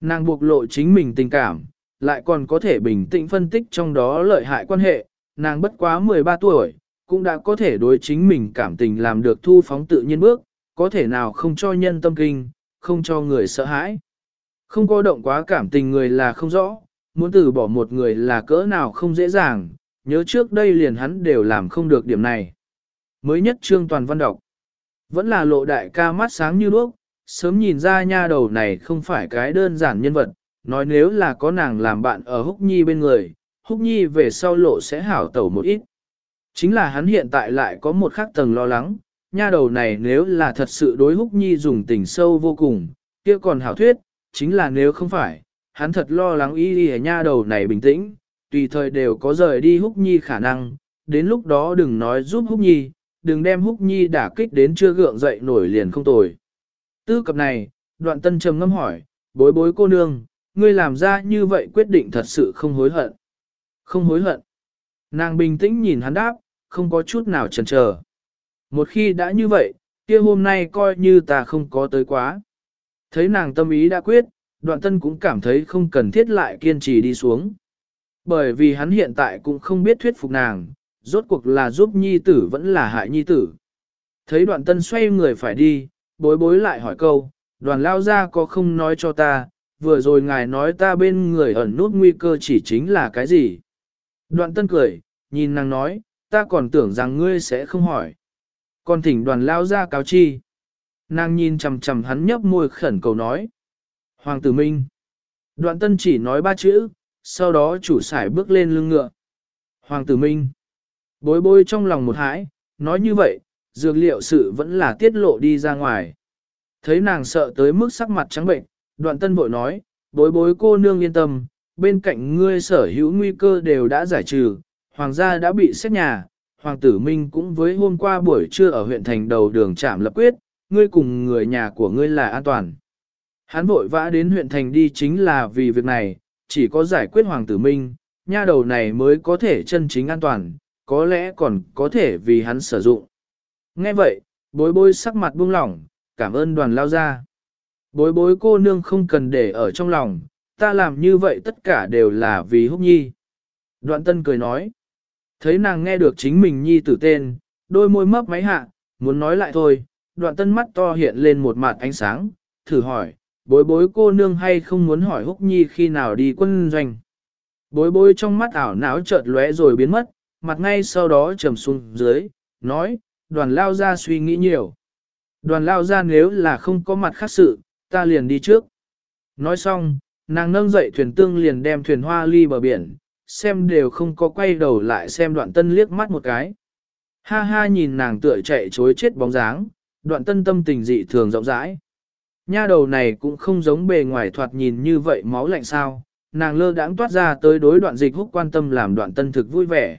Nàng buộc lộ chính mình tình cảm, lại còn có thể bình tĩnh phân tích trong đó lợi hại quan hệ, nàng bất quá 13 tuổi, cũng đã có thể đối chính mình cảm tình làm được thu phóng tự nhiên bước, có thể nào không cho nhân tâm kinh, không cho người sợ hãi. Không có động quá cảm tình người là không rõ, muốn từ bỏ một người là cỡ nào không dễ dàng, nhớ trước đây liền hắn đều làm không được điểm này. Mới nhất trương toàn văn đọc, vẫn là lộ đại ca mắt sáng như đuốc, sớm nhìn ra nha đầu này không phải cái đơn giản nhân vật, nói nếu là có nàng làm bạn ở Húc Nhi bên người, Húc Nhi về sau lộ sẽ hảo tẩu một ít. Chính là hắn hiện tại lại có một khác tầng lo lắng, nha đầu này nếu là thật sự đối Húc Nhi dùng tình sâu vô cùng, kia còn hảo thuyết, chính là nếu không phải, hắn thật lo lắng y y nha đầu này bình tĩnh, tùy thời đều có rời đi Húc Nhi khả năng, đến lúc đó đừng nói giúp Húc Nhi, đừng đem Húc Nhi đả kích đến chưa gượng dậy nổi liền không tồi. Tư cập này, đoạn tân trầm ngâm hỏi, bối bối cô nương, ngươi làm ra như vậy quyết định thật sự không hối hận. Không hối hận. Nàng bình tĩnh nhìn hắn đáp, không có chút nào chần chờ. Một khi đã như vậy, kia hôm nay coi như ta không có tới quá. Thấy nàng tâm ý đã quyết, đoạn tân cũng cảm thấy không cần thiết lại kiên trì đi xuống. Bởi vì hắn hiện tại cũng không biết thuyết phục nàng, rốt cuộc là giúp nhi tử vẫn là hại nhi tử. Thấy đoạn tân xoay người phải đi, bối bối lại hỏi câu, đoàn lao ra có không nói cho ta, vừa rồi ngài nói ta bên người ẩn nút nguy cơ chỉ chính là cái gì. Đoạn tân cười, nhìn nàng nói, ta còn tưởng rằng ngươi sẽ không hỏi. Còn thỉnh đoàn lao ra cáo chi. Nàng nhìn chầm chầm hắn nhấp môi khẩn cầu nói. Hoàng tử Minh. Đoạn tân chỉ nói ba chữ, sau đó chủ sải bước lên lưng ngựa. Hoàng tử Minh. Bối bối trong lòng một hãi, nói như vậy, dược liệu sự vẫn là tiết lộ đi ra ngoài. Thấy nàng sợ tới mức sắc mặt trắng bệnh, đoạn tân bội nói, bối bối cô nương yên tâm, bên cạnh ngươi sở hữu nguy cơ đều đã giải trừ, hoàng gia đã bị xét nhà, hoàng tử Minh cũng với hôm qua buổi trưa ở huyện thành đầu đường trạm lập quyết, ngươi cùng người nhà của ngươi là an toàn. Hắn vội vã đến huyện thành đi chính là vì việc này, chỉ có giải quyết hoàng tử Minh, nha đầu này mới có thể chân chính an toàn, có lẽ còn có thể vì hắn sử dụng. Nghe vậy, bối bối sắc mặt buông lỏng, cảm ơn đoàn lao ra. Bối bối cô nương không cần để ở trong lòng, ta làm như vậy tất cả đều là vì húc nhi. Đoạn tân cười nói, thấy nàng nghe được chính mình nhi tử tên, đôi môi mấp máy hạ, muốn nói lại thôi, đoạn tân mắt to hiện lên một mặt ánh sáng, thử hỏi, bối bối cô nương hay không muốn hỏi húc nhi khi nào đi quân doanh. Bối bối trong mắt ảo não chợt lóe rồi biến mất, mặt ngay sau đó trầm xuống dưới, nói, đoàn lao ra suy nghĩ nhiều. Đoàn lao ra nếu là không có mặt khác sự, ta liền đi trước. Nói xong, nàng nâng dậy thuyền tương liền đem thuyền hoa ly bờ biển, xem đều không có quay đầu lại xem đoạn tân liếc mắt một cái. Ha ha nhìn nàng tựa chạy chối chết bóng dáng, đoạn tân tâm tình dị thường rộng rãi. Nha đầu này cũng không giống bề ngoài thoạt nhìn như vậy máu lạnh sao, nàng lơ đãng toát ra tới đối đoạn dịch húc quan tâm làm đoạn tân thực vui vẻ.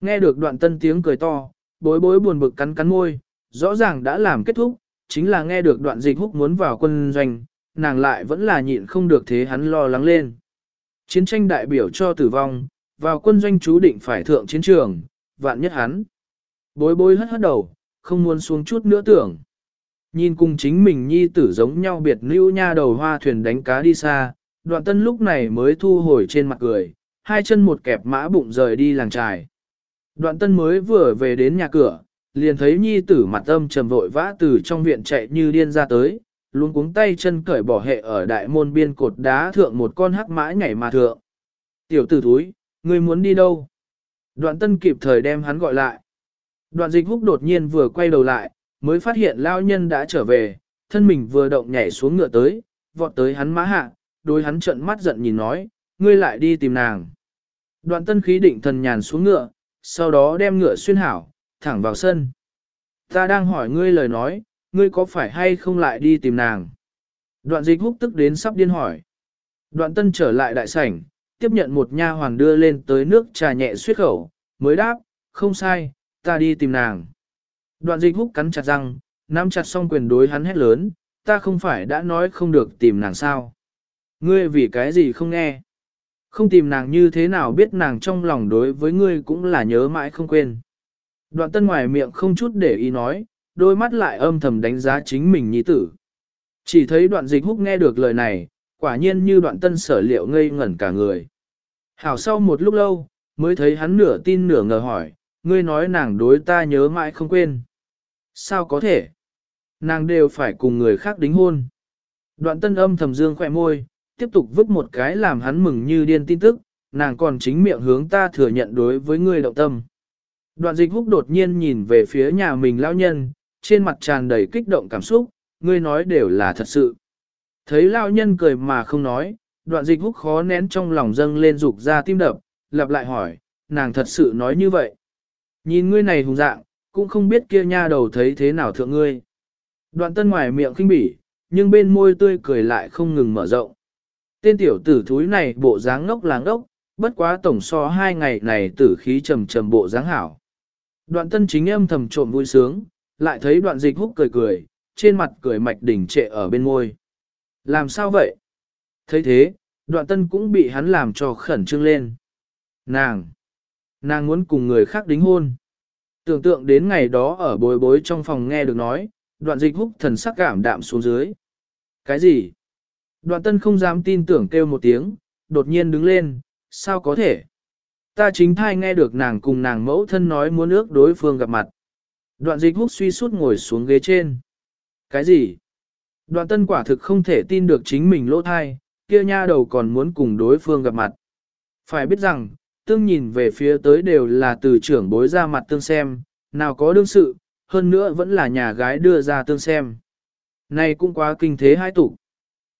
Nghe được đoạn tân tiếng cười to, bối bối buồn bực cắn cắn môi, rõ ràng đã làm kết thúc, chính là nghe được đoạn dịch húc muốn vào quân doanh, nàng lại vẫn là nhịn không được thế hắn lo lắng lên. Chiến tranh đại biểu cho tử vong, vào quân doanh chú định phải thượng chiến trường, vạn nhất hắn. Bối bối hất hất đầu, không muốn xuống chút nữa tưởng. Nhìn cùng chính mình nhi tử giống nhau biệt lưu nha đầu hoa thuyền đánh cá đi xa, đoạn tân lúc này mới thu hồi trên mặt cười, hai chân một kẹp mã bụng rời đi làng trài. Đoạn tân mới vừa về đến nhà cửa, liền thấy nhi tử mặt âm trầm vội vã từ trong viện chạy như điên ra tới, luôn cuống tay chân cởi bỏ hệ ở đại môn biên cột đá thượng một con hắc mã nhảy mà thượng. Tiểu tử thúi, ngươi muốn đi đâu? Đoạn tân kịp thời đem hắn gọi lại. Đoạn dịch húc đột nhiên vừa quay đầu lại, mới phát hiện lao nhân đã trở về, thân mình vừa động nhảy xuống ngựa tới, vọt tới hắn mã hạ, đôi hắn trợn mắt giận nhìn nói, ngươi lại đi tìm nàng. Đoạn tân khí định thần nhàn xuống ngựa, sau đó đem ngựa xuyên hảo, thẳng vào sân. Ta đang hỏi ngươi lời nói, ngươi có phải hay không lại đi tìm nàng? Đoạn dịch húc tức đến sắp điên hỏi. Đoạn tân trở lại đại sảnh, tiếp nhận một nha hoàn đưa lên tới nước trà nhẹ suyết khẩu, mới đáp, không sai, ta đi tìm nàng. Đoạn dịch húc cắn chặt răng, nắm chặt song quyền đối hắn hét lớn, ta không phải đã nói không được tìm nàng sao. Ngươi vì cái gì không nghe? Không tìm nàng như thế nào biết nàng trong lòng đối với ngươi cũng là nhớ mãi không quên. Đoạn tân ngoài miệng không chút để ý nói, đôi mắt lại âm thầm đánh giá chính mình nhi tử. Chỉ thấy đoạn dịch húc nghe được lời này, quả nhiên như đoạn tân sở liệu ngây ngẩn cả người. Hảo sau một lúc lâu, mới thấy hắn nửa tin nửa ngờ hỏi, ngươi nói nàng đối ta nhớ mãi không quên. Sao có thể? Nàng đều phải cùng người khác đính hôn. Đoạn tân âm thầm dương khỏe môi, tiếp tục vứt một cái làm hắn mừng như điên tin tức, nàng còn chính miệng hướng ta thừa nhận đối với ngươi động tâm. Đoạn dịch húc đột nhiên nhìn về phía nhà mình lão nhân, trên mặt tràn đầy kích động cảm xúc, ngươi nói đều là thật sự. Thấy lão nhân cười mà không nói, đoạn dịch húc khó nén trong lòng dâng lên dục ra tim đập, lặp lại hỏi, nàng thật sự nói như vậy. Nhìn ngươi này hùng dạng, cũng không biết kia nha đầu thấy thế nào thượng ngươi. Đoạn tân ngoài miệng khinh bỉ, nhưng bên môi tươi cười lại không ngừng mở rộng. Tên tiểu tử thúi này bộ dáng ngốc láng ngốc, bất quá tổng so hai ngày này tử khí trầm trầm bộ dáng hảo. Đoạn tân chính âm thầm trộm vui sướng, lại thấy đoạn dịch húc cười cười, trên mặt cười mạch đỉnh trệ ở bên môi. Làm sao vậy? thấy thế, đoạn tân cũng bị hắn làm cho khẩn trương lên. Nàng! Nàng muốn cùng người khác đính hôn. Tưởng tượng đến ngày đó ở bối bối trong phòng nghe được nói, đoạn dịch húc thần sắc cảm đạm xuống dưới. Cái gì? Đoạn tân không dám tin tưởng kêu một tiếng, đột nhiên đứng lên, sao có thể? Ta chính thai nghe được nàng cùng nàng mẫu thân nói muốn ước đối phương gặp mặt. Đoạn dịch húc suy suốt ngồi xuống ghế trên. Cái gì? Đoạn tân quả thực không thể tin được chính mình lỗ thai, kia nha đầu còn muốn cùng đối phương gặp mặt. Phải biết rằng, tương nhìn về phía tới đều là từ trưởng bối ra mặt tương xem, nào có đương sự, hơn nữa vẫn là nhà gái đưa ra tương xem. Này cũng quá kinh thế hai tủ.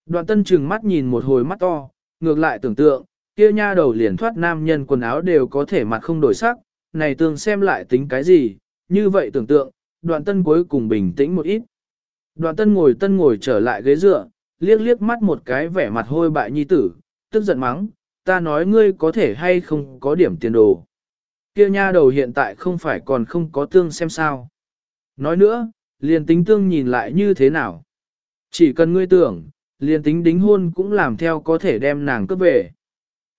Đoạn tân trừng mắt nhìn một hồi mắt to, ngược lại tưởng tượng, kia nha đầu liền thoát nam nhân quần áo đều có thể mặt không đổi sắc, này tương xem lại tính cái gì, như vậy tưởng tượng, đoạn tân cuối cùng bình tĩnh một ít. Đoạn tân ngồi tân ngồi trở lại ghế dựa, liếc liếc mắt một cái vẻ mặt hôi bại nhi tử, tức giận mắng, ta nói ngươi có thể hay không có điểm tiền đồ. Kia nha đầu hiện tại không phải còn không có tương xem sao. Nói nữa, liền tính tương nhìn lại như thế nào. Chỉ cần ngươi tưởng, liền tính đính hôn cũng làm theo có thể đem nàng cướp về.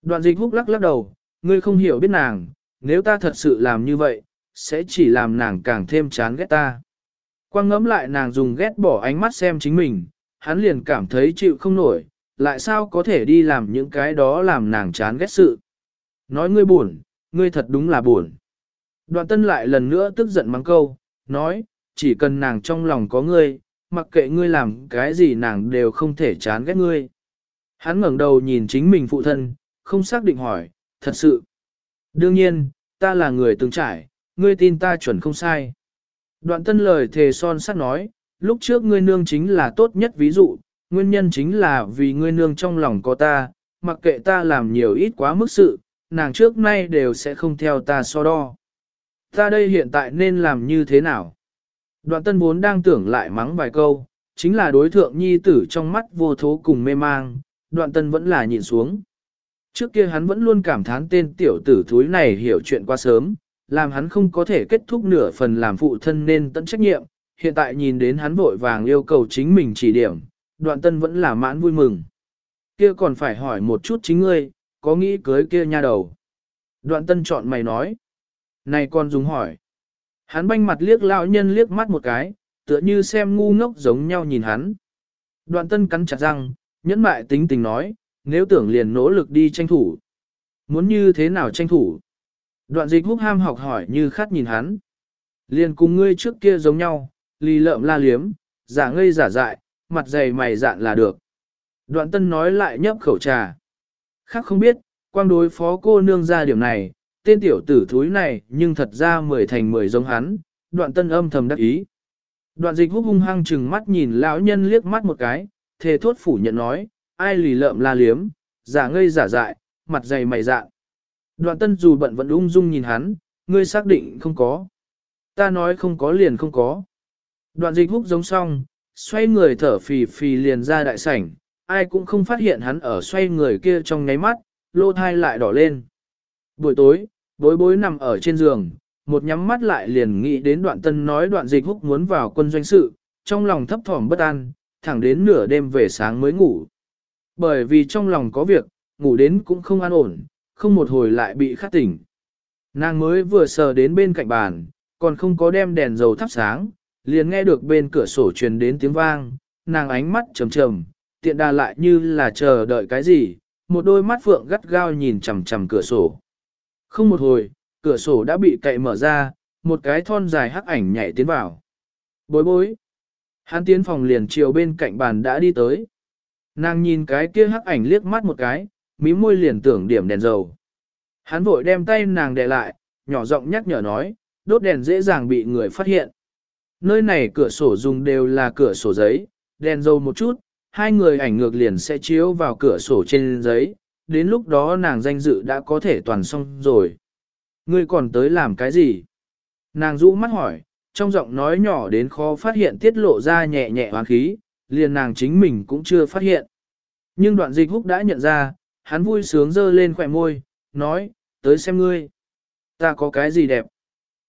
Đoạn dịch húc lắc lắc đầu, ngươi không hiểu biết nàng, nếu ta thật sự làm như vậy, sẽ chỉ làm nàng càng thêm chán ghét ta. Quang ngẫm lại nàng dùng ghét bỏ ánh mắt xem chính mình, hắn liền cảm thấy chịu không nổi, lại sao có thể đi làm những cái đó làm nàng chán ghét sự. Nói ngươi buồn, ngươi thật đúng là buồn. Đoạn tân lại lần nữa tức giận mắng câu, nói, chỉ cần nàng trong lòng có ngươi, mặc kệ ngươi làm cái gì nàng đều không thể chán ghét ngươi. Hắn ngẩng đầu nhìn chính mình phụ thân, không xác định hỏi, thật sự. Đương nhiên, ta là người từng trải, ngươi tin ta chuẩn không sai. Đoạn tân lời thề son sắt nói, lúc trước ngươi nương chính là tốt nhất ví dụ, nguyên nhân chính là vì ngươi nương trong lòng có ta, mặc kệ ta làm nhiều ít quá mức sự, nàng trước nay đều sẽ không theo ta so đo. Ta đây hiện tại nên làm như thế nào? Đoạn tân vốn đang tưởng lại mắng vài câu, chính là đối thượng nhi tử trong mắt vô thố cùng mê mang, đoạn tân vẫn là nhìn xuống. Trước kia hắn vẫn luôn cảm thán tên tiểu tử thúi này hiểu chuyện quá sớm, làm hắn không có thể kết thúc nửa phần làm phụ thân nên tận trách nhiệm, hiện tại nhìn đến hắn vội vàng yêu cầu chính mình chỉ điểm, đoạn tân vẫn là mãn vui mừng. Kia còn phải hỏi một chút chính ngươi, có nghĩ cưới kia nha đầu. Đoạn tân chọn mày nói. Này con dùng hỏi. Hắn banh mặt liếc lão nhân liếc mắt một cái, tựa như xem ngu ngốc giống nhau nhìn hắn. Đoạn tân cắn chặt răng, nhẫn mại tính tình nói, nếu tưởng liền nỗ lực đi tranh thủ. Muốn như thế nào tranh thủ? Đoạn dịch húc ham học hỏi như khát nhìn hắn. Liền cùng ngươi trước kia giống nhau, lì lợm la liếm, giả ngây giả dại, mặt dày mày dạn là được. Đoạn tân nói lại nhấp khẩu trà. Khác không biết, quang đối phó cô nương ra điểm này, tên tiểu tử thúi này nhưng thật ra mười thành mười giống hắn, đoạn tân âm thầm đắc ý. Đoạn dịch húc hung hăng chừng mắt nhìn lão nhân liếc mắt một cái, thề thốt phủ nhận nói, ai lì lợm la liếm, giả ngây giả dại, mặt dày mày dạn. Đoạn tân dù bận vẫn ung dung nhìn hắn, ngươi xác định không có. Ta nói không có liền không có. Đoạn dịch húc giống xong, xoay người thở phì phì liền ra đại sảnh, ai cũng không phát hiện hắn ở xoay người kia trong nháy mắt, lô thai lại đỏ lên. Buổi tối, bối bối nằm ở trên giường, một nhắm mắt lại liền nghĩ đến đoạn tân nói đoạn dịch húc muốn vào quân doanh sự, trong lòng thấp thỏm bất an, thẳng đến nửa đêm về sáng mới ngủ. Bởi vì trong lòng có việc, ngủ đến cũng không an ổn, không một hồi lại bị khát tỉnh. Nàng mới vừa sờ đến bên cạnh bàn, còn không có đem đèn dầu thắp sáng, liền nghe được bên cửa sổ truyền đến tiếng vang, nàng ánh mắt trầm trầm, tiện đà lại như là chờ đợi cái gì, một đôi mắt phượng gắt gao nhìn chằm chằm cửa sổ. Không một hồi, cửa sổ đã bị cậy mở ra, một cái thon dài hắc ảnh nhảy tiến vào. Bối bối. Hắn tiến phòng liền chiều bên cạnh bàn đã đi tới. Nàng nhìn cái kia hắc ảnh liếc mắt một cái, mí môi liền tưởng điểm đèn dầu. Hắn vội đem tay nàng đè lại, nhỏ giọng nhắc nhở nói, đốt đèn dễ dàng bị người phát hiện. Nơi này cửa sổ dùng đều là cửa sổ giấy, đèn dầu một chút, hai người ảnh ngược liền sẽ chiếu vào cửa sổ trên giấy, đến lúc đó nàng danh dự đã có thể toàn xong rồi. Ngươi còn tới làm cái gì? Nàng rũ mắt hỏi, trong giọng nói nhỏ đến khó phát hiện tiết lộ ra nhẹ nhẹ hoang khí, liền nàng chính mình cũng chưa phát hiện. Nhưng đoạn dịch húc đã nhận ra, hắn vui sướng dơ lên khỏe môi, nói, tới xem ngươi. Ta có cái gì đẹp?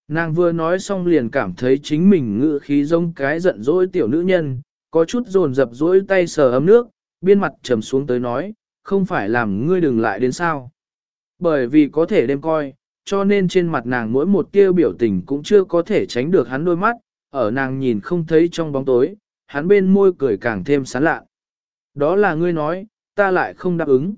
Nàng vừa nói xong liền cảm thấy chính mình ngự khí giống cái giận dỗi tiểu nữ nhân, có chút dồn dập dỗi tay sờ ấm nước, biên mặt trầm xuống tới nói, không phải làm ngươi đừng lại đến sao. Bởi vì có thể đem coi, cho nên trên mặt nàng mỗi một tia biểu tình cũng chưa có thể tránh được hắn đôi mắt, ở nàng nhìn không thấy trong bóng tối, hắn bên môi cười càng thêm sán lạ. Đó là ngươi nói, ta lại không đáp ứng.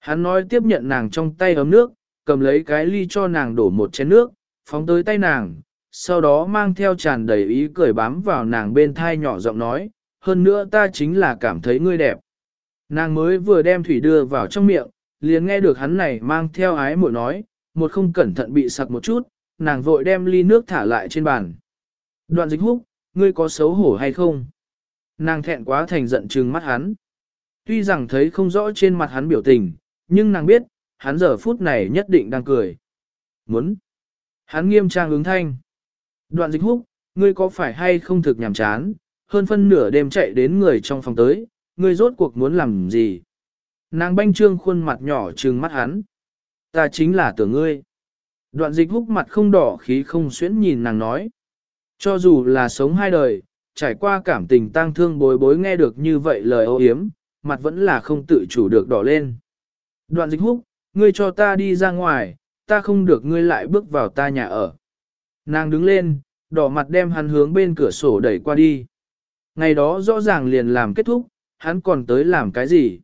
Hắn nói tiếp nhận nàng trong tay ấm nước, cầm lấy cái ly cho nàng đổ một chén nước, phóng tới tay nàng, sau đó mang theo tràn đầy ý cười bám vào nàng bên thai nhỏ giọng nói, hơn nữa ta chính là cảm thấy ngươi đẹp. Nàng mới vừa đem thủy đưa vào trong miệng, liền nghe được hắn này mang theo ái mội nói, một không cẩn thận bị sặc một chút, nàng vội đem ly nước thả lại trên bàn. Đoạn dịch húc, ngươi có xấu hổ hay không? Nàng thẹn quá thành giận trừng mắt hắn. Tuy rằng thấy không rõ trên mặt hắn biểu tình, nhưng nàng biết, hắn giờ phút này nhất định đang cười. Muốn. Hắn nghiêm trang ứng thanh. Đoạn dịch húc, ngươi có phải hay không thực nhàm chán, hơn phân nửa đêm chạy đến người trong phòng tới, ngươi rốt cuộc muốn làm gì? Nàng banh trương khuôn mặt nhỏ trừng mắt hắn. Ta chính là tưởng ngươi. Đoạn dịch húc mặt không đỏ khí không xuyễn nhìn nàng nói. Cho dù là sống hai đời, trải qua cảm tình tang thương bối bối nghe được như vậy lời ô hiếm, mặt vẫn là không tự chủ được đỏ lên. Đoạn dịch húc, ngươi cho ta đi ra ngoài, ta không được ngươi lại bước vào ta nhà ở. Nàng đứng lên, đỏ mặt đem hắn hướng bên cửa sổ đẩy qua đi. Ngày đó rõ ràng liền làm kết thúc, hắn còn tới làm cái gì?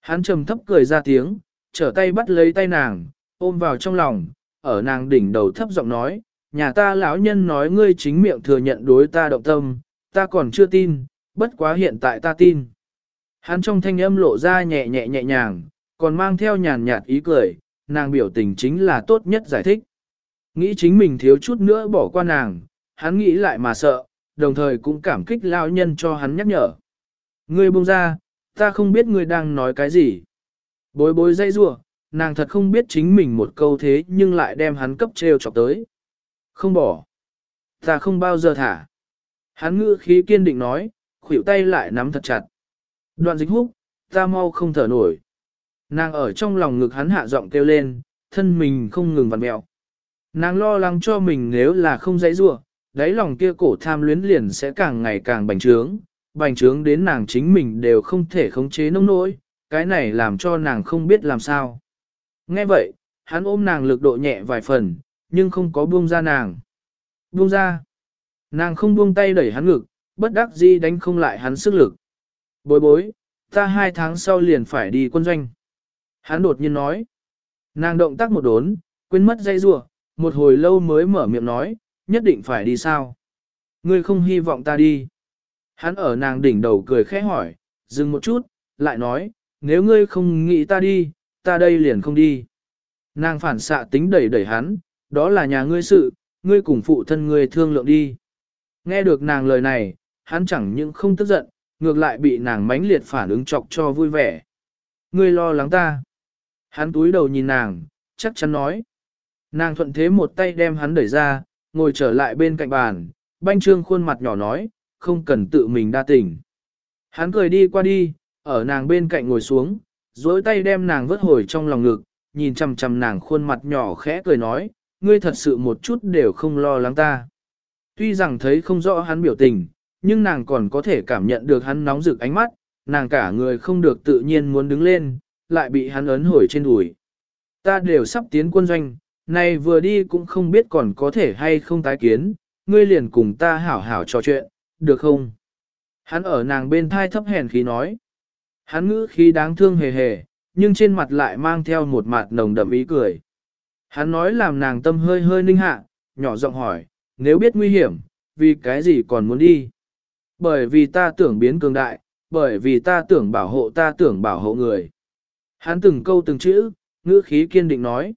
Hắn trầm thấp cười ra tiếng, trở tay bắt lấy tay nàng, ôm vào trong lòng, ở nàng đỉnh đầu thấp giọng nói, nhà ta lão nhân nói ngươi chính miệng thừa nhận đối ta động tâm, ta còn chưa tin, bất quá hiện tại ta tin. Hắn trong thanh âm lộ ra nhẹ nhẹ nhẹ nhàng, còn mang theo nhàn nhạt ý cười, nàng biểu tình chính là tốt nhất giải thích. Nghĩ chính mình thiếu chút nữa bỏ qua nàng, hắn nghĩ lại mà sợ, đồng thời cũng cảm kích lao nhân cho hắn nhắc nhở. Ngươi buông ra, ta không biết ngươi đang nói cái gì. Bối bối dây rua, nàng thật không biết chính mình một câu thế nhưng lại đem hắn cấp treo chọc tới. Không bỏ. Ta không bao giờ thả. Hắn ngữ khí kiên định nói, khuỷu tay lại nắm thật chặt. Đoạn dịch húc, ta mau không thở nổi. Nàng ở trong lòng ngực hắn hạ giọng kêu lên, thân mình không ngừng vặn mẹo. Nàng lo lắng cho mình nếu là không dãy rủa, đáy lòng kia cổ tham luyến liền sẽ càng ngày càng bành trướng, bành trướng đến nàng chính mình đều không thể khống chế nông nỗi, cái này làm cho nàng không biết làm sao. Nghe vậy, hắn ôm nàng lực độ nhẹ vài phần, nhưng không có buông ra nàng. Buông ra. Nàng không buông tay đẩy hắn ngực, bất đắc dĩ đánh không lại hắn sức lực. Bối bối, ta hai tháng sau liền phải đi quân doanh. Hắn đột nhiên nói. Nàng động tác một đốn, quên mất dây rùa, một hồi lâu mới mở miệng nói, nhất định phải đi sao? Ngươi không hy vọng ta đi. Hắn ở nàng đỉnh đầu cười khẽ hỏi, dừng một chút, lại nói, nếu ngươi không nghĩ ta đi, ta đây liền không đi. Nàng phản xạ tính đẩy đẩy hắn, đó là nhà ngươi sự, ngươi cùng phụ thân ngươi thương lượng đi. Nghe được nàng lời này, hắn chẳng những không tức giận, ngược lại bị nàng mãnh liệt phản ứng chọc cho vui vẻ. Ngươi lo lắng ta. Hắn túi đầu nhìn nàng, chắc chắn nói. Nàng thuận thế một tay đem hắn đẩy ra, ngồi trở lại bên cạnh bàn, banh trương khuôn mặt nhỏ nói, không cần tự mình đa tình. Hắn cười đi qua đi, ở nàng bên cạnh ngồi xuống, dối tay đem nàng vớt hồi trong lòng ngực, nhìn chằm chằm nàng khuôn mặt nhỏ khẽ cười nói, ngươi thật sự một chút đều không lo lắng ta. Tuy rằng thấy không rõ hắn biểu tình, nhưng nàng còn có thể cảm nhận được hắn nóng rực ánh mắt, nàng cả người không được tự nhiên muốn đứng lên, lại bị hắn ấn hồi trên đùi. Ta đều sắp tiến quân doanh, này vừa đi cũng không biết còn có thể hay không tái kiến, ngươi liền cùng ta hảo hảo trò chuyện, được không? Hắn ở nàng bên thai thấp hèn khí nói. Hắn ngữ khí đáng thương hề hề, nhưng trên mặt lại mang theo một mặt nồng đậm ý cười. Hắn nói làm nàng tâm hơi hơi ninh hạ, nhỏ giọng hỏi, nếu biết nguy hiểm, vì cái gì còn muốn đi? Bởi vì ta tưởng biến cường đại, bởi vì ta tưởng bảo hộ ta tưởng bảo hộ người. Hắn từng câu từng chữ, ngữ khí kiên định nói.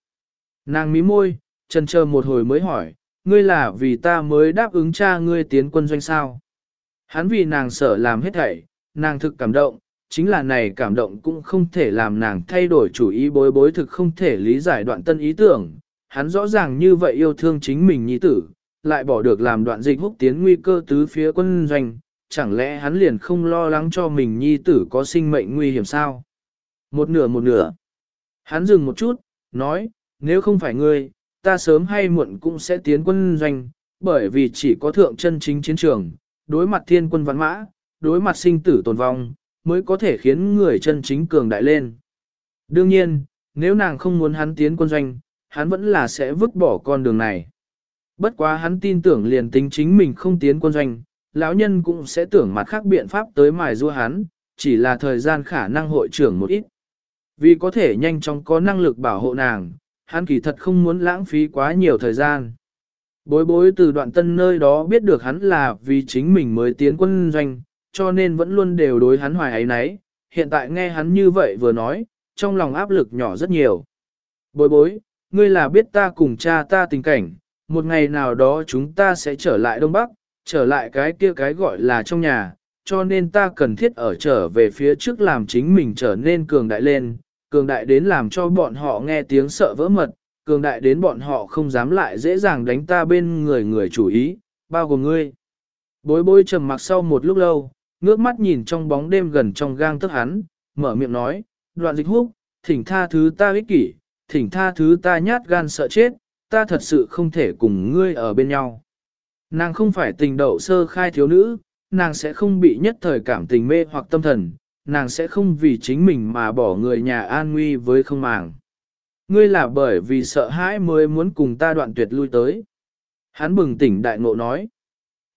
Nàng mí môi, chần chờ một hồi mới hỏi, ngươi là vì ta mới đáp ứng cha ngươi tiến quân doanh sao. Hắn vì nàng sợ làm hết thảy, nàng thực cảm động, chính là này cảm động cũng không thể làm nàng thay đổi chủ ý bối bối thực không thể lý giải đoạn tân ý tưởng. Hắn rõ ràng như vậy yêu thương chính mình nhi tử, lại bỏ được làm đoạn dịch húc tiến nguy cơ tứ phía quân doanh, chẳng lẽ hắn liền không lo lắng cho mình nhi tử có sinh mệnh nguy hiểm sao? Một nửa một nửa. Hắn dừng một chút, nói, nếu không phải ngươi, ta sớm hay muộn cũng sẽ tiến quân doanh, bởi vì chỉ có thượng chân chính chiến trường, đối mặt thiên quân văn mã, đối mặt sinh tử tồn vong, mới có thể khiến người chân chính cường đại lên. Đương nhiên, nếu nàng không muốn hắn tiến quân doanh, hắn vẫn là sẽ vứt bỏ con đường này. Bất quá hắn tin tưởng liền tính chính mình không tiến quân doanh, lão nhân cũng sẽ tưởng mặt khác biện pháp tới mài rua hắn, chỉ là thời gian khả năng hội trưởng một ít. Vì có thể nhanh chóng có năng lực bảo hộ nàng, hắn kỳ thật không muốn lãng phí quá nhiều thời gian. Bối bối từ đoạn tân nơi đó biết được hắn là vì chính mình mới tiến quân doanh, cho nên vẫn luôn đều đối hắn hoài ấy nấy. Hiện tại nghe hắn như vậy vừa nói, trong lòng áp lực nhỏ rất nhiều. Bối bối, ngươi là biết ta cùng cha ta tình cảnh, một ngày nào đó chúng ta sẽ trở lại Đông Bắc, trở lại cái kia cái gọi là trong nhà, cho nên ta cần thiết ở trở về phía trước làm chính mình trở nên cường đại lên, cường đại đến làm cho bọn họ nghe tiếng sợ vỡ mật, cường đại đến bọn họ không dám lại dễ dàng đánh ta bên người người chủ ý, bao gồm ngươi. Bối bối trầm mặc sau một lúc lâu, ngước mắt nhìn trong bóng đêm gần trong gang tức hắn, mở miệng nói, đoạn dịch húc, thỉnh tha thứ ta ích kỷ, thỉnh tha thứ ta nhát gan sợ chết, ta thật sự không thể cùng ngươi ở bên nhau. Nàng không phải tình đậu sơ khai thiếu nữ, nàng sẽ không bị nhất thời cảm tình mê hoặc tâm thần, nàng sẽ không vì chính mình mà bỏ người nhà an nguy với không màng. Ngươi là bởi vì sợ hãi mới muốn cùng ta đoạn tuyệt lui tới. Hắn bừng tỉnh đại ngộ nói.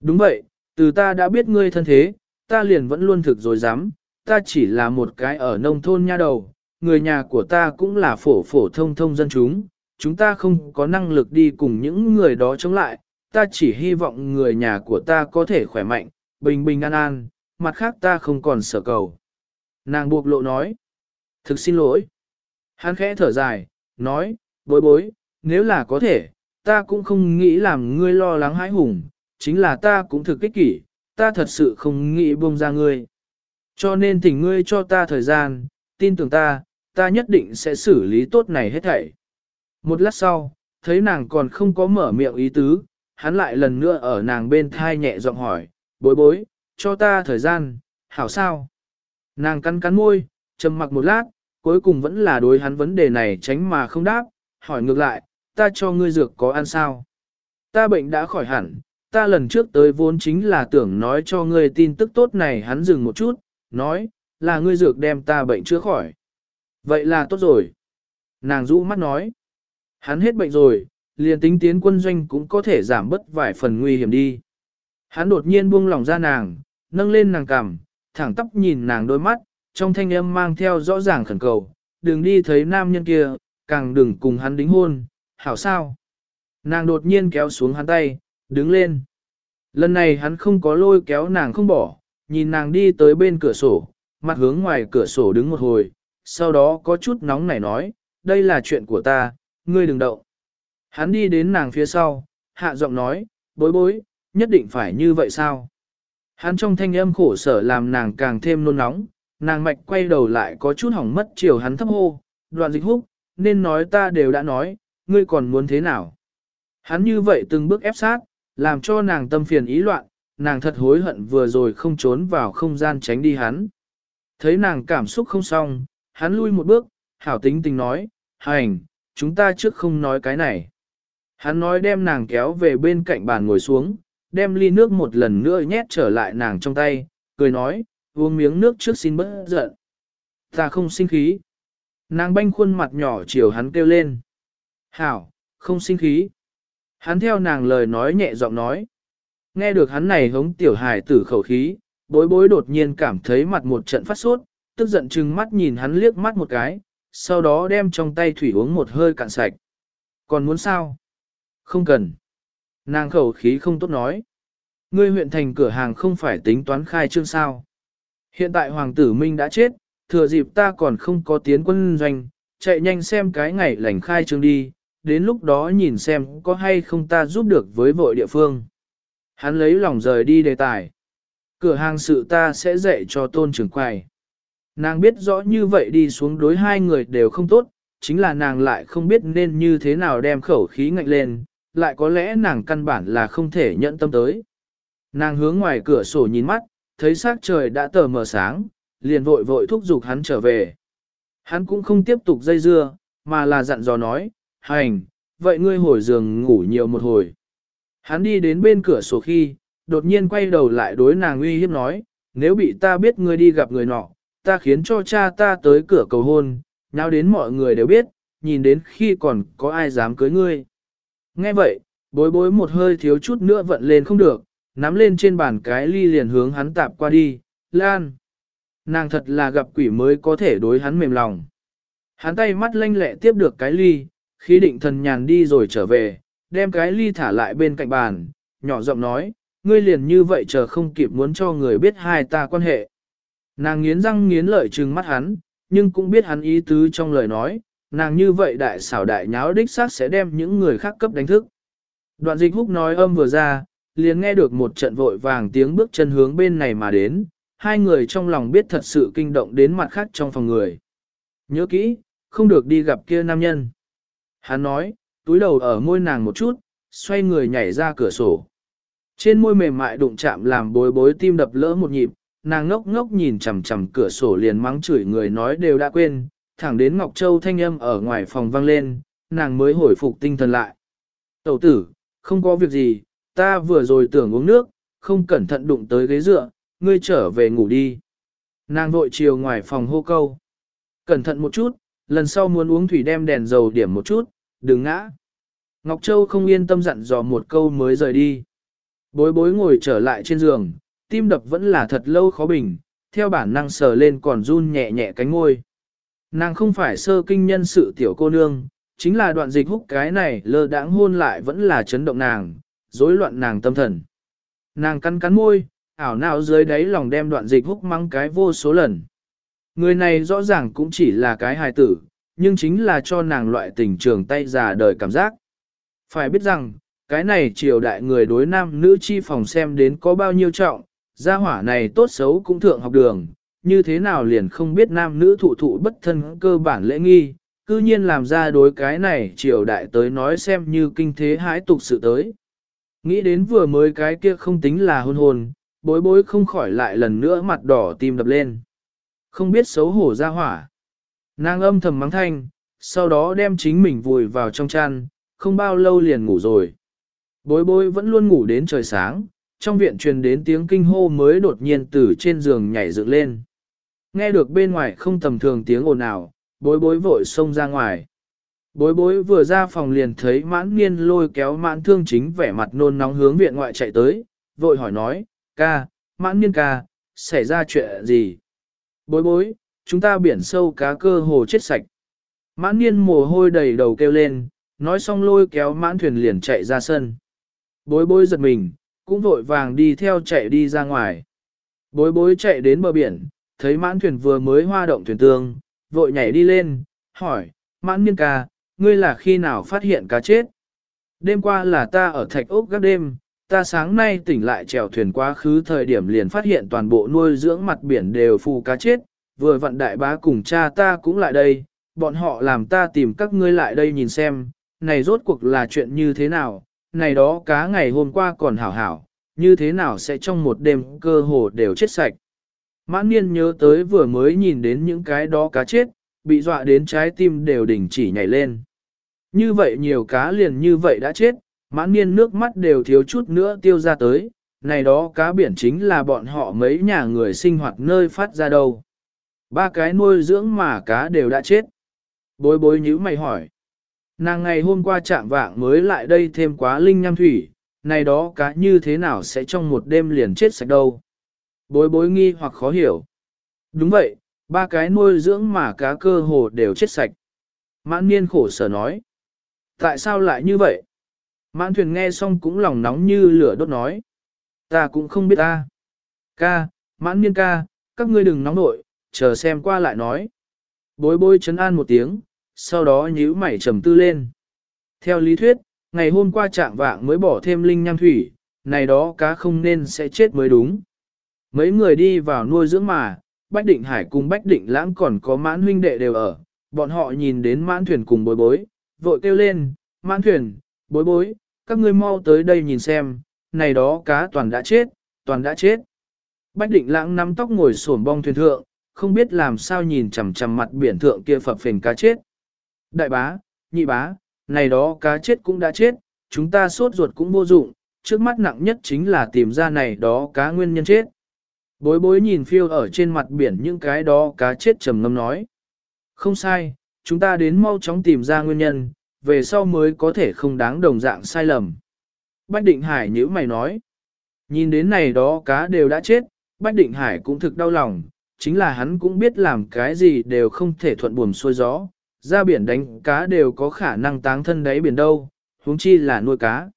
Đúng vậy, từ ta đã biết ngươi thân thế, ta liền vẫn luôn thực rồi dám, ta chỉ là một cái ở nông thôn nha đầu, người nhà của ta cũng là phổ phổ thông thông dân chúng, chúng ta không có năng lực đi cùng những người đó chống lại, ta chỉ hy vọng người nhà của ta có thể khỏe mạnh, bình bình an an, mặt khác ta không còn sợ cầu. Nàng buộc lộ nói, thực xin lỗi. Hắn khẽ thở dài, nói, bối bối, nếu là có thể, ta cũng không nghĩ làm ngươi lo lắng hãi hùng, chính là ta cũng thực kích kỷ, ta thật sự không nghĩ buông ra ngươi. Cho nên thỉnh ngươi cho ta thời gian, tin tưởng ta, ta nhất định sẽ xử lý tốt này hết thảy. Một lát sau, thấy nàng còn không có mở miệng ý tứ, hắn lại lần nữa ở nàng bên thai nhẹ giọng hỏi, bối bối, cho ta thời gian, hảo sao? Nàng cắn cắn môi, trầm mặc một lát, cuối cùng vẫn là đối hắn vấn đề này tránh mà không đáp, hỏi ngược lại, ta cho ngươi dược có ăn sao? Ta bệnh đã khỏi hẳn, ta lần trước tới vốn chính là tưởng nói cho ngươi tin tức tốt này hắn dừng một chút, nói, là ngươi dược đem ta bệnh chữa khỏi. Vậy là tốt rồi. Nàng rũ mắt nói, hắn hết bệnh rồi, liền tính tiến quân doanh cũng có thể giảm bớt vài phần nguy hiểm đi. Hắn đột nhiên buông lòng ra nàng, nâng lên nàng cằm, thẳng tóc nhìn nàng đôi mắt, trong thanh âm mang theo rõ ràng khẩn cầu, đừng đi thấy nam nhân kia, càng đừng cùng hắn đính hôn, hảo sao. Nàng đột nhiên kéo xuống hắn tay, đứng lên. Lần này hắn không có lôi kéo nàng không bỏ, nhìn nàng đi tới bên cửa sổ, mặt hướng ngoài cửa sổ đứng một hồi, sau đó có chút nóng nảy nói, đây là chuyện của ta, ngươi đừng động. Hắn đi đến nàng phía sau, hạ giọng nói, bối bối, nhất định phải như vậy sao? Hắn trong thanh âm khổ sở làm nàng càng thêm nôn nóng, nàng mạch quay đầu lại có chút hỏng mất chiều hắn thấp hô, đoạn dịch húc, nên nói ta đều đã nói, ngươi còn muốn thế nào? Hắn như vậy từng bước ép sát, làm cho nàng tâm phiền ý loạn, nàng thật hối hận vừa rồi không trốn vào không gian tránh đi hắn. Thấy nàng cảm xúc không xong, hắn lui một bước, hảo tính tình nói, hành, chúng ta trước không nói cái này. Hắn nói đem nàng kéo về bên cạnh bàn ngồi xuống, đem ly nước một lần nữa nhét trở lại nàng trong tay, cười nói, uống miếng nước trước xin bớt giận. Ta không sinh khí. Nàng banh khuôn mặt nhỏ chiều hắn kêu lên. Hảo, không sinh khí. Hắn theo nàng lời nói nhẹ giọng nói. Nghe được hắn này hống tiểu hài tử khẩu khí, bối bối đột nhiên cảm thấy mặt một trận phát sốt, tức giận chừng mắt nhìn hắn liếc mắt một cái, sau đó đem trong tay thủy uống một hơi cạn sạch. Còn muốn sao? Không cần. Nàng khẩu khí không tốt nói. Ngươi huyện thành cửa hàng không phải tính toán khai trương sao. Hiện tại Hoàng tử Minh đã chết, thừa dịp ta còn không có tiến quân doanh, chạy nhanh xem cái ngày lành khai trương đi, đến lúc đó nhìn xem có hay không ta giúp được với vội địa phương. Hắn lấy lòng rời đi đề tài. Cửa hàng sự ta sẽ dạy cho tôn trưởng quầy. Nàng biết rõ như vậy đi xuống đối hai người đều không tốt, chính là nàng lại không biết nên như thế nào đem khẩu khí ngạnh lên, lại có lẽ nàng căn bản là không thể nhận tâm tới. Nàng hướng ngoài cửa sổ nhìn mắt, thấy sắc trời đã tờ mờ sáng, liền vội vội thúc giục hắn trở về. Hắn cũng không tiếp tục dây dưa, mà là dặn dò nói, hành, vậy ngươi hồi giường ngủ nhiều một hồi. Hắn đi đến bên cửa sổ khi, đột nhiên quay đầu lại đối nàng uy hiếp nói, nếu bị ta biết ngươi đi gặp người nọ, ta khiến cho cha ta tới cửa cầu hôn, nào đến mọi người đều biết, nhìn đến khi còn có ai dám cưới ngươi. Nghe vậy, bối bối một hơi thiếu chút nữa vận lên không được, nắm lên trên bàn cái ly liền hướng hắn tạp qua đi, lan. Nàng thật là gặp quỷ mới có thể đối hắn mềm lòng. Hắn tay mắt lanh lẹ tiếp được cái ly, khi định thần nhàn đi rồi trở về, đem cái ly thả lại bên cạnh bàn, nhỏ giọng nói, ngươi liền như vậy chờ không kịp muốn cho người biết hai ta quan hệ. Nàng nghiến răng nghiến lợi trừng mắt hắn, nhưng cũng biết hắn ý tứ trong lời nói, nàng như vậy đại xảo đại nháo đích xác sẽ đem những người khác cấp đánh thức. Đoạn dịch húc nói âm vừa ra, liền nghe được một trận vội vàng tiếng bước chân hướng bên này mà đến, hai người trong lòng biết thật sự kinh động đến mặt khác trong phòng người. Nhớ kỹ, không được đi gặp kia nam nhân. Hắn nói, túi đầu ở môi nàng một chút, xoay người nhảy ra cửa sổ. Trên môi mềm mại đụng chạm làm bối bối tim đập lỡ một nhịp, nàng ngốc ngốc nhìn chằm chằm cửa sổ liền mắng chửi người nói đều đã quên, thẳng đến Ngọc Châu thanh âm ở ngoài phòng vang lên, nàng mới hồi phục tinh thần lại. Tẩu tử, không có việc gì, ta vừa rồi tưởng uống nước, không cẩn thận đụng tới ghế dựa, ngươi trở về ngủ đi. Nàng vội chiều ngoài phòng hô câu. Cẩn thận một chút, lần sau muốn uống thủy đem đèn dầu điểm một chút, đừng ngã. Ngọc Châu không yên tâm dặn dò một câu mới rời đi. Bối bối ngồi trở lại trên giường, tim đập vẫn là thật lâu khó bình, theo bản năng sờ lên còn run nhẹ nhẹ cánh ngôi. Nàng không phải sơ kinh nhân sự tiểu cô nương, chính là đoạn dịch hút cái này lơ đãng hôn lại vẫn là chấn động nàng, rối loạn nàng tâm thần. Nàng cắn cắn môi, ảo nào dưới đáy lòng đem đoạn dịch hút mắng cái vô số lần. Người này rõ ràng cũng chỉ là cái hài tử, nhưng chính là cho nàng loại tình trường tay già đời cảm giác. Phải biết rằng, cái này triều đại người đối nam nữ chi phòng xem đến có bao nhiêu trọng, gia hỏa này tốt xấu cũng thượng học đường, như thế nào liền không biết nam nữ thụ thụ bất thân cơ bản lễ nghi, cư nhiên làm ra đối cái này triều đại tới nói xem như kinh thế hãi tục sự tới. Nghĩ đến vừa mới cái kia không tính là hôn hồn, bối bối không khỏi lại lần nữa mặt đỏ tim đập lên. Không biết xấu hổ ra hỏa. Nàng âm thầm mắng thanh, sau đó đem chính mình vùi vào trong chăn, không bao lâu liền ngủ rồi. Bối bối vẫn luôn ngủ đến trời sáng, trong viện truyền đến tiếng kinh hô mới đột nhiên từ trên giường nhảy dựng lên. Nghe được bên ngoài không tầm thường tiếng ồn ào, bối bối vội xông ra ngoài. Bối bối vừa ra phòng liền thấy mãn niên lôi kéo mãn thương chính vẻ mặt nôn nóng hướng viện ngoại chạy tới, vội hỏi nói, ca, mãn niên ca, xảy ra chuyện gì? Bối bối, chúng ta biển sâu cá cơ hồ chết sạch. Mãn niên mồ hôi đầy đầu kêu lên, nói xong lôi kéo mãn thuyền liền chạy ra sân. Bối bối giật mình, cũng vội vàng đi theo chạy đi ra ngoài. Bối bối chạy đến bờ biển, thấy mãn thuyền vừa mới hoa động thuyền tương, vội nhảy đi lên, hỏi, mãn niên ca, ngươi là khi nào phát hiện cá chết? Đêm qua là ta ở thạch ốc gác đêm, ta sáng nay tỉnh lại chèo thuyền quá khứ thời điểm liền phát hiện toàn bộ nuôi dưỡng mặt biển đều phù cá chết, vừa vận đại bá cùng cha ta cũng lại đây, bọn họ làm ta tìm các ngươi lại đây nhìn xem, này rốt cuộc là chuyện như thế nào, này đó cá ngày hôm qua còn hảo hảo, như thế nào sẽ trong một đêm cơ hồ đều chết sạch. Mãn niên nhớ tới vừa mới nhìn đến những cái đó cá chết, bị dọa đến trái tim đều đình chỉ nhảy lên. Như vậy nhiều cá liền như vậy đã chết, mãn niên nước mắt đều thiếu chút nữa tiêu ra tới, này đó cá biển chính là bọn họ mấy nhà người sinh hoạt nơi phát ra đâu. Ba cái nuôi dưỡng mà cá đều đã chết. Bối bối nhữ mày hỏi. Nàng ngày hôm qua chạm vạng mới lại đây thêm quá linh nham thủy, này đó cá như thế nào sẽ trong một đêm liền chết sạch đâu. Bối bối nghi hoặc khó hiểu. Đúng vậy, ba cái nuôi dưỡng mà cá cơ hồ đều chết sạch. Mãn niên khổ sở nói. Tại sao lại như vậy? Mãn thuyền nghe xong cũng lòng nóng như lửa đốt nói. Ta cũng không biết ta. Ca, mãn niên ca, các ngươi đừng nóng nội, chờ xem qua lại nói. Bối bối chấn an một tiếng, sau đó nhíu mày trầm tư lên. Theo lý thuyết, ngày hôm qua trạng vạng mới bỏ thêm linh nham thủy, này đó cá không nên sẽ chết mới đúng. Mấy người đi vào nuôi dưỡng mà, Bách Định Hải cùng Bách Định Lãng còn có mãn huynh đệ đều ở, bọn họ nhìn đến mãn thuyền cùng bối bối, vội kêu lên, mãn thuyền, bối bối, các ngươi mau tới đây nhìn xem, này đó cá toàn đã chết, toàn đã chết. Bách Định Lãng nắm tóc ngồi xổm bong thuyền thượng, không biết làm sao nhìn chằm chằm mặt biển thượng kia phập phình cá chết. Đại bá, nhị bá, này đó cá chết cũng đã chết, chúng ta sốt ruột cũng vô dụng, trước mắt nặng nhất chính là tìm ra này đó cá nguyên nhân chết. Bối bối nhìn phiêu ở trên mặt biển những cái đó cá chết trầm ngâm nói. Không sai, chúng ta đến mau chóng tìm ra nguyên nhân, về sau mới có thể không đáng đồng dạng sai lầm. Bách Định Hải nhữ mày nói. Nhìn đến này đó cá đều đã chết, Bách Định Hải cũng thực đau lòng, chính là hắn cũng biết làm cái gì đều không thể thuận buồm xuôi gió, ra biển đánh cá đều có khả năng táng thân đáy biển đâu, huống chi là nuôi cá.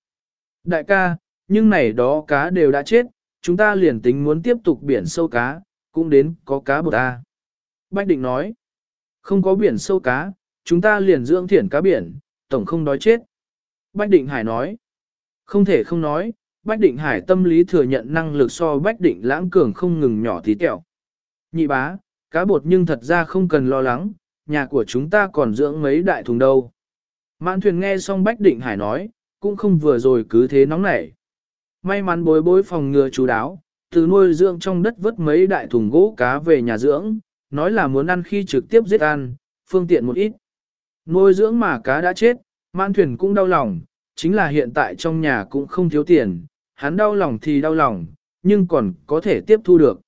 Đại ca, nhưng này đó cá đều đã chết, chúng ta liền tính muốn tiếp tục biển sâu cá, cũng đến có cá bột ta. Bách định nói, không có biển sâu cá, chúng ta liền dưỡng thiển cá biển, tổng không đói chết. Bách định hải nói, không thể không nói, Bách định hải tâm lý thừa nhận năng lực so Bách định lãng cường không ngừng nhỏ tí tẹo. Nhị bá, cá bột nhưng thật ra không cần lo lắng, nhà của chúng ta còn dưỡng mấy đại thùng đâu. Mãn thuyền nghe xong Bách Định Hải nói, cũng không vừa rồi cứ thế nóng nảy. May mắn bối bối phòng ngừa chú đáo, từ nuôi dưỡng trong đất vớt mấy đại thùng gỗ cá về nhà dưỡng, nói là muốn ăn khi trực tiếp giết ăn, phương tiện một ít. Nuôi dưỡng mà cá đã chết, mãn thuyền cũng đau lòng, chính là hiện tại trong nhà cũng không thiếu tiền, hắn đau lòng thì đau lòng, nhưng còn có thể tiếp thu được.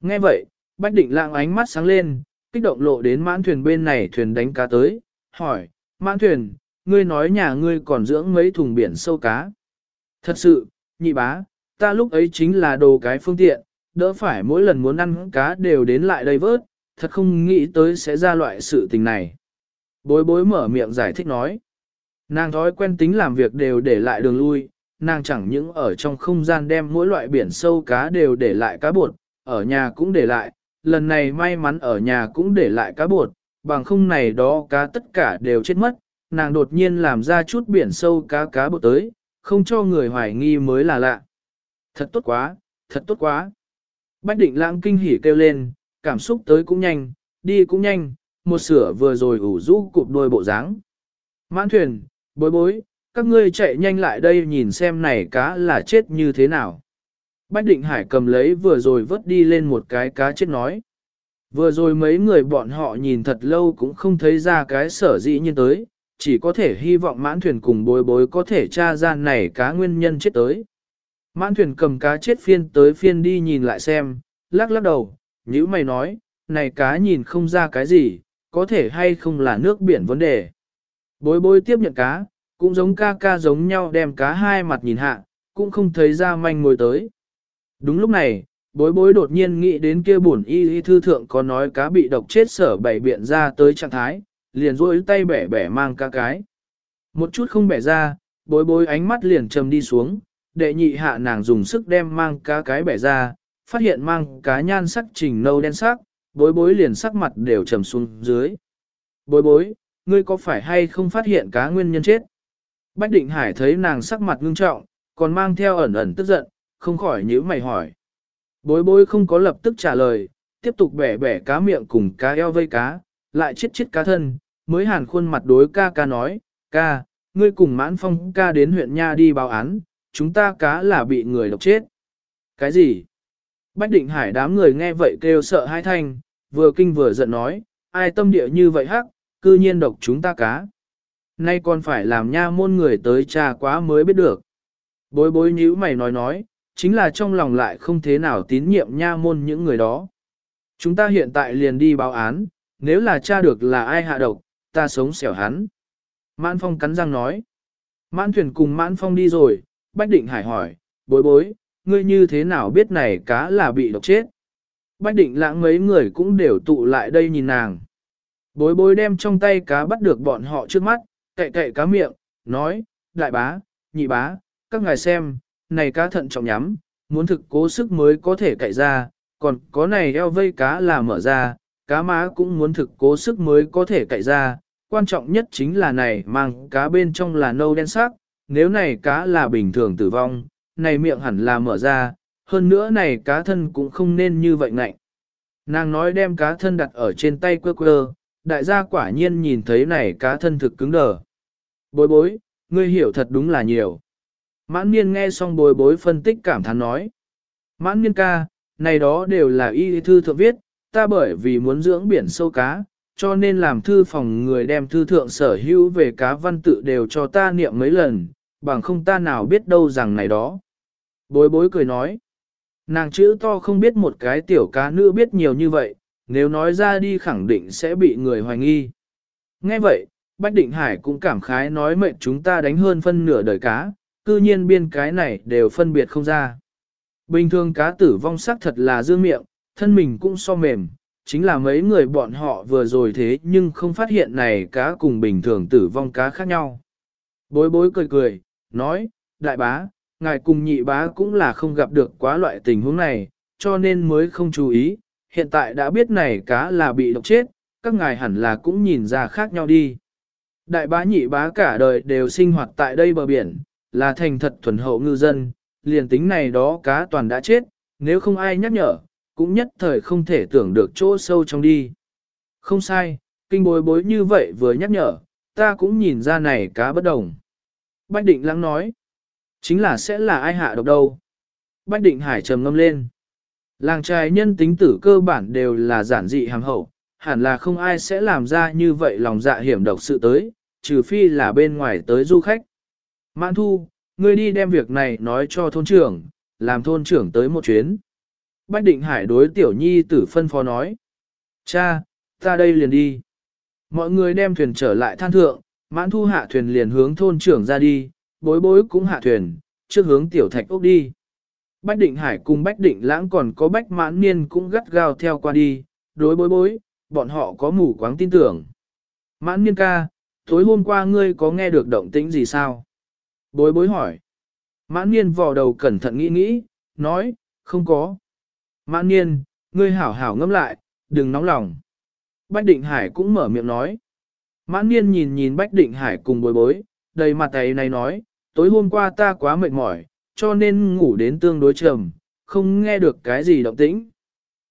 Nghe vậy, Bách Định Lãng ánh mắt sáng lên, kích động lộ đến mãn thuyền bên này thuyền đánh cá tới, hỏi, mãn thuyền, ngươi nói nhà ngươi còn dưỡng mấy thùng biển sâu cá. Thật sự, nhị bá, ta lúc ấy chính là đồ cái phương tiện, đỡ phải mỗi lần muốn ăn cá đều đến lại đây vớt, thật không nghĩ tới sẽ ra loại sự tình này. Bối bối mở miệng giải thích nói. Nàng thói quen tính làm việc đều để lại đường lui, nàng chẳng những ở trong không gian đem mỗi loại biển sâu cá đều để lại cá bột, ở nhà cũng để lại, lần này may mắn ở nhà cũng để lại cá bột, bằng không này đó cá tất cả đều chết mất, nàng đột nhiên làm ra chút biển sâu cá cá bột tới, không cho người hoài nghi mới là lạ. Thật tốt quá, thật tốt quá. Bách định lãng kinh hỉ kêu lên, cảm xúc tới cũng nhanh, đi cũng nhanh, một sửa vừa rồi ủ rũ cụp đôi bộ dáng. Mãn thuyền, bối bối, các ngươi chạy nhanh lại đây nhìn xem này cá là chết như thế nào. Bách Định Hải cầm lấy vừa rồi vớt đi lên một cái cá chết nói. Vừa rồi mấy người bọn họ nhìn thật lâu cũng không thấy ra cái sở dĩ như tới, chỉ có thể hy vọng mãn thuyền cùng bối bối có thể tra ra này cá nguyên nhân chết tới. Mãn thuyền cầm cá chết phiên tới phiên đi nhìn lại xem, lắc lắc đầu, nhữ mày nói, này cá nhìn không ra cái gì, có thể hay không là nước biển vấn đề. Bối bối tiếp nhận cá, cũng giống ca ca giống nhau đem cá hai mặt nhìn hạ, cũng không thấy ra manh mối tới. Đúng lúc này, bối bối đột nhiên nghĩ đến kia bổn y y thư thượng có nói cá bị độc chết sở bảy biện ra tới trạng thái, liền rôi tay bẻ bẻ mang cá cái. Một chút không bẻ ra, bối bối ánh mắt liền trầm đi xuống, đệ nhị hạ nàng dùng sức đem mang cá cái bẻ ra, phát hiện mang cá nhan sắc trình nâu đen sắc, bối bối liền sắc mặt đều trầm xuống dưới. Bối bối, ngươi có phải hay không phát hiện cá nguyên nhân chết? Bách Định Hải thấy nàng sắc mặt ngưng trọng, còn mang theo ẩn ẩn tức giận, không khỏi nhíu mày hỏi. Bối bối không có lập tức trả lời, tiếp tục bẻ bẻ cá miệng cùng cá eo vây cá, lại chết chết cá thân, mới hàn khuôn mặt đối ca ca nói, ca, ngươi cùng mãn phong ca đến huyện Nha đi báo án, chúng ta cá là bị người độc chết. Cái gì? Bách định hải đám người nghe vậy kêu sợ hai thanh, vừa kinh vừa giận nói, ai tâm địa như vậy hắc, cư nhiên độc chúng ta cá. Nay còn phải làm nha môn người tới trà quá mới biết được. Bối bối nhíu mày nói nói, chính là trong lòng lại không thế nào tín nhiệm nha môn những người đó. Chúng ta hiện tại liền đi báo án, nếu là tra được là ai hạ độc, ta sống xẻo hắn. Mãn Phong cắn răng nói. Mãn thuyền cùng Mãn Phong đi rồi, Bách Định Hải hỏi, bối bối, ngươi như thế nào biết này cá là bị độc chết? Bách Định lãng mấy người cũng đều tụ lại đây nhìn nàng. Bối bối đem trong tay cá bắt được bọn họ trước mắt, cậy cậy cá miệng, nói, đại bá, nhị bá, các ngài xem, này cá thận trọng nhắm, muốn thực cố sức mới có thể cậy ra, còn có này eo vây cá là mở ra, cá má cũng muốn thực cố sức mới có thể cậy ra, quan trọng nhất chính là này mang cá bên trong là nâu đen sắc, nếu này cá là bình thường tử vong, này miệng hẳn là mở ra, hơn nữa này cá thân cũng không nên như vậy ngạnh. Nàng nói đem cá thân đặt ở trên tay quơ quơ, đại gia quả nhiên nhìn thấy này cá thân thực cứng đờ. Bối bối, ngươi hiểu thật đúng là nhiều. Mãn niên nghe xong bối bối phân tích cảm thán nói. Mãn niên ca, này đó đều là y thư thượng viết, ta bởi vì muốn dưỡng biển sâu cá, cho nên làm thư phòng người đem thư thượng sở hữu về cá văn tự đều cho ta niệm mấy lần, bằng không ta nào biết đâu rằng này đó. Bối bối cười nói, nàng chữ to không biết một cái tiểu cá nữ biết nhiều như vậy, nếu nói ra đi khẳng định sẽ bị người hoài nghi. Nghe vậy, Bách Định Hải cũng cảm khái nói mệnh chúng ta đánh hơn phân nửa đời cá, cư nhiên biên cái này đều phân biệt không ra. Bình thường cá tử vong sắc thật là dương miệng, thân mình cũng so mềm, chính là mấy người bọn họ vừa rồi thế nhưng không phát hiện này cá cùng bình thường tử vong cá khác nhau. Bối bối cười cười, nói, đại bá, ngài cùng nhị bá cũng là không gặp được quá loại tình huống này, cho nên mới không chú ý, hiện tại đã biết này cá là bị độc chết, các ngài hẳn là cũng nhìn ra khác nhau đi. Đại bá nhị bá cả đời đều sinh hoạt tại đây bờ biển, là thành thật thuần hậu ngư dân, liền tính này đó cá toàn đã chết, nếu không ai nhắc nhở, cũng nhất thời không thể tưởng được chỗ sâu trong đi. Không sai, kinh bối bối như vậy vừa nhắc nhở, ta cũng nhìn ra này cá bất đồng. Bách định lắng nói, chính là sẽ là ai hạ độc đâu. Bách định hải trầm ngâm lên. Làng trai nhân tính tử cơ bản đều là giản dị hàng hậu, hẳn là không ai sẽ làm ra như vậy lòng dạ hiểm độc sự tới, trừ phi là bên ngoài tới du khách. Mãn thu, ngươi đi đem việc này nói cho thôn trưởng, làm thôn trưởng tới một chuyến. Bách định hải đối tiểu nhi tử phân phó nói. Cha, ta đây liền đi. Mọi người đem thuyền trở lại than thượng, mãn thu hạ thuyền liền hướng thôn trưởng ra đi, bối bối cũng hạ thuyền, trước hướng tiểu thạch ốc đi. Bách định hải cùng bách định lãng còn có bách mãn niên cũng gắt gao theo qua đi, đối bối bối, bọn họ có mù quáng tin tưởng. Mãn niên ca, tối hôm qua ngươi có nghe được động tĩnh gì sao? Bối bối hỏi. Mãn niên vò đầu cẩn thận nghĩ nghĩ, nói, không có. Mãn niên, ngươi hảo hảo ngâm lại, đừng nóng lòng. Bách Định Hải cũng mở miệng nói. Mãn niên nhìn nhìn Bách Định Hải cùng bối bối, đầy mặt ấy này nói, tối hôm qua ta quá mệt mỏi, cho nên ngủ đến tương đối trầm, không nghe được cái gì động tĩnh.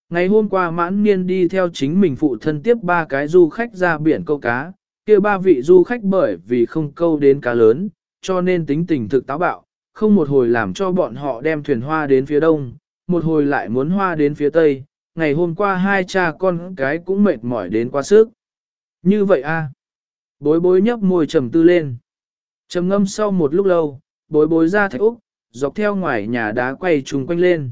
Ngày hôm qua mãn niên đi theo chính mình phụ thân tiếp ba cái du khách ra biển câu cá, kia ba vị du khách bởi vì không câu đến cá lớn, cho nên tính tình thực táo bạo, không một hồi làm cho bọn họ đem thuyền hoa đến phía đông, một hồi lại muốn hoa đến phía tây, ngày hôm qua hai cha con cái cũng mệt mỏi đến quá sức. Như vậy a à? Bối bối nhấp môi trầm tư lên. Trầm ngâm sau một lúc lâu, bối bối ra thạch úc, dọc theo ngoài nhà đá quay trùng quanh lên.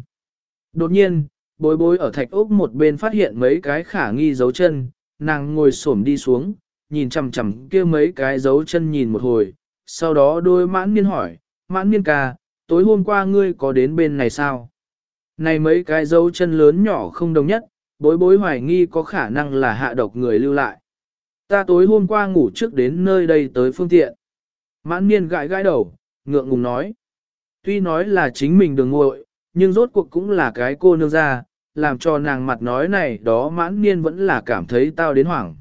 Đột nhiên, bối bối ở thạch úc một bên phát hiện mấy cái khả nghi dấu chân, nàng ngồi xổm đi xuống, nhìn chằm chằm kia mấy cái dấu chân nhìn một hồi, sau đó đôi mãn niên hỏi, mãn niên ca, tối hôm qua ngươi có đến bên này sao? Này mấy cái dấu chân lớn nhỏ không đồng nhất, bối bối hoài nghi có khả năng là hạ độc người lưu lại. Ta tối hôm qua ngủ trước đến nơi đây tới phương tiện. Mãn niên gãi gãi đầu, ngượng ngùng nói. Tuy nói là chính mình đường ngội, nhưng rốt cuộc cũng là cái cô nương ra, làm cho nàng mặt nói này đó mãn niên vẫn là cảm thấy tao đến hoảng.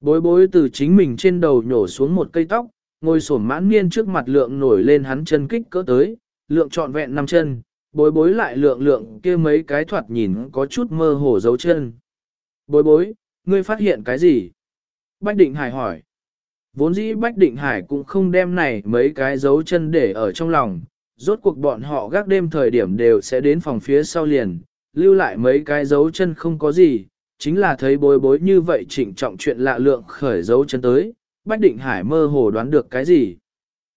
Bối bối từ chính mình trên đầu nhổ xuống một cây tóc, ngồi sổm mãn niên trước mặt lượng nổi lên hắn chân kích cỡ tới, lượng trọn vẹn năm chân, bối bối lại lượng lượng kia mấy cái thoạt nhìn có chút mơ hồ dấu chân. Bối bối, ngươi phát hiện cái gì? Bách Định Hải hỏi. Vốn dĩ Bách Định Hải cũng không đem này mấy cái dấu chân để ở trong lòng, rốt cuộc bọn họ gác đêm thời điểm đều sẽ đến phòng phía sau liền, lưu lại mấy cái dấu chân không có gì, chính là thấy bối bối như vậy trịnh trọng chuyện lạ lượng khởi dấu chân tới, Bách Định Hải mơ hồ đoán được cái gì.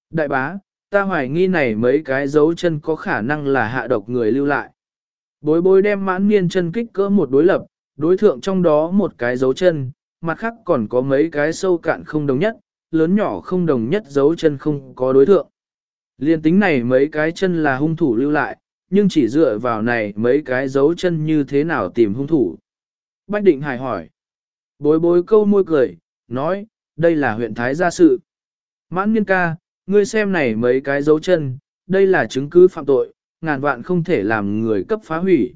Đại bá, ta hoài nghi này mấy cái dấu chân có khả năng là hạ độc người lưu lại. Bối bối đem mãn niên chân kích cỡ một đối lập, đối thượng trong đó một cái dấu chân, mặt khác còn có mấy cái sâu cạn không đồng nhất, lớn nhỏ không đồng nhất dấu chân không có đối thượng. Liên tính này mấy cái chân là hung thủ lưu lại, nhưng chỉ dựa vào này mấy cái dấu chân như thế nào tìm hung thủ. Bách định hài hỏi. Bối bối câu môi cười, nói, đây là huyện Thái gia sự. Mãn niên ca, ngươi xem này mấy cái dấu chân, đây là chứng cứ phạm tội, ngàn vạn không thể làm người cấp phá hủy.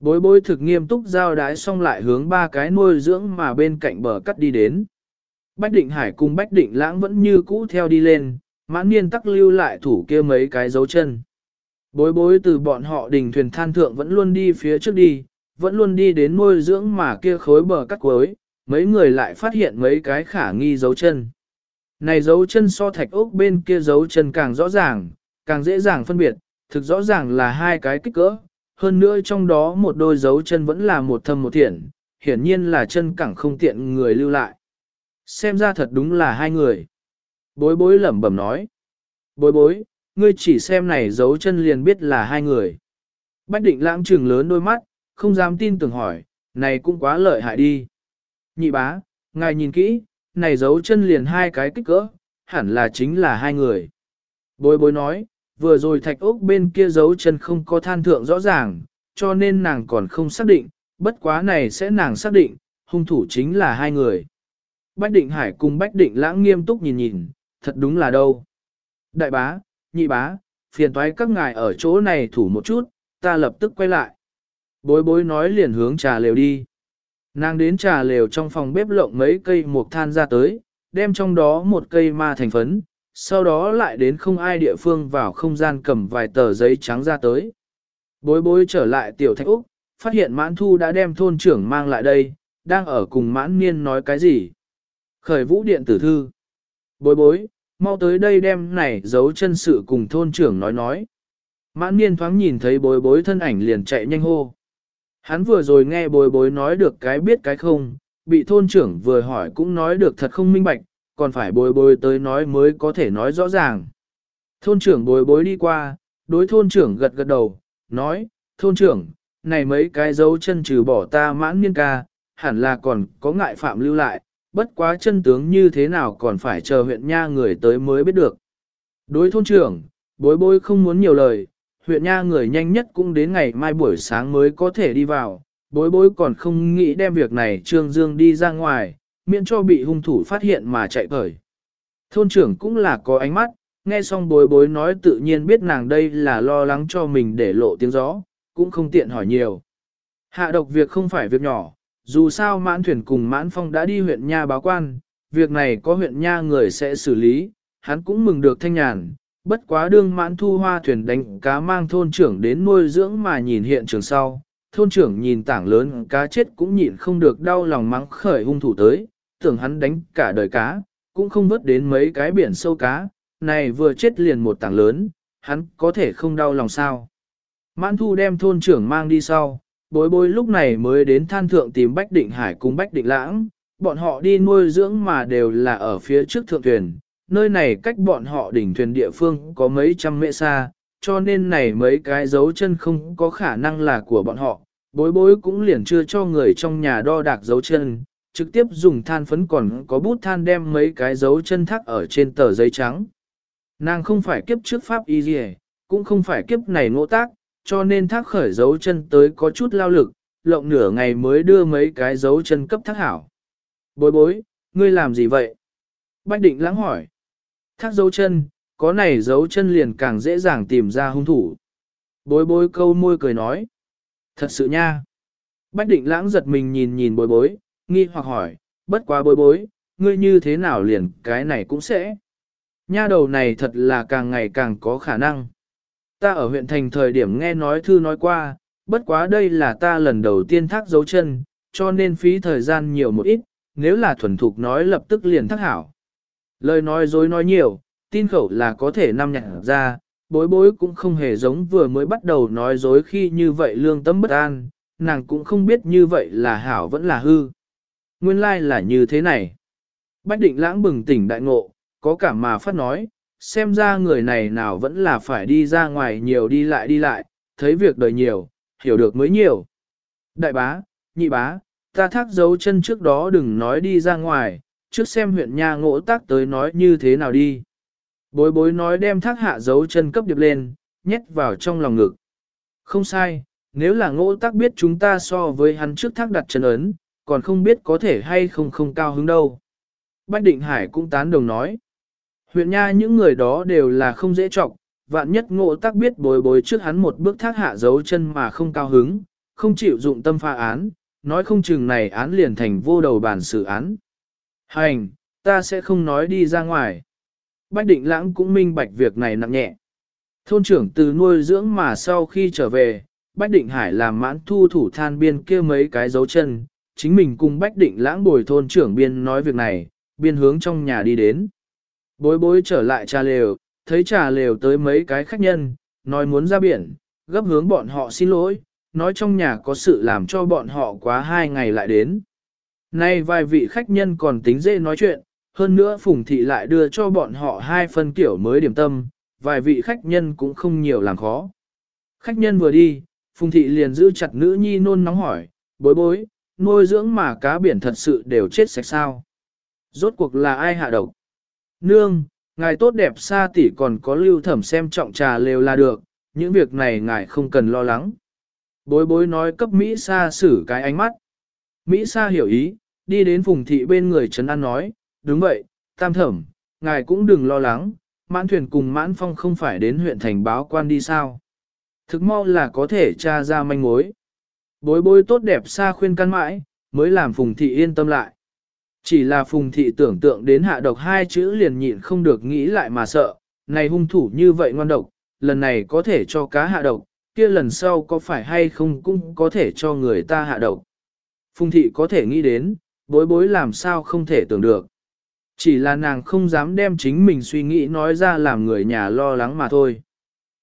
Bối bối thực nghiêm túc giao đái xong lại hướng ba cái nuôi dưỡng mà bên cạnh bờ cắt đi đến. Bách định hải cùng bách định lãng vẫn như cũ theo đi lên, mãn niên tắc lưu lại thủ kia mấy cái dấu chân. Bối bối từ bọn họ đình thuyền than thượng vẫn luôn đi phía trước đi, vẫn luôn đi đến nuôi dưỡng mà kia khối bờ cắt cuối, mấy người lại phát hiện mấy cái khả nghi dấu chân. Này dấu chân so thạch ốc bên kia dấu chân càng rõ ràng, càng dễ dàng phân biệt, thực rõ ràng là hai cái kích cỡ, hơn nữa trong đó một đôi dấu chân vẫn là một thâm một thiện, hiển nhiên là chân cẳng không tiện người lưu lại. Xem ra thật đúng là hai người. Bối bối lẩm bẩm nói. Bối bối, ngươi chỉ xem này dấu chân liền biết là hai người. Bách định lãng trừng lớn đôi mắt, không dám tin tưởng hỏi, này cũng quá lợi hại đi. Nhị bá, ngài nhìn kỹ, này dấu chân liền hai cái kích cỡ, hẳn là chính là hai người. Bối bối nói, vừa rồi thạch ốc bên kia dấu chân không có than thượng rõ ràng, cho nên nàng còn không xác định, bất quá này sẽ nàng xác định, hung thủ chính là hai người. Bách định hải cùng bách định lãng nghiêm túc nhìn nhìn, thật đúng là đâu. Đại bá, nhị bá, phiền toái các ngài ở chỗ này thủ một chút, ta lập tức quay lại. Bối bối nói liền hướng trà lều đi. Nàng đến trà lều trong phòng bếp lộng mấy cây mộc than ra tới, đem trong đó một cây ma thành phấn, sau đó lại đến không ai địa phương vào không gian cầm vài tờ giấy trắng ra tới. Bối bối trở lại tiểu thạch Úc, phát hiện mãn thu đã đem thôn trưởng mang lại đây, đang ở cùng mãn niên nói cái gì. Khởi vũ điện tử thư. Bối bối, mau tới đây đem này giấu chân sự cùng thôn trưởng nói nói. Mãn niên thoáng nhìn thấy bối bối thân ảnh liền chạy nhanh hô. Hắn vừa rồi nghe bối bối nói được cái biết cái không, bị thôn trưởng vừa hỏi cũng nói được thật không minh bạch, còn phải bối bối tới nói mới có thể nói rõ ràng. Thôn trưởng bối bối đi qua, đối thôn trưởng gật gật đầu, nói, thôn trưởng, này mấy cái dấu chân trừ bỏ ta mãn niên ca, hẳn là còn có ngại phạm lưu lại, bất quá chân tướng như thế nào còn phải chờ huyện nha người tới mới biết được. Đối thôn trưởng, bối bối không muốn nhiều lời, huyện nha người nhanh nhất cũng đến ngày mai buổi sáng mới có thể đi vào, bối bối còn không nghĩ đem việc này Trương Dương đi ra ngoài, miễn cho bị hung thủ phát hiện mà chạy khởi. Thôn trưởng cũng là có ánh mắt, nghe xong bối bối nói tự nhiên biết nàng đây là lo lắng cho mình để lộ tiếng gió, cũng không tiện hỏi nhiều. Hạ độc việc không phải việc nhỏ, dù sao mãn thuyền cùng mãn phong đã đi huyện nha báo quan, việc này có huyện nha người sẽ xử lý, hắn cũng mừng được thanh nhàn, bất quá đương mãn thu hoa thuyền đánh cá mang thôn trưởng đến nuôi dưỡng mà nhìn hiện trường sau. Thôn trưởng nhìn tảng lớn cá chết cũng nhịn không được đau lòng mắng khởi hung thủ tới, tưởng hắn đánh cả đời cá, cũng không vớt đến mấy cái biển sâu cá, này vừa chết liền một tảng lớn, hắn có thể không đau lòng sao. Mãn thu đem thôn trưởng mang đi sau, bối bối lúc này mới đến than thượng tìm Bách Định Hải cùng Bách Định Lãng, bọn họ đi nuôi dưỡng mà đều là ở phía trước thượng thuyền, nơi này cách bọn họ đỉnh thuyền địa phương có mấy trăm mễ xa, cho nên này mấy cái dấu chân không có khả năng là của bọn họ, bối bối cũng liền chưa cho người trong nhà đo đạc dấu chân, trực tiếp dùng than phấn còn có bút than đem mấy cái dấu chân thác ở trên tờ giấy trắng. Nàng không phải kiếp trước pháp y gì, cũng không phải kiếp này ngộ tác, cho nên thác khởi dấu chân tới có chút lao lực, lộng nửa ngày mới đưa mấy cái dấu chân cấp thác hảo. Bối bối, ngươi làm gì vậy? Bách định lãng hỏi. Thác dấu chân, có này dấu chân liền càng dễ dàng tìm ra hung thủ. Bối bối câu môi cười nói. Thật sự nha. Bách định lãng giật mình nhìn nhìn bối bối, nghi hoặc hỏi, bất quá bối bối, ngươi như thế nào liền cái này cũng sẽ. Nha đầu này thật là càng ngày càng có khả năng. Ta ở huyện thành thời điểm nghe nói thư nói qua, bất quá đây là ta lần đầu tiên thác dấu chân, cho nên phí thời gian nhiều một ít, nếu là thuần thục nói lập tức liền thác hảo. Lời nói dối nói nhiều, tin khẩu là có thể năm nhặt ra, bối bối cũng không hề giống vừa mới bắt đầu nói dối khi như vậy lương tâm bất an, nàng cũng không biết như vậy là hảo vẫn là hư. Nguyên lai like là như thế này. Bách định lãng bừng tỉnh đại ngộ, có cảm mà phát nói, xem ra người này nào vẫn là phải đi ra ngoài nhiều đi lại đi lại, thấy việc đời nhiều, hiểu được mới nhiều. Đại bá, nhị bá, ta thác dấu chân trước đó đừng nói đi ra ngoài, trước xem huyện nha ngỗ tác tới nói như thế nào đi. Bối bối nói đem thác hạ dấu chân cấp điệp lên, nhét vào trong lòng ngực. Không sai, nếu là ngỗ tác biết chúng ta so với hắn trước thác đặt chân ấn, còn không biết có thể hay không không cao hứng đâu. Bách Định Hải cũng tán đồng nói. Huyện nha những người đó đều là không dễ trọng, vạn nhất ngộ tác biết bối bối trước hắn một bước thác hạ dấu chân mà không cao hứng, không chịu dụng tâm pha án, nói không chừng này án liền thành vô đầu bản xử án. Hành, ta sẽ không nói đi ra ngoài. Bách định lãng cũng minh bạch việc này nặng nhẹ. Thôn trưởng từ nuôi dưỡng mà sau khi trở về, Bách định hải làm mãn thu thủ than biên kia mấy cái dấu chân, chính mình cùng Bách định lãng bồi thôn trưởng biên nói việc này, biên hướng trong nhà đi đến. Bối bối trở lại trà lều, thấy trà lều tới mấy cái khách nhân, nói muốn ra biển, gấp hướng bọn họ xin lỗi, nói trong nhà có sự làm cho bọn họ quá hai ngày lại đến. Nay vài vị khách nhân còn tính dễ nói chuyện, hơn nữa Phùng Thị lại đưa cho bọn họ hai phân kiểu mới điểm tâm, vài vị khách nhân cũng không nhiều làm khó. Khách nhân vừa đi, Phùng Thị liền giữ chặt nữ nhi nôn nóng hỏi, bối bối, nuôi dưỡng mà cá biển thật sự đều chết sạch sao. Rốt cuộc là ai hạ độc? Nương, ngài tốt đẹp xa tỷ còn có lưu thẩm xem trọng trà lều là được, những việc này ngài không cần lo lắng. Bối bối nói cấp Mỹ xa xử cái ánh mắt. Mỹ Sa hiểu ý, đi đến phùng thị bên người Trấn An nói, đúng vậy, tam thẩm, ngài cũng đừng lo lắng, mãn thuyền cùng mãn phong không phải đến huyện thành báo quan đi sao. Thực mau là có thể tra ra manh mối. Bối bối tốt đẹp xa khuyên căn mãi, mới làm phùng thị yên tâm lại. Chỉ là phùng thị tưởng tượng đến hạ độc hai chữ liền nhịn không được nghĩ lại mà sợ, này hung thủ như vậy ngoan độc, lần này có thể cho cá hạ độc, kia lần sau có phải hay không cũng có thể cho người ta hạ độc. Phùng thị có thể nghĩ đến, bối bối làm sao không thể tưởng được. Chỉ là nàng không dám đem chính mình suy nghĩ nói ra làm người nhà lo lắng mà thôi.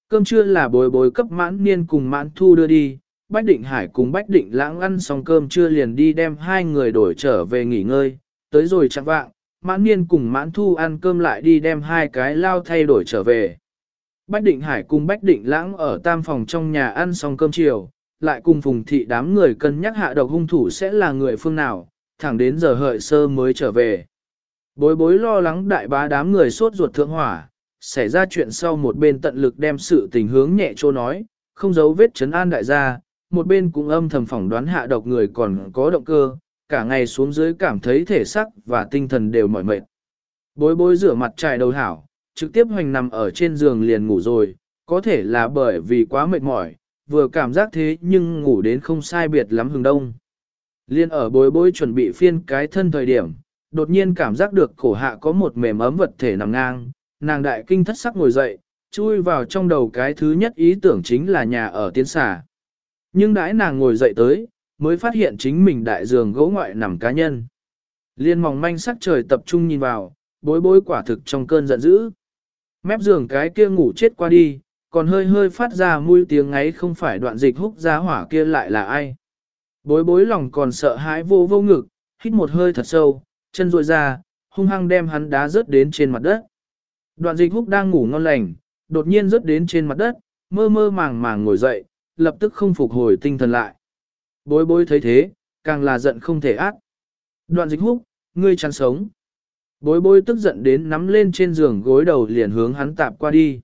Cơm trưa là bối bối cấp mãn niên cùng mãn thu đưa đi, Bách Định Hải cùng Bách Định Lãng ăn xong cơm trưa liền đi đem hai người đổi trở về nghỉ ngơi, tới rồi chẳng vạng, mãn niên cùng mãn thu ăn cơm lại đi đem hai cái lao thay đổi trở về. Bách Định Hải cùng Bách Định Lãng ở tam phòng trong nhà ăn xong cơm chiều, lại cùng phùng thị đám người cân nhắc hạ độc hung thủ sẽ là người phương nào, thẳng đến giờ hợi sơ mới trở về. Bối bối lo lắng đại bá đám người sốt ruột thượng hỏa, xảy ra chuyện sau một bên tận lực đem sự tình hướng nhẹ trô nói, không giấu vết chấn an đại gia, một bên cũng âm thầm phỏng đoán hạ độc người còn có động cơ, cả ngày xuống dưới cảm thấy thể sắc và tinh thần đều mỏi mệt. Bối bối rửa mặt trải đầu hảo, trực tiếp hoành nằm ở trên giường liền ngủ rồi, có thể là bởi vì quá mệt mỏi, vừa cảm giác thế nhưng ngủ đến không sai biệt lắm hừng đông. Liên ở bối bối chuẩn bị phiên cái thân thời điểm, đột nhiên cảm giác được cổ hạ có một mềm ấm vật thể nằm ngang, nàng đại kinh thất sắc ngồi dậy, chui vào trong đầu cái thứ nhất ý tưởng chính là nhà ở tiến xà. Nhưng đãi nàng ngồi dậy tới, mới phát hiện chính mình đại giường gỗ ngoại nằm cá nhân. Liên mỏng manh sắc trời tập trung nhìn vào, bối bối quả thực trong cơn giận dữ. Mép giường cái kia ngủ chết qua đi, còn hơi hơi phát ra mũi tiếng ấy không phải đoạn dịch húc ra hỏa kia lại là ai. Bối bối lòng còn sợ hãi vô vô ngực, hít một hơi thật sâu, chân rội ra, hung hăng đem hắn đá rớt đến trên mặt đất. Đoạn dịch húc đang ngủ ngon lành, đột nhiên rớt đến trên mặt đất, mơ mơ màng màng ngồi dậy, lập tức không phục hồi tinh thần lại. Bối bối thấy thế, càng là giận không thể ác. Đoạn dịch húc, ngươi chăn sống. Bối bối tức giận đến nắm lên trên giường gối đầu liền hướng hắn tạp qua đi.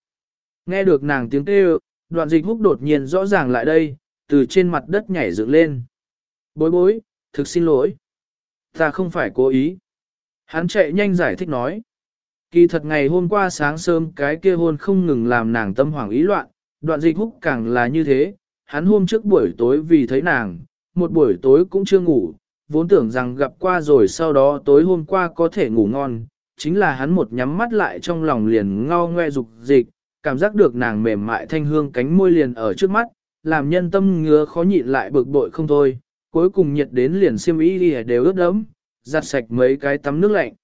Nghe được nàng tiếng kêu, đoạn dịch húc đột nhiên rõ ràng lại đây, từ trên mặt đất nhảy dựng lên. Bối bối, thực xin lỗi. Ta không phải cố ý. Hắn chạy nhanh giải thích nói. Kỳ thật ngày hôm qua sáng sớm cái kia hôn không ngừng làm nàng tâm hoảng ý loạn, đoạn dịch húc càng là như thế, hắn hôm trước buổi tối vì thấy nàng, một buổi tối cũng chưa ngủ, vốn tưởng rằng gặp qua rồi sau đó tối hôm qua có thể ngủ ngon, chính là hắn một nhắm mắt lại trong lòng liền ngao ngoe dục dịch, cảm giác được nàng mềm mại thanh hương cánh môi liền ở trước mắt, làm nhân tâm ngứa khó nhịn lại bực bội không thôi, cuối cùng nhiệt đến liền xiêm y đi đều ướt đẫm, giặt sạch mấy cái tắm nước lạnh.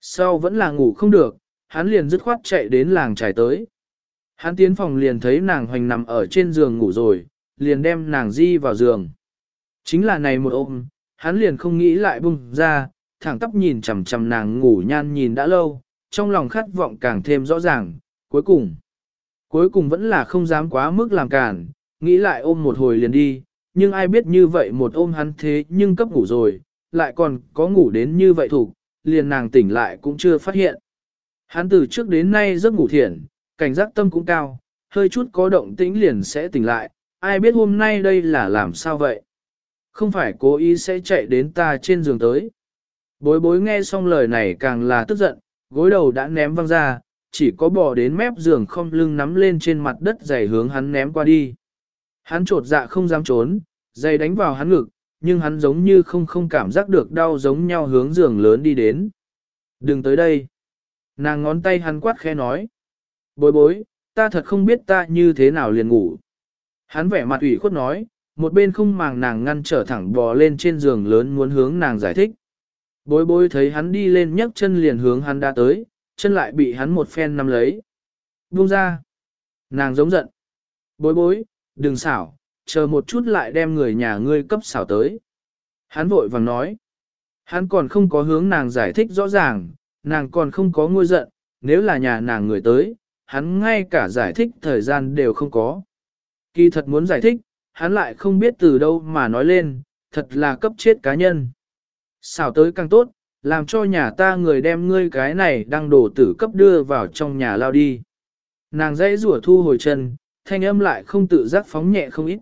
Sau vẫn là ngủ không được, hắn liền dứt khoát chạy đến làng trải tới. Hắn tiến phòng liền thấy nàng hoành nằm ở trên giường ngủ rồi, liền đem nàng di vào giường. Chính là này một ôm, hắn liền không nghĩ lại bung ra, thẳng tắp nhìn chằm chằm nàng ngủ nhan nhìn đã lâu, trong lòng khát vọng càng thêm rõ ràng, cuối cùng. Cuối cùng vẫn là không dám quá mức làm cản, nghĩ lại ôm một hồi liền đi, nhưng ai biết như vậy một ôm hắn thế nhưng cấp ngủ rồi, lại còn có ngủ đến như vậy thủ, liền nàng tỉnh lại cũng chưa phát hiện. Hắn từ trước đến nay giấc ngủ thiện, cảnh giác tâm cũng cao, hơi chút có động tĩnh liền sẽ tỉnh lại, ai biết hôm nay đây là làm sao vậy? Không phải cố ý sẽ chạy đến ta trên giường tới. Bối bối nghe xong lời này càng là tức giận, gối đầu đã ném văng ra, chỉ có bò đến mép giường không lưng nắm lên trên mặt đất giày hướng hắn ném qua đi. Hắn trột dạ không dám trốn, giày đánh vào hắn ngực, nhưng hắn giống như không không cảm giác được đau giống nhau hướng giường lớn đi đến. Đừng tới đây. Nàng ngón tay hắn quát khẽ nói. Bối bối, ta thật không biết ta như thế nào liền ngủ. Hắn vẻ mặt ủy khuất nói, một bên không màng nàng ngăn trở thẳng bò lên trên giường lớn muốn hướng nàng giải thích. Bối bối thấy hắn đi lên nhấc chân liền hướng hắn đã tới, chân lại bị hắn một phen nắm lấy. Buông ra. Nàng giống giận. Bối bối, đừng xảo, chờ một chút lại đem người nhà ngươi cấp xảo tới. Hắn vội vàng nói. Hắn còn không có hướng nàng giải thích rõ ràng, nàng còn không có ngôi giận, nếu là nhà nàng người tới, hắn ngay cả giải thích thời gian đều không có. Kỳ thật muốn giải thích, hắn lại không biết từ đâu mà nói lên, thật là cấp chết cá nhân. Xảo tới càng tốt, làm cho nhà ta người đem ngươi cái này đang đổ tử cấp đưa vào trong nhà lao đi. Nàng dãy rủa thu hồi chân, thanh âm lại không tự giác phóng nhẹ không ít.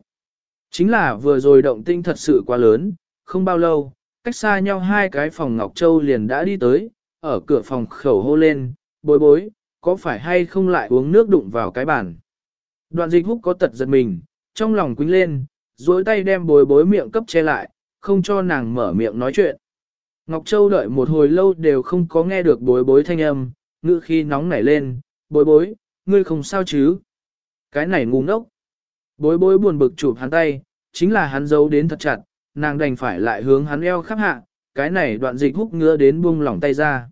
Chính là vừa rồi động tinh thật sự quá lớn, không bao lâu, cách xa nhau hai cái phòng Ngọc Châu liền đã đi tới, ở cửa phòng khẩu hô lên, bối bối, có phải hay không lại uống nước đụng vào cái bàn. Đoạn dịch húc có tật giật mình, trong lòng quính lên, duỗi tay đem bối bối miệng cấp che lại, không cho nàng mở miệng nói chuyện. Ngọc Châu đợi một hồi lâu đều không có nghe được bối bối thanh âm, ngữ khi nóng nảy lên, bối bối, ngươi không sao chứ? Cái này ngu ngốc. Bối bối buồn bực chụp hắn tay, chính là hắn giấu đến thật chặt, nàng đành phải lại hướng hắn eo khắp hạ, cái này đoạn dịch húc ngứa đến buông lỏng tay ra.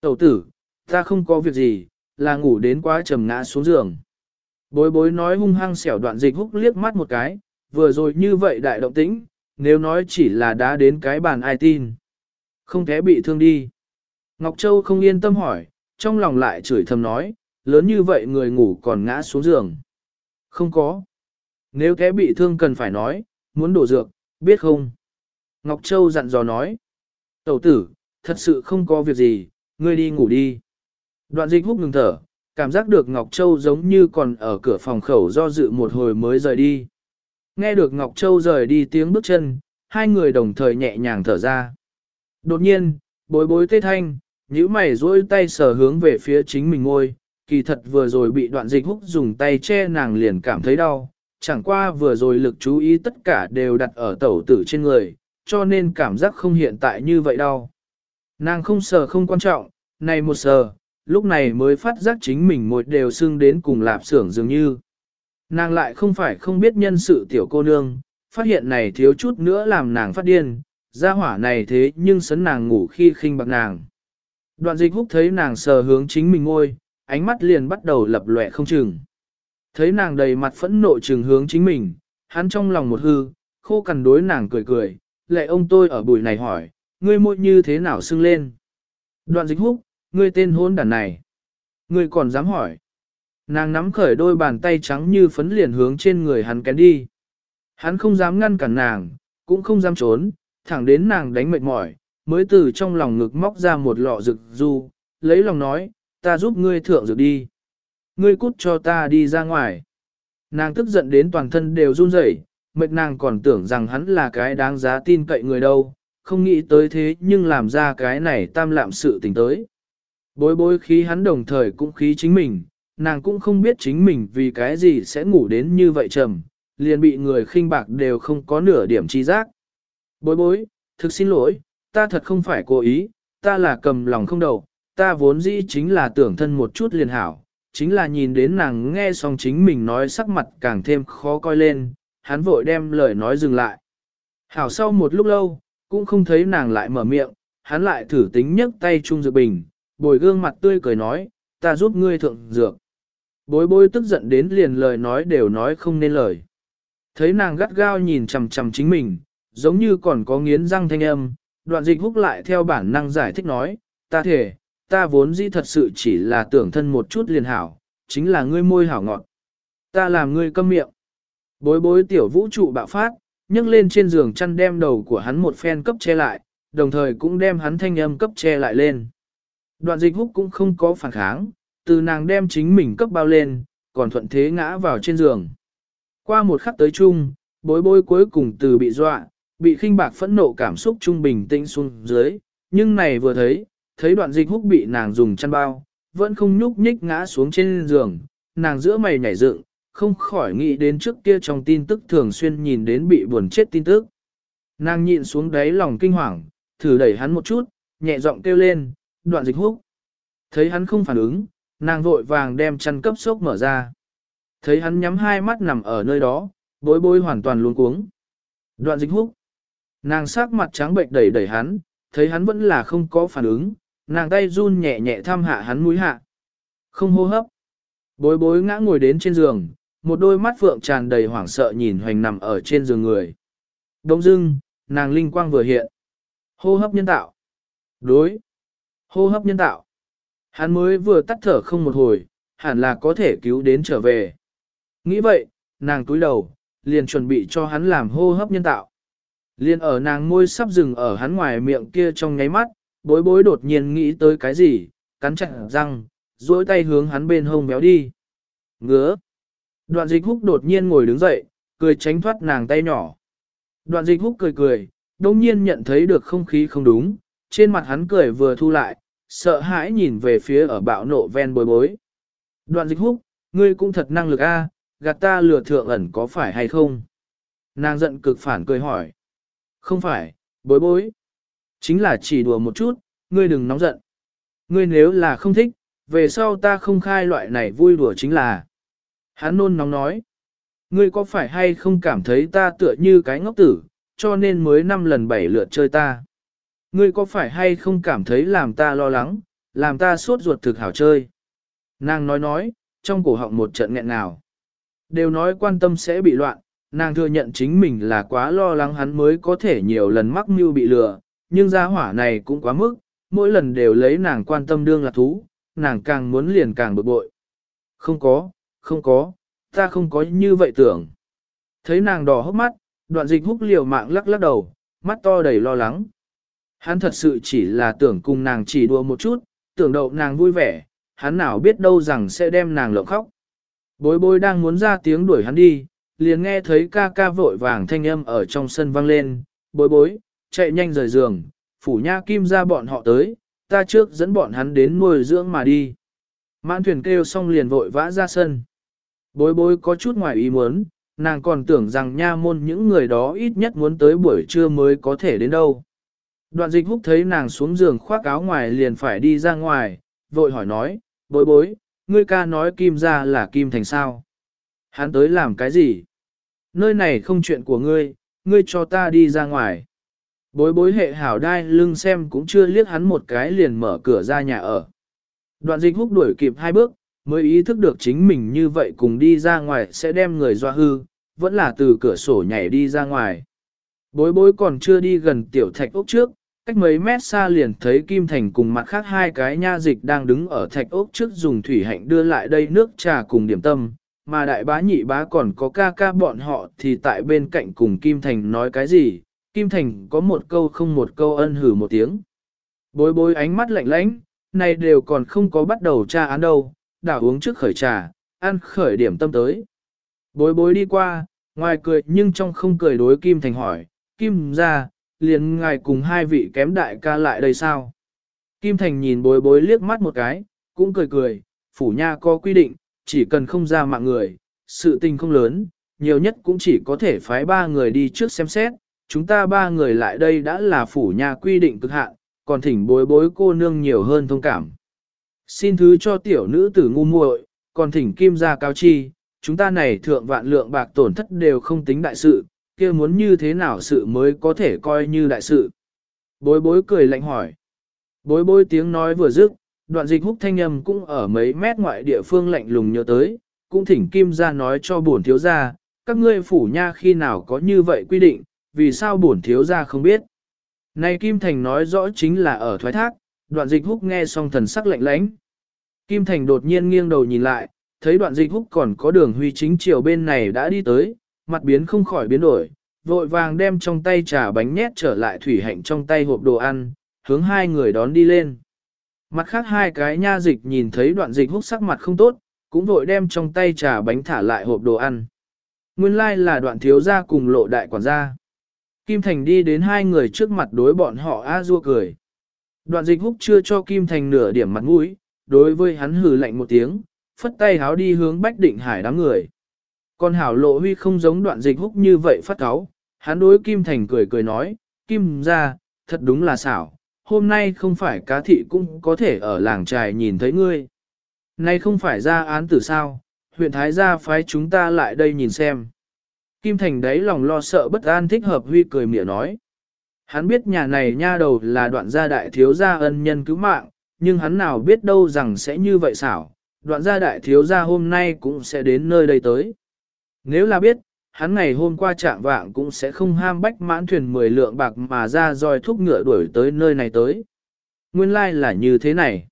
Tẩu tử, ta không có việc gì, là ngủ đến quá trầm ngã xuống giường. Bối bối nói hung hăng xẻo đoạn dịch húc liếc mắt một cái, vừa rồi như vậy đại động tĩnh, nếu nói chỉ là đá đến cái bàn ai tin. Không thể bị thương đi. Ngọc Châu không yên tâm hỏi, trong lòng lại chửi thầm nói, lớn như vậy người ngủ còn ngã xuống giường. Không có. Nếu té bị thương cần phải nói, muốn đổ dược, biết không? Ngọc Châu dặn dò nói. Tẩu tử, thật sự không có việc gì, ngươi đi ngủ đi. Đoạn dịch húc ngừng thở, cảm giác được Ngọc Châu giống như còn ở cửa phòng khẩu do dự một hồi mới rời đi. Nghe được Ngọc Châu rời đi tiếng bước chân, hai người đồng thời nhẹ nhàng thở ra. Đột nhiên, bối bối tê thanh, nhíu mày duỗi tay sờ hướng về phía chính mình ngôi, kỳ thật vừa rồi bị đoạn dịch húc dùng tay che nàng liền cảm thấy đau, chẳng qua vừa rồi lực chú ý tất cả đều đặt ở tẩu tử trên người, cho nên cảm giác không hiện tại như vậy đâu. Nàng không sờ không quan trọng, này một sờ, lúc này mới phát giác chính mình một đều xương đến cùng lạp xưởng dường như. Nàng lại không phải không biết nhân sự tiểu cô nương, phát hiện này thiếu chút nữa làm nàng phát điên, gia hỏa này thế nhưng sấn nàng ngủ khi khinh bạc nàng. Đoạn dịch húc thấy nàng sờ hướng chính mình ngôi, ánh mắt liền bắt đầu lập lệ không chừng. Thấy nàng đầy mặt phẫn nộ trừng hướng chính mình, hắn trong lòng một hư, khô cằn đối nàng cười cười, lệ ông tôi ở bụi này hỏi, ngươi môi như thế nào sưng lên. Đoạn dịch húc, ngươi tên hôn đàn này. Ngươi còn dám hỏi. Nàng nắm khởi đôi bàn tay trắng như phấn liền hướng trên người hắn kén đi. Hắn không dám ngăn cản nàng, cũng không dám trốn, thẳng đến nàng đánh mệt mỏi, mới từ trong lòng ngực móc ra một lọ rực du, lấy lòng nói, ta giúp ngươi thượng dược đi. Ngươi cút cho ta đi ra ngoài. Nàng tức giận đến toàn thân đều run rẩy, mệt nàng còn tưởng rằng hắn là cái đáng giá tin cậy người đâu, không nghĩ tới thế nhưng làm ra cái này tam lạm sự tình tới. Bối bối khí hắn đồng thời cũng khí chính mình, nàng cũng không biết chính mình vì cái gì sẽ ngủ đến như vậy trầm, liền bị người khinh bạc đều không có nửa điểm chi giác. Bối bối, thực xin lỗi, ta thật không phải cố ý, ta là cầm lòng không đầu, ta vốn dĩ chính là tưởng thân một chút liền hảo, chính là nhìn đến nàng nghe xong chính mình nói sắc mặt càng thêm khó coi lên, hắn vội đem lời nói dừng lại. Hảo sau một lúc lâu, cũng không thấy nàng lại mở miệng, hắn lại thử tính nhấc tay chung dược bình, bồi gương mặt tươi cười nói, ta giúp ngươi thượng dược. Bối bối tức giận đến liền lời nói đều nói không nên lời. Thấy nàng gắt gao nhìn chằm chằm chính mình, giống như còn có nghiến răng thanh âm, đoạn dịch húc lại theo bản năng giải thích nói, ta thể, ta vốn dĩ thật sự chỉ là tưởng thân một chút liền hảo, chính là ngươi môi hảo ngọt. Ta làm ngươi câm miệng. Bối bối tiểu vũ trụ bạo phát, nhấc lên trên giường chăn đem đầu của hắn một phen cấp che lại, đồng thời cũng đem hắn thanh âm cấp che lại lên. Đoạn dịch húc cũng không có phản kháng, từ nàng đem chính mình cấp bao lên, còn thuận thế ngã vào trên giường. Qua một khắc tới chung, bối bối cuối cùng từ bị dọa, bị khinh bạc phẫn nộ cảm xúc trung bình tĩnh xuống dưới, nhưng này vừa thấy, thấy đoạn dịch húc bị nàng dùng chăn bao, vẫn không nhúc nhích ngã xuống trên giường, nàng giữa mày nhảy dựng, không khỏi nghĩ đến trước kia trong tin tức thường xuyên nhìn đến bị buồn chết tin tức. Nàng nhịn xuống đáy lòng kinh hoàng, thử đẩy hắn một chút, nhẹ giọng kêu lên, đoạn dịch húc. Thấy hắn không phản ứng, nàng vội vàng đem chăn cấp sốc mở ra. Thấy hắn nhắm hai mắt nằm ở nơi đó, bối bối hoàn toàn luống cuống. Đoạn dịch húc. Nàng sắc mặt trắng bệnh đẩy đẩy hắn, thấy hắn vẫn là không có phản ứng, nàng tay run nhẹ nhẹ thăm hạ hắn mũi hạ. Không hô hấp. Bối bối ngã ngồi đến trên giường, một đôi mắt phượng tràn đầy hoảng sợ nhìn hoành nằm ở trên giường người. Đông dưng, nàng linh quang vừa hiện. Hô hấp nhân tạo. Đối. Hô hấp nhân tạo. Hắn mới vừa tắt thở không một hồi, hẳn là có thể cứu đến trở về. Nghĩ vậy, nàng túi đầu, liền chuẩn bị cho hắn làm hô hấp nhân tạo. Liên ở nàng môi sắp dừng ở hắn ngoài miệng kia trong nháy mắt, bối bối đột nhiên nghĩ tới cái gì, cắn chặt răng, duỗi tay hướng hắn bên hông béo đi. Ngứa. Đoạn dịch húc đột nhiên ngồi đứng dậy, cười tránh thoát nàng tay nhỏ. Đoạn dịch húc cười cười, đông nhiên nhận thấy được không khí không đúng, trên mặt hắn cười vừa thu lại, sợ hãi nhìn về phía ở bạo nộ ven bối bối. Đoạn dịch húc, ngươi cũng thật năng lực a, gạt ta lừa thượng ẩn có phải hay không? Nàng giận cực phản cười hỏi. Không phải, bối bối. Chính là chỉ đùa một chút, ngươi đừng nóng giận. Ngươi nếu là không thích, về sau ta không khai loại này vui đùa chính là. Hắn nôn nóng nói. Ngươi có phải hay không cảm thấy ta tựa như cái ngốc tử, cho nên mới năm lần bảy lượt chơi ta. Ngươi có phải hay không cảm thấy làm ta lo lắng, làm ta suốt ruột thực hảo chơi. Nàng nói nói, trong cổ họng một trận nghẹn nào. Đều nói quan tâm sẽ bị loạn, nàng thừa nhận chính mình là quá lo lắng hắn mới có thể nhiều lần mắc mưu bị lừa, nhưng gia hỏa này cũng quá mức, mỗi lần đều lấy nàng quan tâm đương là thú, nàng càng muốn liền càng bực bội. Không có, không có, ta không có như vậy tưởng. Thấy nàng đỏ hốc mắt, đoạn dịch húc liều mạng lắc lắc đầu, mắt to đầy lo lắng. Hắn thật sự chỉ là tưởng cùng nàng chỉ đùa một chút, tưởng đậu nàng vui vẻ, hắn nào biết đâu rằng sẽ đem nàng lộng khóc. Bối bối đang muốn ra tiếng đuổi hắn đi, liền nghe thấy ca ca vội vàng thanh âm ở trong sân vang lên, bối bối, chạy nhanh rời giường, phủ nha kim ra bọn họ tới, ta trước dẫn bọn hắn đến nuôi dưỡng mà đi. Mãn thuyền kêu xong liền vội vã ra sân. Bối bối có chút ngoài ý muốn, nàng còn tưởng rằng nha môn những người đó ít nhất muốn tới buổi trưa mới có thể đến đâu. Đoạn dịch húc thấy nàng xuống giường khoác áo ngoài liền phải đi ra ngoài, vội hỏi nói, bối bối, ngươi ca nói kim ra là kim thành sao. Hắn tới làm cái gì? Nơi này không chuyện của ngươi, ngươi cho ta đi ra ngoài. Bối bối hệ hảo đai lưng xem cũng chưa liếc hắn một cái liền mở cửa ra nhà ở. Đoạn dịch húc đuổi kịp hai bước, mới ý thức được chính mình như vậy cùng đi ra ngoài sẽ đem người doa hư, vẫn là từ cửa sổ nhảy đi ra ngoài. Bối bối còn chưa đi gần tiểu thạch ốc trước, cách mấy mét xa liền thấy Kim Thành cùng mặt khác hai cái nha dịch đang đứng ở thạch ốc trước dùng thủy hạnh đưa lại đây nước trà cùng điểm tâm, mà đại bá nhị bá còn có ca ca bọn họ thì tại bên cạnh cùng Kim Thành nói cái gì, Kim Thành có một câu không một câu ân hử một tiếng. Bối bối ánh mắt lạnh lãnh, này đều còn không có bắt đầu tra án đâu, đảo uống trước khởi trà, ăn khởi điểm tâm tới. Bối bối đi qua, ngoài cười nhưng trong không cười đối Kim Thành hỏi, Kim ra, liền ngài cùng hai vị kém đại ca lại đây sao? Kim Thành nhìn bối bối liếc mắt một cái, cũng cười cười, phủ nha có quy định, chỉ cần không ra mạng người, sự tình không lớn, nhiều nhất cũng chỉ có thể phái ba người đi trước xem xét, chúng ta ba người lại đây đã là phủ nhà quy định cực hạn, còn thỉnh bối bối cô nương nhiều hơn thông cảm. Xin thứ cho tiểu nữ tử ngu muội, còn thỉnh kim gia cao chi, chúng ta này thượng vạn lượng bạc tổn thất đều không tính đại sự, kia muốn như thế nào sự mới có thể coi như đại sự. Bối bối cười lạnh hỏi. Bối bối tiếng nói vừa dứt, đoạn dịch húc thanh âm cũng ở mấy mét ngoại địa phương lạnh lùng nhớ tới, cũng thỉnh kim gia nói cho bổn thiếu gia, các ngươi phủ nha khi nào có như vậy quy định, vì sao bổn thiếu gia không biết. Này Kim Thành nói rõ chính là ở thoái thác, đoạn dịch húc nghe xong thần sắc lạnh lãnh. Kim Thành đột nhiên nghiêng đầu nhìn lại, thấy đoạn dịch húc còn có đường huy chính chiều bên này đã đi tới, mặt biến không khỏi biến đổi, vội vàng đem trong tay trà bánh nhét trở lại thủy hạnh trong tay hộp đồ ăn, hướng hai người đón đi lên. Mặt khác hai cái nha dịch nhìn thấy đoạn dịch húc sắc mặt không tốt, cũng vội đem trong tay trà bánh thả lại hộp đồ ăn. Nguyên lai like là đoạn thiếu gia cùng lộ đại quản gia. Kim Thành đi đến hai người trước mặt đối bọn họ a rua cười. Đoạn dịch húc chưa cho Kim Thành nửa điểm mặt mũi, đối với hắn hừ lạnh một tiếng, phất tay háo đi hướng Bách Định Hải đám người. Còn hảo lộ huy không giống đoạn dịch húc như vậy phát cáo, hắn đối Kim Thành cười cười nói, Kim ra, thật đúng là xảo, hôm nay không phải cá thị cũng có thể ở làng trài nhìn thấy ngươi. Nay không phải ra án tử sao, huyện Thái gia phái chúng ta lại đây nhìn xem. Kim Thành đấy lòng lo sợ bất an thích hợp huy cười mỉa nói. Hắn biết nhà này nha đầu là đoạn gia đại thiếu gia ân nhân cứu mạng, nhưng hắn nào biết đâu rằng sẽ như vậy xảo, đoạn gia đại thiếu gia hôm nay cũng sẽ đến nơi đây tới. Nếu là biết, hắn ngày hôm qua trạng vạng cũng sẽ không ham bách mãn thuyền 10 lượng bạc mà ra roi thúc ngựa đuổi tới nơi này tới. Nguyên lai like là như thế này.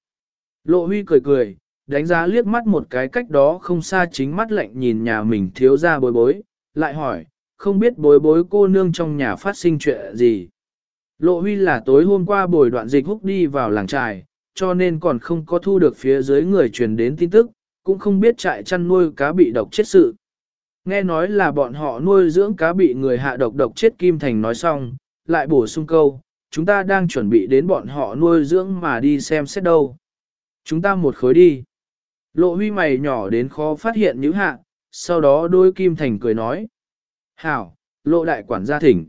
Lộ huy cười cười, đánh giá liếc mắt một cái cách đó không xa chính mắt lạnh nhìn nhà mình thiếu ra bối bối, lại hỏi, không biết bối bối cô nương trong nhà phát sinh chuyện gì. Lộ huy là tối hôm qua bồi đoạn dịch húc đi vào làng trài, cho nên còn không có thu được phía dưới người truyền đến tin tức, cũng không biết trại chăn nuôi cá bị độc chết sự. Nghe nói là bọn họ nuôi dưỡng cá bị người hạ độc độc chết Kim Thành nói xong, lại bổ sung câu, chúng ta đang chuẩn bị đến bọn họ nuôi dưỡng mà đi xem xét đâu. Chúng ta một khối đi. Lộ huy mày nhỏ đến khó phát hiện những hạ, sau đó đôi Kim Thành cười nói. Hảo, lộ đại quản gia thỉnh.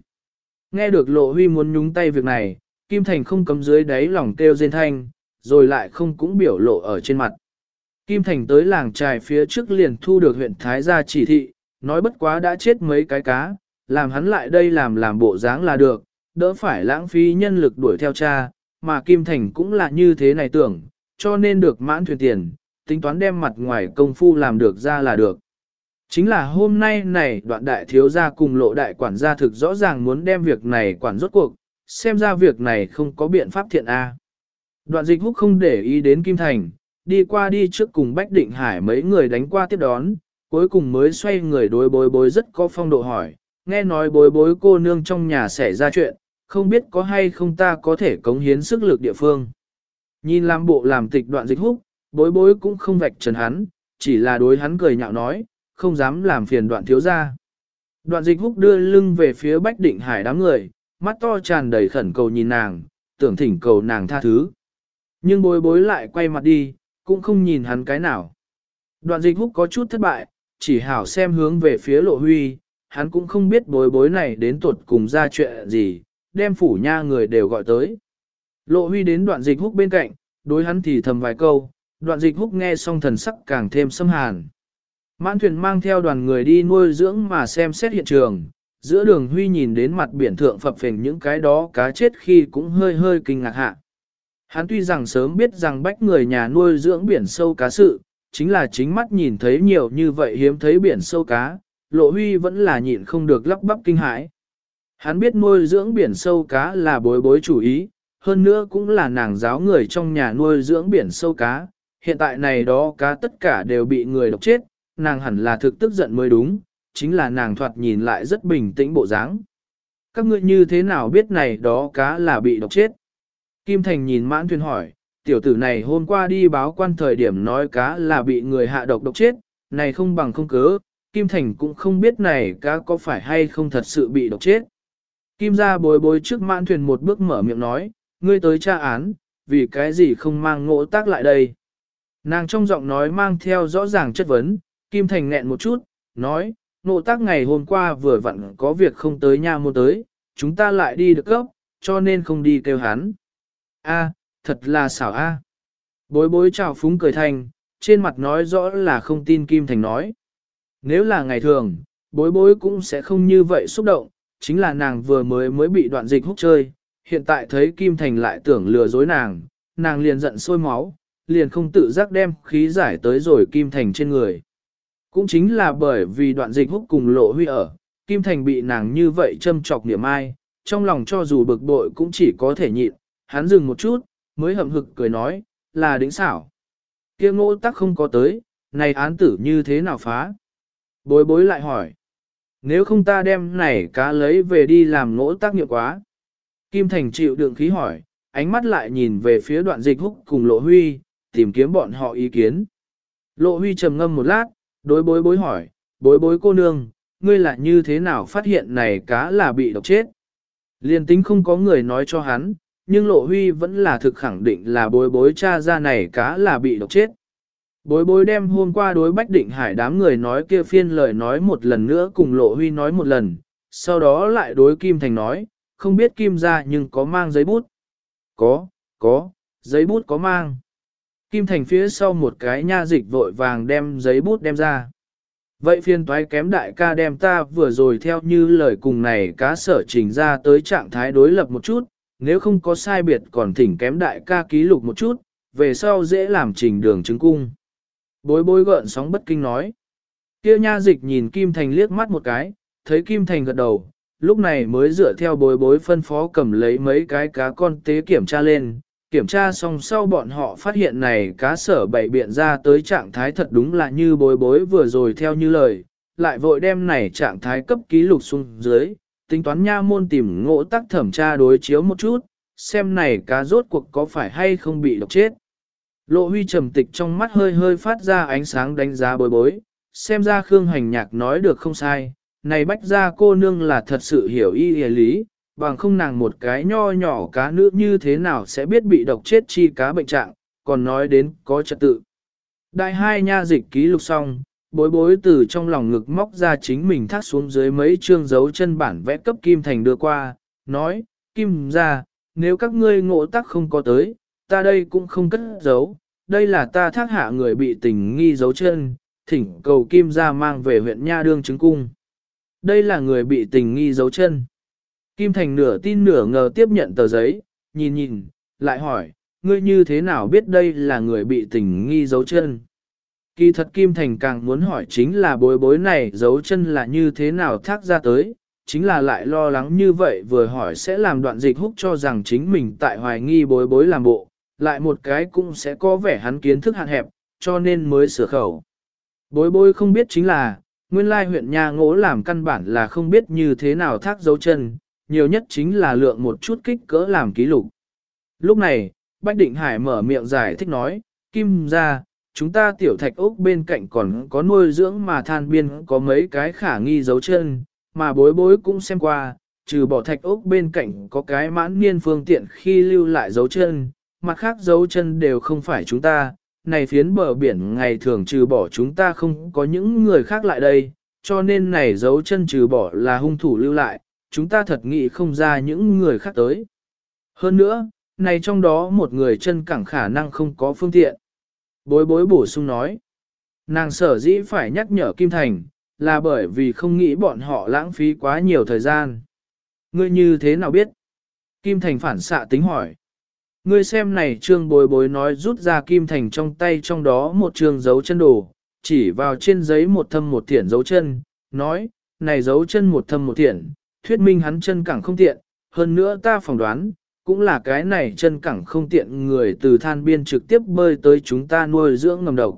Nghe được lộ huy muốn nhúng tay việc này, Kim Thành không cấm dưới đáy lòng kêu rên thanh, rồi lại không cũng biểu lộ ở trên mặt. Kim Thành tới làng trài phía trước liền thu được huyện Thái gia chỉ thị, nói bất quá đã chết mấy cái cá, làm hắn lại đây làm làm bộ dáng là được, đỡ phải lãng phí nhân lực đuổi theo cha, mà Kim Thành cũng là như thế này tưởng, cho nên được mãn thuyền tiền, tính toán đem mặt ngoài công phu làm được ra là được. Chính là hôm nay này đoạn đại thiếu gia cùng lộ đại quản gia thực rõ ràng muốn đem việc này quản rốt cuộc, xem ra việc này không có biện pháp thiện A. Đoạn dịch húc không để ý đến Kim Thành, đi qua đi trước cùng Bách Định Hải mấy người đánh qua tiếp đón, cuối cùng mới xoay người đối bối bối rất có phong độ hỏi, nghe nói bối bối cô nương trong nhà xảy ra chuyện, không biết có hay không ta có thể cống hiến sức lực địa phương. Nhìn làm bộ làm tịch đoạn dịch húc, bối bối cũng không vạch trần hắn, chỉ là đối hắn cười nhạo nói, không dám làm phiền đoạn thiếu ra. Đoạn dịch húc đưa lưng về phía Bách Định Hải đám người, mắt to tràn đầy khẩn cầu nhìn nàng, tưởng thỉnh cầu nàng tha thứ. Nhưng bối bối lại quay mặt đi, cũng không nhìn hắn cái nào. Đoạn dịch húc có chút thất bại, chỉ hảo xem hướng về phía lộ huy, hắn cũng không biết bối bối này đến tuột cùng ra chuyện gì, đem phủ nha người đều gọi tới. Lộ huy đến đoạn dịch húc bên cạnh, đối hắn thì thầm vài câu, đoạn dịch húc nghe xong thần sắc càng thêm xâm hàn. Mãn thuyền mang theo đoàn người đi nuôi dưỡng mà xem xét hiện trường, giữa đường huy nhìn đến mặt biển thượng phập phình những cái đó cá chết khi cũng hơi hơi kinh ngạc hạ. Hắn tuy rằng sớm biết rằng bách người nhà nuôi dưỡng biển sâu cá sự, chính là chính mắt nhìn thấy nhiều như vậy hiếm thấy biển sâu cá, lộ huy vẫn là nhịn không được lắp bắp kinh hãi. Hắn biết nuôi dưỡng biển sâu cá là bối bối chủ ý, hơn nữa cũng là nàng giáo người trong nhà nuôi dưỡng biển sâu cá, hiện tại này đó cá tất cả đều bị người độc chết, nàng hẳn là thực tức giận mới đúng, chính là nàng thoạt nhìn lại rất bình tĩnh bộ dáng. Các ngươi như thế nào biết này đó cá là bị độc chết? Kim Thành nhìn mãn thuyền hỏi, tiểu tử này hôm qua đi báo quan thời điểm nói cá là bị người hạ độc độc chết, này không bằng không cớ, Kim Thành cũng không biết này cá có phải hay không thật sự bị độc chết. Kim ra bối bối trước mãn thuyền một bước mở miệng nói, ngươi tới tra án, vì cái gì không mang ngộ tác lại đây. Nàng trong giọng nói mang theo rõ ràng chất vấn, Kim Thành nghẹn một chút, nói, nộ tác ngày hôm qua vừa vặn có việc không tới nhà mua tới, chúng ta lại đi được cấp, cho nên không đi kêu hắn. A, thật là xảo a. Bối bối chào phúng cười thành, trên mặt nói rõ là không tin Kim Thành nói. Nếu là ngày thường, bối bối cũng sẽ không như vậy xúc động, chính là nàng vừa mới mới bị đoạn dịch hút chơi, hiện tại thấy Kim Thành lại tưởng lừa dối nàng, nàng liền giận sôi máu, liền không tự giác đem khí giải tới rồi Kim Thành trên người. Cũng chính là bởi vì đoạn dịch hút cùng lộ huy ở, Kim Thành bị nàng như vậy châm chọc niệm ai, trong lòng cho dù bực bội cũng chỉ có thể nhịn, hắn dừng một chút, mới hậm hực cười nói, là đỉnh xảo. kia ngô tắc không có tới, này án tử như thế nào phá? Bối bối lại hỏi, nếu không ta đem này cá lấy về đi làm ngỗ tác nghiệp quá. Kim Thành chịu đựng khí hỏi, ánh mắt lại nhìn về phía đoạn dịch húc cùng Lộ Huy, tìm kiếm bọn họ ý kiến. Lộ Huy trầm ngâm một lát, đối bối bối hỏi, bối bối cô nương, ngươi là như thế nào phát hiện này cá là bị độc chết? Liên tính không có người nói cho hắn, nhưng Lộ Huy vẫn là thực khẳng định là bối bối cha ra này cá là bị độc chết. Bối bối đem hôm qua đối Bách Định Hải đám người nói kia phiên lời nói một lần nữa cùng Lộ Huy nói một lần, sau đó lại đối Kim Thành nói, không biết Kim ra nhưng có mang giấy bút. Có, có, giấy bút có mang. Kim Thành phía sau một cái nha dịch vội vàng đem giấy bút đem ra. Vậy phiên toái kém đại ca đem ta vừa rồi theo như lời cùng này cá sở trình ra tới trạng thái đối lập một chút, nếu không có sai biệt còn thỉnh kém đại ca ký lục một chút, về sau dễ làm trình đường chứng cung. Bối bối gợn sóng bất kinh nói. Kia nha dịch nhìn Kim Thành liếc mắt một cái, thấy Kim Thành gật đầu, lúc này mới dựa theo bối bối phân phó cầm lấy mấy cái cá con tế kiểm tra lên. Kiểm tra xong sau bọn họ phát hiện này cá sở bảy biện ra tới trạng thái thật đúng là như bối bối vừa rồi theo như lời, lại vội đem này trạng thái cấp ký lục xuống dưới, tính toán nha môn tìm ngộ tắc thẩm tra đối chiếu một chút, xem này cá rốt cuộc có phải hay không bị độc chết. Lộ huy trầm tịch trong mắt hơi hơi phát ra ánh sáng đánh giá bối bối, xem ra Khương Hành Nhạc nói được không sai, này bách ra cô nương là thật sự hiểu y hề lý, bằng không nàng một cái nho nhỏ cá nữ như thế nào sẽ biết bị độc chết chi cá bệnh trạng, còn nói đến có trật tự. Đại hai nha dịch ký lục xong, bối bối từ trong lòng ngực móc ra chính mình thắt xuống dưới mấy chương dấu chân bản vẽ cấp Kim Thành đưa qua, nói, Kim ra, nếu các ngươi ngộ tắc không có tới, ta đây cũng không cất giấu, đây là ta thác hạ người bị tình nghi dấu chân, thỉnh cầu Kim ra mang về huyện Nha Đương chứng cung. Đây là người bị tình nghi dấu chân. Kim Thành nửa tin nửa ngờ tiếp nhận tờ giấy, nhìn nhìn, lại hỏi, ngươi như thế nào biết đây là người bị tình nghi dấu chân? Kỳ thật Kim Thành càng muốn hỏi chính là bối bối này dấu chân là như thế nào thác ra tới, chính là lại lo lắng như vậy vừa hỏi sẽ làm đoạn dịch húc cho rằng chính mình tại hoài nghi bối bối làm bộ, lại một cái cũng sẽ có vẻ hắn kiến thức hạn hẹp, cho nên mới sửa khẩu. Bối bối không biết chính là, nguyên lai huyện nhà ngỗ làm căn bản là không biết như thế nào thác dấu chân, nhiều nhất chính là lượng một chút kích cỡ làm ký lục. Lúc này, Bách Định Hải mở miệng giải thích nói, Kim ra, chúng ta tiểu thạch ốc bên cạnh còn có nuôi dưỡng mà than biên có mấy cái khả nghi dấu chân, mà bối bối cũng xem qua, trừ bỏ thạch ốc bên cạnh có cái mãn niên phương tiện khi lưu lại dấu chân, mặt khác dấu chân đều không phải chúng ta, này phiến bờ biển ngày thường trừ bỏ chúng ta không có những người khác lại đây, cho nên này dấu chân trừ bỏ là hung thủ lưu lại, chúng ta thật nghĩ không ra những người khác tới. Hơn nữa, này trong đó một người chân cẳng khả năng không có phương tiện. Bối bối bổ sung nói, nàng sở dĩ phải nhắc nhở Kim Thành, là bởi vì không nghĩ bọn họ lãng phí quá nhiều thời gian. Ngươi như thế nào biết? Kim Thành phản xạ tính hỏi. Ngươi xem này trương bối bối nói rút ra kim thành trong tay trong đó một trương dấu chân đồ, chỉ vào trên giấy một thâm một thiển dấu chân, nói, này dấu chân một thâm một thiển, thuyết minh hắn chân cẳng không tiện, hơn nữa ta phỏng đoán, cũng là cái này chân cẳng không tiện người từ than biên trực tiếp bơi tới chúng ta nuôi dưỡng ngầm độc.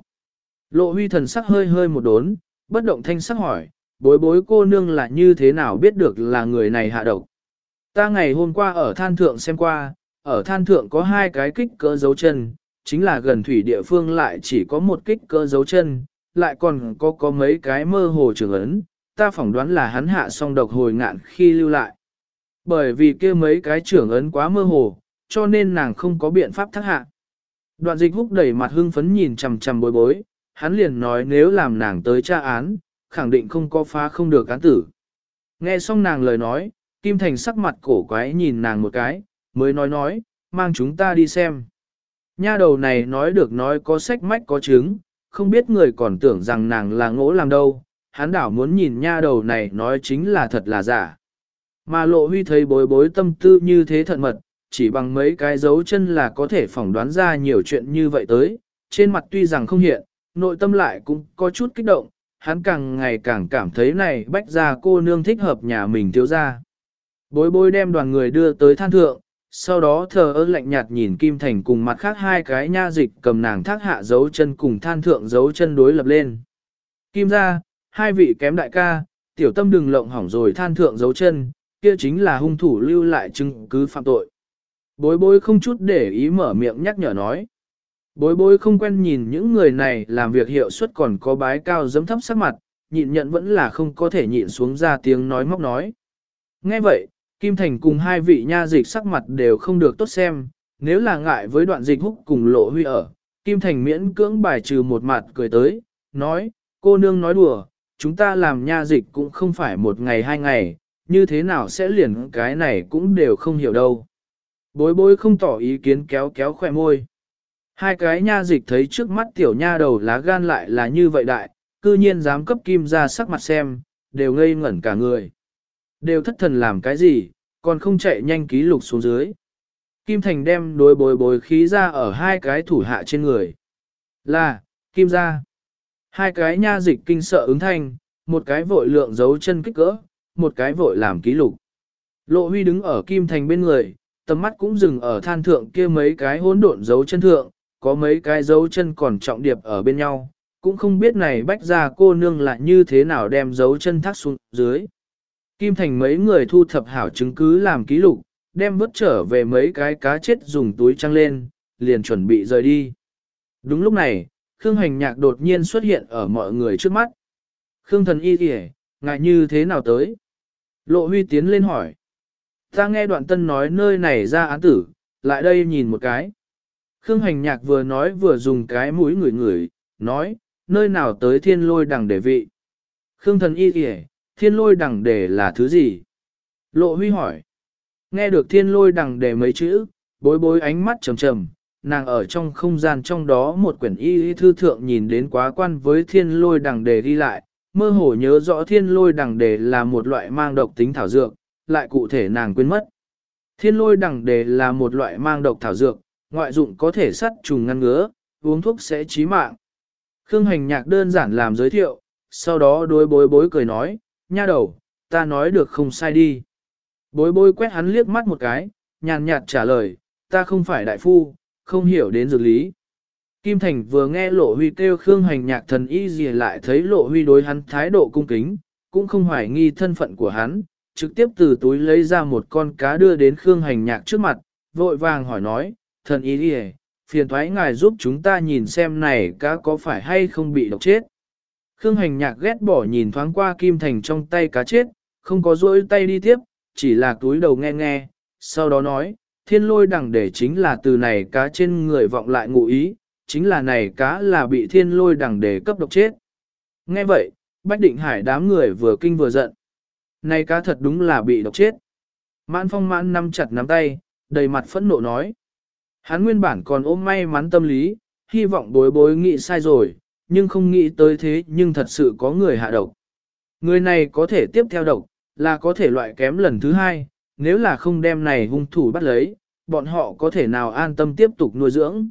Lộ huy thần sắc hơi hơi một đốn, bất động thanh sắc hỏi, bối bối cô nương là như thế nào biết được là người này hạ độc. Ta ngày hôm qua ở than thượng xem qua, ở than thượng có hai cái kích cỡ dấu chân, chính là gần thủy địa phương lại chỉ có một kích cỡ dấu chân, lại còn có có mấy cái mơ hồ trường ấn, ta phỏng đoán là hắn hạ xong độc hồi ngạn khi lưu lại. Bởi vì kia mấy cái trưởng ấn quá mơ hồ, cho nên nàng không có biện pháp thắc hạ. Đoạn dịch húc đẩy mặt hưng phấn nhìn chằm chằm bối bối, hắn liền nói nếu làm nàng tới tra án, khẳng định không có phá không được án tử. Nghe xong nàng lời nói, Kim Thành sắc mặt cổ quái nhìn nàng một cái, mới nói nói, mang chúng ta đi xem. Nha đầu này nói được nói có sách mách có chứng, không biết người còn tưởng rằng nàng là ngỗ làm đâu, hắn đảo muốn nhìn nha đầu này nói chính là thật là giả. Mà lộ huy thấy bối bối tâm tư như thế thận mật, chỉ bằng mấy cái dấu chân là có thể phỏng đoán ra nhiều chuyện như vậy tới, trên mặt tuy rằng không hiện, nội tâm lại cũng có chút kích động, hắn càng ngày càng cảm thấy này bách ra cô nương thích hợp nhà mình thiếu ra. Bối bối đem đoàn người đưa tới than thượng, sau đó thờ ơ lạnh nhạt nhìn Kim Thành cùng mặt khác hai cái nha dịch cầm nàng thác hạ dấu chân cùng than thượng dấu chân đối lập lên. Kim ra, hai vị kém đại ca, tiểu tâm đừng lộng hỏng rồi than thượng dấu chân, kia chính là hung thủ lưu lại chứng cứ phạm tội. Bối bối không chút để ý mở miệng nhắc nhở nói. Bối bối không quen nhìn những người này làm việc hiệu suất còn có bái cao dấm thấp sắc mặt, nhịn nhận vẫn là không có thể nhịn xuống ra tiếng nói móc nói. Nghe vậy, Kim Thành cùng hai vị nha dịch sắc mặt đều không được tốt xem, nếu là ngại với đoạn dịch húc cùng lộ huy ở, Kim Thành miễn cưỡng bài trừ một mặt cười tới, nói, cô nương nói đùa, chúng ta làm nha dịch cũng không phải một ngày hai ngày, như thế nào sẽ liền cái này cũng đều không hiểu đâu. Bối bối không tỏ ý kiến kéo kéo khỏe môi. Hai cái nha dịch thấy trước mắt tiểu nha đầu lá gan lại là như vậy đại, cư nhiên dám cấp kim ra sắc mặt xem, đều ngây ngẩn cả người. Đều thất thần làm cái gì, còn không chạy nhanh ký lục xuống dưới. Kim Thành đem đối bối bối khí ra ở hai cái thủ hạ trên người. Là, Kim ra. Hai cái nha dịch kinh sợ ứng thanh, một cái vội lượng dấu chân kích cỡ, một cái vội làm ký lục. Lộ huy đứng ở Kim Thành bên người, tầm mắt cũng dừng ở than thượng kia mấy cái hỗn độn dấu chân thượng, có mấy cái dấu chân còn trọng điệp ở bên nhau, cũng không biết này bách ra cô nương là như thế nào đem dấu chân thác xuống dưới. Kim Thành mấy người thu thập hảo chứng cứ làm ký lục, đem vứt trở về mấy cái cá chết dùng túi trăng lên, liền chuẩn bị rời đi. Đúng lúc này, Khương Hành Nhạc đột nhiên xuất hiện ở mọi người trước mắt. Khương thần y kìa, ngại như thế nào tới? Lộ huy tiến lên hỏi. Ta nghe đoạn tân nói nơi này ra án tử, lại đây nhìn một cái. Khương Hành Nhạc vừa nói vừa dùng cái mũi ngửi ngửi, nói, nơi nào tới thiên lôi đằng để vị. Khương thần y kìa, thiên lôi đằng đề là thứ gì? Lộ huy hỏi. Nghe được thiên lôi đằng đề mấy chữ, bối bối ánh mắt trầm trầm, nàng ở trong không gian trong đó một quyển y y thư thượng nhìn đến quá quan với thiên lôi đằng đề đi lại, mơ hồ nhớ rõ thiên lôi đằng đề là một loại mang độc tính thảo dược, lại cụ thể nàng quên mất. Thiên lôi đằng đề là một loại mang độc thảo dược, ngoại dụng có thể sắt trùng ngăn ngứa, uống thuốc sẽ chí mạng. Khương hành nhạc đơn giản làm giới thiệu, sau đó đối bối bối cười nói, nha đầu, ta nói được không sai đi. Bối bối quét hắn liếc mắt một cái, nhàn nhạt trả lời, ta không phải đại phu, không hiểu đến dược lý. Kim Thành vừa nghe lộ huy kêu Khương hành nhạc thần y gì lại thấy lộ huy đối hắn thái độ cung kính, cũng không hoài nghi thân phận của hắn, trực tiếp từ túi lấy ra một con cá đưa đến Khương hành nhạc trước mặt, vội vàng hỏi nói, thần y gì phiền thoái ngài giúp chúng ta nhìn xem này cá có phải hay không bị độc chết. Khương hành nhạc ghét bỏ nhìn thoáng qua Kim Thành trong tay cá chết, không có rỗi tay đi tiếp, chỉ là túi đầu nghe nghe, sau đó nói, thiên lôi đẳng để chính là từ này cá trên người vọng lại ngụ ý, chính là này cá là bị thiên lôi đằng để cấp độc chết. Nghe vậy, Bách Định Hải đám người vừa kinh vừa giận. Này cá thật đúng là bị độc chết. Mãn phong mãn nắm chặt nắm tay, đầy mặt phẫn nộ nói. Hắn nguyên bản còn ôm may mắn tâm lý, hy vọng bối bối nghĩ sai rồi, nhưng không nghĩ tới thế nhưng thật sự có người hạ độc. Người này có thể tiếp theo độc, là có thể loại kém lần thứ hai, nếu là không đem này hung thủ bắt lấy, bọn họ có thể nào an tâm tiếp tục nuôi dưỡng.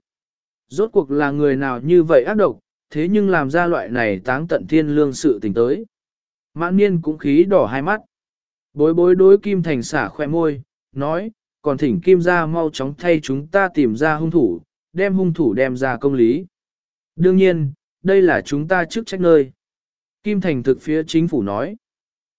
Rốt cuộc là người nào như vậy ác độc, thế nhưng làm ra loại này táng tận thiên lương sự tình tới. Mãn niên cũng khí đỏ hai mắt. Bối bối đối kim thành xả khoe môi, nói, còn thỉnh kim ra mau chóng thay chúng ta tìm ra hung thủ, đem hung thủ đem ra công lý. Đương nhiên, đây là chúng ta trước trách nơi. Kim Thành thực phía chính phủ nói.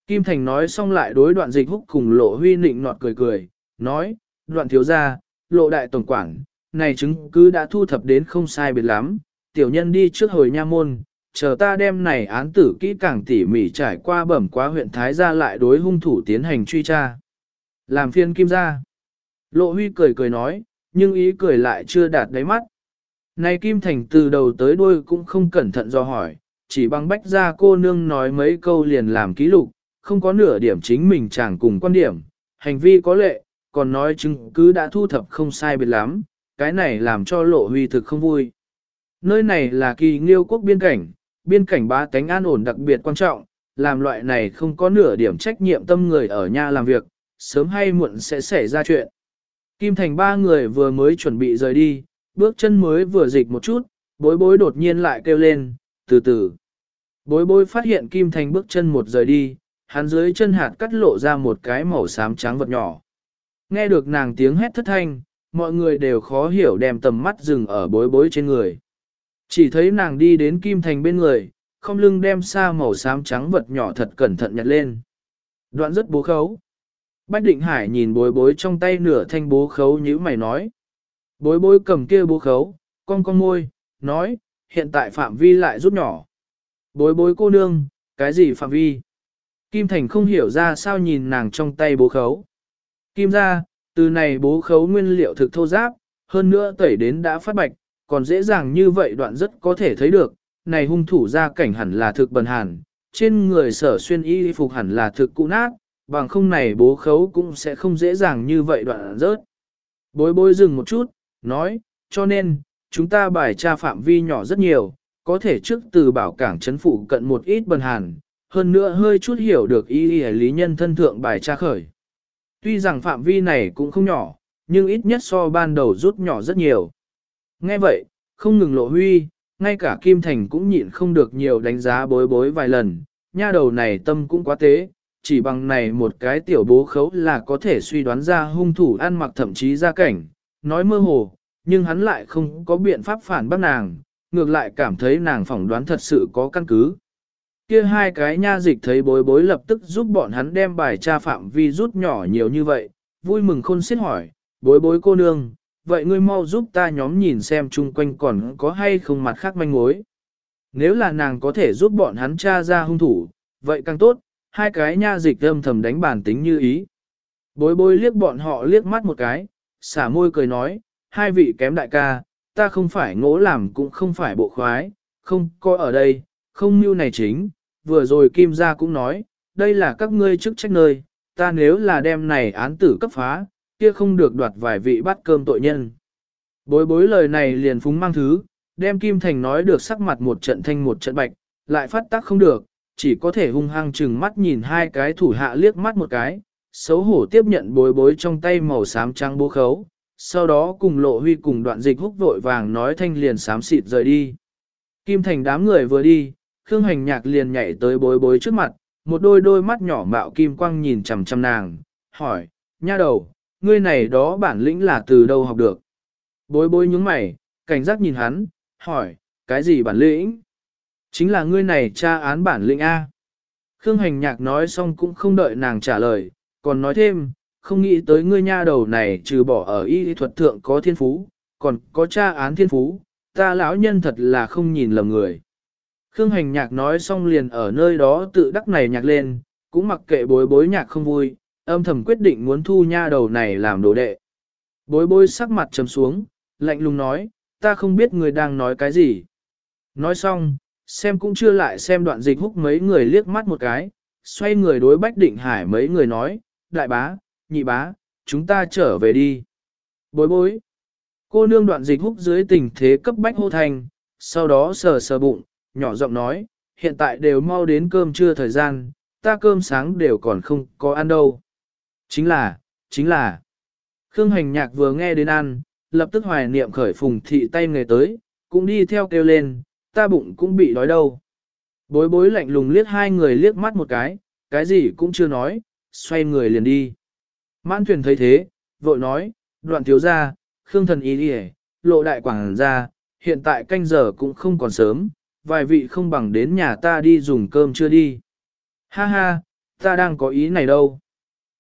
Kim Thành nói xong lại đối đoạn dịch húc cùng lộ huy nịnh nọt cười cười, nói, đoạn thiếu gia, lộ đại tổng quản, này chứng cứ đã thu thập đến không sai biệt lắm, tiểu nhân đi trước hồi nha môn, chờ ta đem này án tử kỹ càng tỉ mỉ trải qua bẩm quá huyện Thái gia lại đối hung thủ tiến hành truy tra. Làm phiên kim gia. Lộ huy cười cười nói, nhưng ý cười lại chưa đạt đáy mắt. Này Kim Thành từ đầu tới đuôi cũng không cẩn thận do hỏi, chỉ bằng bách ra cô nương nói mấy câu liền làm ký lục, không có nửa điểm chính mình chẳng cùng quan điểm, hành vi có lệ, còn nói chứng cứ đã thu thập không sai biệt lắm, cái này làm cho lộ huy thực không vui. Nơi này là kỳ nghiêu quốc biên cảnh, biên cảnh bá tánh an ổn đặc biệt quan trọng, làm loại này không có nửa điểm trách nhiệm tâm người ở nhà làm việc, sớm hay muộn sẽ xảy ra chuyện. Kim Thành ba người vừa mới chuẩn bị rời đi, bước chân mới vừa dịch một chút, bối bối đột nhiên lại kêu lên, từ từ. Bối bối phát hiện Kim Thành bước chân một rời đi, hắn dưới chân hạt cắt lộ ra một cái màu xám trắng vật nhỏ. Nghe được nàng tiếng hét thất thanh, mọi người đều khó hiểu đem tầm mắt dừng ở bối bối trên người. Chỉ thấy nàng đi đến Kim Thành bên người, không lưng đem xa màu xám trắng vật nhỏ thật cẩn thận nhặt lên. Đoạn rất bố khấu. Bách Định Hải nhìn bối bối trong tay nửa thanh bố khấu như mày nói. Bối bối cầm kia bố khấu, con con môi, nói, hiện tại phạm vi lại rút nhỏ. Bối bối cô nương, cái gì phạm vi? Kim Thành không hiểu ra sao nhìn nàng trong tay bố khấu. Kim ra, từ này bố khấu nguyên liệu thực thô giáp, hơn nữa tẩy đến đã phát bạch, còn dễ dàng như vậy đoạn rất có thể thấy được, này hung thủ ra cảnh hẳn là thực bần hàn, trên người sở xuyên y phục hẳn là thực cũ nát, bằng không này bố khấu cũng sẽ không dễ dàng như vậy đoạn rớt. Bối bối dừng một chút, nói, cho nên, chúng ta bài tra phạm vi nhỏ rất nhiều, có thể trước từ bảo cảng chấn phụ cận một ít bần hàn, hơn nữa hơi chút hiểu được y y lý nhân thân thượng bài tra khởi. Tuy rằng phạm vi này cũng không nhỏ, nhưng ít nhất so ban đầu rút nhỏ rất nhiều. Nghe vậy, không ngừng lộ huy, ngay cả Kim Thành cũng nhịn không được nhiều đánh giá bối bối vài lần, nha đầu này tâm cũng quá tế, chỉ bằng này một cái tiểu bố khấu là có thể suy đoán ra hung thủ ăn mặc thậm chí ra cảnh, nói mơ hồ, nhưng hắn lại không có biện pháp phản bác nàng, ngược lại cảm thấy nàng phỏng đoán thật sự có căn cứ. Kia hai cái nha dịch thấy bối bối lập tức giúp bọn hắn đem bài tra phạm vi rút nhỏ nhiều như vậy, vui mừng khôn xiết hỏi, bối bối cô nương, vậy ngươi mau giúp ta nhóm nhìn xem chung quanh còn có hay không mặt khác manh mối. Nếu là nàng có thể giúp bọn hắn tra ra hung thủ, vậy càng tốt, hai cái nha dịch âm thầm đánh bản tính như ý. Bối bối liếc bọn họ liếc mắt một cái, xả môi cười nói, hai vị kém đại ca, ta không phải ngỗ làm cũng không phải bộ khoái, không coi ở đây, không mưu này chính, vừa rồi Kim Gia cũng nói, đây là các ngươi chức trách nơi, ta nếu là đem này án tử cấp phá, kia không được đoạt vài vị bắt cơm tội nhân. Bối bối lời này liền phúng mang thứ, đem Kim Thành nói được sắc mặt một trận thanh một trận bạch, lại phát tác không được, chỉ có thể hung hăng chừng mắt nhìn hai cái thủ hạ liếc mắt một cái, xấu hổ tiếp nhận bối bối trong tay màu xám trắng bố khấu, sau đó cùng lộ huy cùng đoạn dịch húc vội vàng nói thanh liền xám xịt rời đi. Kim Thành đám người vừa đi, Khương Hành Nhạc liền nhảy tới bối bối trước mặt, một đôi đôi mắt nhỏ mạo kim quang nhìn chằm chằm nàng, hỏi, nha đầu, ngươi này đó bản lĩnh là từ đâu học được? Bối bối nhướng mày, cảnh giác nhìn hắn, hỏi, cái gì bản lĩnh? Chính là ngươi này tra án bản lĩnh A. Khương Hành Nhạc nói xong cũng không đợi nàng trả lời, còn nói thêm, không nghĩ tới ngươi nha đầu này trừ bỏ ở y thuật thượng có thiên phú, còn có tra án thiên phú, ta lão nhân thật là không nhìn lầm người. Khương hành nhạc nói xong liền ở nơi đó tự đắc này nhạc lên, cũng mặc kệ bối bối nhạc không vui, âm thầm quyết định muốn thu nha đầu này làm đồ đệ. Bối bối sắc mặt trầm xuống, lạnh lùng nói, ta không biết người đang nói cái gì. Nói xong, xem cũng chưa lại xem đoạn dịch húc mấy người liếc mắt một cái, xoay người đối bách định hải mấy người nói, đại bá, nhị bá, chúng ta trở về đi. Bối bối. Cô nương đoạn dịch húc dưới tình thế cấp bách hô thành, sau đó sờ sờ bụng, nhỏ giọng nói, hiện tại đều mau đến cơm trưa thời gian, ta cơm sáng đều còn không có ăn đâu. Chính là, chính là. Khương hành nhạc vừa nghe đến ăn, lập tức hoài niệm khởi phùng thị tay nghề tới, cũng đi theo kêu lên, ta bụng cũng bị đói đâu. Bối bối lạnh lùng liếc hai người liếc mắt một cái, cái gì cũng chưa nói, xoay người liền đi. Mãn thuyền thấy thế, vội nói, đoạn thiếu ra, khương thần ý đi lộ đại quảng ra, hiện tại canh giờ cũng không còn sớm, vài vị không bằng đến nhà ta đi dùng cơm chưa đi. Ha ha, ta đang có ý này đâu.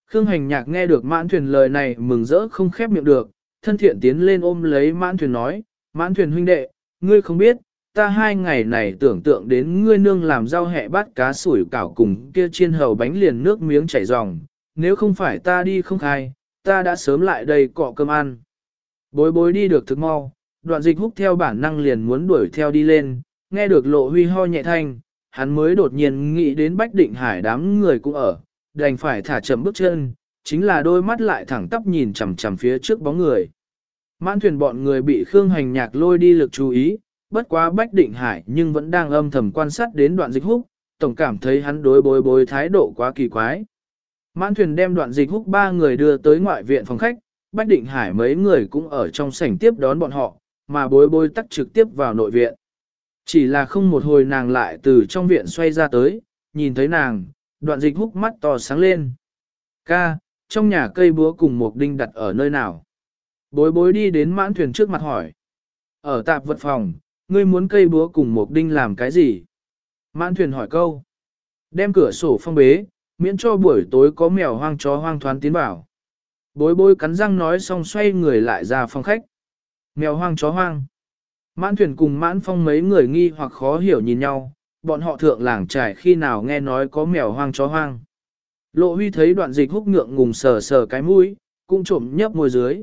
Khương hành nhạc nghe được mãn thuyền lời này mừng rỡ không khép miệng được, thân thiện tiến lên ôm lấy mãn thuyền nói, mãn thuyền huynh đệ, ngươi không biết, ta hai ngày này tưởng tượng đến ngươi nương làm rau hẹ bát cá sủi cảo cùng kia chiên hầu bánh liền nước miếng chảy ròng, nếu không phải ta đi không khai, ta đã sớm lại đây cọ cơm ăn. Bối bối đi được thức mau, đoạn dịch húc theo bản năng liền muốn đuổi theo đi lên, nghe được lộ huy ho nhẹ thanh, hắn mới đột nhiên nghĩ đến Bách Định Hải đám người cũng ở, đành phải thả chậm bước chân, chính là đôi mắt lại thẳng tắp nhìn chằm chằm phía trước bóng người. Mãn thuyền bọn người bị Khương Hành Nhạc lôi đi lực chú ý, bất quá Bách Định Hải nhưng vẫn đang âm thầm quan sát đến đoạn dịch húc, tổng cảm thấy hắn đối bối bối thái độ quá kỳ quái. Mãn thuyền đem đoạn dịch húc ba người đưa tới ngoại viện phòng khách, Bách Định Hải mấy người cũng ở trong sảnh tiếp đón bọn họ, mà bối bối tắt trực tiếp vào nội viện. Chỉ là không một hồi nàng lại từ trong viện xoay ra tới, nhìn thấy nàng, đoạn dịch húc mắt to sáng lên. Ca, trong nhà cây búa cùng một đinh đặt ở nơi nào? Bối bối đi đến mãn thuyền trước mặt hỏi. Ở tạp vật phòng, ngươi muốn cây búa cùng một đinh làm cái gì? Mãn thuyền hỏi câu. Đem cửa sổ phong bế, miễn cho buổi tối có mèo hoang chó hoang thoán tiến vào. Bối bối cắn răng nói xong xoay người lại ra phòng khách. Mèo hoang chó hoang. Mãn thuyền cùng mãn phong mấy người nghi hoặc khó hiểu nhìn nhau, bọn họ thượng làng trải khi nào nghe nói có mèo hoang chó hoang. Lộ huy thấy đoạn dịch húc ngượng ngùng sờ sờ cái mũi, cũng trộm nhấp môi dưới.